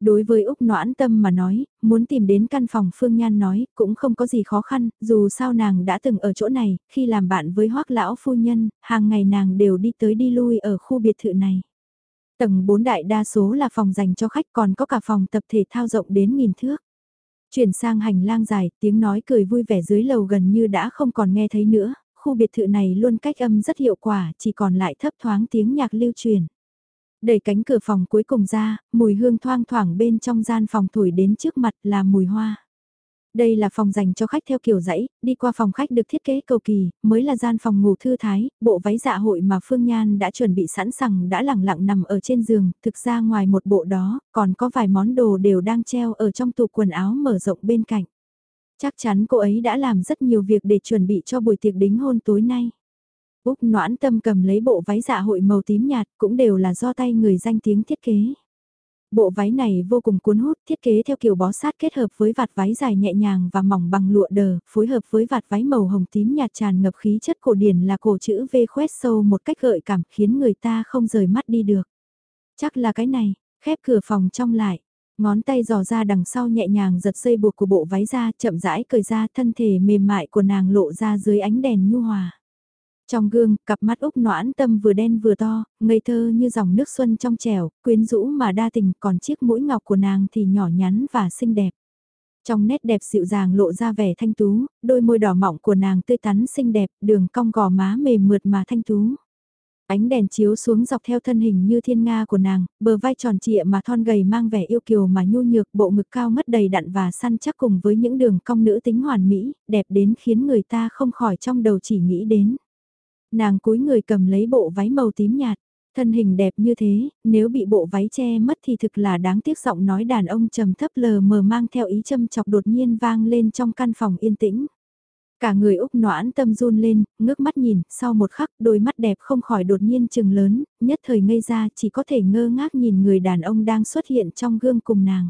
Đối với Úc Noãn Tâm mà nói, muốn tìm đến căn phòng Phương Nhan nói, cũng không có gì khó khăn, dù sao nàng đã từng ở chỗ này, khi làm bạn với Hoắc lão phu nhân, hàng ngày nàng đều đi tới đi lui ở khu biệt thự này. Tầng 4 đại đa số là phòng dành cho khách còn có cả phòng tập thể thao rộng đến nghìn thước. Chuyển sang hành lang dài, tiếng nói cười vui vẻ dưới lầu gần như đã không còn nghe thấy nữa, khu biệt thự này luôn cách âm rất hiệu quả, chỉ còn lại thấp thoáng tiếng nhạc lưu truyền. Đẩy cánh cửa phòng cuối cùng ra, mùi hương thoang thoảng bên trong gian phòng thổi đến trước mặt là mùi hoa. Đây là phòng dành cho khách theo kiểu dãy, đi qua phòng khách được thiết kế cầu kỳ, mới là gian phòng ngủ thư thái, bộ váy dạ hội mà Phương Nhan đã chuẩn bị sẵn sàng đã lẳng lặng nằm ở trên giường, thực ra ngoài một bộ đó, còn có vài món đồ đều đang treo ở trong tủ quần áo mở rộng bên cạnh. Chắc chắn cô ấy đã làm rất nhiều việc để chuẩn bị cho buổi tiệc đính hôn tối nay. Úc noãn tâm cầm lấy bộ váy dạ hội màu tím nhạt cũng đều là do tay người danh tiếng thiết kế. Bộ váy này vô cùng cuốn hút, thiết kế theo kiểu bó sát kết hợp với vạt váy dài nhẹ nhàng và mỏng bằng lụa đờ, phối hợp với vạt váy màu hồng tím nhạt tràn ngập khí chất cổ điển là cổ chữ V khoét sâu một cách gợi cảm khiến người ta không rời mắt đi được. Chắc là cái này, khép cửa phòng trong lại. Ngón tay dò ra đằng sau nhẹ nhàng giật dây buộc của bộ váy ra, chậm rãi cởi ra thân thể mềm mại của nàng lộ ra dưới ánh đèn nhu hòa. Trong gương, cặp mắt Úc noãn tâm vừa đen vừa to, ngây thơ như dòng nước xuân trong trẻo, quyến rũ mà đa tình, còn chiếc mũi ngọc của nàng thì nhỏ nhắn và xinh đẹp. Trong nét đẹp dịu dàng lộ ra vẻ thanh tú, đôi môi đỏ mọng của nàng tươi tắn xinh đẹp, đường cong gò má mềm mượt mà thanh tú. Ánh đèn chiếu xuống dọc theo thân hình như thiên nga của nàng, bờ vai tròn trịa mà thon gầy mang vẻ yêu kiều mà nhu nhược, bộ ngực cao ngất đầy đặn và săn chắc cùng với những đường cong nữ tính hoàn mỹ, đẹp đến khiến người ta không khỏi trong đầu chỉ nghĩ đến. Nàng cúi người cầm lấy bộ váy màu tím nhạt, thân hình đẹp như thế, nếu bị bộ váy che mất thì thực là đáng tiếc giọng nói đàn ông trầm thấp lờ mờ mang theo ý châm chọc đột nhiên vang lên trong căn phòng yên tĩnh. Cả người Úc noãn tâm run lên, ngước mắt nhìn, sau một khắc đôi mắt đẹp không khỏi đột nhiên chừng lớn, nhất thời ngây ra chỉ có thể ngơ ngác nhìn người đàn ông đang xuất hiện trong gương cùng nàng.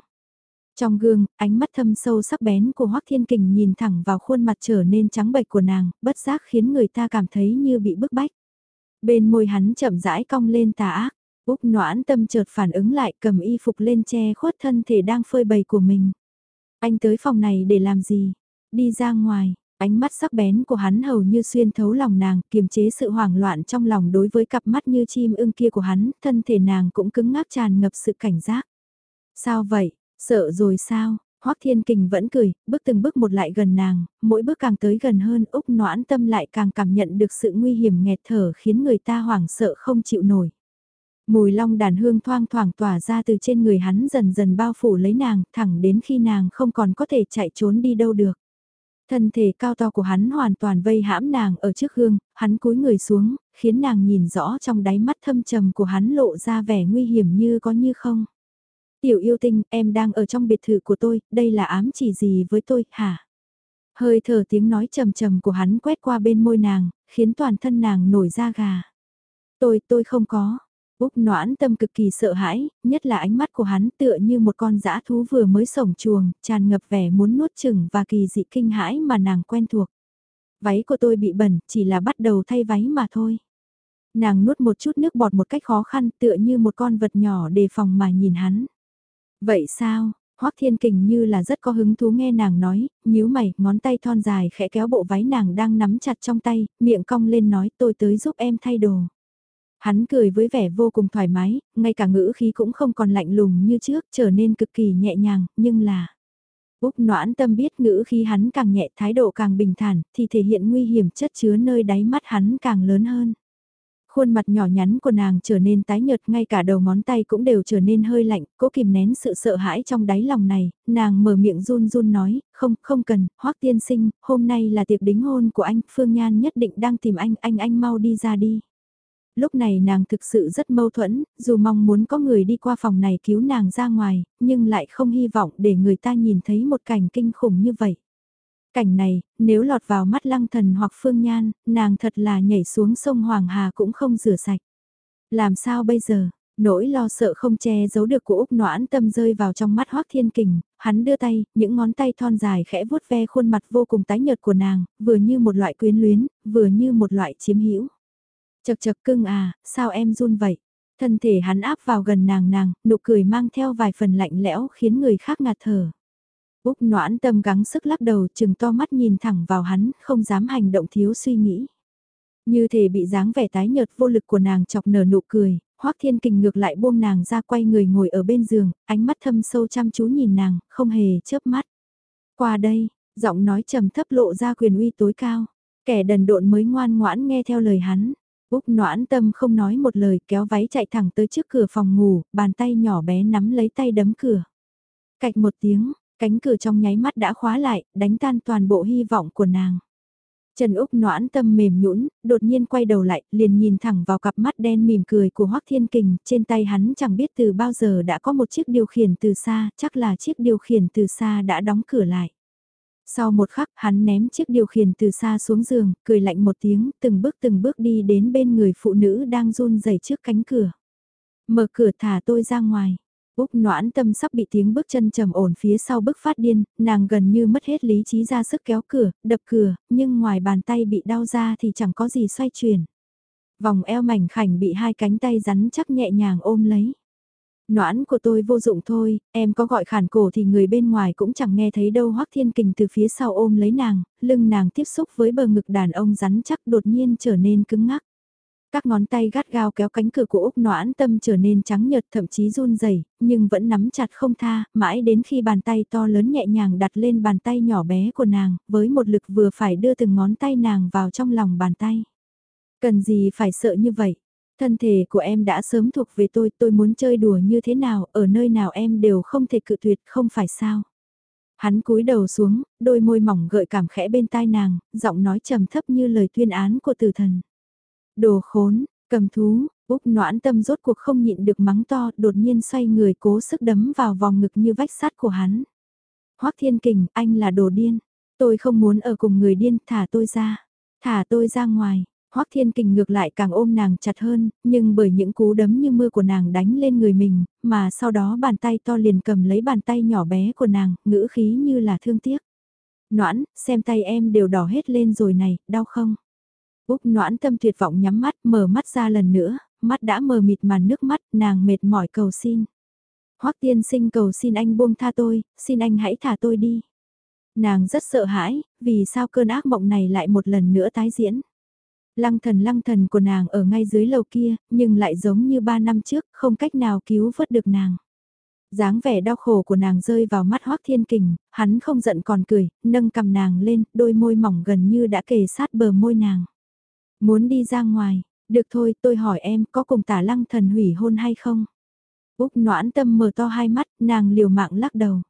Trong gương, ánh mắt thâm sâu sắc bén của Hoắc Thiên Kình nhìn thẳng vào khuôn mặt trở nên trắng bệch của nàng, bất giác khiến người ta cảm thấy như bị bức bách. Bên môi hắn chậm rãi cong lên tà ác, Úc noãn tâm chợt phản ứng lại cầm y phục lên che khuất thân thể đang phơi bày của mình. Anh tới phòng này để làm gì? Đi ra ngoài, ánh mắt sắc bén của hắn hầu như xuyên thấu lòng nàng, kiềm chế sự hoảng loạn trong lòng đối với cặp mắt như chim ưng kia của hắn, thân thể nàng cũng cứng ngắc tràn ngập sự cảnh giác. Sao vậy? Sợ rồi sao? Hoắc Thiên Kình vẫn cười, bước từng bước một lại gần nàng, mỗi bước càng tới gần hơn Úc noãn tâm lại càng cảm nhận được sự nguy hiểm nghẹt thở khiến người ta hoảng sợ không chịu nổi. Mùi long đàn hương thoang thoảng tỏa ra từ trên người hắn dần dần bao phủ lấy nàng, thẳng đến khi nàng không còn có thể chạy trốn đi đâu được. Thân thể cao to của hắn hoàn toàn vây hãm nàng ở trước gương, hắn cúi người xuống, khiến nàng nhìn rõ trong đáy mắt thâm trầm của hắn lộ ra vẻ nguy hiểm như có như không. Tiểu yêu tinh, em đang ở trong biệt thự của tôi, đây là ám chỉ gì với tôi, hả? Hơi thở tiếng nói trầm trầm của hắn quét qua bên môi nàng, khiến toàn thân nàng nổi da gà. Tôi, tôi không có. Úc noãn tâm cực kỳ sợ hãi, nhất là ánh mắt của hắn tựa như một con dã thú vừa mới sổng chuồng, tràn ngập vẻ muốn nuốt chừng và kỳ dị kinh hãi mà nàng quen thuộc. Váy của tôi bị bẩn, chỉ là bắt đầu thay váy mà thôi. Nàng nuốt một chút nước bọt một cách khó khăn tựa như một con vật nhỏ đề phòng mà nhìn hắn. Vậy sao? Hoắc Thiên Kình như là rất có hứng thú nghe nàng nói, nhíu mày, ngón tay thon dài khẽ kéo bộ váy nàng đang nắm chặt trong tay, miệng cong lên nói tôi tới giúp em thay đồ. Hắn cười với vẻ vô cùng thoải mái, ngay cả ngữ khí cũng không còn lạnh lùng như trước, trở nên cực kỳ nhẹ nhàng, nhưng là... Úc noãn tâm biết ngữ khi hắn càng nhẹ thái độ càng bình thản, thì thể hiện nguy hiểm chất chứa nơi đáy mắt hắn càng lớn hơn. Khuôn mặt nhỏ nhắn của nàng trở nên tái nhợt ngay cả đầu ngón tay cũng đều trở nên hơi lạnh, cố kìm nén sự sợ hãi trong đáy lòng này, nàng mở miệng run run nói, không, không cần, hoắc tiên sinh, hôm nay là tiệc đính hôn của anh, Phương Nhan nhất định đang tìm anh, anh anh mau đi ra đi. Lúc này nàng thực sự rất mâu thuẫn, dù mong muốn có người đi qua phòng này cứu nàng ra ngoài, nhưng lại không hy vọng để người ta nhìn thấy một cảnh kinh khủng như vậy. Cảnh này, nếu lọt vào mắt lăng thần hoặc phương nhan, nàng thật là nhảy xuống sông Hoàng Hà cũng không rửa sạch. Làm sao bây giờ? Nỗi lo sợ không che giấu được của Úc noãn tâm rơi vào trong mắt Hoác Thiên Kình, hắn đưa tay, những ngón tay thon dài khẽ vuốt ve khuôn mặt vô cùng tái nhợt của nàng, vừa như một loại quyến luyến, vừa như một loại chiếm hữu. Chật chật cưng à, sao em run vậy? Thân thể hắn áp vào gần nàng nàng, nụ cười mang theo vài phần lạnh lẽo khiến người khác ngạt thở. Úc noãn tâm gắng sức lắc đầu chừng to mắt nhìn thẳng vào hắn, không dám hành động thiếu suy nghĩ. Như thể bị dáng vẻ tái nhợt vô lực của nàng chọc nở nụ cười, Hoắc Thiên Kình ngược lại buông nàng ra quay người ngồi ở bên giường, ánh mắt thâm sâu chăm chú nhìn nàng, không hề chớp mắt. Qua đây, giọng nói trầm thấp lộ ra quyền uy tối cao, kẻ đần độn mới ngoan ngoãn nghe theo lời hắn. Úc noãn tâm không nói một lời kéo váy chạy thẳng tới trước cửa phòng ngủ, bàn tay nhỏ bé nắm lấy tay đấm cửa. Cạch một tiếng, Cánh cửa trong nháy mắt đã khóa lại, đánh tan toàn bộ hy vọng của nàng. Trần Úc noãn tâm mềm nhũn, đột nhiên quay đầu lại, liền nhìn thẳng vào cặp mắt đen mỉm cười của Hoắc Thiên Kình, trên tay hắn chẳng biết từ bao giờ đã có một chiếc điều khiển từ xa, chắc là chiếc điều khiển từ xa đã đóng cửa lại. Sau một khắc hắn ném chiếc điều khiển từ xa xuống giường, cười lạnh một tiếng, từng bước từng bước đi đến bên người phụ nữ đang run rẩy trước cánh cửa. Mở cửa thả tôi ra ngoài. Úc noãn tâm sắp bị tiếng bước chân trầm ổn phía sau bức phát điên, nàng gần như mất hết lý trí ra sức kéo cửa, đập cửa, nhưng ngoài bàn tay bị đau ra thì chẳng có gì xoay chuyển. Vòng eo mảnh khảnh bị hai cánh tay rắn chắc nhẹ nhàng ôm lấy. Noãn của tôi vô dụng thôi, em có gọi khản cổ thì người bên ngoài cũng chẳng nghe thấy đâu hoắc thiên kình từ phía sau ôm lấy nàng, lưng nàng tiếp xúc với bờ ngực đàn ông rắn chắc đột nhiên trở nên cứng ngắc. Các ngón tay gắt gao kéo cánh cửa của Úc noãn tâm trở nên trắng nhợt thậm chí run rẩy nhưng vẫn nắm chặt không tha, mãi đến khi bàn tay to lớn nhẹ nhàng đặt lên bàn tay nhỏ bé của nàng, với một lực vừa phải đưa từng ngón tay nàng vào trong lòng bàn tay. Cần gì phải sợ như vậy? Thân thể của em đã sớm thuộc về tôi, tôi muốn chơi đùa như thế nào, ở nơi nào em đều không thể cự tuyệt, không phải sao? Hắn cúi đầu xuống, đôi môi mỏng gợi cảm khẽ bên tai nàng, giọng nói trầm thấp như lời tuyên án của tử thần. Đồ khốn, cầm thú, Úc noãn tâm rốt cuộc không nhịn được mắng to, đột nhiên xoay người cố sức đấm vào vòng ngực như vách sắt của hắn. Hoắc Thiên Kình, anh là đồ điên. Tôi không muốn ở cùng người điên, thả tôi ra. Thả tôi ra ngoài. Hoắc Thiên Kình ngược lại càng ôm nàng chặt hơn, nhưng bởi những cú đấm như mưa của nàng đánh lên người mình, mà sau đó bàn tay to liền cầm lấy bàn tay nhỏ bé của nàng, ngữ khí như là thương tiếc. Noãn, xem tay em đều đỏ hết lên rồi này, đau không? Úc noãn tâm tuyệt vọng nhắm mắt, mở mắt ra lần nữa, mắt đã mờ mịt màn nước mắt, nàng mệt mỏi cầu xin. Hoắc tiên sinh cầu xin anh buông tha tôi, xin anh hãy thả tôi đi. Nàng rất sợ hãi, vì sao cơn ác mộng này lại một lần nữa tái diễn. Lăng thần lăng thần của nàng ở ngay dưới lầu kia, nhưng lại giống như ba năm trước, không cách nào cứu vớt được nàng. dáng vẻ đau khổ của nàng rơi vào mắt Hoác Thiên Kình, hắn không giận còn cười, nâng cầm nàng lên, đôi môi mỏng gần như đã kề sát bờ môi nàng. Muốn đi ra ngoài, được thôi tôi hỏi em có cùng tả lăng thần hủy hôn hay không? Úc noãn tâm mở to hai mắt, nàng liều mạng lắc đầu.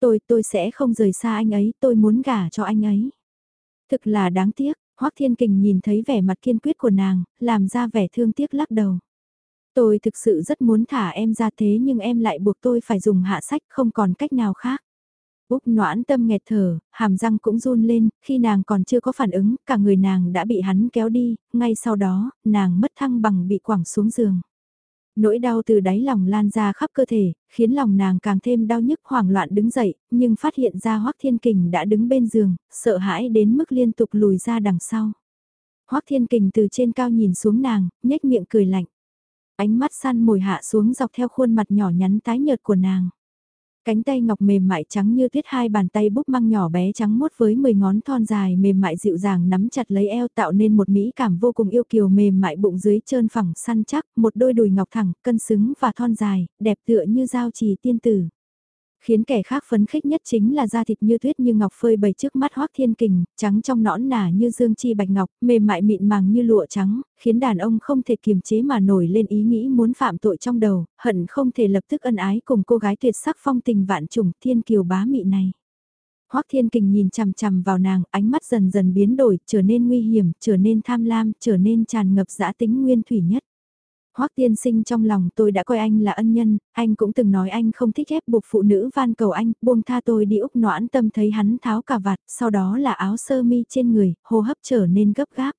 Tôi, tôi sẽ không rời xa anh ấy, tôi muốn gả cho anh ấy. Thực là đáng tiếc, Hoắc Thiên Kình nhìn thấy vẻ mặt kiên quyết của nàng, làm ra vẻ thương tiếc lắc đầu. Tôi thực sự rất muốn thả em ra thế nhưng em lại buộc tôi phải dùng hạ sách không còn cách nào khác. Úc noãn tâm nghẹt thở, hàm răng cũng run lên, khi nàng còn chưa có phản ứng, cả người nàng đã bị hắn kéo đi, ngay sau đó, nàng mất thăng bằng bị quẳng xuống giường. Nỗi đau từ đáy lòng lan ra khắp cơ thể, khiến lòng nàng càng thêm đau nhức hoảng loạn đứng dậy, nhưng phát hiện ra Hoác Thiên Kình đã đứng bên giường, sợ hãi đến mức liên tục lùi ra đằng sau. Hoác Thiên Kình từ trên cao nhìn xuống nàng, nhếch miệng cười lạnh. Ánh mắt săn mồi hạ xuống dọc theo khuôn mặt nhỏ nhắn tái nhợt của nàng. Cánh tay ngọc mềm mại trắng như tuyết hai bàn tay búp măng nhỏ bé trắng mốt với 10 ngón thon dài mềm mại dịu dàng nắm chặt lấy eo tạo nên một mỹ cảm vô cùng yêu kiều mềm mại bụng dưới trơn phẳng săn chắc, một đôi đùi ngọc thẳng, cân xứng và thon dài, đẹp tựa như dao trì tiên tử. Khiến kẻ khác phấn khích nhất chính là da thịt như tuyết như ngọc phơi bày trước mắt hoác thiên kình, trắng trong nõn nà như dương chi bạch ngọc, mềm mại mịn màng như lụa trắng, khiến đàn ông không thể kiềm chế mà nổi lên ý nghĩ muốn phạm tội trong đầu, hận không thể lập tức ân ái cùng cô gái tuyệt sắc phong tình vạn trùng thiên kiều bá mị này. Hoắc Thiên Kình nhìn chằm chằm vào nàng, ánh mắt dần dần biến đổi, trở nên nguy hiểm, trở nên tham lam, trở nên tràn ngập dã tính nguyên thủy nhất. Hoắc tiên sinh trong lòng tôi đã coi anh là ân nhân, anh cũng từng nói anh không thích ép buộc phụ nữ van cầu anh, buông tha tôi đi úc noãn tâm thấy hắn tháo cả vạt, sau đó là áo sơ mi trên người, hô hấp trở nên gấp gáp.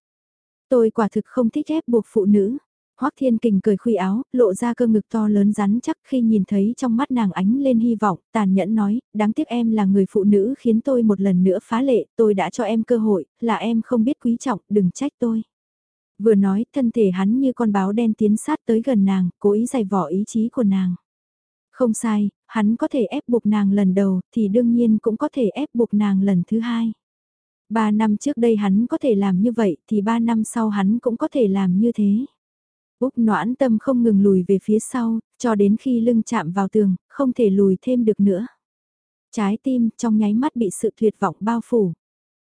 Tôi quả thực không thích ép buộc phụ nữ. Hoắc Thiên Kình cười khuy áo, lộ ra cơ ngực to lớn rắn chắc khi nhìn thấy trong mắt nàng ánh lên hy vọng, tàn nhẫn nói, đáng tiếc em là người phụ nữ khiến tôi một lần nữa phá lệ, tôi đã cho em cơ hội, là em không biết quý trọng, đừng trách tôi. Vừa nói, thân thể hắn như con báo đen tiến sát tới gần nàng, cố ý giày vỏ ý chí của nàng. Không sai, hắn có thể ép buộc nàng lần đầu, thì đương nhiên cũng có thể ép buộc nàng lần thứ hai. Ba năm trước đây hắn có thể làm như vậy, thì ba năm sau hắn cũng có thể làm như thế. Úc noãn tâm không ngừng lùi về phía sau, cho đến khi lưng chạm vào tường, không thể lùi thêm được nữa. Trái tim trong nháy mắt bị sự tuyệt vọng bao phủ.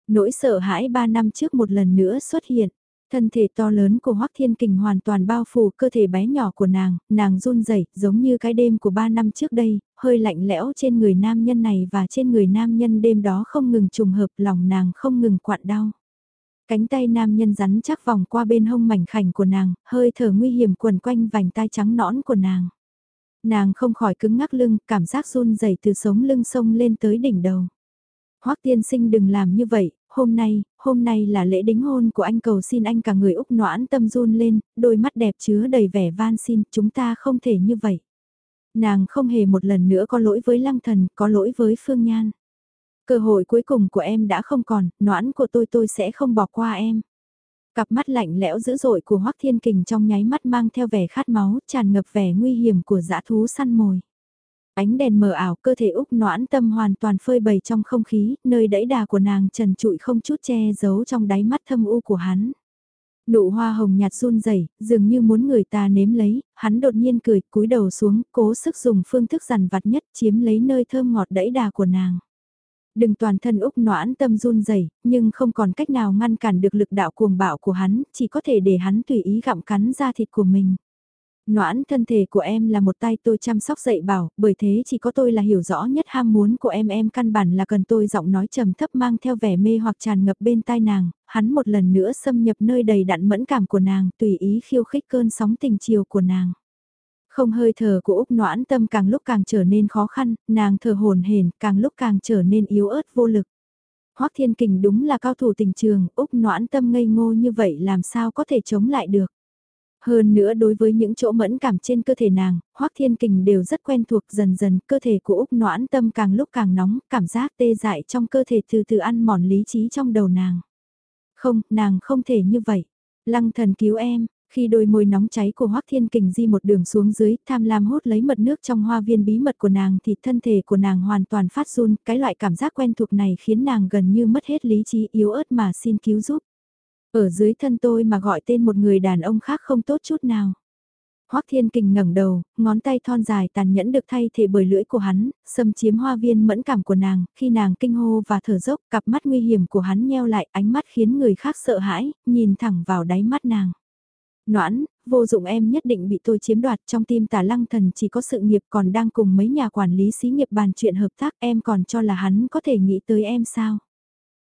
Nỗi sợ hãi ba năm trước một lần nữa xuất hiện. Thân thể to lớn của Hoắc Thiên Kình hoàn toàn bao phủ cơ thể bé nhỏ của nàng, nàng run rẩy giống như cái đêm của ba năm trước đây, hơi lạnh lẽo trên người nam nhân này và trên người nam nhân đêm đó không ngừng trùng hợp lòng nàng không ngừng quặn đau. Cánh tay nam nhân rắn chắc vòng qua bên hông mảnh khảnh của nàng, hơi thở nguy hiểm quần quanh vành tai trắng nõn của nàng. Nàng không khỏi cứng ngắc lưng, cảm giác run rẩy từ sống lưng sông lên tới đỉnh đầu. Hoắc tiên sinh đừng làm như vậy, hôm nay, hôm nay là lễ đính hôn của anh cầu xin anh cả người Úc noãn tâm run lên, đôi mắt đẹp chứa đầy vẻ van xin, chúng ta không thể như vậy. Nàng không hề một lần nữa có lỗi với lăng thần, có lỗi với Phương Nhan. Cơ hội cuối cùng của em đã không còn, noãn của tôi tôi sẽ không bỏ qua em. Cặp mắt lạnh lẽo dữ dội của Hoắc Thiên Kình trong nháy mắt mang theo vẻ khát máu, tràn ngập vẻ nguy hiểm của dã thú săn mồi. Ánh đèn mờ ảo, cơ thể Úc noãn tâm hoàn toàn phơi bày trong không khí, nơi đẫy đà của nàng trần trụi không chút che giấu trong đáy mắt thâm u của hắn. Nụ hoa hồng nhạt run rẩy, dường như muốn người ta nếm lấy, hắn đột nhiên cười, cúi đầu xuống, cố sức dùng phương thức rằn vặt nhất chiếm lấy nơi thơm ngọt đẫy đà của nàng. Đừng toàn thân Úc noãn tâm run rẩy, nhưng không còn cách nào ngăn cản được lực đạo cuồng bạo của hắn, chỉ có thể để hắn tùy ý gặm cắn da thịt của mình. Noãn thân thể của em là một tay tôi chăm sóc dạy bảo, bởi thế chỉ có tôi là hiểu rõ nhất ham muốn của em em căn bản là cần tôi giọng nói trầm thấp mang theo vẻ mê hoặc tràn ngập bên tai nàng, hắn một lần nữa xâm nhập nơi đầy đặn mẫn cảm của nàng, tùy ý khiêu khích cơn sóng tình chiều của nàng. Không hơi thở của Úc noãn tâm càng lúc càng trở nên khó khăn, nàng thở hồn hển càng lúc càng trở nên yếu ớt vô lực. Hoắc Thiên Kình đúng là cao thủ tình trường, Úc noãn tâm ngây ngô như vậy làm sao có thể chống lại được. Hơn nữa đối với những chỗ mẫn cảm trên cơ thể nàng, Hoắc Thiên Kình đều rất quen thuộc dần dần cơ thể của Úc noãn tâm càng lúc càng nóng, cảm giác tê dại trong cơ thể từ từ ăn mòn lý trí trong đầu nàng. Không, nàng không thể như vậy. Lăng thần cứu em, khi đôi môi nóng cháy của Hoắc Thiên Kình di một đường xuống dưới, tham lam hút lấy mật nước trong hoa viên bí mật của nàng thì thân thể của nàng hoàn toàn phát run, cái loại cảm giác quen thuộc này khiến nàng gần như mất hết lý trí yếu ớt mà xin cứu giúp. Ở dưới thân tôi mà gọi tên một người đàn ông khác không tốt chút nào. Hoắc Thiên Kình ngẩng đầu, ngón tay thon dài tàn nhẫn được thay thế bởi lưỡi của hắn, xâm chiếm hoa viên mẫn cảm của nàng, khi nàng kinh hô và thở dốc, cặp mắt nguy hiểm của hắn nheo lại, ánh mắt khiến người khác sợ hãi, nhìn thẳng vào đáy mắt nàng. Noãn, vô dụng em nhất định bị tôi chiếm đoạt trong tim tả lăng thần chỉ có sự nghiệp còn đang cùng mấy nhà quản lý xí nghiệp bàn chuyện hợp tác em còn cho là hắn có thể nghĩ tới em sao.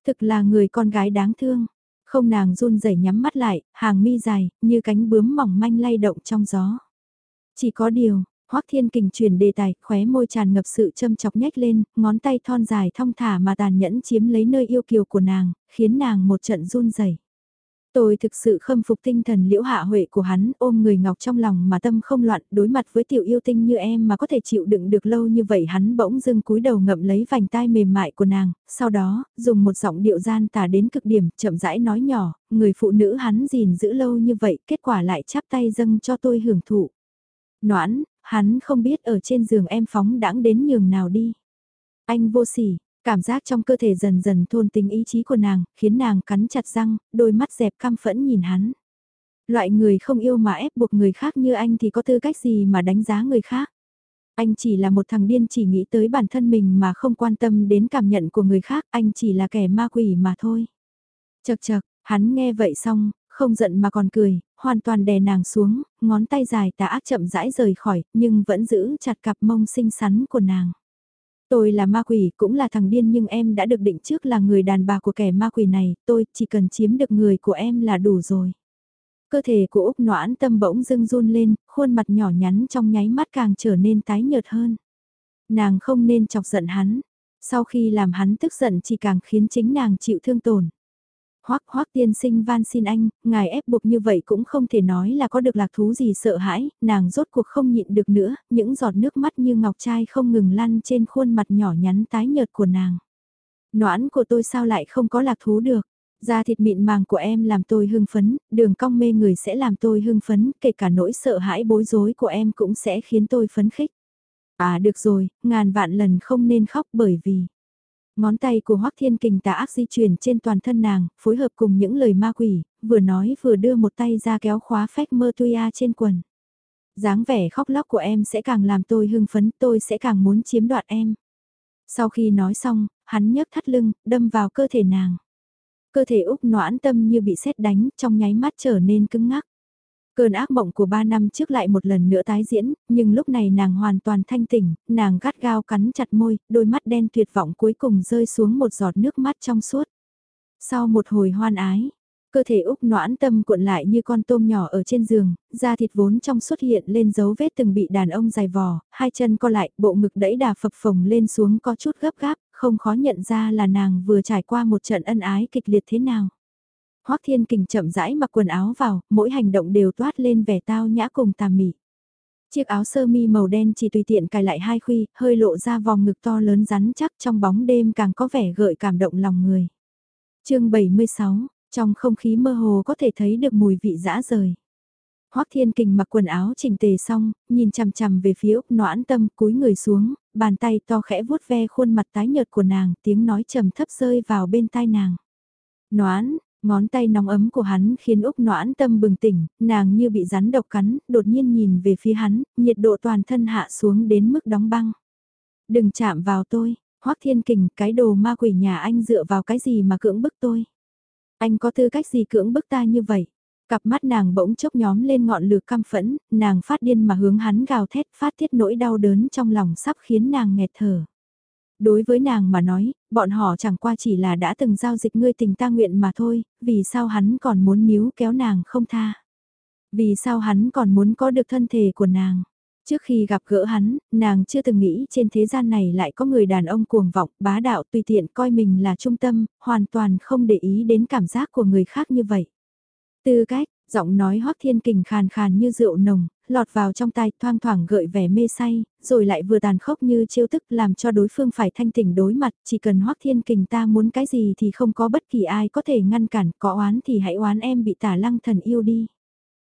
Thực là người con gái đáng thương. Không nàng run rẩy nhắm mắt lại, hàng mi dài, như cánh bướm mỏng manh lay động trong gió. Chỉ có điều, Hoắc Thiên Kình chuyển đề tài, khóe môi tràn ngập sự châm chọc nhếch lên, ngón tay thon dài thong thả mà tàn nhẫn chiếm lấy nơi yêu kiều của nàng, khiến nàng một trận run rẩy. Tôi thực sự khâm phục tinh thần liễu hạ huệ của hắn ôm người ngọc trong lòng mà tâm không loạn đối mặt với tiểu yêu tinh như em mà có thể chịu đựng được lâu như vậy hắn bỗng dưng cúi đầu ngậm lấy vành tai mềm mại của nàng, sau đó, dùng một giọng điệu gian tà đến cực điểm, chậm rãi nói nhỏ, người phụ nữ hắn gìn giữ lâu như vậy kết quả lại chắp tay dâng cho tôi hưởng thụ. Noãn, hắn không biết ở trên giường em phóng đãng đến nhường nào đi. Anh vô sỉ, Cảm giác trong cơ thể dần dần thôn tính ý chí của nàng, khiến nàng cắn chặt răng, đôi mắt dẹp căm phẫn nhìn hắn. Loại người không yêu mà ép buộc người khác như anh thì có tư cách gì mà đánh giá người khác. Anh chỉ là một thằng điên chỉ nghĩ tới bản thân mình mà không quan tâm đến cảm nhận của người khác, anh chỉ là kẻ ma quỷ mà thôi. Chật chật, hắn nghe vậy xong, không giận mà còn cười, hoàn toàn đè nàng xuống, ngón tay dài tà ác chậm rãi rời khỏi, nhưng vẫn giữ chặt cặp mông xinh xắn của nàng. Tôi là ma quỷ, cũng là thằng điên nhưng em đã được định trước là người đàn bà của kẻ ma quỷ này, tôi chỉ cần chiếm được người của em là đủ rồi. Cơ thể của Úc noãn tâm bỗng dưng run lên, khuôn mặt nhỏ nhắn trong nháy mắt càng trở nên tái nhợt hơn. Nàng không nên chọc giận hắn, sau khi làm hắn tức giận chỉ càng khiến chính nàng chịu thương tổn. Hoắc hoắc tiên sinh van xin anh, ngài ép buộc như vậy cũng không thể nói là có được lạc thú gì sợ hãi, nàng rốt cuộc không nhịn được nữa, những giọt nước mắt như ngọc trai không ngừng lăn trên khuôn mặt nhỏ nhắn tái nhợt của nàng. Noãn của tôi sao lại không có lạc thú được? Da thịt mịn màng của em làm tôi hưng phấn, đường cong mê người sẽ làm tôi hưng phấn, kể cả nỗi sợ hãi bối rối của em cũng sẽ khiến tôi phấn khích. À được rồi, ngàn vạn lần không nên khóc bởi vì... Ngón tay của Hoắc Thiên Kình tà ác di chuyển trên toàn thân nàng, phối hợp cùng những lời ma quỷ, vừa nói vừa đưa một tay ra kéo khóa phách mơ tuya trên quần. dáng vẻ khóc lóc của em sẽ càng làm tôi hưng phấn, tôi sẽ càng muốn chiếm đoạt em. Sau khi nói xong, hắn nhấc thắt lưng, đâm vào cơ thể nàng. Cơ thể Úc noãn tâm như bị sét đánh, trong nháy mắt trở nên cứng ngắc. Cơn ác mộng của ba năm trước lại một lần nữa tái diễn, nhưng lúc này nàng hoàn toàn thanh tỉnh, nàng gắt gao cắn chặt môi, đôi mắt đen tuyệt vọng cuối cùng rơi xuống một giọt nước mắt trong suốt. Sau một hồi hoan ái, cơ thể Úc noãn tâm cuộn lại như con tôm nhỏ ở trên giường, da thịt vốn trong xuất hiện lên dấu vết từng bị đàn ông dài vò, hai chân co lại, bộ ngực đẫy đà phập phồng lên xuống có chút gấp gáp, không khó nhận ra là nàng vừa trải qua một trận ân ái kịch liệt thế nào. Hoắc Thiên Kình chậm rãi mặc quần áo vào, mỗi hành động đều toát lên vẻ tao nhã cùng tà mị. Chiếc áo sơ mi màu đen chỉ tùy tiện cài lại hai khuy, hơi lộ ra vòng ngực to lớn rắn chắc trong bóng đêm càng có vẻ gợi cảm động lòng người. chương 76, trong không khí mơ hồ có thể thấy được mùi vị dã rời. Hoắc Thiên Kình mặc quần áo chỉnh tề xong, nhìn chằm chằm về phía Úc Noãn Tâm cúi người xuống, bàn tay to khẽ vuốt ve khuôn mặt tái nhợt của nàng, tiếng nói trầm thấp rơi vào bên tai nàng. Noãn, ngón tay nóng ấm của hắn khiến Úc Noãn Tâm bừng tỉnh, nàng như bị rắn độc cắn, đột nhiên nhìn về phía hắn, nhiệt độ toàn thân hạ xuống đến mức đóng băng. Đừng chạm vào tôi, Hoắc Thiên Kình, cái đồ ma quỷ nhà anh dựa vào cái gì mà cưỡng bức tôi? Anh có tư cách gì cưỡng bức ta như vậy? Cặp mắt nàng bỗng chốc nhóm lên ngọn lửa căm phẫn, nàng phát điên mà hướng hắn gào thét phát tiết nỗi đau đớn trong lòng sắp khiến nàng nghẹt thở. Đối với nàng mà nói, bọn họ chẳng qua chỉ là đã từng giao dịch ngươi tình ta nguyện mà thôi, vì sao hắn còn muốn níu kéo nàng không tha. Vì sao hắn còn muốn có được thân thể của nàng. Trước khi gặp gỡ hắn, nàng chưa từng nghĩ trên thế gian này lại có người đàn ông cuồng vọng, bá đạo tùy tiện coi mình là trung tâm, hoàn toàn không để ý đến cảm giác của người khác như vậy. Tư cách, giọng nói hoắc thiên kình khàn khàn như rượu nồng, lọt vào trong tai thoang thoảng gợi vẻ mê say, rồi lại vừa tàn khốc như chiêu thức làm cho đối phương phải thanh tỉnh đối mặt, chỉ cần hoắc thiên kình ta muốn cái gì thì không có bất kỳ ai có thể ngăn cản, có oán thì hãy oán em bị tả lăng thần yêu đi.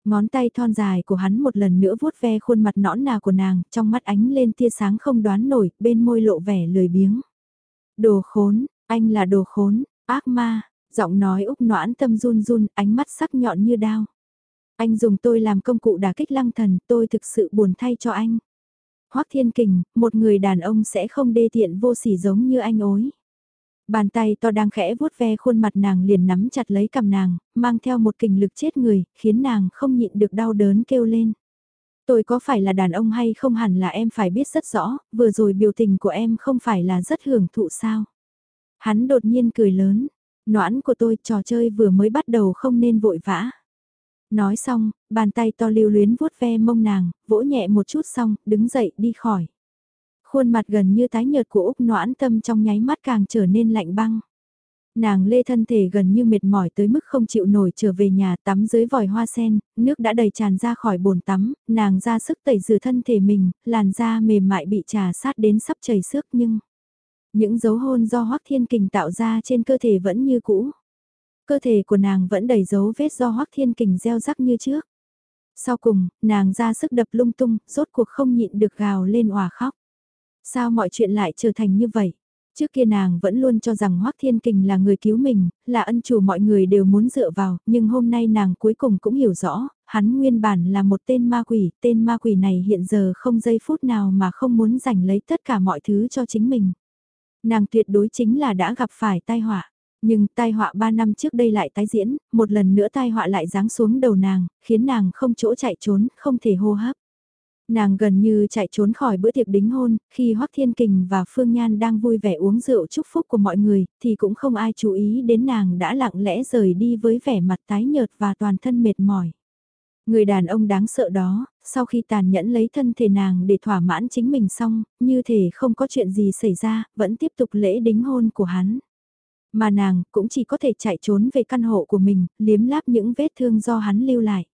Ngón tay thon dài của hắn một lần nữa vuốt ve khuôn mặt nõn nà của nàng, trong mắt ánh lên tia sáng không đoán nổi, bên môi lộ vẻ lười biếng. Đồ khốn, anh là đồ khốn, ác ma, giọng nói Úc noãn tâm run run, ánh mắt sắc nhọn như đao. Anh dùng tôi làm công cụ đả kích lăng thần, tôi thực sự buồn thay cho anh. Hoắc Thiên Kình, một người đàn ông sẽ không đê tiện vô sỉ giống như anh ối. Bàn tay to đang khẽ vuốt ve khuôn mặt nàng liền nắm chặt lấy cầm nàng, mang theo một kình lực chết người, khiến nàng không nhịn được đau đớn kêu lên. Tôi có phải là đàn ông hay không hẳn là em phải biết rất rõ, vừa rồi biểu tình của em không phải là rất hưởng thụ sao. Hắn đột nhiên cười lớn, noãn của tôi trò chơi vừa mới bắt đầu không nên vội vã. Nói xong, bàn tay to lưu luyến vuốt ve mông nàng, vỗ nhẹ một chút xong, đứng dậy đi khỏi. Khuôn mặt gần như tái nhợt của Úc noãn tâm trong nháy mắt càng trở nên lạnh băng. Nàng lê thân thể gần như mệt mỏi tới mức không chịu nổi trở về nhà tắm dưới vòi hoa sen, nước đã đầy tràn ra khỏi bồn tắm, nàng ra sức tẩy rửa thân thể mình, làn da mềm mại bị trà sát đến sắp chảy xước nhưng... Những dấu hôn do Hoắc Thiên Kình tạo ra trên cơ thể vẫn như cũ. Cơ thể của nàng vẫn đầy dấu vết do Hoắc Thiên Kình gieo rắc như trước. Sau cùng, nàng ra sức đập lung tung, rốt cuộc không nhịn được gào lên òa khóc. Sao mọi chuyện lại trở thành như vậy? Trước kia nàng vẫn luôn cho rằng Hoắc Thiên Kình là người cứu mình, là ân chủ mọi người đều muốn dựa vào, nhưng hôm nay nàng cuối cùng cũng hiểu rõ, hắn nguyên bản là một tên ma quỷ, tên ma quỷ này hiện giờ không giây phút nào mà không muốn giành lấy tất cả mọi thứ cho chính mình. Nàng tuyệt đối chính là đã gặp phải tai họa. Nhưng tai họa 3 năm trước đây lại tái diễn, một lần nữa tai họa lại giáng xuống đầu nàng, khiến nàng không chỗ chạy trốn, không thể hô hấp. Nàng gần như chạy trốn khỏi bữa tiệc đính hôn, khi Hoắc Thiên Kình và Phương Nhan đang vui vẻ uống rượu chúc phúc của mọi người, thì cũng không ai chú ý đến nàng đã lặng lẽ rời đi với vẻ mặt tái nhợt và toàn thân mệt mỏi. Người đàn ông đáng sợ đó, sau khi tàn nhẫn lấy thân thể nàng để thỏa mãn chính mình xong, như thể không có chuyện gì xảy ra, vẫn tiếp tục lễ đính hôn của hắn. Mà nàng cũng chỉ có thể chạy trốn về căn hộ của mình, liếm láp những vết thương do hắn lưu lại.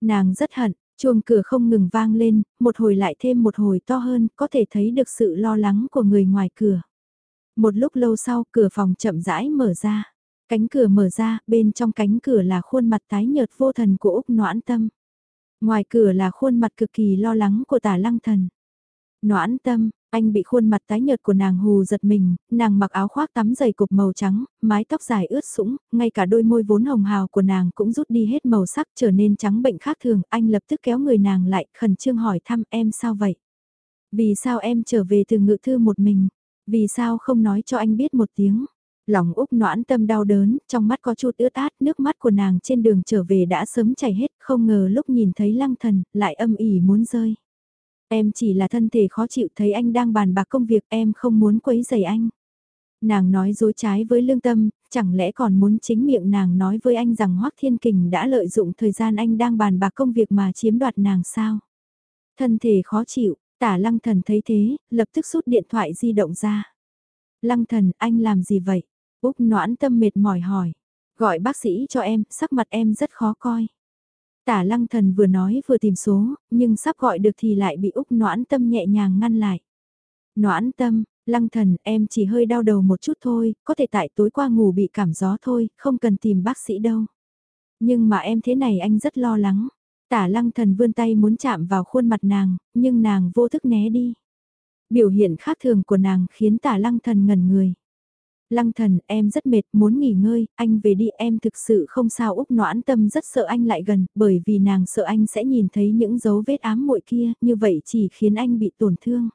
Nàng rất hận, chuông cửa không ngừng vang lên, một hồi lại thêm một hồi to hơn, có thể thấy được sự lo lắng của người ngoài cửa. Một lúc lâu sau, cửa phòng chậm rãi mở ra. Cánh cửa mở ra, bên trong cánh cửa là khuôn mặt tái nhợt vô thần của Úc Noãn Tâm. Ngoài cửa là khuôn mặt cực kỳ lo lắng của tả lăng thần. Noãn Tâm, anh bị khuôn mặt tái nhợt của nàng hù giật mình, nàng mặc áo khoác tắm dày cục màu trắng, mái tóc dài ướt sũng, ngay cả đôi môi vốn hồng hào của nàng cũng rút đi hết màu sắc trở nên trắng bệnh khác thường, anh lập tức kéo người nàng lại, khẩn trương hỏi thăm em sao vậy? Vì sao em trở về từ ngự thư một mình? Vì sao không nói cho anh biết một tiếng? Lòng Úc noãn tâm đau đớn, trong mắt có chút ướt át, nước mắt của nàng trên đường trở về đã sớm chảy hết, không ngờ lúc nhìn thấy lăng thần, lại âm ỉ muốn rơi. Em chỉ là thân thể khó chịu thấy anh đang bàn bạc công việc em không muốn quấy rầy anh. Nàng nói dối trái với lương tâm, chẳng lẽ còn muốn chính miệng nàng nói với anh rằng Hoác Thiên Kình đã lợi dụng thời gian anh đang bàn bạc công việc mà chiếm đoạt nàng sao? Thân thể khó chịu, tả lăng thần thấy thế, lập tức rút điện thoại di động ra. Lăng thần, anh làm gì vậy? Úc noãn tâm mệt mỏi hỏi. Gọi bác sĩ cho em, sắc mặt em rất khó coi. Tả lăng thần vừa nói vừa tìm số, nhưng sắp gọi được thì lại bị Úc noãn tâm nhẹ nhàng ngăn lại. Noãn tâm, lăng thần em chỉ hơi đau đầu một chút thôi, có thể tại tối qua ngủ bị cảm gió thôi, không cần tìm bác sĩ đâu. Nhưng mà em thế này anh rất lo lắng. Tả lăng thần vươn tay muốn chạm vào khuôn mặt nàng, nhưng nàng vô thức né đi. Biểu hiện khác thường của nàng khiến tả lăng thần ngẩn người. Lăng thần, em rất mệt, muốn nghỉ ngơi, anh về đi, em thực sự không sao Úc noãn tâm rất sợ anh lại gần, bởi vì nàng sợ anh sẽ nhìn thấy những dấu vết ám muội kia, như vậy chỉ khiến anh bị tổn thương.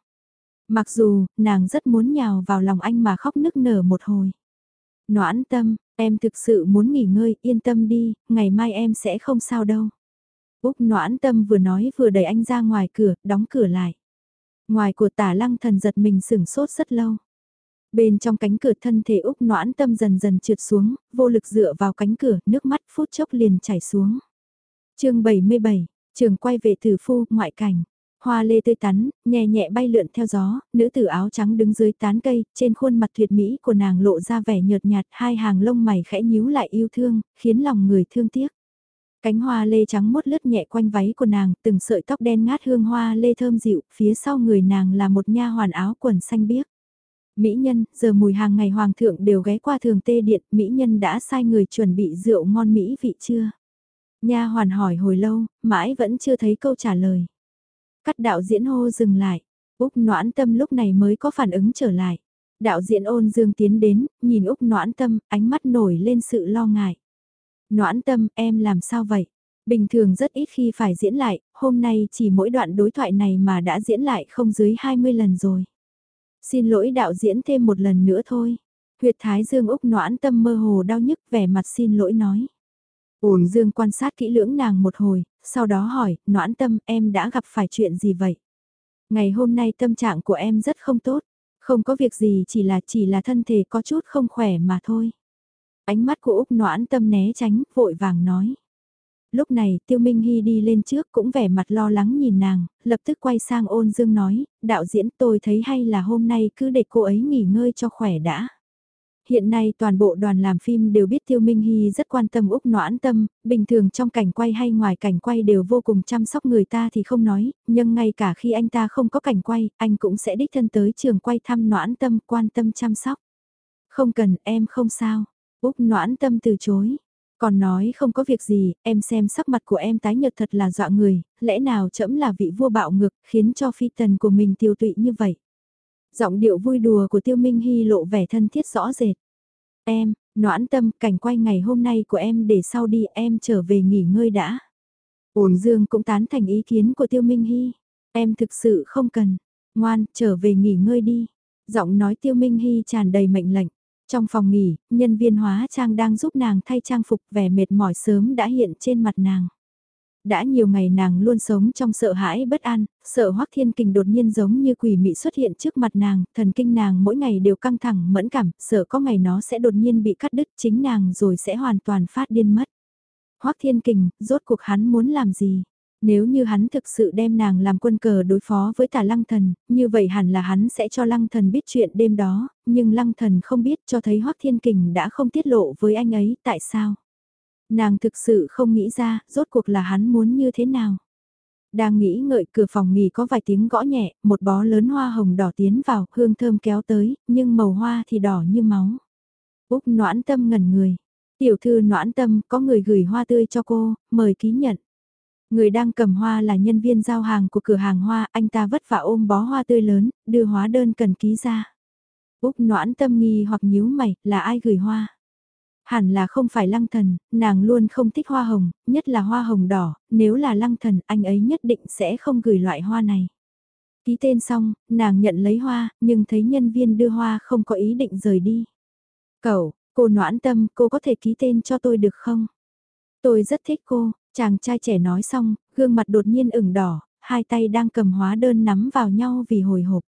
Mặc dù, nàng rất muốn nhào vào lòng anh mà khóc nức nở một hồi. Noãn tâm, em thực sự muốn nghỉ ngơi, yên tâm đi, ngày mai em sẽ không sao đâu. Úc noãn tâm vừa nói vừa đẩy anh ra ngoài cửa, đóng cửa lại. Ngoài của tả lăng thần giật mình sửng sốt rất lâu. Bên trong cánh cửa thân thể Úc noãn tâm dần dần trượt xuống, vô lực dựa vào cánh cửa, nước mắt phút chốc liền chảy xuống. chương 77, trường quay về tử phu, ngoại cảnh. Hoa lê tươi tắn, nhẹ nhẹ bay lượn theo gió, nữ tử áo trắng đứng dưới tán cây, trên khuôn mặt tuyệt mỹ của nàng lộ ra vẻ nhợt nhạt, hai hàng lông mày khẽ nhíu lại yêu thương, khiến lòng người thương tiếc. Cánh hoa lê trắng mốt lướt nhẹ quanh váy của nàng, từng sợi tóc đen ngát hương hoa lê thơm dịu, phía sau người nàng là một nha hoàn áo quần xanh biếc. Mỹ nhân, giờ mùi hàng ngày hoàng thượng đều ghé qua thường tê điện, Mỹ nhân đã sai người chuẩn bị rượu ngon Mỹ vị chưa? Nha hoàn hỏi hồi lâu, mãi vẫn chưa thấy câu trả lời. Cắt đạo diễn hô dừng lại, Úc noãn tâm lúc này mới có phản ứng trở lại. Đạo diễn ôn dương tiến đến, nhìn Úc noãn tâm, ánh mắt nổi lên sự lo ngại. Noãn tâm, em làm sao vậy? Bình thường rất ít khi phải diễn lại, hôm nay chỉ mỗi đoạn đối thoại này mà đã diễn lại không dưới 20 lần rồi. Xin lỗi đạo diễn thêm một lần nữa thôi. Huyệt thái dương Úc noãn tâm mơ hồ đau nhức vẻ mặt xin lỗi nói. Uồn dương quan sát kỹ lưỡng nàng một hồi, sau đó hỏi, noãn tâm em đã gặp phải chuyện gì vậy? Ngày hôm nay tâm trạng của em rất không tốt, không có việc gì chỉ là chỉ là thân thể có chút không khỏe mà thôi. Ánh mắt của Úc noãn tâm né tránh, vội vàng nói. Lúc này Tiêu Minh Hy đi lên trước cũng vẻ mặt lo lắng nhìn nàng, lập tức quay sang ôn dương nói, đạo diễn tôi thấy hay là hôm nay cứ để cô ấy nghỉ ngơi cho khỏe đã. Hiện nay toàn bộ đoàn làm phim đều biết Tiêu Minh Hy rất quan tâm Úc Noãn Tâm, bình thường trong cảnh quay hay ngoài cảnh quay đều vô cùng chăm sóc người ta thì không nói, nhưng ngay cả khi anh ta không có cảnh quay, anh cũng sẽ đích thân tới trường quay thăm Noãn Tâm quan tâm chăm sóc. Không cần, em không sao. Úc Noãn Tâm từ chối. Còn nói không có việc gì, em xem sắc mặt của em tái nhợt thật là dọa người, lẽ nào trẫm là vị vua bạo ngược, khiến cho phi tần của mình tiêu tụy như vậy. Giọng điệu vui đùa của tiêu minh hy lộ vẻ thân thiết rõ rệt. Em, noãn tâm, cảnh quay ngày hôm nay của em để sau đi em trở về nghỉ ngơi đã. Ổn dương cũng tán thành ý kiến của tiêu minh hy. Em thực sự không cần. Ngoan, trở về nghỉ ngơi đi. Giọng nói tiêu minh hy tràn đầy mệnh lệnh. Trong phòng nghỉ, nhân viên hóa trang đang giúp nàng thay trang phục vẻ mệt mỏi sớm đã hiện trên mặt nàng. Đã nhiều ngày nàng luôn sống trong sợ hãi bất an, sợ hoắc thiên kình đột nhiên giống như quỷ mị xuất hiện trước mặt nàng, thần kinh nàng mỗi ngày đều căng thẳng mẫn cảm, sợ có ngày nó sẽ đột nhiên bị cắt đứt chính nàng rồi sẽ hoàn toàn phát điên mất. hoắc thiên kình, rốt cuộc hắn muốn làm gì? Nếu như hắn thực sự đem nàng làm quân cờ đối phó với tà lăng thần, như vậy hẳn là hắn sẽ cho lăng thần biết chuyện đêm đó, nhưng lăng thần không biết cho thấy hoắc Thiên Kình đã không tiết lộ với anh ấy tại sao. Nàng thực sự không nghĩ ra, rốt cuộc là hắn muốn như thế nào. Đang nghĩ ngợi cửa phòng nghỉ có vài tiếng gõ nhẹ, một bó lớn hoa hồng đỏ tiến vào, hương thơm kéo tới, nhưng màu hoa thì đỏ như máu. Úc noãn tâm ngẩn người. Tiểu thư noãn tâm, có người gửi hoa tươi cho cô, mời ký nhận. Người đang cầm hoa là nhân viên giao hàng của cửa hàng hoa, anh ta vất vả ôm bó hoa tươi lớn, đưa hóa đơn cần ký ra. Úc noãn tâm nghi hoặc nhíu mày, là ai gửi hoa? Hẳn là không phải lăng thần, nàng luôn không thích hoa hồng, nhất là hoa hồng đỏ, nếu là lăng thần, anh ấy nhất định sẽ không gửi loại hoa này. Ký tên xong, nàng nhận lấy hoa, nhưng thấy nhân viên đưa hoa không có ý định rời đi. Cậu, cô noãn tâm, cô có thể ký tên cho tôi được không? Tôi rất thích cô, Chàng trai trẻ nói xong, gương mặt đột nhiên ửng đỏ, hai tay đang cầm hóa đơn nắm vào nhau vì hồi hộp.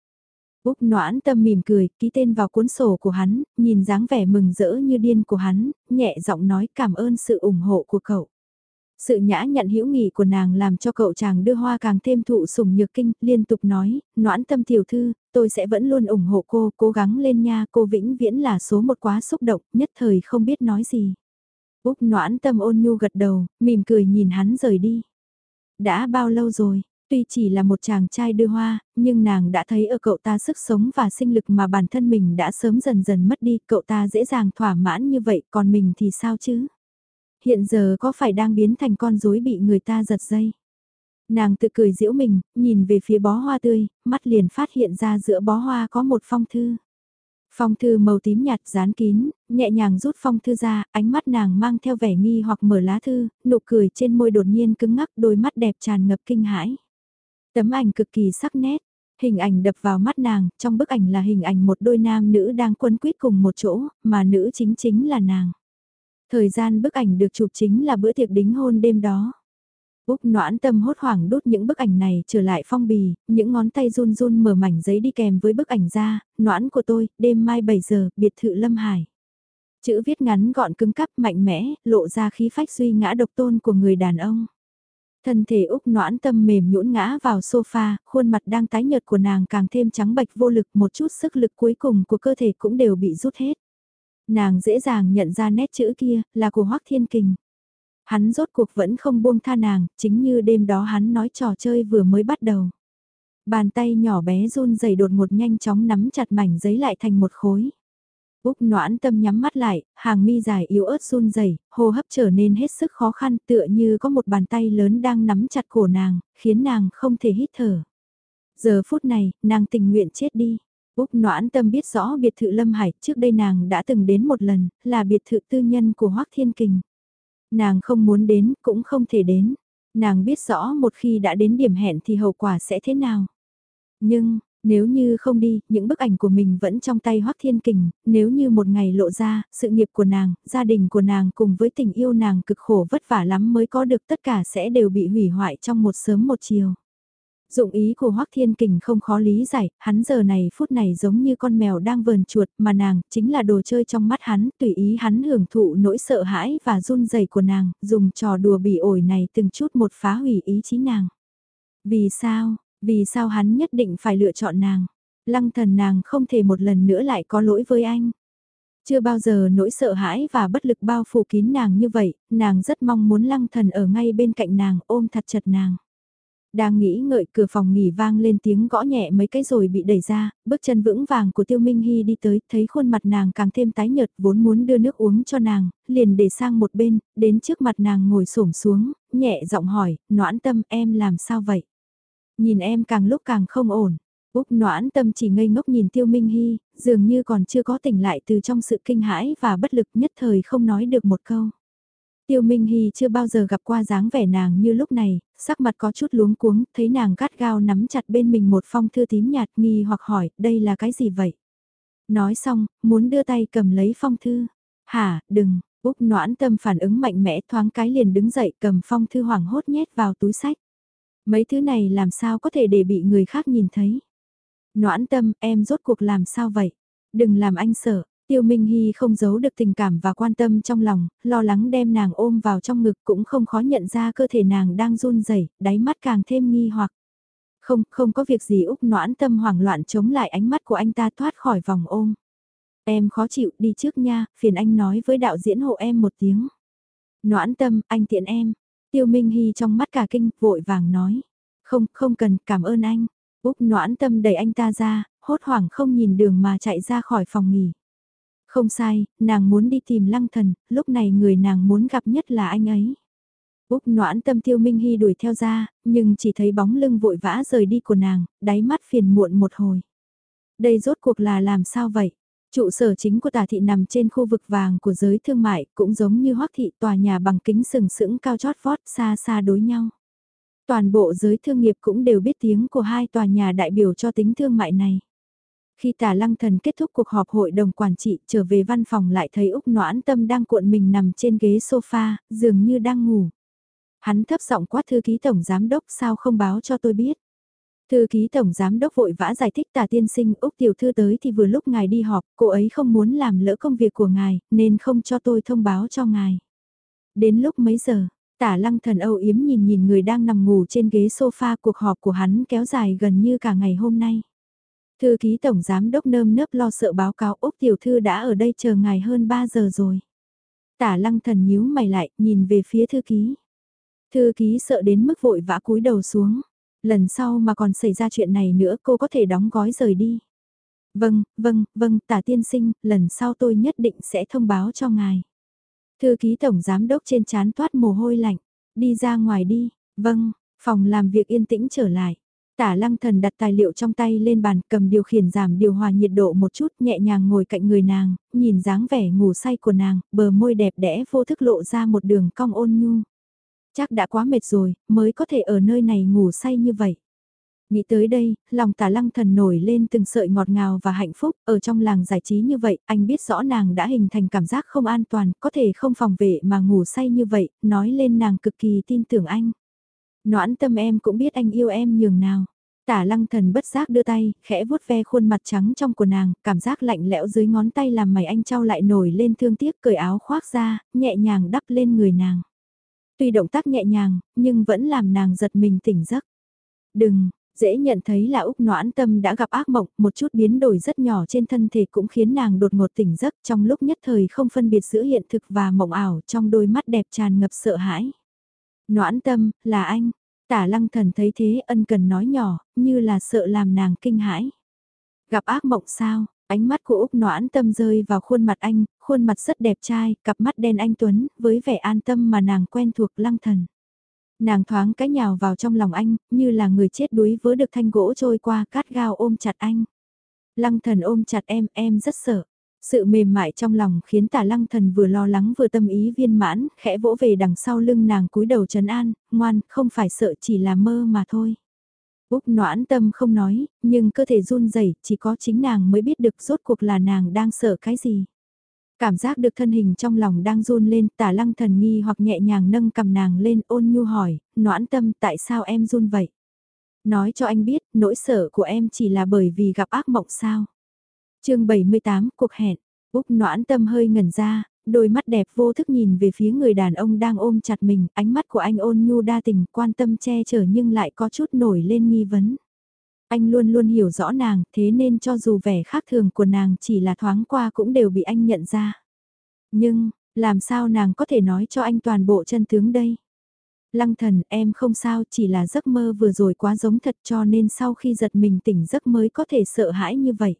Úc noãn tâm mỉm cười, ký tên vào cuốn sổ của hắn, nhìn dáng vẻ mừng rỡ như điên của hắn, nhẹ giọng nói cảm ơn sự ủng hộ của cậu. Sự nhã nhận hữu nghị của nàng làm cho cậu chàng đưa hoa càng thêm thụ sủng nhược kinh, liên tục nói, noãn tâm tiểu thư, tôi sẽ vẫn luôn ủng hộ cô, cố gắng lên nha, cô vĩnh viễn là số một quá xúc động, nhất thời không biết nói gì. Úc noãn tâm ôn nhu gật đầu, mỉm cười nhìn hắn rời đi. Đã bao lâu rồi, tuy chỉ là một chàng trai đưa hoa, nhưng nàng đã thấy ở cậu ta sức sống và sinh lực mà bản thân mình đã sớm dần dần mất đi, cậu ta dễ dàng thỏa mãn như vậy, còn mình thì sao chứ? Hiện giờ có phải đang biến thành con rối bị người ta giật dây? Nàng tự cười giễu mình, nhìn về phía bó hoa tươi, mắt liền phát hiện ra giữa bó hoa có một phong thư. Phong thư màu tím nhạt dán kín, nhẹ nhàng rút phong thư ra, ánh mắt nàng mang theo vẻ nghi hoặc mở lá thư, nụ cười trên môi đột nhiên cứng ngắc đôi mắt đẹp tràn ngập kinh hãi. Tấm ảnh cực kỳ sắc nét, hình ảnh đập vào mắt nàng, trong bức ảnh là hình ảnh một đôi nam nữ đang quấn quýt cùng một chỗ, mà nữ chính chính là nàng. Thời gian bức ảnh được chụp chính là bữa tiệc đính hôn đêm đó. Úc noãn tâm hốt hoảng đốt những bức ảnh này trở lại phong bì, những ngón tay run run mở mảnh giấy đi kèm với bức ảnh ra, noãn của tôi, đêm mai 7 giờ, biệt thự Lâm Hải. Chữ viết ngắn gọn cứng cắp mạnh mẽ, lộ ra khí phách suy ngã độc tôn của người đàn ông. Thân thể Úc noãn tâm mềm nhũn ngã vào sofa, khuôn mặt đang tái nhợt của nàng càng thêm trắng bạch vô lực một chút sức lực cuối cùng của cơ thể cũng đều bị rút hết. Nàng dễ dàng nhận ra nét chữ kia, là của Hoác Thiên Kình. Hắn rốt cuộc vẫn không buông tha nàng, chính như đêm đó hắn nói trò chơi vừa mới bắt đầu. Bàn tay nhỏ bé run rẩy đột ngột nhanh chóng nắm chặt mảnh giấy lại thành một khối. Úc noãn tâm nhắm mắt lại, hàng mi dài yếu ớt run rẩy, hô hấp trở nên hết sức khó khăn tựa như có một bàn tay lớn đang nắm chặt cổ nàng, khiến nàng không thể hít thở. Giờ phút này, nàng tình nguyện chết đi. Úc noãn tâm biết rõ biệt thự Lâm Hải, trước đây nàng đã từng đến một lần, là biệt thự tư nhân của Hoác Thiên Kình. Nàng không muốn đến, cũng không thể đến. Nàng biết rõ một khi đã đến điểm hẹn thì hậu quả sẽ thế nào. Nhưng, nếu như không đi, những bức ảnh của mình vẫn trong tay Hoác Thiên Kình, nếu như một ngày lộ ra, sự nghiệp của nàng, gia đình của nàng cùng với tình yêu nàng cực khổ vất vả lắm mới có được tất cả sẽ đều bị hủy hoại trong một sớm một chiều. Dụng ý của Hoắc Thiên Kình không khó lý giải, hắn giờ này phút này giống như con mèo đang vờn chuột mà nàng chính là đồ chơi trong mắt hắn, tùy ý hắn hưởng thụ nỗi sợ hãi và run rẩy của nàng, dùng trò đùa bỉ ổi này từng chút một phá hủy ý chí nàng. Vì sao, vì sao hắn nhất định phải lựa chọn nàng? Lăng thần nàng không thể một lần nữa lại có lỗi với anh. Chưa bao giờ nỗi sợ hãi và bất lực bao phủ kín nàng như vậy, nàng rất mong muốn lăng thần ở ngay bên cạnh nàng ôm thật chặt nàng. Đang nghĩ ngợi cửa phòng nghỉ vang lên tiếng gõ nhẹ mấy cái rồi bị đẩy ra, bước chân vững vàng của Tiêu Minh Hy đi tới, thấy khuôn mặt nàng càng thêm tái nhợt vốn muốn đưa nước uống cho nàng, liền để sang một bên, đến trước mặt nàng ngồi xổm xuống, nhẹ giọng hỏi, noãn tâm em làm sao vậy? Nhìn em càng lúc càng không ổn. Úc noãn tâm chỉ ngây ngốc nhìn Tiêu Minh Hy, dường như còn chưa có tỉnh lại từ trong sự kinh hãi và bất lực nhất thời không nói được một câu. Tiêu Minh Hy chưa bao giờ gặp qua dáng vẻ nàng như lúc này, sắc mặt có chút luống cuống, thấy nàng gắt gao nắm chặt bên mình một phong thư tím nhạt nghi hoặc hỏi, đây là cái gì vậy? Nói xong, muốn đưa tay cầm lấy phong thư. Hả, đừng, Úc noãn tâm phản ứng mạnh mẽ thoáng cái liền đứng dậy cầm phong thư hoảng hốt nhét vào túi sách. Mấy thứ này làm sao có thể để bị người khác nhìn thấy? Noãn tâm, em rốt cuộc làm sao vậy? Đừng làm anh sợ, Tiêu Minh Hy không giấu được tình cảm và quan tâm trong lòng, lo lắng đem nàng ôm vào trong ngực cũng không khó nhận ra cơ thể nàng đang run rẩy, đáy mắt càng thêm nghi hoặc. Không, không có việc gì Úc noãn tâm hoảng loạn chống lại ánh mắt của anh ta thoát khỏi vòng ôm. Em khó chịu đi trước nha, phiền anh nói với đạo diễn hộ em một tiếng. Noãn tâm, anh tiện em. Tiêu Minh Hy trong mắt cả kinh, vội vàng nói. Không, không cần, cảm ơn anh. Úc noãn tâm đẩy anh ta ra, hốt hoảng không nhìn đường mà chạy ra khỏi phòng nghỉ. Không sai, nàng muốn đi tìm lăng thần, lúc này người nàng muốn gặp nhất là anh ấy. Úc noãn tâm tiêu Minh Hy đuổi theo ra, nhưng chỉ thấy bóng lưng vội vã rời đi của nàng, đáy mắt phiền muộn một hồi. Đây rốt cuộc là làm sao vậy? Trụ sở chính của tà thị nằm trên khu vực vàng của giới thương mại, cũng giống như hoác thị tòa nhà bằng kính sừng sững cao chót vót xa xa đối nhau. Toàn bộ giới thương nghiệp cũng đều biết tiếng của hai tòa nhà đại biểu cho tính thương mại này. Khi tả lăng thần kết thúc cuộc họp hội đồng quản trị trở về văn phòng lại thấy Úc Noãn Tâm đang cuộn mình nằm trên ghế sofa, dường như đang ngủ. Hắn thấp giọng quát thư ký tổng giám đốc sao không báo cho tôi biết. Thư ký tổng giám đốc vội vã giải thích tả tiên sinh Úc tiểu thư tới thì vừa lúc ngài đi họp, cô ấy không muốn làm lỡ công việc của ngài, nên không cho tôi thông báo cho ngài. Đến lúc mấy giờ, Tả lăng thần âu yếm nhìn nhìn người đang nằm ngủ trên ghế sofa cuộc họp của hắn kéo dài gần như cả ngày hôm nay. Thư ký tổng giám đốc nơm nớp lo sợ báo cáo Úc tiểu thư đã ở đây chờ ngài hơn 3 giờ rồi. Tả lăng thần nhíu mày lại, nhìn về phía thư ký. Thư ký sợ đến mức vội vã cúi đầu xuống. Lần sau mà còn xảy ra chuyện này nữa cô có thể đóng gói rời đi. Vâng, vâng, vâng, tả tiên sinh, lần sau tôi nhất định sẽ thông báo cho ngài. Thư ký tổng giám đốc trên chán toát mồ hôi lạnh. Đi ra ngoài đi, vâng, phòng làm việc yên tĩnh trở lại. Tả lăng thần đặt tài liệu trong tay lên bàn cầm điều khiển giảm điều hòa nhiệt độ một chút nhẹ nhàng ngồi cạnh người nàng, nhìn dáng vẻ ngủ say của nàng, bờ môi đẹp đẽ vô thức lộ ra một đường cong ôn nhu. Chắc đã quá mệt rồi, mới có thể ở nơi này ngủ say như vậy. Nghĩ tới đây, lòng tả lăng thần nổi lên từng sợi ngọt ngào và hạnh phúc, ở trong làng giải trí như vậy, anh biết rõ nàng đã hình thành cảm giác không an toàn, có thể không phòng vệ mà ngủ say như vậy, nói lên nàng cực kỳ tin tưởng anh. Noãn tâm em cũng biết anh yêu em nhường nào. Tả lăng thần bất giác đưa tay, khẽ vuốt ve khuôn mặt trắng trong của nàng, cảm giác lạnh lẽo dưới ngón tay làm mày anh trao lại nổi lên thương tiếc cởi áo khoác ra, nhẹ nhàng đắp lên người nàng. Tuy động tác nhẹ nhàng, nhưng vẫn làm nàng giật mình tỉnh giấc. Đừng, dễ nhận thấy là Úc noãn tâm đã gặp ác mộng, một chút biến đổi rất nhỏ trên thân thể cũng khiến nàng đột ngột tỉnh giấc trong lúc nhất thời không phân biệt giữa hiện thực và mộng ảo trong đôi mắt đẹp tràn ngập sợ hãi. Noãn tâm, là anh. Tả lăng thần thấy thế ân cần nói nhỏ, như là sợ làm nàng kinh hãi. Gặp ác mộng sao, ánh mắt của Úc noãn tâm rơi vào khuôn mặt anh, khuôn mặt rất đẹp trai, cặp mắt đen anh Tuấn, với vẻ an tâm mà nàng quen thuộc lăng thần. Nàng thoáng cái nhào vào trong lòng anh, như là người chết đuối vớ được thanh gỗ trôi qua cát gao ôm chặt anh. Lăng thần ôm chặt em, em rất sợ. Sự mềm mại trong lòng khiến tả lăng thần vừa lo lắng vừa tâm ý viên mãn, khẽ vỗ về đằng sau lưng nàng cúi đầu trấn an, ngoan, không phải sợ chỉ là mơ mà thôi. Úc noãn tâm không nói, nhưng cơ thể run rẩy chỉ có chính nàng mới biết được rốt cuộc là nàng đang sợ cái gì. Cảm giác được thân hình trong lòng đang run lên, tả lăng thần nghi hoặc nhẹ nhàng nâng cầm nàng lên ôn nhu hỏi, noãn tâm tại sao em run vậy? Nói cho anh biết, nỗi sợ của em chỉ là bởi vì gặp ác mộng sao? Chương 78, cuộc hẹn. Úc noãn tâm hơi ngẩn ra, đôi mắt đẹp vô thức nhìn về phía người đàn ông đang ôm chặt mình, ánh mắt của anh ôn nhu đa tình, quan tâm che chở nhưng lại có chút nổi lên nghi vấn. Anh luôn luôn hiểu rõ nàng, thế nên cho dù vẻ khác thường của nàng chỉ là thoáng qua cũng đều bị anh nhận ra. Nhưng, làm sao nàng có thể nói cho anh toàn bộ chân tướng đây? Lăng thần, em không sao, chỉ là giấc mơ vừa rồi quá giống thật cho nên sau khi giật mình tỉnh giấc mới có thể sợ hãi như vậy.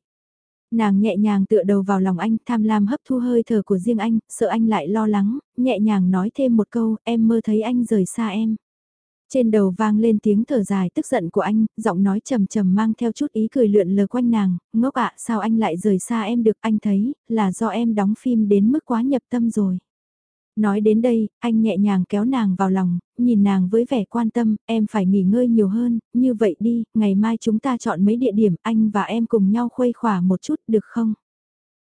Nàng nhẹ nhàng tựa đầu vào lòng anh, tham lam hấp thu hơi thở của riêng anh, sợ anh lại lo lắng, nhẹ nhàng nói thêm một câu, em mơ thấy anh rời xa em. Trên đầu vang lên tiếng thở dài tức giận của anh, giọng nói trầm trầm mang theo chút ý cười lượn lờ quanh nàng, ngốc ạ sao anh lại rời xa em được anh thấy, là do em đóng phim đến mức quá nhập tâm rồi. Nói đến đây, anh nhẹ nhàng kéo nàng vào lòng, nhìn nàng với vẻ quan tâm, em phải nghỉ ngơi nhiều hơn, như vậy đi, ngày mai chúng ta chọn mấy địa điểm anh và em cùng nhau khuây khỏa một chút được không?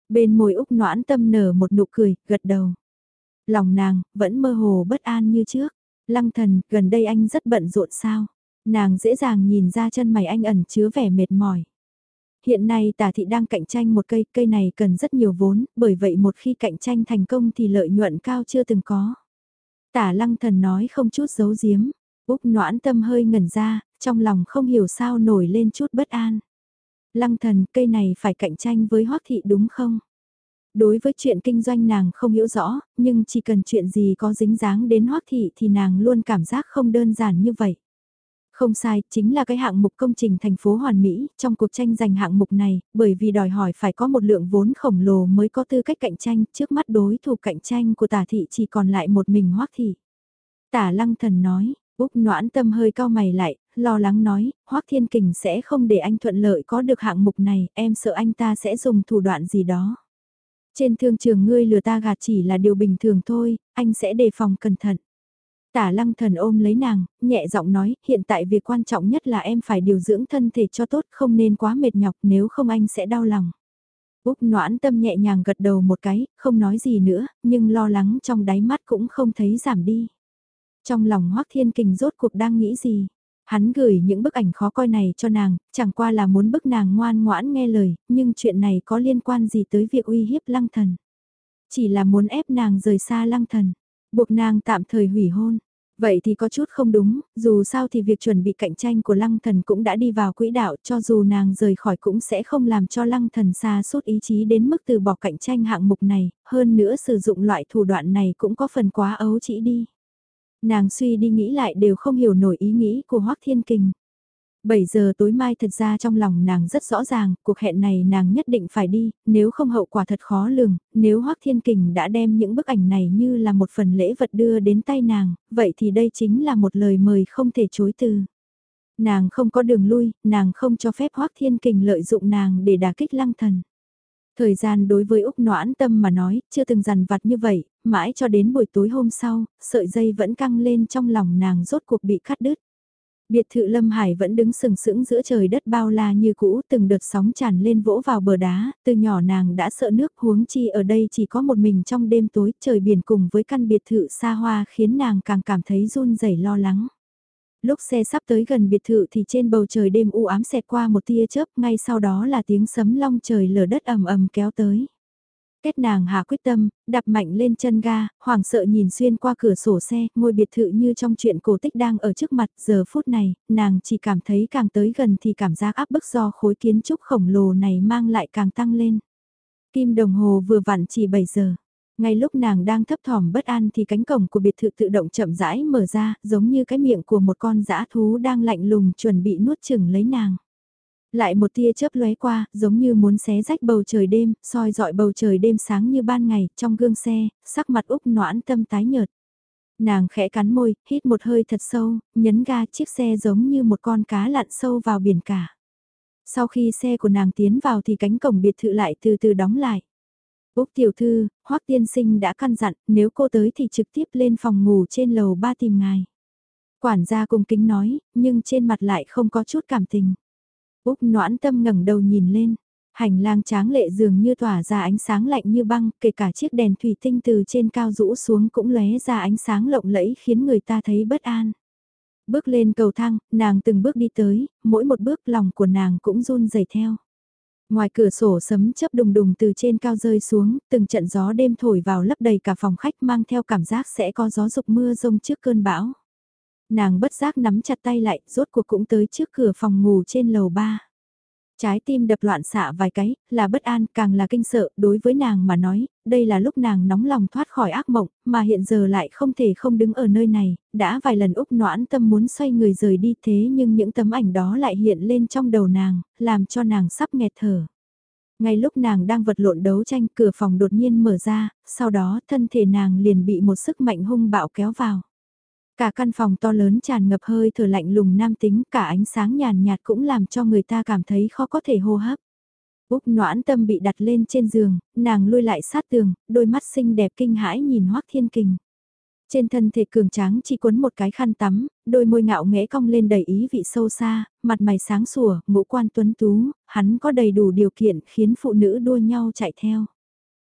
Bên môi Úc noãn tâm nở một nụ cười, gật đầu. Lòng nàng, vẫn mơ hồ bất an như trước. Lăng thần, gần đây anh rất bận rộn sao? Nàng dễ dàng nhìn ra chân mày anh ẩn chứa vẻ mệt mỏi. Hiện nay tả thị đang cạnh tranh một cây, cây này cần rất nhiều vốn, bởi vậy một khi cạnh tranh thành công thì lợi nhuận cao chưa từng có. Tả lăng thần nói không chút giấu giếm, Úc noãn tâm hơi ngẩn ra, trong lòng không hiểu sao nổi lên chút bất an. Lăng thần, cây này phải cạnh tranh với hoắc thị đúng không? Đối với chuyện kinh doanh nàng không hiểu rõ, nhưng chỉ cần chuyện gì có dính dáng đến hoắc thị thì nàng luôn cảm giác không đơn giản như vậy. Không sai, chính là cái hạng mục công trình thành phố Hoàn Mỹ, trong cuộc tranh giành hạng mục này, bởi vì đòi hỏi phải có một lượng vốn khổng lồ mới có tư cách cạnh tranh, trước mắt đối thủ cạnh tranh của tả thị chỉ còn lại một mình hoắc thị. Tả lăng thần nói, Úc noãn tâm hơi cao mày lại, lo lắng nói, hoắc thiên kình sẽ không để anh thuận lợi có được hạng mục này, em sợ anh ta sẽ dùng thủ đoạn gì đó. Trên thương trường ngươi lừa ta gạt chỉ là điều bình thường thôi, anh sẽ đề phòng cẩn thận. Tả lăng thần ôm lấy nàng, nhẹ giọng nói, hiện tại việc quan trọng nhất là em phải điều dưỡng thân thể cho tốt, không nên quá mệt nhọc nếu không anh sẽ đau lòng. Úc noãn tâm nhẹ nhàng gật đầu một cái, không nói gì nữa, nhưng lo lắng trong đáy mắt cũng không thấy giảm đi. Trong lòng Hoác Thiên Kình rốt cuộc đang nghĩ gì? Hắn gửi những bức ảnh khó coi này cho nàng, chẳng qua là muốn bức nàng ngoan ngoãn nghe lời, nhưng chuyện này có liên quan gì tới việc uy hiếp lăng thần. Chỉ là muốn ép nàng rời xa lăng thần, buộc nàng tạm thời hủy hôn. Vậy thì có chút không đúng, dù sao thì việc chuẩn bị cạnh tranh của lăng thần cũng đã đi vào quỹ đạo cho dù nàng rời khỏi cũng sẽ không làm cho lăng thần xa suốt ý chí đến mức từ bỏ cạnh tranh hạng mục này, hơn nữa sử dụng loại thủ đoạn này cũng có phần quá ấu chỉ đi. Nàng suy đi nghĩ lại đều không hiểu nổi ý nghĩ của Hoác Thiên Kình. 7 giờ tối mai thật ra trong lòng nàng rất rõ ràng, cuộc hẹn này nàng nhất định phải đi, nếu không hậu quả thật khó lường, nếu Hoác Thiên Kình đã đem những bức ảnh này như là một phần lễ vật đưa đến tay nàng, vậy thì đây chính là một lời mời không thể chối từ. Nàng không có đường lui, nàng không cho phép Hoác Thiên Kình lợi dụng nàng để đả kích lăng thần. Thời gian đối với Úc Noãn Tâm mà nói, chưa từng dằn vặt như vậy, mãi cho đến buổi tối hôm sau, sợi dây vẫn căng lên trong lòng nàng rốt cuộc bị cắt đứt. Biệt thự Lâm Hải vẫn đứng sừng sững giữa trời đất bao la như cũ, từng đợt sóng tràn lên vỗ vào bờ đá, từ nhỏ nàng đã sợ nước huống chi ở đây chỉ có một mình trong đêm tối, trời biển cùng với căn biệt thự xa hoa khiến nàng càng cảm thấy run rẩy lo lắng. Lúc xe sắp tới gần biệt thự thì trên bầu trời đêm u ám xẹt qua một tia chớp, ngay sau đó là tiếng sấm long trời lở đất ầm ầm kéo tới. Kết nàng hạ quyết tâm, đạp mạnh lên chân ga, hoảng sợ nhìn xuyên qua cửa sổ xe, ngôi biệt thự như trong chuyện cổ tích đang ở trước mặt, giờ phút này, nàng chỉ cảm thấy càng tới gần thì cảm giác áp bức do khối kiến trúc khổng lồ này mang lại càng tăng lên. Kim đồng hồ vừa vặn chỉ 7 giờ. Ngay lúc nàng đang thấp thỏm bất an thì cánh cổng của biệt thự tự động chậm rãi mở ra, giống như cái miệng của một con dã thú đang lạnh lùng chuẩn bị nuốt chửng lấy nàng. Lại một tia chớp lóe qua, giống như muốn xé rách bầu trời đêm, soi dọi bầu trời đêm sáng như ban ngày, trong gương xe, sắc mặt Úc noãn tâm tái nhợt. Nàng khẽ cắn môi, hít một hơi thật sâu, nhấn ga chiếc xe giống như một con cá lặn sâu vào biển cả. Sau khi xe của nàng tiến vào thì cánh cổng biệt thự lại từ từ đóng lại. Úc tiểu thư, Hoắc tiên sinh đã căn dặn, nếu cô tới thì trực tiếp lên phòng ngủ trên lầu ba tìm ngài. Quản gia cung kính nói, nhưng trên mặt lại không có chút cảm tình. Úc noãn tâm ngẩng đầu nhìn lên, hành lang tráng lệ dường như tỏa ra ánh sáng lạnh như băng, kể cả chiếc đèn thủy tinh từ trên cao rũ xuống cũng lóe ra ánh sáng lộng lẫy khiến người ta thấy bất an. Bước lên cầu thang, nàng từng bước đi tới, mỗi một bước lòng của nàng cũng run rẩy theo. Ngoài cửa sổ sấm chớp đùng đùng từ trên cao rơi xuống, từng trận gió đêm thổi vào lấp đầy cả phòng khách mang theo cảm giác sẽ có gió dục mưa rông trước cơn bão. Nàng bất giác nắm chặt tay lại, rốt cuộc cũng tới trước cửa phòng ngủ trên lầu ba. Trái tim đập loạn xạ vài cái, là bất an, càng là kinh sợ, đối với nàng mà nói, đây là lúc nàng nóng lòng thoát khỏi ác mộng, mà hiện giờ lại không thể không đứng ở nơi này, đã vài lần Úc noãn tâm muốn xoay người rời đi thế nhưng những tấm ảnh đó lại hiện lên trong đầu nàng, làm cho nàng sắp nghẹt thở. Ngay lúc nàng đang vật lộn đấu tranh cửa phòng đột nhiên mở ra, sau đó thân thể nàng liền bị một sức mạnh hung bạo kéo vào. Cả căn phòng to lớn tràn ngập hơi thở lạnh lùng nam tính, cả ánh sáng nhàn nhạt cũng làm cho người ta cảm thấy khó có thể hô hấp. Úc noãn tâm bị đặt lên trên giường, nàng lui lại sát tường, đôi mắt xinh đẹp kinh hãi nhìn Hoác Thiên Kình. Trên thân thể cường tráng chỉ cuốn một cái khăn tắm, đôi môi ngạo nghễ cong lên đầy ý vị sâu xa, mặt mày sáng sủa, ngũ quan tuấn tú, hắn có đầy đủ điều kiện khiến phụ nữ đua nhau chạy theo.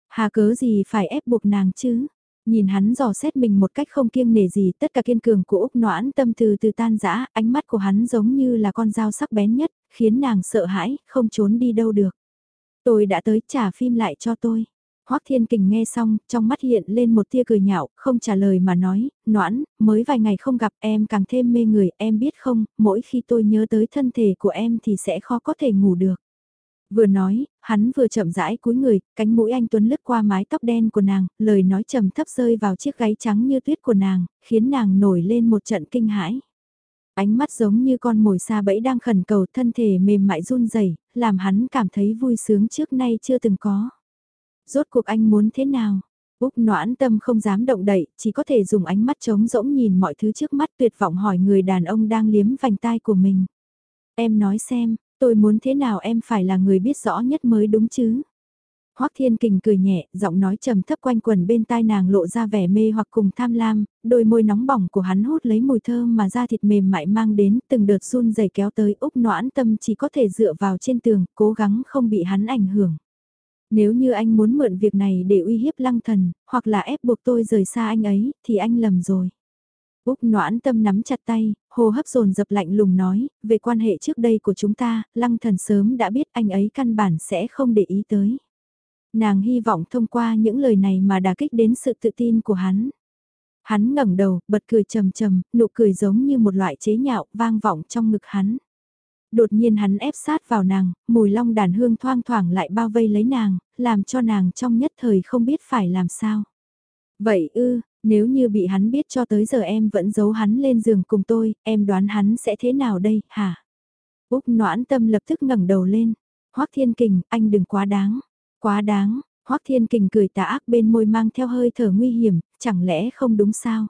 Hà cớ gì phải ép buộc nàng chứ? Nhìn hắn dò xét mình một cách không kiêng nể gì, tất cả kiên cường của Úc noãn tâm từ từ tan rã, ánh mắt của hắn giống như là con dao sắc bén nhất, khiến nàng sợ hãi, không trốn đi đâu được. Tôi đã tới trả phim lại cho tôi. Hoắc Thiên Kình nghe xong, trong mắt hiện lên một tia cười nhạo, không trả lời mà nói, noãn, mới vài ngày không gặp em càng thêm mê người, em biết không, mỗi khi tôi nhớ tới thân thể của em thì sẽ khó có thể ngủ được. Vừa nói, hắn vừa chậm rãi cúi người, cánh mũi anh Tuấn lướt qua mái tóc đen của nàng, lời nói trầm thấp rơi vào chiếc gáy trắng như tuyết của nàng, khiến nàng nổi lên một trận kinh hãi. Ánh mắt giống như con mồi xa bẫy đang khẩn cầu thân thể mềm mại run rẩy làm hắn cảm thấy vui sướng trước nay chưa từng có. Rốt cuộc anh muốn thế nào? Úc noãn tâm không dám động đậy, chỉ có thể dùng ánh mắt trống rỗng nhìn mọi thứ trước mắt tuyệt vọng hỏi người đàn ông đang liếm vành tai của mình. Em nói xem, Tôi muốn thế nào em phải là người biết rõ nhất mới đúng chứ. Hoắc Thiên Kình cười nhẹ, giọng nói trầm thấp quanh quần bên tai nàng lộ ra vẻ mê hoặc cùng tham lam, đôi môi nóng bỏng của hắn hút lấy mùi thơm mà da thịt mềm mại mang đến, từng đợt run rẩy kéo tới Úc Noãn Tâm chỉ có thể dựa vào trên tường, cố gắng không bị hắn ảnh hưởng. Nếu như anh muốn mượn việc này để uy hiếp lăng thần, hoặc là ép buộc tôi rời xa anh ấy, thì anh lầm rồi. Úc noãn tâm nắm chặt tay, hô hấp dồn dập lạnh lùng nói, về quan hệ trước đây của chúng ta, lăng thần sớm đã biết anh ấy căn bản sẽ không để ý tới. Nàng hy vọng thông qua những lời này mà đả kích đến sự tự tin của hắn. Hắn ngẩng đầu, bật cười trầm trầm, nụ cười giống như một loại chế nhạo, vang vọng trong ngực hắn. Đột nhiên hắn ép sát vào nàng, mùi long đàn hương thoang thoảng lại bao vây lấy nàng, làm cho nàng trong nhất thời không biết phải làm sao. Vậy ư, nếu như bị hắn biết cho tới giờ em vẫn giấu hắn lên giường cùng tôi, em đoán hắn sẽ thế nào đây, hả? Úc noãn tâm lập tức ngẩng đầu lên. Hoác Thiên Kình, anh đừng quá đáng. Quá đáng, Hoác Thiên Kình cười tà ác bên môi mang theo hơi thở nguy hiểm, chẳng lẽ không đúng sao?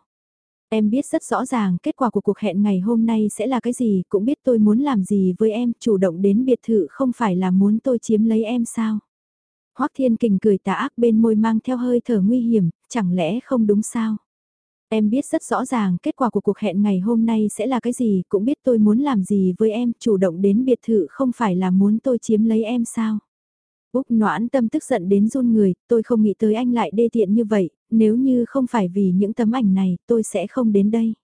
Em biết rất rõ ràng kết quả của cuộc hẹn ngày hôm nay sẽ là cái gì, cũng biết tôi muốn làm gì với em, chủ động đến biệt thự không phải là muốn tôi chiếm lấy em sao? Hoắc Thiên Kình cười tà ác bên môi mang theo hơi thở nguy hiểm, chẳng lẽ không đúng sao? Em biết rất rõ ràng kết quả của cuộc hẹn ngày hôm nay sẽ là cái gì, cũng biết tôi muốn làm gì với em, chủ động đến biệt thự không phải là muốn tôi chiếm lấy em sao? Úc noãn tâm tức giận đến run người, tôi không nghĩ tới anh lại đê tiện như vậy, nếu như không phải vì những tấm ảnh này, tôi sẽ không đến đây.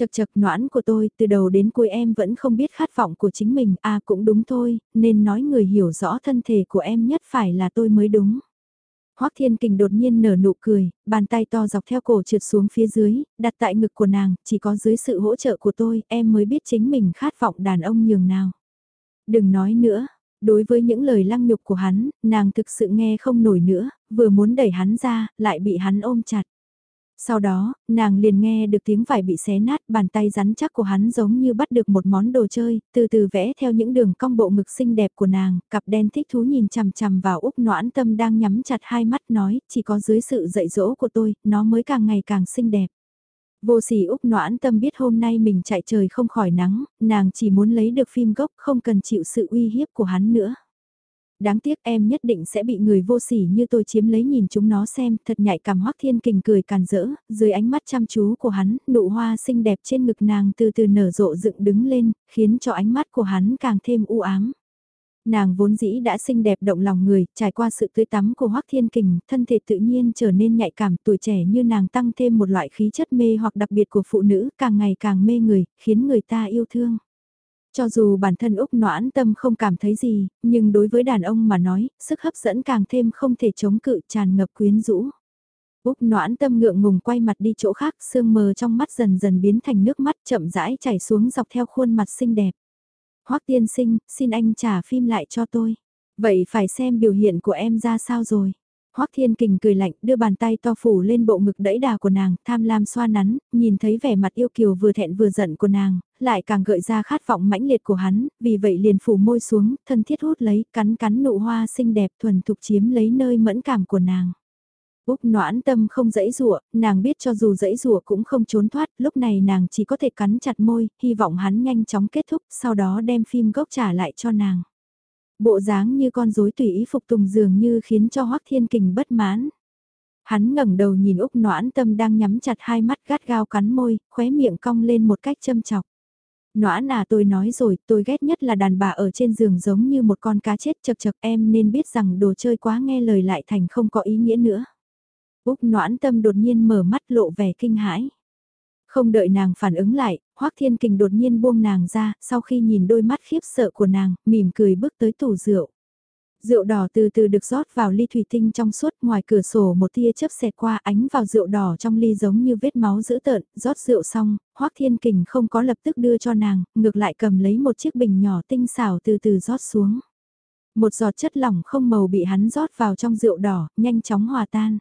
Chật chật noãn của tôi, từ đầu đến cuối em vẫn không biết khát vọng của chính mình, à cũng đúng thôi, nên nói người hiểu rõ thân thể của em nhất phải là tôi mới đúng. Hoắc Thiên Kình đột nhiên nở nụ cười, bàn tay to dọc theo cổ trượt xuống phía dưới, đặt tại ngực của nàng, chỉ có dưới sự hỗ trợ của tôi, em mới biết chính mình khát vọng đàn ông nhường nào. Đừng nói nữa, đối với những lời lăng nhục của hắn, nàng thực sự nghe không nổi nữa, vừa muốn đẩy hắn ra, lại bị hắn ôm chặt. Sau đó, nàng liền nghe được tiếng vải bị xé nát, bàn tay rắn chắc của hắn giống như bắt được một món đồ chơi, từ từ vẽ theo những đường cong bộ ngực xinh đẹp của nàng, cặp đen thích thú nhìn chằm chằm vào Úc Noãn Tâm đang nhắm chặt hai mắt nói, chỉ có dưới sự dạy dỗ của tôi, nó mới càng ngày càng xinh đẹp. Vô sỉ Úc Noãn Tâm biết hôm nay mình chạy trời không khỏi nắng, nàng chỉ muốn lấy được phim gốc không cần chịu sự uy hiếp của hắn nữa đáng tiếc em nhất định sẽ bị người vô sỉ như tôi chiếm lấy nhìn chúng nó xem, thật nhạy cảm hoắc thiên kình cười càn rỡ, dưới ánh mắt chăm chú của hắn, nụ hoa xinh đẹp trên ngực nàng từ từ nở rộ dựng đứng lên, khiến cho ánh mắt của hắn càng thêm u ám. Nàng vốn dĩ đã xinh đẹp động lòng người, trải qua sự tươi tắm của Hoắc Thiên Kình, thân thể tự nhiên trở nên nhạy cảm, tuổi trẻ như nàng tăng thêm một loại khí chất mê hoặc đặc biệt của phụ nữ, càng ngày càng mê người, khiến người ta yêu thương. Cho dù bản thân Úc noãn tâm không cảm thấy gì, nhưng đối với đàn ông mà nói, sức hấp dẫn càng thêm không thể chống cự tràn ngập quyến rũ. Úc noãn tâm ngượng ngùng quay mặt đi chỗ khác, sương mờ trong mắt dần dần biến thành nước mắt chậm rãi chảy xuống dọc theo khuôn mặt xinh đẹp. Hoắc tiên sinh, xin anh trả phim lại cho tôi. Vậy phải xem biểu hiện của em ra sao rồi. Hoắc Thiên Kình cười lạnh, đưa bàn tay to phủ lên bộ ngực đẫy đà của nàng, tham lam xoa nắn, nhìn thấy vẻ mặt yêu kiều vừa thẹn vừa giận của nàng, lại càng gợi ra khát vọng mãnh liệt của hắn, vì vậy liền phủ môi xuống, thân thiết hút lấy, cắn cắn nụ hoa xinh đẹp thuần thục chiếm lấy nơi mẫn cảm của nàng. Úc noãn tâm không dãy rụa, nàng biết cho dù dãy rụa cũng không trốn thoát, lúc này nàng chỉ có thể cắn chặt môi, hy vọng hắn nhanh chóng kết thúc, sau đó đem phim gốc trả lại cho nàng. Bộ dáng như con rối tùy ý phục tùng dường như khiến cho Hoắc Thiên Kình bất mãn. Hắn ngẩng đầu nhìn Úc Noãn Tâm đang nhắm chặt hai mắt gắt gao cắn môi, khóe miệng cong lên một cách châm chọc. Noãn à tôi nói rồi, tôi ghét nhất là đàn bà ở trên giường giống như một con cá chết chật chật em nên biết rằng đồ chơi quá nghe lời lại thành không có ý nghĩa nữa. Úc Noãn Tâm đột nhiên mở mắt lộ vẻ kinh hãi. Không đợi nàng phản ứng lại, Hoắc Thiên Kình đột nhiên buông nàng ra, sau khi nhìn đôi mắt khiếp sợ của nàng, mỉm cười bước tới tủ rượu. Rượu đỏ từ từ được rót vào ly thủy tinh trong suốt ngoài cửa sổ một tia chớp xẹt qua ánh vào rượu đỏ trong ly giống như vết máu dữ tợn, rót rượu xong, Hoắc Thiên Kình không có lập tức đưa cho nàng, ngược lại cầm lấy một chiếc bình nhỏ tinh xảo từ từ rót xuống. Một giọt chất lỏng không màu bị hắn rót vào trong rượu đỏ, nhanh chóng hòa tan.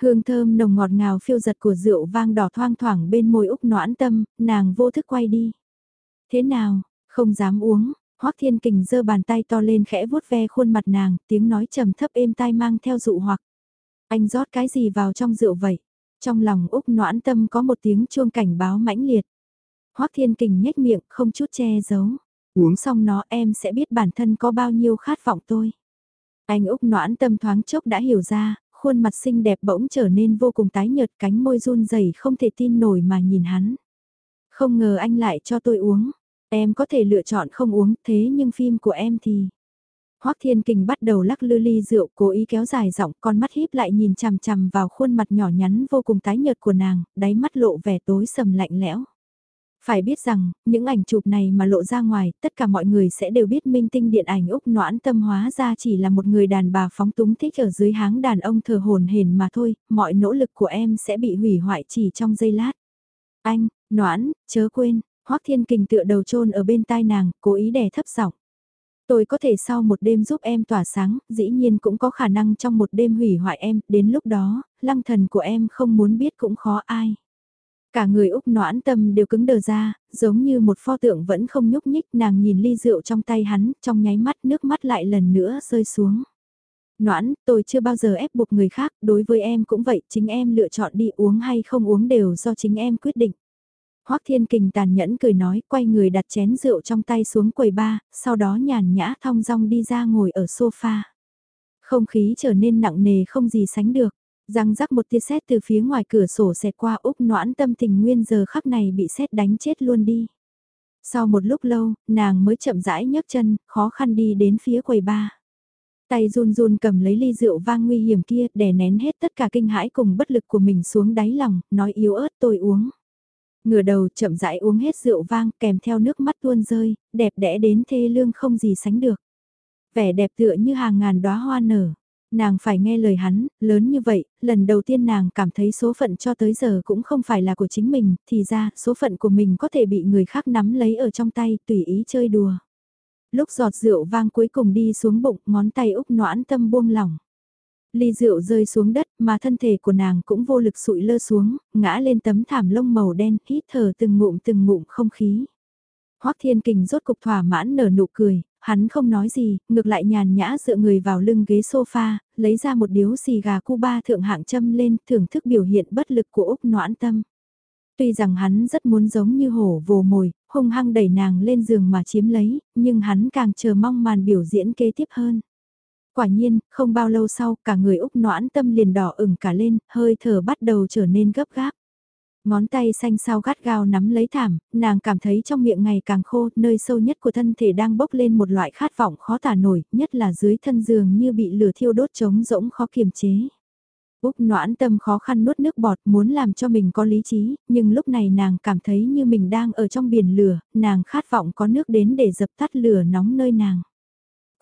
Hương thơm nồng ngọt ngào phiêu giật của rượu vang đỏ thoang thoảng bên môi Úc noãn tâm, nàng vô thức quay đi. Thế nào, không dám uống, Hoắc Thiên Kình giơ bàn tay to lên khẽ vuốt ve khuôn mặt nàng, tiếng nói trầm thấp êm tai mang theo dụ hoặc. Anh rót cái gì vào trong rượu vậy? Trong lòng Úc noãn tâm có một tiếng chuông cảnh báo mãnh liệt. Hoắc Thiên Kình nhếch miệng không chút che giấu. Uống xong nó em sẽ biết bản thân có bao nhiêu khát vọng tôi. Anh Úc noãn tâm thoáng chốc đã hiểu ra, khuôn mặt xinh đẹp bỗng trở nên vô cùng tái nhợt cánh môi run rẩy không thể tin nổi mà nhìn hắn. Không ngờ anh lại cho tôi uống. Em có thể lựa chọn không uống thế nhưng phim của em thì... Hoắc Thiên Kình bắt đầu lắc lư ly rượu cố ý kéo dài giọng con mắt híp lại nhìn chằm chằm vào khuôn mặt nhỏ nhắn vô cùng tái nhợt của nàng, đáy mắt lộ vẻ tối sầm lạnh lẽo. Phải biết rằng, những ảnh chụp này mà lộ ra ngoài, tất cả mọi người sẽ đều biết minh tinh điện ảnh Úc noãn tâm hóa ra chỉ là một người đàn bà phóng túng thích ở dưới háng đàn ông thờ hồn hển mà thôi, mọi nỗ lực của em sẽ bị hủy hoại chỉ trong giây lát. Anh, noãn, chớ quên, Hoắc Thiên Kình tựa đầu chôn ở bên tai nàng, cố ý đè thấp giọng. Tôi có thể sau một đêm giúp em tỏa sáng, dĩ nhiên cũng có khả năng trong một đêm hủy hoại em, đến lúc đó, lăng thần của em không muốn biết cũng khó ai. Cả người Úc noãn tâm đều cứng đờ ra, giống như một pho tượng vẫn không nhúc nhích nàng nhìn ly rượu trong tay hắn, trong nháy mắt nước mắt lại lần nữa rơi xuống. Noãn, tôi chưa bao giờ ép buộc người khác, đối với em cũng vậy, chính em lựa chọn đi uống hay không uống đều do chính em quyết định. Hoắc Thiên Kình tàn nhẫn cười nói, quay người đặt chén rượu trong tay xuống quầy ba, sau đó nhàn nhã thong dong đi ra ngồi ở sofa. Không khí trở nên nặng nề không gì sánh được. Răng rắc một tia sét từ phía ngoài cửa sổ xẹt qua Úc noãn tâm tình nguyên giờ khắc này bị sét đánh chết luôn đi. Sau một lúc lâu, nàng mới chậm rãi nhấc chân, khó khăn đi đến phía quầy ba. Tay run run cầm lấy ly rượu vang nguy hiểm kia, đè nén hết tất cả kinh hãi cùng bất lực của mình xuống đáy lòng, nói yếu ớt tôi uống. Ngửa đầu chậm rãi uống hết rượu vang kèm theo nước mắt tuôn rơi, đẹp đẽ đến thê lương không gì sánh được. Vẻ đẹp tựa như hàng ngàn đóa hoa nở. Nàng phải nghe lời hắn, lớn như vậy, lần đầu tiên nàng cảm thấy số phận cho tới giờ cũng không phải là của chính mình, thì ra, số phận của mình có thể bị người khác nắm lấy ở trong tay, tùy ý chơi đùa. Lúc giọt rượu vang cuối cùng đi xuống bụng, ngón tay úc noãn tâm buông lỏng. Ly rượu rơi xuống đất mà thân thể của nàng cũng vô lực sụi lơ xuống, ngã lên tấm thảm lông màu đen, hít thở từng ngụm từng ngụm không khí. Hoắc Thiên Kình rốt cục thỏa mãn nở nụ cười, hắn không nói gì, ngược lại nhàn nhã dựa người vào lưng ghế sofa, lấy ra một điếu xì gà Cuba thượng hạng châm lên, thưởng thức biểu hiện bất lực của Úc Noãn Tâm. Tuy rằng hắn rất muốn giống như hổ vồ mồi, hung hăng đẩy nàng lên giường mà chiếm lấy, nhưng hắn càng chờ mong màn biểu diễn kế tiếp hơn. Quả nhiên, không bao lâu sau, cả người Úc noãn tâm liền đỏ ửng cả lên, hơi thở bắt đầu trở nên gấp gáp. Ngón tay xanh sao gắt gao nắm lấy thảm, nàng cảm thấy trong miệng ngày càng khô, nơi sâu nhất của thân thể đang bốc lên một loại khát vọng khó tả nổi, nhất là dưới thân giường như bị lửa thiêu đốt trống rỗng khó kiềm chế. Úc noãn tâm khó khăn nuốt nước bọt muốn làm cho mình có lý trí, nhưng lúc này nàng cảm thấy như mình đang ở trong biển lửa, nàng khát vọng có nước đến để dập tắt lửa nóng nơi nàng.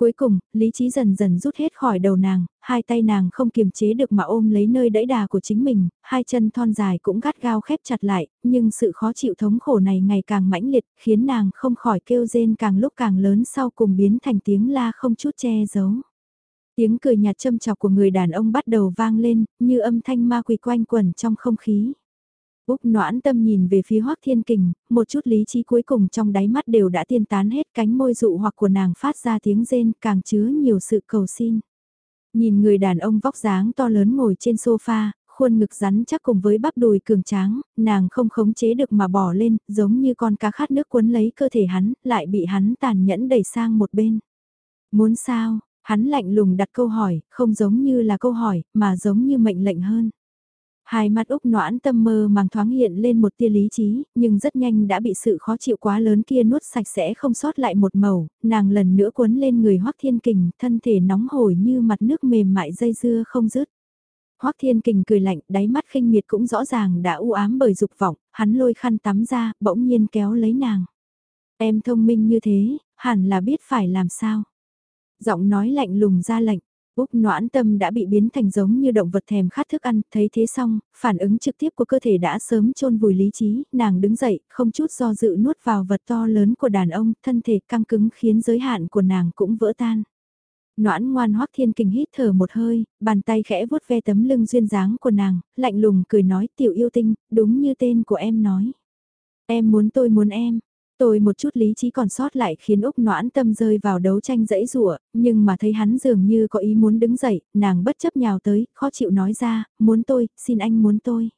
Cuối cùng, lý trí dần dần rút hết khỏi đầu nàng, hai tay nàng không kiềm chế được mà ôm lấy nơi đẫy đà của chính mình, hai chân thon dài cũng gắt gao khép chặt lại, nhưng sự khó chịu thống khổ này ngày càng mãnh liệt, khiến nàng không khỏi kêu rên càng lúc càng lớn sau cùng biến thành tiếng la không chút che giấu. Tiếng cười nhạt châm chọc của người đàn ông bắt đầu vang lên, như âm thanh ma quỷ quanh quẩn trong không khí. Úc noãn tâm nhìn về phía Hoác Thiên Kình, một chút lý trí cuối cùng trong đáy mắt đều đã tiên tán hết cánh môi dụ hoặc của nàng phát ra tiếng rên càng chứa nhiều sự cầu xin. Nhìn người đàn ông vóc dáng to lớn ngồi trên sofa, khuôn ngực rắn chắc cùng với bắp đùi cường tráng, nàng không khống chế được mà bỏ lên, giống như con cá khát nước cuốn lấy cơ thể hắn, lại bị hắn tàn nhẫn đẩy sang một bên. Muốn sao? Hắn lạnh lùng đặt câu hỏi, không giống như là câu hỏi, mà giống như mệnh lệnh hơn. Hai mắt Úc noãn tâm mơ màng thoáng hiện lên một tia lý trí, nhưng rất nhanh đã bị sự khó chịu quá lớn kia nuốt sạch sẽ không sót lại một màu, nàng lần nữa cuốn lên người Hoắc Thiên Kình, thân thể nóng hổi như mặt nước mềm mại dây dưa không dứt. Hoắc Thiên Kình cười lạnh, đáy mắt khinh miệt cũng rõ ràng đã u ám bởi dục vọng, hắn lôi khăn tắm ra, bỗng nhiên kéo lấy nàng. Em thông minh như thế, hẳn là biết phải làm sao. Giọng nói lạnh lùng ra lệnh, Úc noãn tâm đã bị biến thành giống như động vật thèm khát thức ăn, thấy thế xong, phản ứng trực tiếp của cơ thể đã sớm chôn vùi lý trí, nàng đứng dậy, không chút do dự nuốt vào vật to lớn của đàn ông, thân thể căng cứng khiến giới hạn của nàng cũng vỡ tan. Noãn ngoan hoắc thiên kình hít thở một hơi, bàn tay khẽ vuốt ve tấm lưng duyên dáng của nàng, lạnh lùng cười nói tiểu yêu tinh, đúng như tên của em nói. Em muốn tôi muốn em, Tôi một chút lý trí còn sót lại khiến Úc noãn tâm rơi vào đấu tranh dẫy rủa nhưng mà thấy hắn dường như có ý muốn đứng dậy, nàng bất chấp nhào tới, khó chịu nói ra, muốn tôi, xin anh muốn tôi.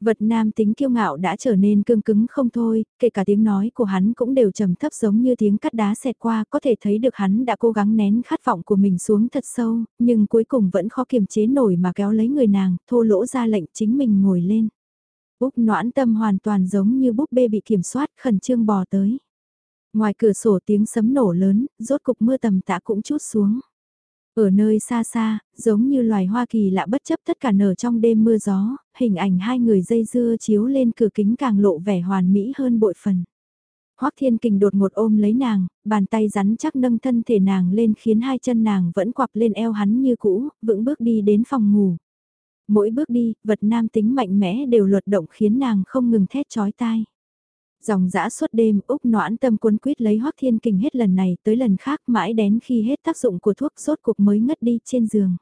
Vật nam tính kiêu ngạo đã trở nên cương cứng không thôi, kể cả tiếng nói của hắn cũng đều trầm thấp giống như tiếng cắt đá xẹt qua, có thể thấy được hắn đã cố gắng nén khát vọng của mình xuống thật sâu, nhưng cuối cùng vẫn khó kiềm chế nổi mà kéo lấy người nàng, thô lỗ ra lệnh chính mình ngồi lên. Úc noãn tâm hoàn toàn giống như búp bê bị kiểm soát khẩn trương bò tới. Ngoài cửa sổ tiếng sấm nổ lớn, rốt cục mưa tầm tã cũng chút xuống. Ở nơi xa xa, giống như loài hoa kỳ lạ bất chấp tất cả nở trong đêm mưa gió, hình ảnh hai người dây dưa chiếu lên cửa kính càng lộ vẻ hoàn mỹ hơn bội phần. Hoắc Thiên Kình đột ngột ôm lấy nàng, bàn tay rắn chắc nâng thân thể nàng lên khiến hai chân nàng vẫn quặp lên eo hắn như cũ, vững bước đi đến phòng ngủ. Mỗi bước đi, vật nam tính mạnh mẽ đều luật động khiến nàng không ngừng thét chói tai. Dòng dã suốt đêm Úc noãn tâm cuốn quyết lấy Hoắc Thiên Kình hết lần này tới lần khác mãi đến khi hết tác dụng của thuốc sốt, cuộc mới ngất đi trên giường.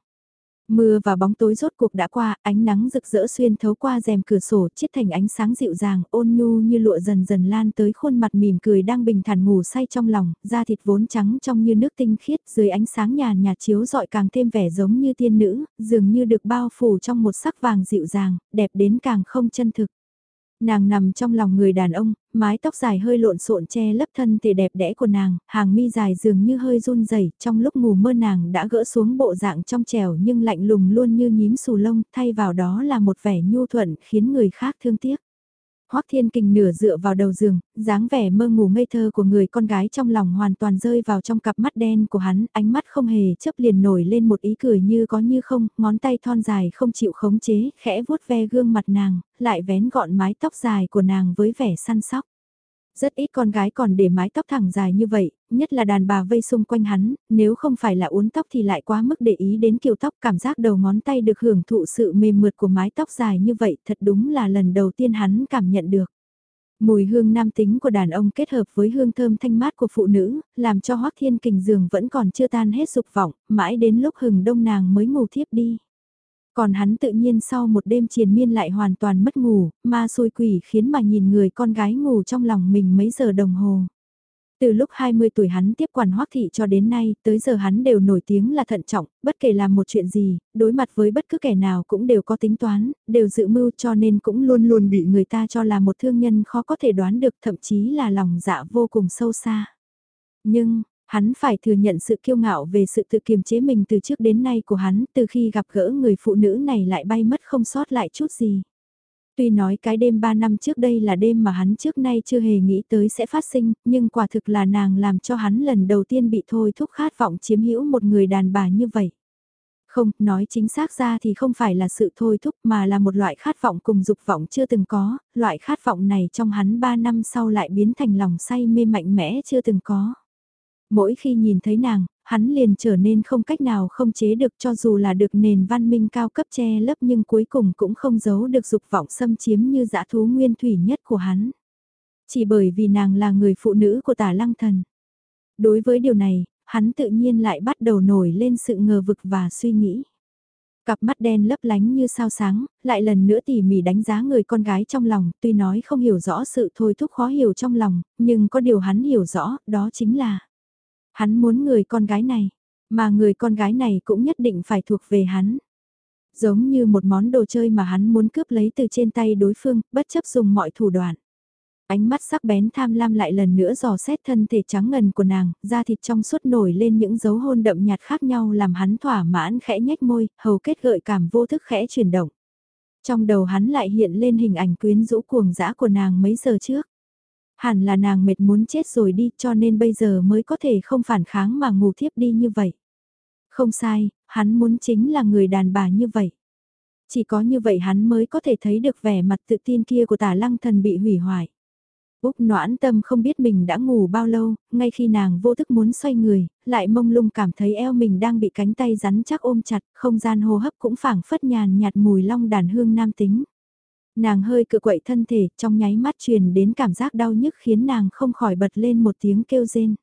Mưa và bóng tối rốt cuộc đã qua, ánh nắng rực rỡ xuyên thấu qua rèm cửa sổ, chiết thành ánh sáng dịu dàng, ôn nhu như lụa dần dần lan tới khuôn mặt mỉm cười đang bình thản ngủ say trong lòng, da thịt vốn trắng trong như nước tinh khiết, dưới ánh sáng nhàn nhạt chiếu rọi càng thêm vẻ giống như tiên nữ, dường như được bao phủ trong một sắc vàng dịu dàng, đẹp đến càng không chân thực. Nàng nằm trong lòng người đàn ông, mái tóc dài hơi lộn xộn che lấp thân thể đẹp đẽ của nàng, hàng mi dài dường như hơi run rẩy trong lúc ngủ mơ nàng đã gỡ xuống bộ dạng trong trẻo nhưng lạnh lùng luôn như nhím xù lông, thay vào đó là một vẻ nhu thuận khiến người khác thương tiếc. Hoắc Thiên Kình nửa dựa vào đầu giường, dáng vẻ mơ ngủ ngây thơ của người con gái trong lòng hoàn toàn rơi vào trong cặp mắt đen của hắn, ánh mắt không hề chấp liền nổi lên một ý cười như có như không, ngón tay thon dài không chịu khống chế, khẽ vuốt ve gương mặt nàng, lại vén gọn mái tóc dài của nàng với vẻ săn sóc. Rất ít con gái còn để mái tóc thẳng dài như vậy, nhất là đàn bà vây xung quanh hắn, nếu không phải là uốn tóc thì lại quá mức để ý đến kiểu tóc cảm giác đầu ngón tay được hưởng thụ sự mềm mượt của mái tóc dài như vậy thật đúng là lần đầu tiên hắn cảm nhận được. Mùi hương nam tính của đàn ông kết hợp với hương thơm thanh mát của phụ nữ, làm cho Hoác Thiên Kình giường vẫn còn chưa tan hết dục vọng, mãi đến lúc hừng đông nàng mới ngủ thiếp đi. Còn hắn tự nhiên sau một đêm triền miên lại hoàn toàn mất ngủ, ma xôi quỷ khiến mà nhìn người con gái ngủ trong lòng mình mấy giờ đồng hồ. Từ lúc 20 tuổi hắn tiếp quản hoắc thị cho đến nay, tới giờ hắn đều nổi tiếng là thận trọng, bất kể làm một chuyện gì, đối mặt với bất cứ kẻ nào cũng đều có tính toán, đều dự mưu cho nên cũng luôn luôn bị người ta cho là một thương nhân khó có thể đoán được thậm chí là lòng dạ vô cùng sâu xa. Nhưng, Hắn phải thừa nhận sự kiêu ngạo về sự tự kiềm chế mình từ trước đến nay của hắn, từ khi gặp gỡ người phụ nữ này lại bay mất không sót lại chút gì. Tuy nói cái đêm 3 năm trước đây là đêm mà hắn trước nay chưa hề nghĩ tới sẽ phát sinh, nhưng quả thực là nàng làm cho hắn lần đầu tiên bị thôi thúc khát vọng chiếm hữu một người đàn bà như vậy. Không, nói chính xác ra thì không phải là sự thôi thúc mà là một loại khát vọng cùng dục vọng chưa từng có, loại khát vọng này trong hắn 3 năm sau lại biến thành lòng say mê mạnh mẽ chưa từng có. Mỗi khi nhìn thấy nàng, hắn liền trở nên không cách nào không chế được cho dù là được nền văn minh cao cấp che lấp nhưng cuối cùng cũng không giấu được dục vọng xâm chiếm như dã thú nguyên thủy nhất của hắn. Chỉ bởi vì nàng là người phụ nữ của tả lăng thần. Đối với điều này, hắn tự nhiên lại bắt đầu nổi lên sự ngờ vực và suy nghĩ. Cặp mắt đen lấp lánh như sao sáng, lại lần nữa tỉ mỉ đánh giá người con gái trong lòng, tuy nói không hiểu rõ sự thôi thúc khó hiểu trong lòng, nhưng có điều hắn hiểu rõ, đó chính là Hắn muốn người con gái này, mà người con gái này cũng nhất định phải thuộc về hắn. Giống như một món đồ chơi mà hắn muốn cướp lấy từ trên tay đối phương, bất chấp dùng mọi thủ đoạn. Ánh mắt sắc bén tham lam lại lần nữa dò xét thân thể trắng ngần của nàng, da thịt trong suốt nổi lên những dấu hôn đậm nhạt khác nhau làm hắn thỏa mãn khẽ nhếch môi, hầu kết gợi cảm vô thức khẽ chuyển động. Trong đầu hắn lại hiện lên hình ảnh quyến rũ cuồng dã của nàng mấy giờ trước. Hẳn là nàng mệt muốn chết rồi đi cho nên bây giờ mới có thể không phản kháng mà ngủ thiếp đi như vậy. Không sai, hắn muốn chính là người đàn bà như vậy. Chỉ có như vậy hắn mới có thể thấy được vẻ mặt tự tin kia của tả lăng thần bị hủy hoại. Úc noãn tâm không biết mình đã ngủ bao lâu, ngay khi nàng vô thức muốn xoay người, lại mông lung cảm thấy eo mình đang bị cánh tay rắn chắc ôm chặt, không gian hô hấp cũng phảng phất nhàn nhạt mùi long đàn hương nam tính. Nàng hơi cự quậy thân thể, trong nháy mắt truyền đến cảm giác đau nhức khiến nàng không khỏi bật lên một tiếng kêu rên.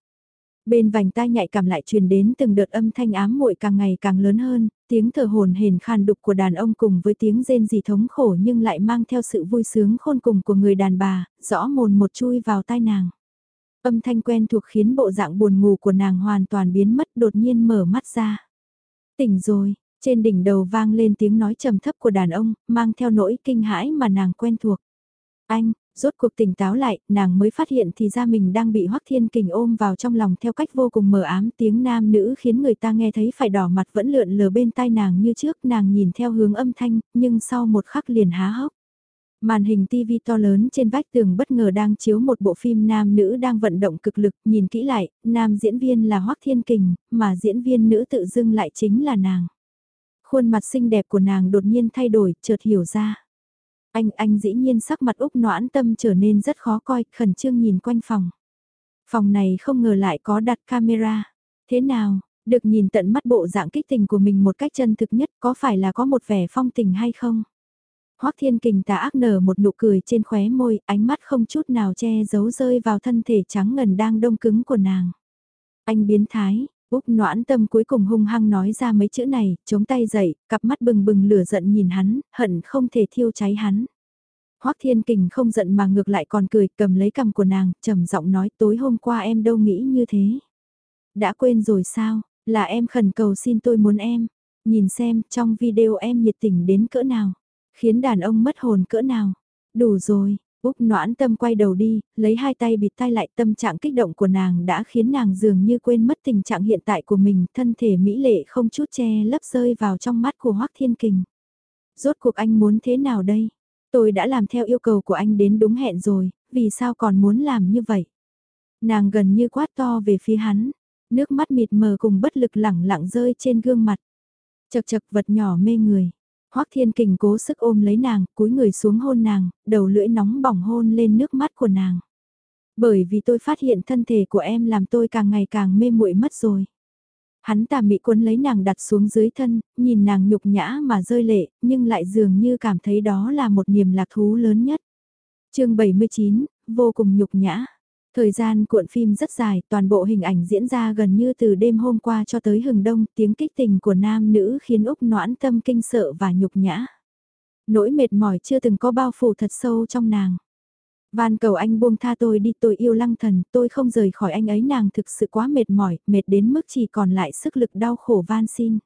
Bên vành tai nhạy cảm lại truyền đến từng đợt âm thanh ám muội càng ngày càng lớn hơn, tiếng thở hồn hển khan đục của đàn ông cùng với tiếng rên rỉ thống khổ nhưng lại mang theo sự vui sướng khôn cùng của người đàn bà, rõ mồn một chui vào tai nàng. Âm thanh quen thuộc khiến bộ dạng buồn ngủ của nàng hoàn toàn biến mất đột nhiên mở mắt ra. Tỉnh rồi, trên đỉnh đầu vang lên tiếng nói trầm thấp của đàn ông, mang theo nỗi kinh hãi mà nàng quen thuộc. Anh, rốt cuộc tỉnh táo lại, nàng mới phát hiện thì ra mình đang bị Hoắc Thiên Kình ôm vào trong lòng theo cách vô cùng mờ ám tiếng nam nữ khiến người ta nghe thấy phải đỏ mặt vẫn lượn lờ bên tai nàng như trước nàng nhìn theo hướng âm thanh, nhưng sau một khắc liền há hốc. Màn hình TV to lớn trên vách tường bất ngờ đang chiếu một bộ phim nam nữ đang vận động cực lực, nhìn kỹ lại, nam diễn viên là Hoắc Thiên Kình, mà diễn viên nữ tự dưng lại chính là nàng. Khuôn mặt xinh đẹp của nàng đột nhiên thay đổi, chợt hiểu ra. Anh, anh dĩ nhiên sắc mặt Úc noãn tâm trở nên rất khó coi, khẩn trương nhìn quanh phòng. Phòng này không ngờ lại có đặt camera. Thế nào, được nhìn tận mắt bộ dạng kích tình của mình một cách chân thực nhất có phải là có một vẻ phong tình hay không? Hoắc Thiên Kình tà ác nở một nụ cười trên khóe môi, ánh mắt không chút nào che giấu rơi vào thân thể trắng ngần đang đông cứng của nàng. Anh biến thái, Úc noãn tâm cuối cùng hung hăng nói ra mấy chữ này, chống tay dậy, cặp mắt bừng bừng lửa giận nhìn hắn, hận không thể thiêu cháy hắn. Hoắc Thiên Kình không giận mà ngược lại còn cười, cầm lấy cầm của nàng, trầm giọng nói tối hôm qua em đâu nghĩ như thế. Đã quên rồi sao, là em khẩn cầu xin tôi muốn em, nhìn xem trong video em nhiệt tình đến cỡ nào, khiến đàn ông mất hồn cỡ nào. Đủ rồi, Úc noãn tâm quay đầu đi, lấy hai tay bịt tay lại tâm trạng kích động của nàng đã khiến nàng dường như quên mất tình trạng hiện tại của mình, thân thể mỹ lệ không chút che lấp rơi vào trong mắt của Hoắc Thiên Kình. Rốt cuộc anh muốn thế nào đây? Tôi đã làm theo yêu cầu của anh đến đúng hẹn rồi, vì sao còn muốn làm như vậy? Nàng gần như quát to về phía hắn, nước mắt mịt mờ cùng bất lực lẳng lặng rơi trên gương mặt. Chật chật vật nhỏ mê người. Hoắc Thiên Kình cố sức ôm lấy nàng, cúi người xuống hôn nàng, đầu lưỡi nóng bỏng hôn lên nước mắt của nàng. Bởi vì tôi phát hiện thân thể của em làm tôi càng ngày càng mê muội mất rồi. Hắn tà mị cuốn lấy nàng đặt xuống dưới thân, nhìn nàng nhục nhã mà rơi lệ, nhưng lại dường như cảm thấy đó là một niềm lạc thú lớn nhất. chương 79, vô cùng nhục nhã. Thời gian cuộn phim rất dài, toàn bộ hình ảnh diễn ra gần như từ đêm hôm qua cho tới hừng đông, tiếng kích tình của nam nữ khiến Úc noãn tâm kinh sợ và nhục nhã. Nỗi mệt mỏi chưa từng có bao phủ thật sâu trong nàng. Van cầu anh buông tha tôi đi tôi yêu lăng thần, tôi không rời khỏi anh ấy nàng thực sự quá mệt mỏi, mệt đến mức chỉ còn lại sức lực đau khổ van xin.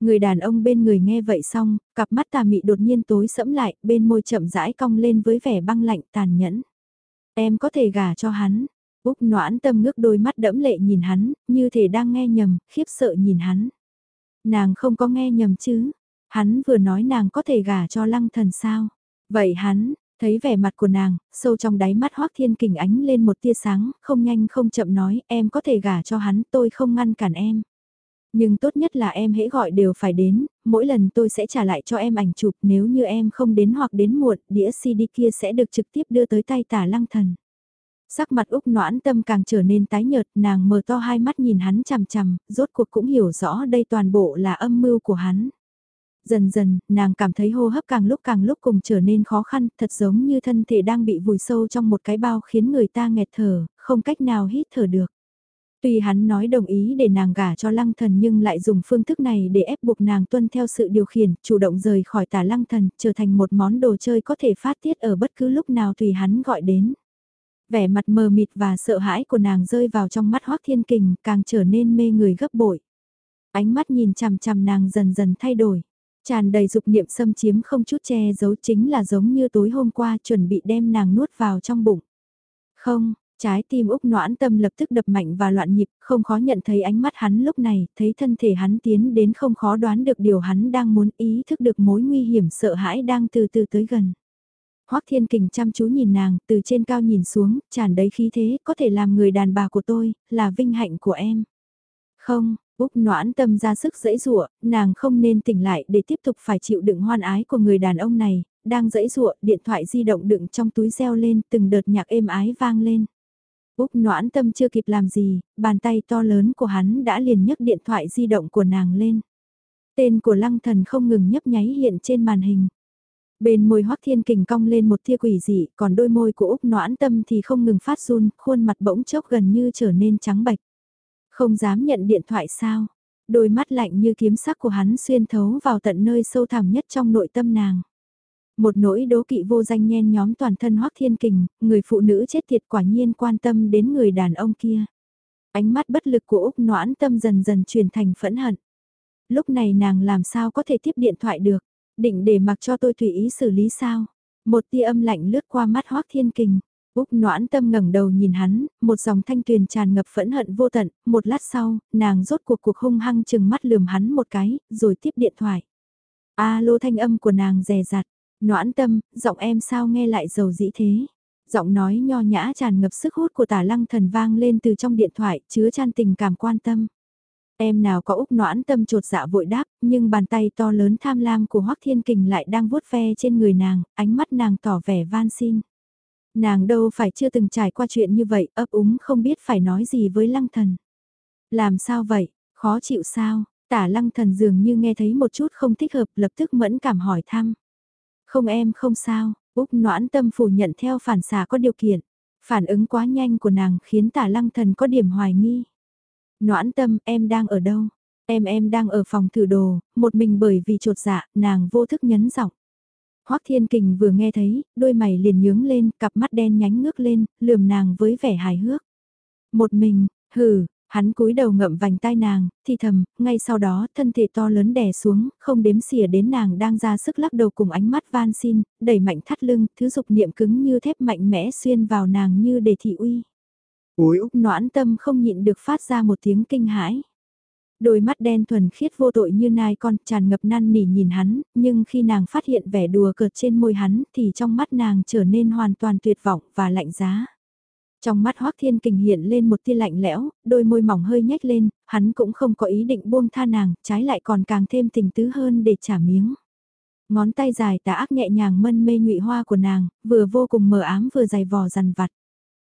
Người đàn ông bên người nghe vậy xong, cặp mắt tà mị đột nhiên tối sẫm lại, bên môi chậm rãi cong lên với vẻ băng lạnh tàn nhẫn. Em có thể gả cho hắn. Úc noãn tâm ngước đôi mắt đẫm lệ nhìn hắn, như thể đang nghe nhầm, khiếp sợ nhìn hắn. Nàng không có nghe nhầm chứ. Hắn vừa nói nàng có thể gả cho lăng thần sao. Vậy hắn, thấy vẻ mặt của nàng, sâu trong đáy mắt hoác thiên kình ánh lên một tia sáng, không nhanh không chậm nói em có thể gả cho hắn tôi không ngăn cản em. Nhưng tốt nhất là em hễ gọi đều phải đến, mỗi lần tôi sẽ trả lại cho em ảnh chụp nếu như em không đến hoặc đến muộn, đĩa CD kia sẽ được trực tiếp đưa tới tay tả lăng thần. Sắc mặt Úc noãn tâm càng trở nên tái nhợt, nàng mở to hai mắt nhìn hắn chằm chằm, rốt cuộc cũng hiểu rõ đây toàn bộ là âm mưu của hắn. Dần dần, nàng cảm thấy hô hấp càng lúc càng lúc cùng trở nên khó khăn, thật giống như thân thể đang bị vùi sâu trong một cái bao khiến người ta nghẹt thở, không cách nào hít thở được. Tuy hắn nói đồng ý để nàng gả cho lăng thần nhưng lại dùng phương thức này để ép buộc nàng tuân theo sự điều khiển, chủ động rời khỏi tà lăng thần, trở thành một món đồ chơi có thể phát tiết ở bất cứ lúc nào tùy hắn gọi đến. Vẻ mặt mờ mịt và sợ hãi của nàng rơi vào trong mắt hoác thiên kình, càng trở nên mê người gấp bội. Ánh mắt nhìn chằm chằm nàng dần dần thay đổi. Tràn đầy dục niệm xâm chiếm không chút che giấu chính là giống như tối hôm qua chuẩn bị đem nàng nuốt vào trong bụng. Không, Trái tim Úc noãn tâm lập tức đập mạnh và loạn nhịp, không khó nhận thấy ánh mắt hắn lúc này, thấy thân thể hắn tiến đến không khó đoán được điều hắn đang muốn ý thức được mối nguy hiểm sợ hãi đang từ từ tới gần. Hoắc Thiên Kình chăm chú nhìn nàng, từ trên cao nhìn xuống, tràn đầy khí thế, có thể làm người đàn bà của tôi, là vinh hạnh của em. Không, Úc noãn tâm ra sức dẫy dụa, nàng không nên tỉnh lại để tiếp tục phải chịu đựng hoan ái của người đàn ông này, đang dẫy dụa, điện thoại di động đựng trong túi reo lên, từng đợt nhạc êm ái vang lên. Úc noãn tâm chưa kịp làm gì, bàn tay to lớn của hắn đã liền nhấc điện thoại di động của nàng lên. Tên của lăng thần không ngừng nhấp nháy hiện trên màn hình. Bên môi hoắc thiên kình cong lên một tia quỷ dị, còn đôi môi của Úc noãn tâm thì không ngừng phát run, khuôn mặt bỗng chốc gần như trở nên trắng bạch. Không dám nhận điện thoại sao? Đôi mắt lạnh như kiếm sắc của hắn xuyên thấu vào tận nơi sâu thẳm nhất trong nội tâm nàng. Một nỗi đố kỵ vô danh nhen nhóm toàn thân hoắc thiên kình, người phụ nữ chết tiệt quả nhiên quan tâm đến người đàn ông kia. Ánh mắt bất lực của Úc noãn tâm dần dần chuyển thành phẫn hận. Lúc này nàng làm sao có thể tiếp điện thoại được, định để mặc cho tôi tùy ý xử lý sao. Một tia âm lạnh lướt qua mắt hoắc thiên kình. Úc noãn tâm ngẩng đầu nhìn hắn, một dòng thanh tuyền tràn ngập phẫn hận vô tận, một lát sau, nàng rốt cuộc cuộc hung hăng chừng mắt lườm hắn một cái, rồi tiếp điện thoại. A lô thanh âm của nàng rè rặt, Noãn tâm, giọng em sao nghe lại dầu dĩ thế? Giọng nói nho nhã tràn ngập sức hút của tả lăng thần vang lên từ trong điện thoại, chứa chan tình cảm quan tâm. Em nào có úc noãn tâm trột dạ vội đáp, nhưng bàn tay to lớn tham lam của Hoắc Thiên Kình lại đang vuốt ve trên người nàng, ánh mắt nàng tỏ vẻ van xin. Nàng đâu phải chưa từng trải qua chuyện như vậy, ấp úng không biết phải nói gì với lăng thần. Làm sao vậy, khó chịu sao, tả lăng thần dường như nghe thấy một chút không thích hợp lập tức mẫn cảm hỏi thăm. Không em không sao, Úc noãn tâm phủ nhận theo phản xạ có điều kiện. Phản ứng quá nhanh của nàng khiến tả lăng thần có điểm hoài nghi. Noãn tâm em đang ở đâu? Em em đang ở phòng thử đồ, một mình bởi vì trột dạ, nàng vô thức nhấn giọng. Hoắc Thiên Kình vừa nghe thấy, đôi mày liền nhướng lên, cặp mắt đen nhánh ngước lên, lườm nàng với vẻ hài hước. Một mình, hừ, hắn cúi đầu ngậm vành tai nàng, thì thầm, ngay sau đó thân thể to lớn đè xuống, không đếm xỉa đến nàng đang ra sức lắc đầu cùng ánh mắt van xin, đẩy mạnh thắt lưng, thứ dục niệm cứng như thép mạnh mẽ xuyên vào nàng như để thị uy. Ôi Úc noãn tâm không nhịn được phát ra một tiếng kinh hãi. Đôi mắt đen thuần khiết vô tội như nai con tràn ngập năn nỉ nhìn hắn, nhưng khi nàng phát hiện vẻ đùa cợt trên môi hắn thì trong mắt nàng trở nên hoàn toàn tuyệt vọng và lạnh giá. Trong mắt Hoác Thiên Kình hiện lên một tia lạnh lẽo, đôi môi mỏng hơi nhếch lên, hắn cũng không có ý định buông tha nàng, trái lại còn càng thêm tình tứ hơn để trả miếng. Ngón tay dài tà ác nhẹ nhàng mân mê nhụy hoa của nàng, vừa vô cùng mờ ám vừa dày vò dằn vặt.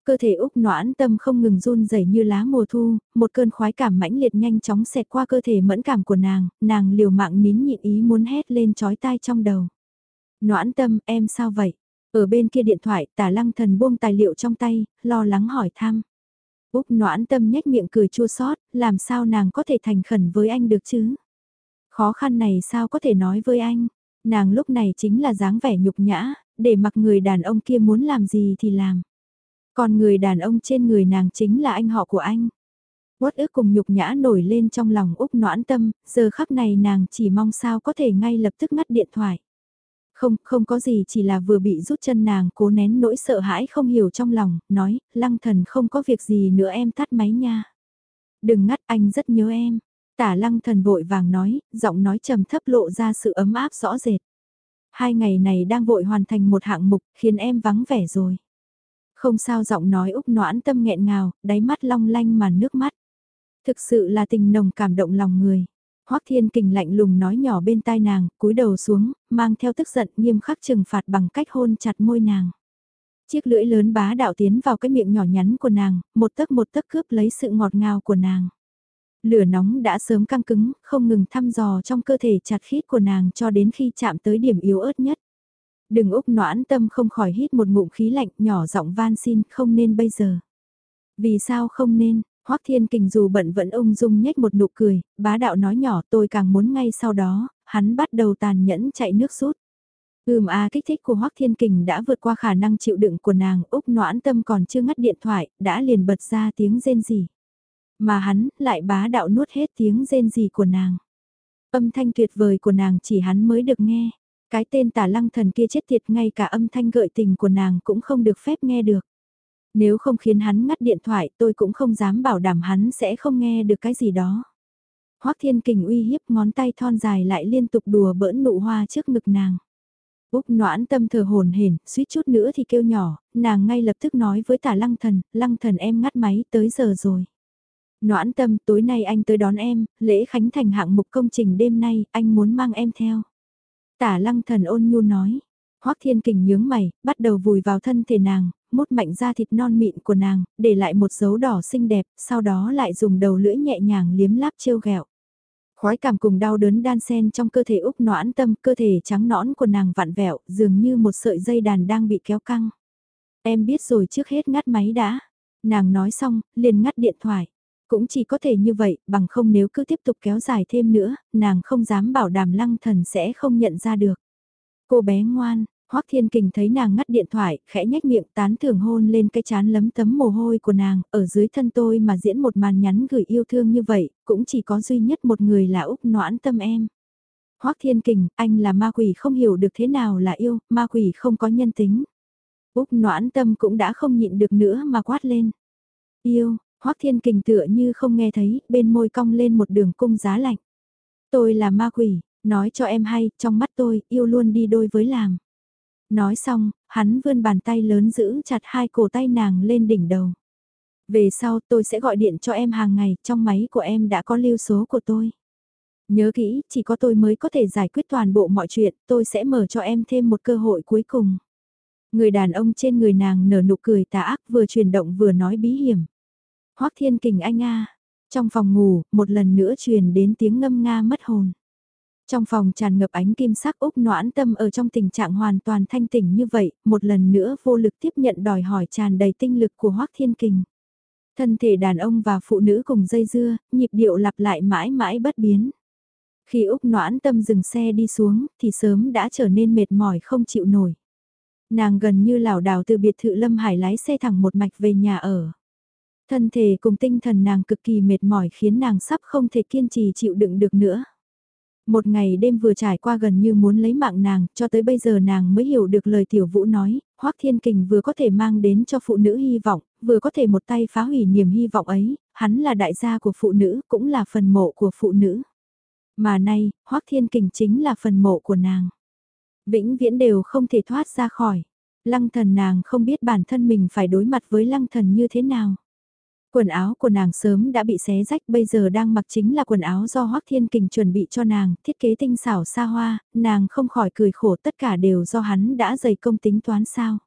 Cơ thể Úc noãn tâm không ngừng run rẩy như lá mùa thu, một cơn khoái cảm mãnh liệt nhanh chóng xẹt qua cơ thể mẫn cảm của nàng, nàng liều mạng nín nhịn ý muốn hét lên chói tai trong đầu. Noãn tâm, em sao vậy? Ở bên kia điện thoại, tả lăng thần buông tài liệu trong tay, lo lắng hỏi thăm. Úc noãn tâm nhếch miệng cười chua xót làm sao nàng có thể thành khẩn với anh được chứ? Khó khăn này sao có thể nói với anh? Nàng lúc này chính là dáng vẻ nhục nhã, để mặc người đàn ông kia muốn làm gì thì làm. Còn người đàn ông trên người nàng chính là anh họ của anh. Uất ức cùng nhục nhã nổi lên trong lòng Úc noãn tâm, giờ khắc này nàng chỉ mong sao có thể ngay lập tức ngắt điện thoại. Không, không có gì chỉ là vừa bị rút chân nàng cố nén nỗi sợ hãi không hiểu trong lòng, nói, lăng thần không có việc gì nữa em tắt máy nha. Đừng ngắt anh rất nhớ em. Tả lăng thần vội vàng nói, giọng nói trầm thấp lộ ra sự ấm áp rõ rệt. Hai ngày này đang vội hoàn thành một hạng mục khiến em vắng vẻ rồi. Không sao giọng nói úc noãn tâm nghẹn ngào, đáy mắt long lanh mà nước mắt. Thực sự là tình nồng cảm động lòng người. Hoắc Thiên Kình lạnh lùng nói nhỏ bên tai nàng, cúi đầu xuống, mang theo tức giận nghiêm khắc trừng phạt bằng cách hôn chặt môi nàng. Chiếc lưỡi lớn bá đạo tiến vào cái miệng nhỏ nhắn của nàng, một tấc một tấc cướp lấy sự ngọt ngào của nàng. Lửa nóng đã sớm căng cứng, không ngừng thăm dò trong cơ thể chặt khít của nàng cho đến khi chạm tới điểm yếu ớt nhất. Đừng Úc noãn tâm không khỏi hít một ngụm khí lạnh nhỏ giọng van xin không nên bây giờ. Vì sao không nên, Hoắc Thiên Kình dù bận vẫn ung dung nhếch một nụ cười, bá đạo nói nhỏ tôi càng muốn ngay sau đó, hắn bắt đầu tàn nhẫn chạy nước rút. Ừm a kích thích của Hoắc Thiên Kình đã vượt qua khả năng chịu đựng của nàng, Úc noãn tâm còn chưa ngắt điện thoại, đã liền bật ra tiếng rên rỉ. Mà hắn lại bá đạo nuốt hết tiếng rên rỉ của nàng. Âm thanh tuyệt vời của nàng chỉ hắn mới được nghe. Cái tên tả lăng thần kia chết tiệt ngay cả âm thanh gợi tình của nàng cũng không được phép nghe được. Nếu không khiến hắn ngắt điện thoại tôi cũng không dám bảo đảm hắn sẽ không nghe được cái gì đó. Hoác thiên kình uy hiếp ngón tay thon dài lại liên tục đùa bỡn nụ hoa trước ngực nàng. Úc noãn tâm thờ hồn hển, suýt chút nữa thì kêu nhỏ, nàng ngay lập tức nói với tả lăng thần, lăng thần em ngắt máy tới giờ rồi. Noãn tâm tối nay anh tới đón em, lễ khánh thành hạng mục công trình đêm nay, anh muốn mang em theo. Tả lăng thần ôn nhu nói. Hoắc Thiên Kình nhướng mày, bắt đầu vùi vào thân thể nàng, mút mạnh ra thịt non mịn của nàng, để lại một dấu đỏ xinh đẹp, sau đó lại dùng đầu lưỡi nhẹ nhàng liếm láp trêu ghẹo. Khói cảm cùng đau đớn đan xen trong cơ thể Úc noãn tâm, cơ thể trắng nõn của nàng vặn vẹo, dường như một sợi dây đàn đang bị kéo căng. Em biết rồi trước hết ngắt máy đã. Nàng nói xong, liền ngắt điện thoại. Cũng chỉ có thể như vậy, bằng không nếu cứ tiếp tục kéo dài thêm nữa, nàng không dám bảo đảm lăng thần sẽ không nhận ra được. Cô bé ngoan, Hoắc Thiên Kình thấy nàng ngắt điện thoại, khẽ nhếch miệng tán thưởng hôn lên cái chán lấm tấm mồ hôi của nàng, ở dưới thân tôi mà diễn một màn nhắn gửi yêu thương như vậy, cũng chỉ có duy nhất một người là Úc noãn tâm em. Hoắc Thiên Kình, anh là ma quỷ không hiểu được thế nào là yêu, ma quỷ không có nhân tính. Úc noãn tâm cũng đã không nhịn được nữa mà quát lên. Yêu, Hoắc Thiên Kình tựa như không nghe thấy, bên môi cong lên một đường cung giá lạnh. Tôi là ma quỷ, nói cho em hay, trong mắt tôi, yêu luôn đi đôi với làm. Nói xong, hắn vươn bàn tay lớn giữ chặt hai cổ tay nàng lên đỉnh đầu. Về sau tôi sẽ gọi điện cho em hàng ngày, trong máy của em đã có lưu số của tôi. Nhớ kỹ, chỉ có tôi mới có thể giải quyết toàn bộ mọi chuyện, tôi sẽ mở cho em thêm một cơ hội cuối cùng. Người đàn ông trên người nàng nở nụ cười tà ác vừa chuyển động vừa nói bí hiểm. Hoác Thiên Kình anh a. Trong phòng ngủ, một lần nữa truyền đến tiếng ngâm nga mất hồn. Trong phòng tràn ngập ánh kim sắc Úc noãn tâm ở trong tình trạng hoàn toàn thanh tỉnh như vậy, một lần nữa vô lực tiếp nhận đòi hỏi tràn đầy tinh lực của Hoắc Thiên Kình. Thân thể đàn ông và phụ nữ cùng dây dưa, nhịp điệu lặp lại mãi mãi bất biến. Khi Úc noãn tâm dừng xe đi xuống, thì sớm đã trở nên mệt mỏi không chịu nổi. Nàng gần như lảo đảo từ biệt thự Lâm Hải lái xe thẳng một mạch về nhà ở. Thân thể cùng tinh thần nàng cực kỳ mệt mỏi khiến nàng sắp không thể kiên trì chịu đựng được nữa. Một ngày đêm vừa trải qua gần như muốn lấy mạng nàng, cho tới bây giờ nàng mới hiểu được lời tiểu vũ nói, Hoắc Thiên Kình vừa có thể mang đến cho phụ nữ hy vọng, vừa có thể một tay phá hủy niềm hy vọng ấy, hắn là đại gia của phụ nữ, cũng là phần mộ của phụ nữ. Mà nay, Hoắc Thiên Kình chính là phần mộ của nàng. Vĩnh viễn đều không thể thoát ra khỏi. Lăng thần nàng không biết bản thân mình phải đối mặt với lăng thần như thế nào. Quần áo của nàng sớm đã bị xé rách bây giờ đang mặc chính là quần áo do Hoác Thiên Kình chuẩn bị cho nàng, thiết kế tinh xảo xa hoa, nàng không khỏi cười khổ tất cả đều do hắn đã dày công tính toán sao.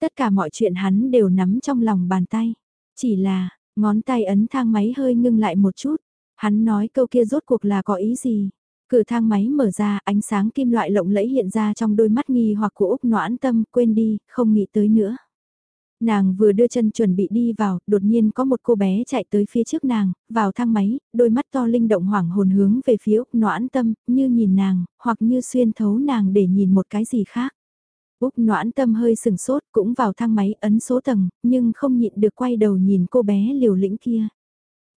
Tất cả mọi chuyện hắn đều nắm trong lòng bàn tay. Chỉ là, ngón tay ấn thang máy hơi ngưng lại một chút. Hắn nói câu kia rốt cuộc là có ý gì? Cửa thang máy mở ra, ánh sáng kim loại lộng lẫy hiện ra trong đôi mắt nghi hoặc của Úc noãn tâm, quên đi, không nghĩ tới nữa. Nàng vừa đưa chân chuẩn bị đi vào, đột nhiên có một cô bé chạy tới phía trước nàng, vào thang máy, đôi mắt to linh động hoảng hồn hướng về phía Úc noãn tâm, như nhìn nàng, hoặc như xuyên thấu nàng để nhìn một cái gì khác. Úc noãn tâm hơi sừng sốt, cũng vào thang máy ấn số tầng, nhưng không nhịn được quay đầu nhìn cô bé liều lĩnh kia.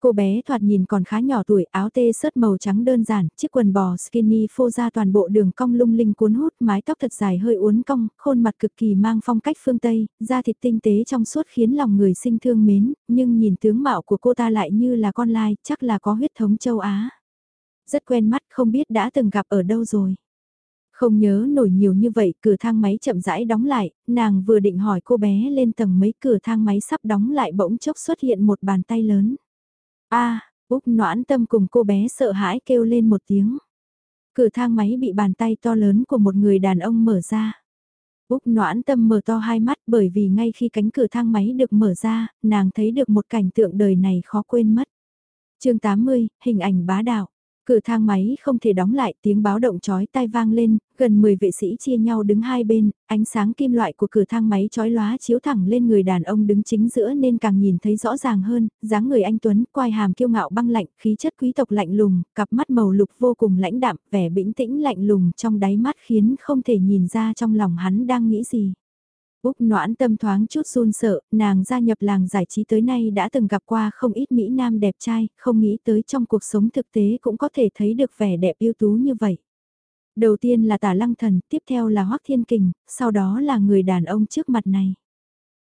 Cô bé thoạt nhìn còn khá nhỏ tuổi, áo tê sớt màu trắng đơn giản, chiếc quần bò skinny phô ra toàn bộ đường cong lung linh cuốn hút, mái tóc thật dài hơi uốn cong, khuôn mặt cực kỳ mang phong cách phương Tây, da thịt tinh tế trong suốt khiến lòng người sinh thương mến, nhưng nhìn tướng mạo của cô ta lại như là con lai, chắc là có huyết thống châu Á. Rất quen mắt không biết đã từng gặp ở đâu rồi. Không nhớ nổi nhiều như vậy, cửa thang máy chậm rãi đóng lại, nàng vừa định hỏi cô bé lên tầng mấy cửa thang máy sắp đóng lại bỗng chốc xuất hiện một bàn tay lớn a à, Úc noãn tâm cùng cô bé sợ hãi kêu lên một tiếng. Cửa thang máy bị bàn tay to lớn của một người đàn ông mở ra. Úc noãn tâm mở to hai mắt bởi vì ngay khi cánh cửa thang máy được mở ra, nàng thấy được một cảnh tượng đời này khó quên mất. chương 80, hình ảnh bá đạo. Cửa thang máy không thể đóng lại, tiếng báo động chói tai vang lên, gần 10 vệ sĩ chia nhau đứng hai bên, ánh sáng kim loại của cửa thang máy chói lóa chiếu thẳng lên người đàn ông đứng chính giữa nên càng nhìn thấy rõ ràng hơn, dáng người anh Tuấn, quai hàm kiêu ngạo băng lạnh, khí chất quý tộc lạnh lùng, cặp mắt màu lục vô cùng lãnh đạm, vẻ bĩnh tĩnh lạnh lùng trong đáy mắt khiến không thể nhìn ra trong lòng hắn đang nghĩ gì. Úc noãn tâm thoáng chút run sợ, nàng gia nhập làng giải trí tới nay đã từng gặp qua không ít Mỹ Nam đẹp trai, không nghĩ tới trong cuộc sống thực tế cũng có thể thấy được vẻ đẹp ưu tú như vậy. Đầu tiên là tả lăng thần, tiếp theo là hoắc thiên kình, sau đó là người đàn ông trước mặt này.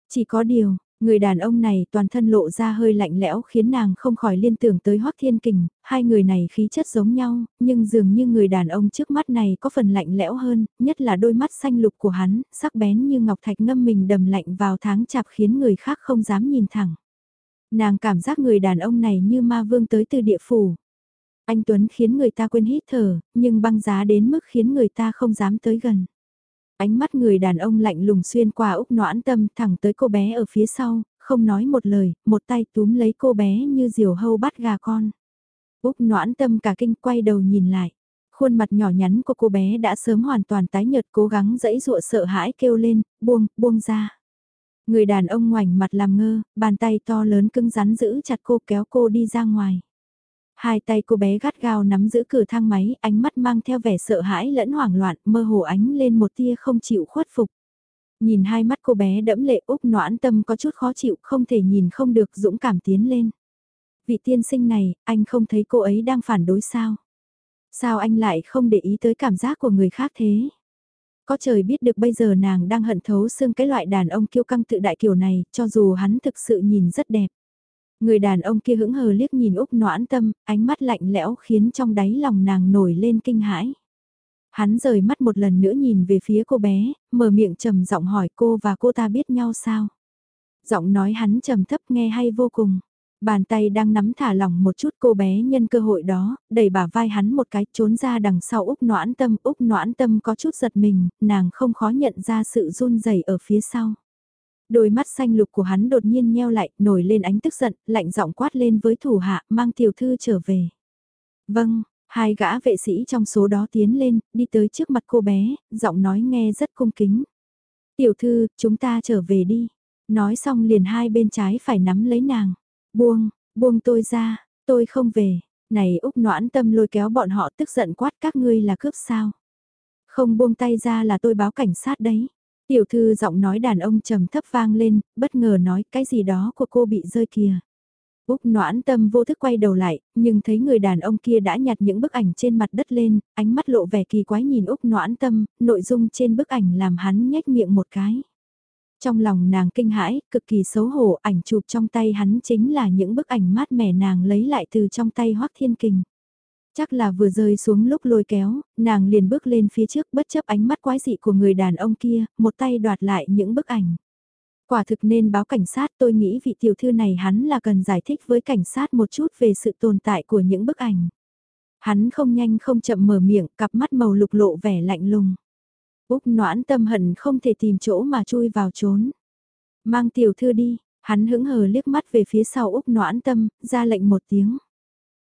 Chỉ có điều, Người đàn ông này toàn thân lộ ra hơi lạnh lẽo khiến nàng không khỏi liên tưởng tới Hoắc Thiên Kình, hai người này khí chất giống nhau, nhưng dường như người đàn ông trước mắt này có phần lạnh lẽo hơn, nhất là đôi mắt xanh lục của hắn, sắc bén như ngọc thạch ngâm mình đầm lạnh vào tháng chạp khiến người khác không dám nhìn thẳng. Nàng cảm giác người đàn ông này như ma vương tới từ địa phủ. Anh Tuấn khiến người ta quên hít thở, nhưng băng giá đến mức khiến người ta không dám tới gần. Ánh mắt người đàn ông lạnh lùng xuyên qua Úc noãn tâm thẳng tới cô bé ở phía sau, không nói một lời, một tay túm lấy cô bé như diều hâu bắt gà con. Úc noãn tâm cả kinh quay đầu nhìn lại. Khuôn mặt nhỏ nhắn của cô bé đã sớm hoàn toàn tái nhợt cố gắng dẫy dụa sợ hãi kêu lên, buông, buông ra. Người đàn ông ngoảnh mặt làm ngơ, bàn tay to lớn cứng rắn giữ chặt cô kéo cô đi ra ngoài. Hai tay cô bé gắt gao nắm giữ cửa thang máy, ánh mắt mang theo vẻ sợ hãi lẫn hoảng loạn, mơ hồ ánh lên một tia không chịu khuất phục. Nhìn hai mắt cô bé đẫm lệ úc noãn tâm có chút khó chịu, không thể nhìn không được dũng cảm tiến lên. Vị tiên sinh này, anh không thấy cô ấy đang phản đối sao? Sao anh lại không để ý tới cảm giác của người khác thế? Có trời biết được bây giờ nàng đang hận thấu xương cái loại đàn ông kiêu căng tự đại kiểu này, cho dù hắn thực sự nhìn rất đẹp. Người đàn ông kia hững hờ liếc nhìn Úc noãn tâm, ánh mắt lạnh lẽo khiến trong đáy lòng nàng nổi lên kinh hãi. Hắn rời mắt một lần nữa nhìn về phía cô bé, mở miệng trầm giọng hỏi cô và cô ta biết nhau sao? Giọng nói hắn trầm thấp nghe hay vô cùng. Bàn tay đang nắm thả lỏng một chút cô bé nhân cơ hội đó, đẩy bả vai hắn một cái trốn ra đằng sau Úc noãn tâm. Úc noãn tâm có chút giật mình, nàng không khó nhận ra sự run rẩy ở phía sau. Đôi mắt xanh lục của hắn đột nhiên nheo lại, nổi lên ánh tức giận, lạnh giọng quát lên với thủ hạ, mang tiểu thư trở về. Vâng, hai gã vệ sĩ trong số đó tiến lên, đi tới trước mặt cô bé, giọng nói nghe rất cung kính. Tiểu thư, chúng ta trở về đi. Nói xong liền hai bên trái phải nắm lấy nàng. Buông, buông tôi ra, tôi không về. Này Úc noãn tâm lôi kéo bọn họ tức giận quát các ngươi là cướp sao. Không buông tay ra là tôi báo cảnh sát đấy. Tiểu thư giọng nói đàn ông trầm thấp vang lên, bất ngờ nói cái gì đó của cô bị rơi kìa. Úc noãn tâm vô thức quay đầu lại, nhưng thấy người đàn ông kia đã nhặt những bức ảnh trên mặt đất lên, ánh mắt lộ vẻ kỳ quái nhìn Úc noãn tâm, nội dung trên bức ảnh làm hắn nhếch miệng một cái. Trong lòng nàng kinh hãi, cực kỳ xấu hổ, ảnh chụp trong tay hắn chính là những bức ảnh mát mẻ nàng lấy lại từ trong tay Hoác Thiên Kình. Chắc là vừa rơi xuống lúc lôi kéo, nàng liền bước lên phía trước bất chấp ánh mắt quái dị của người đàn ông kia, một tay đoạt lại những bức ảnh. Quả thực nên báo cảnh sát tôi nghĩ vị tiểu thư này hắn là cần giải thích với cảnh sát một chút về sự tồn tại của những bức ảnh. Hắn không nhanh không chậm mở miệng, cặp mắt màu lục lộ vẻ lạnh lùng. Úc noãn tâm hận không thể tìm chỗ mà chui vào trốn. Mang tiểu thư đi, hắn hững hờ liếc mắt về phía sau Úc noãn tâm, ra lệnh một tiếng.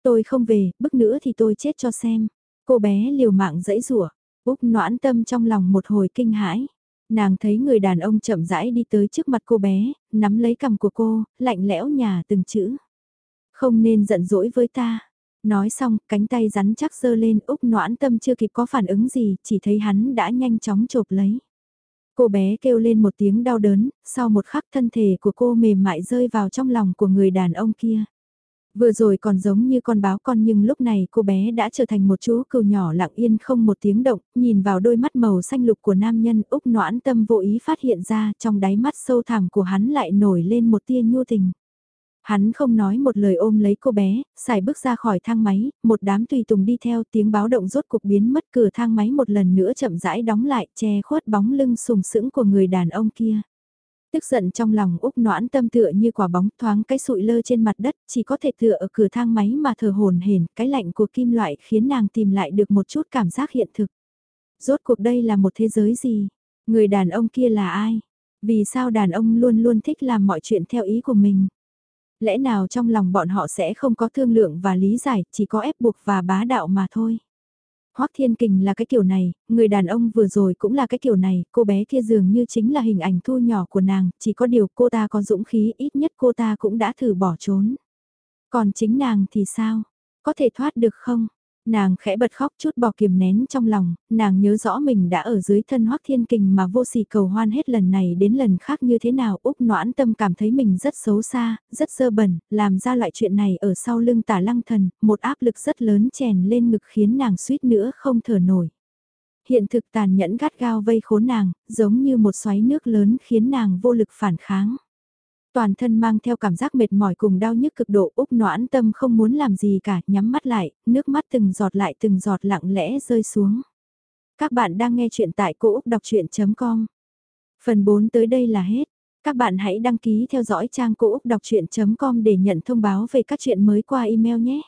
Tôi không về, bức nữa thì tôi chết cho xem. Cô bé liều mạng dẫy rủa Úc noãn tâm trong lòng một hồi kinh hãi. Nàng thấy người đàn ông chậm rãi đi tới trước mặt cô bé, nắm lấy cầm của cô, lạnh lẽo nhà từng chữ. Không nên giận dỗi với ta. Nói xong, cánh tay rắn chắc giơ lên Úc noãn tâm chưa kịp có phản ứng gì, chỉ thấy hắn đã nhanh chóng chộp lấy. Cô bé kêu lên một tiếng đau đớn, sau một khắc thân thể của cô mềm mại rơi vào trong lòng của người đàn ông kia. Vừa rồi còn giống như con báo con nhưng lúc này cô bé đã trở thành một chú cừu nhỏ lặng yên không một tiếng động, nhìn vào đôi mắt màu xanh lục của nam nhân Úc noãn tâm vô ý phát hiện ra trong đáy mắt sâu thẳm của hắn lại nổi lên một tia nhu tình. Hắn không nói một lời ôm lấy cô bé, xài bước ra khỏi thang máy, một đám tùy tùng đi theo tiếng báo động rốt cuộc biến mất cửa thang máy một lần nữa chậm rãi đóng lại che khuất bóng lưng sùng sững của người đàn ông kia. Tức giận trong lòng Úc noãn tâm tựa như quả bóng thoáng cái sụi lơ trên mặt đất chỉ có thể tựa ở cửa thang máy mà thở hồn hển cái lạnh của kim loại khiến nàng tìm lại được một chút cảm giác hiện thực. Rốt cuộc đây là một thế giới gì? Người đàn ông kia là ai? Vì sao đàn ông luôn luôn thích làm mọi chuyện theo ý của mình? lẽ nào trong lòng bọn họ sẽ không có thương lượng và lý giải, chỉ có ép buộc và bá đạo mà thôi. Hoắc Thiên Kình là cái kiểu này, người đàn ông vừa rồi cũng là cái kiểu này, cô bé kia dường như chính là hình ảnh thu nhỏ của nàng, chỉ có điều cô ta có dũng khí, ít nhất cô ta cũng đã thử bỏ trốn. Còn chính nàng thì sao? Có thể thoát được không? Nàng khẽ bật khóc chút bỏ kiềm nén trong lòng, nàng nhớ rõ mình đã ở dưới thân hoắc thiên kình mà vô sỉ cầu hoan hết lần này đến lần khác như thế nào Úc noãn tâm cảm thấy mình rất xấu xa, rất dơ bẩn, làm ra loại chuyện này ở sau lưng tả lăng thần, một áp lực rất lớn chèn lên ngực khiến nàng suýt nữa không thở nổi. Hiện thực tàn nhẫn gắt gao vây khốn nàng, giống như một xoáy nước lớn khiến nàng vô lực phản kháng. Toàn thân mang theo cảm giác mệt mỏi cùng đau nhức cực độ Úc noãn tâm không muốn làm gì cả, nhắm mắt lại, nước mắt từng giọt lại từng giọt lặng lẽ rơi xuống. Các bạn đang nghe chuyện tại cô Úc Đọc Chuyện.com Phần 4 tới đây là hết. Các bạn hãy đăng ký theo dõi trang cô Úc Đọc Chuyện.com để nhận thông báo về các chuyện mới qua email nhé.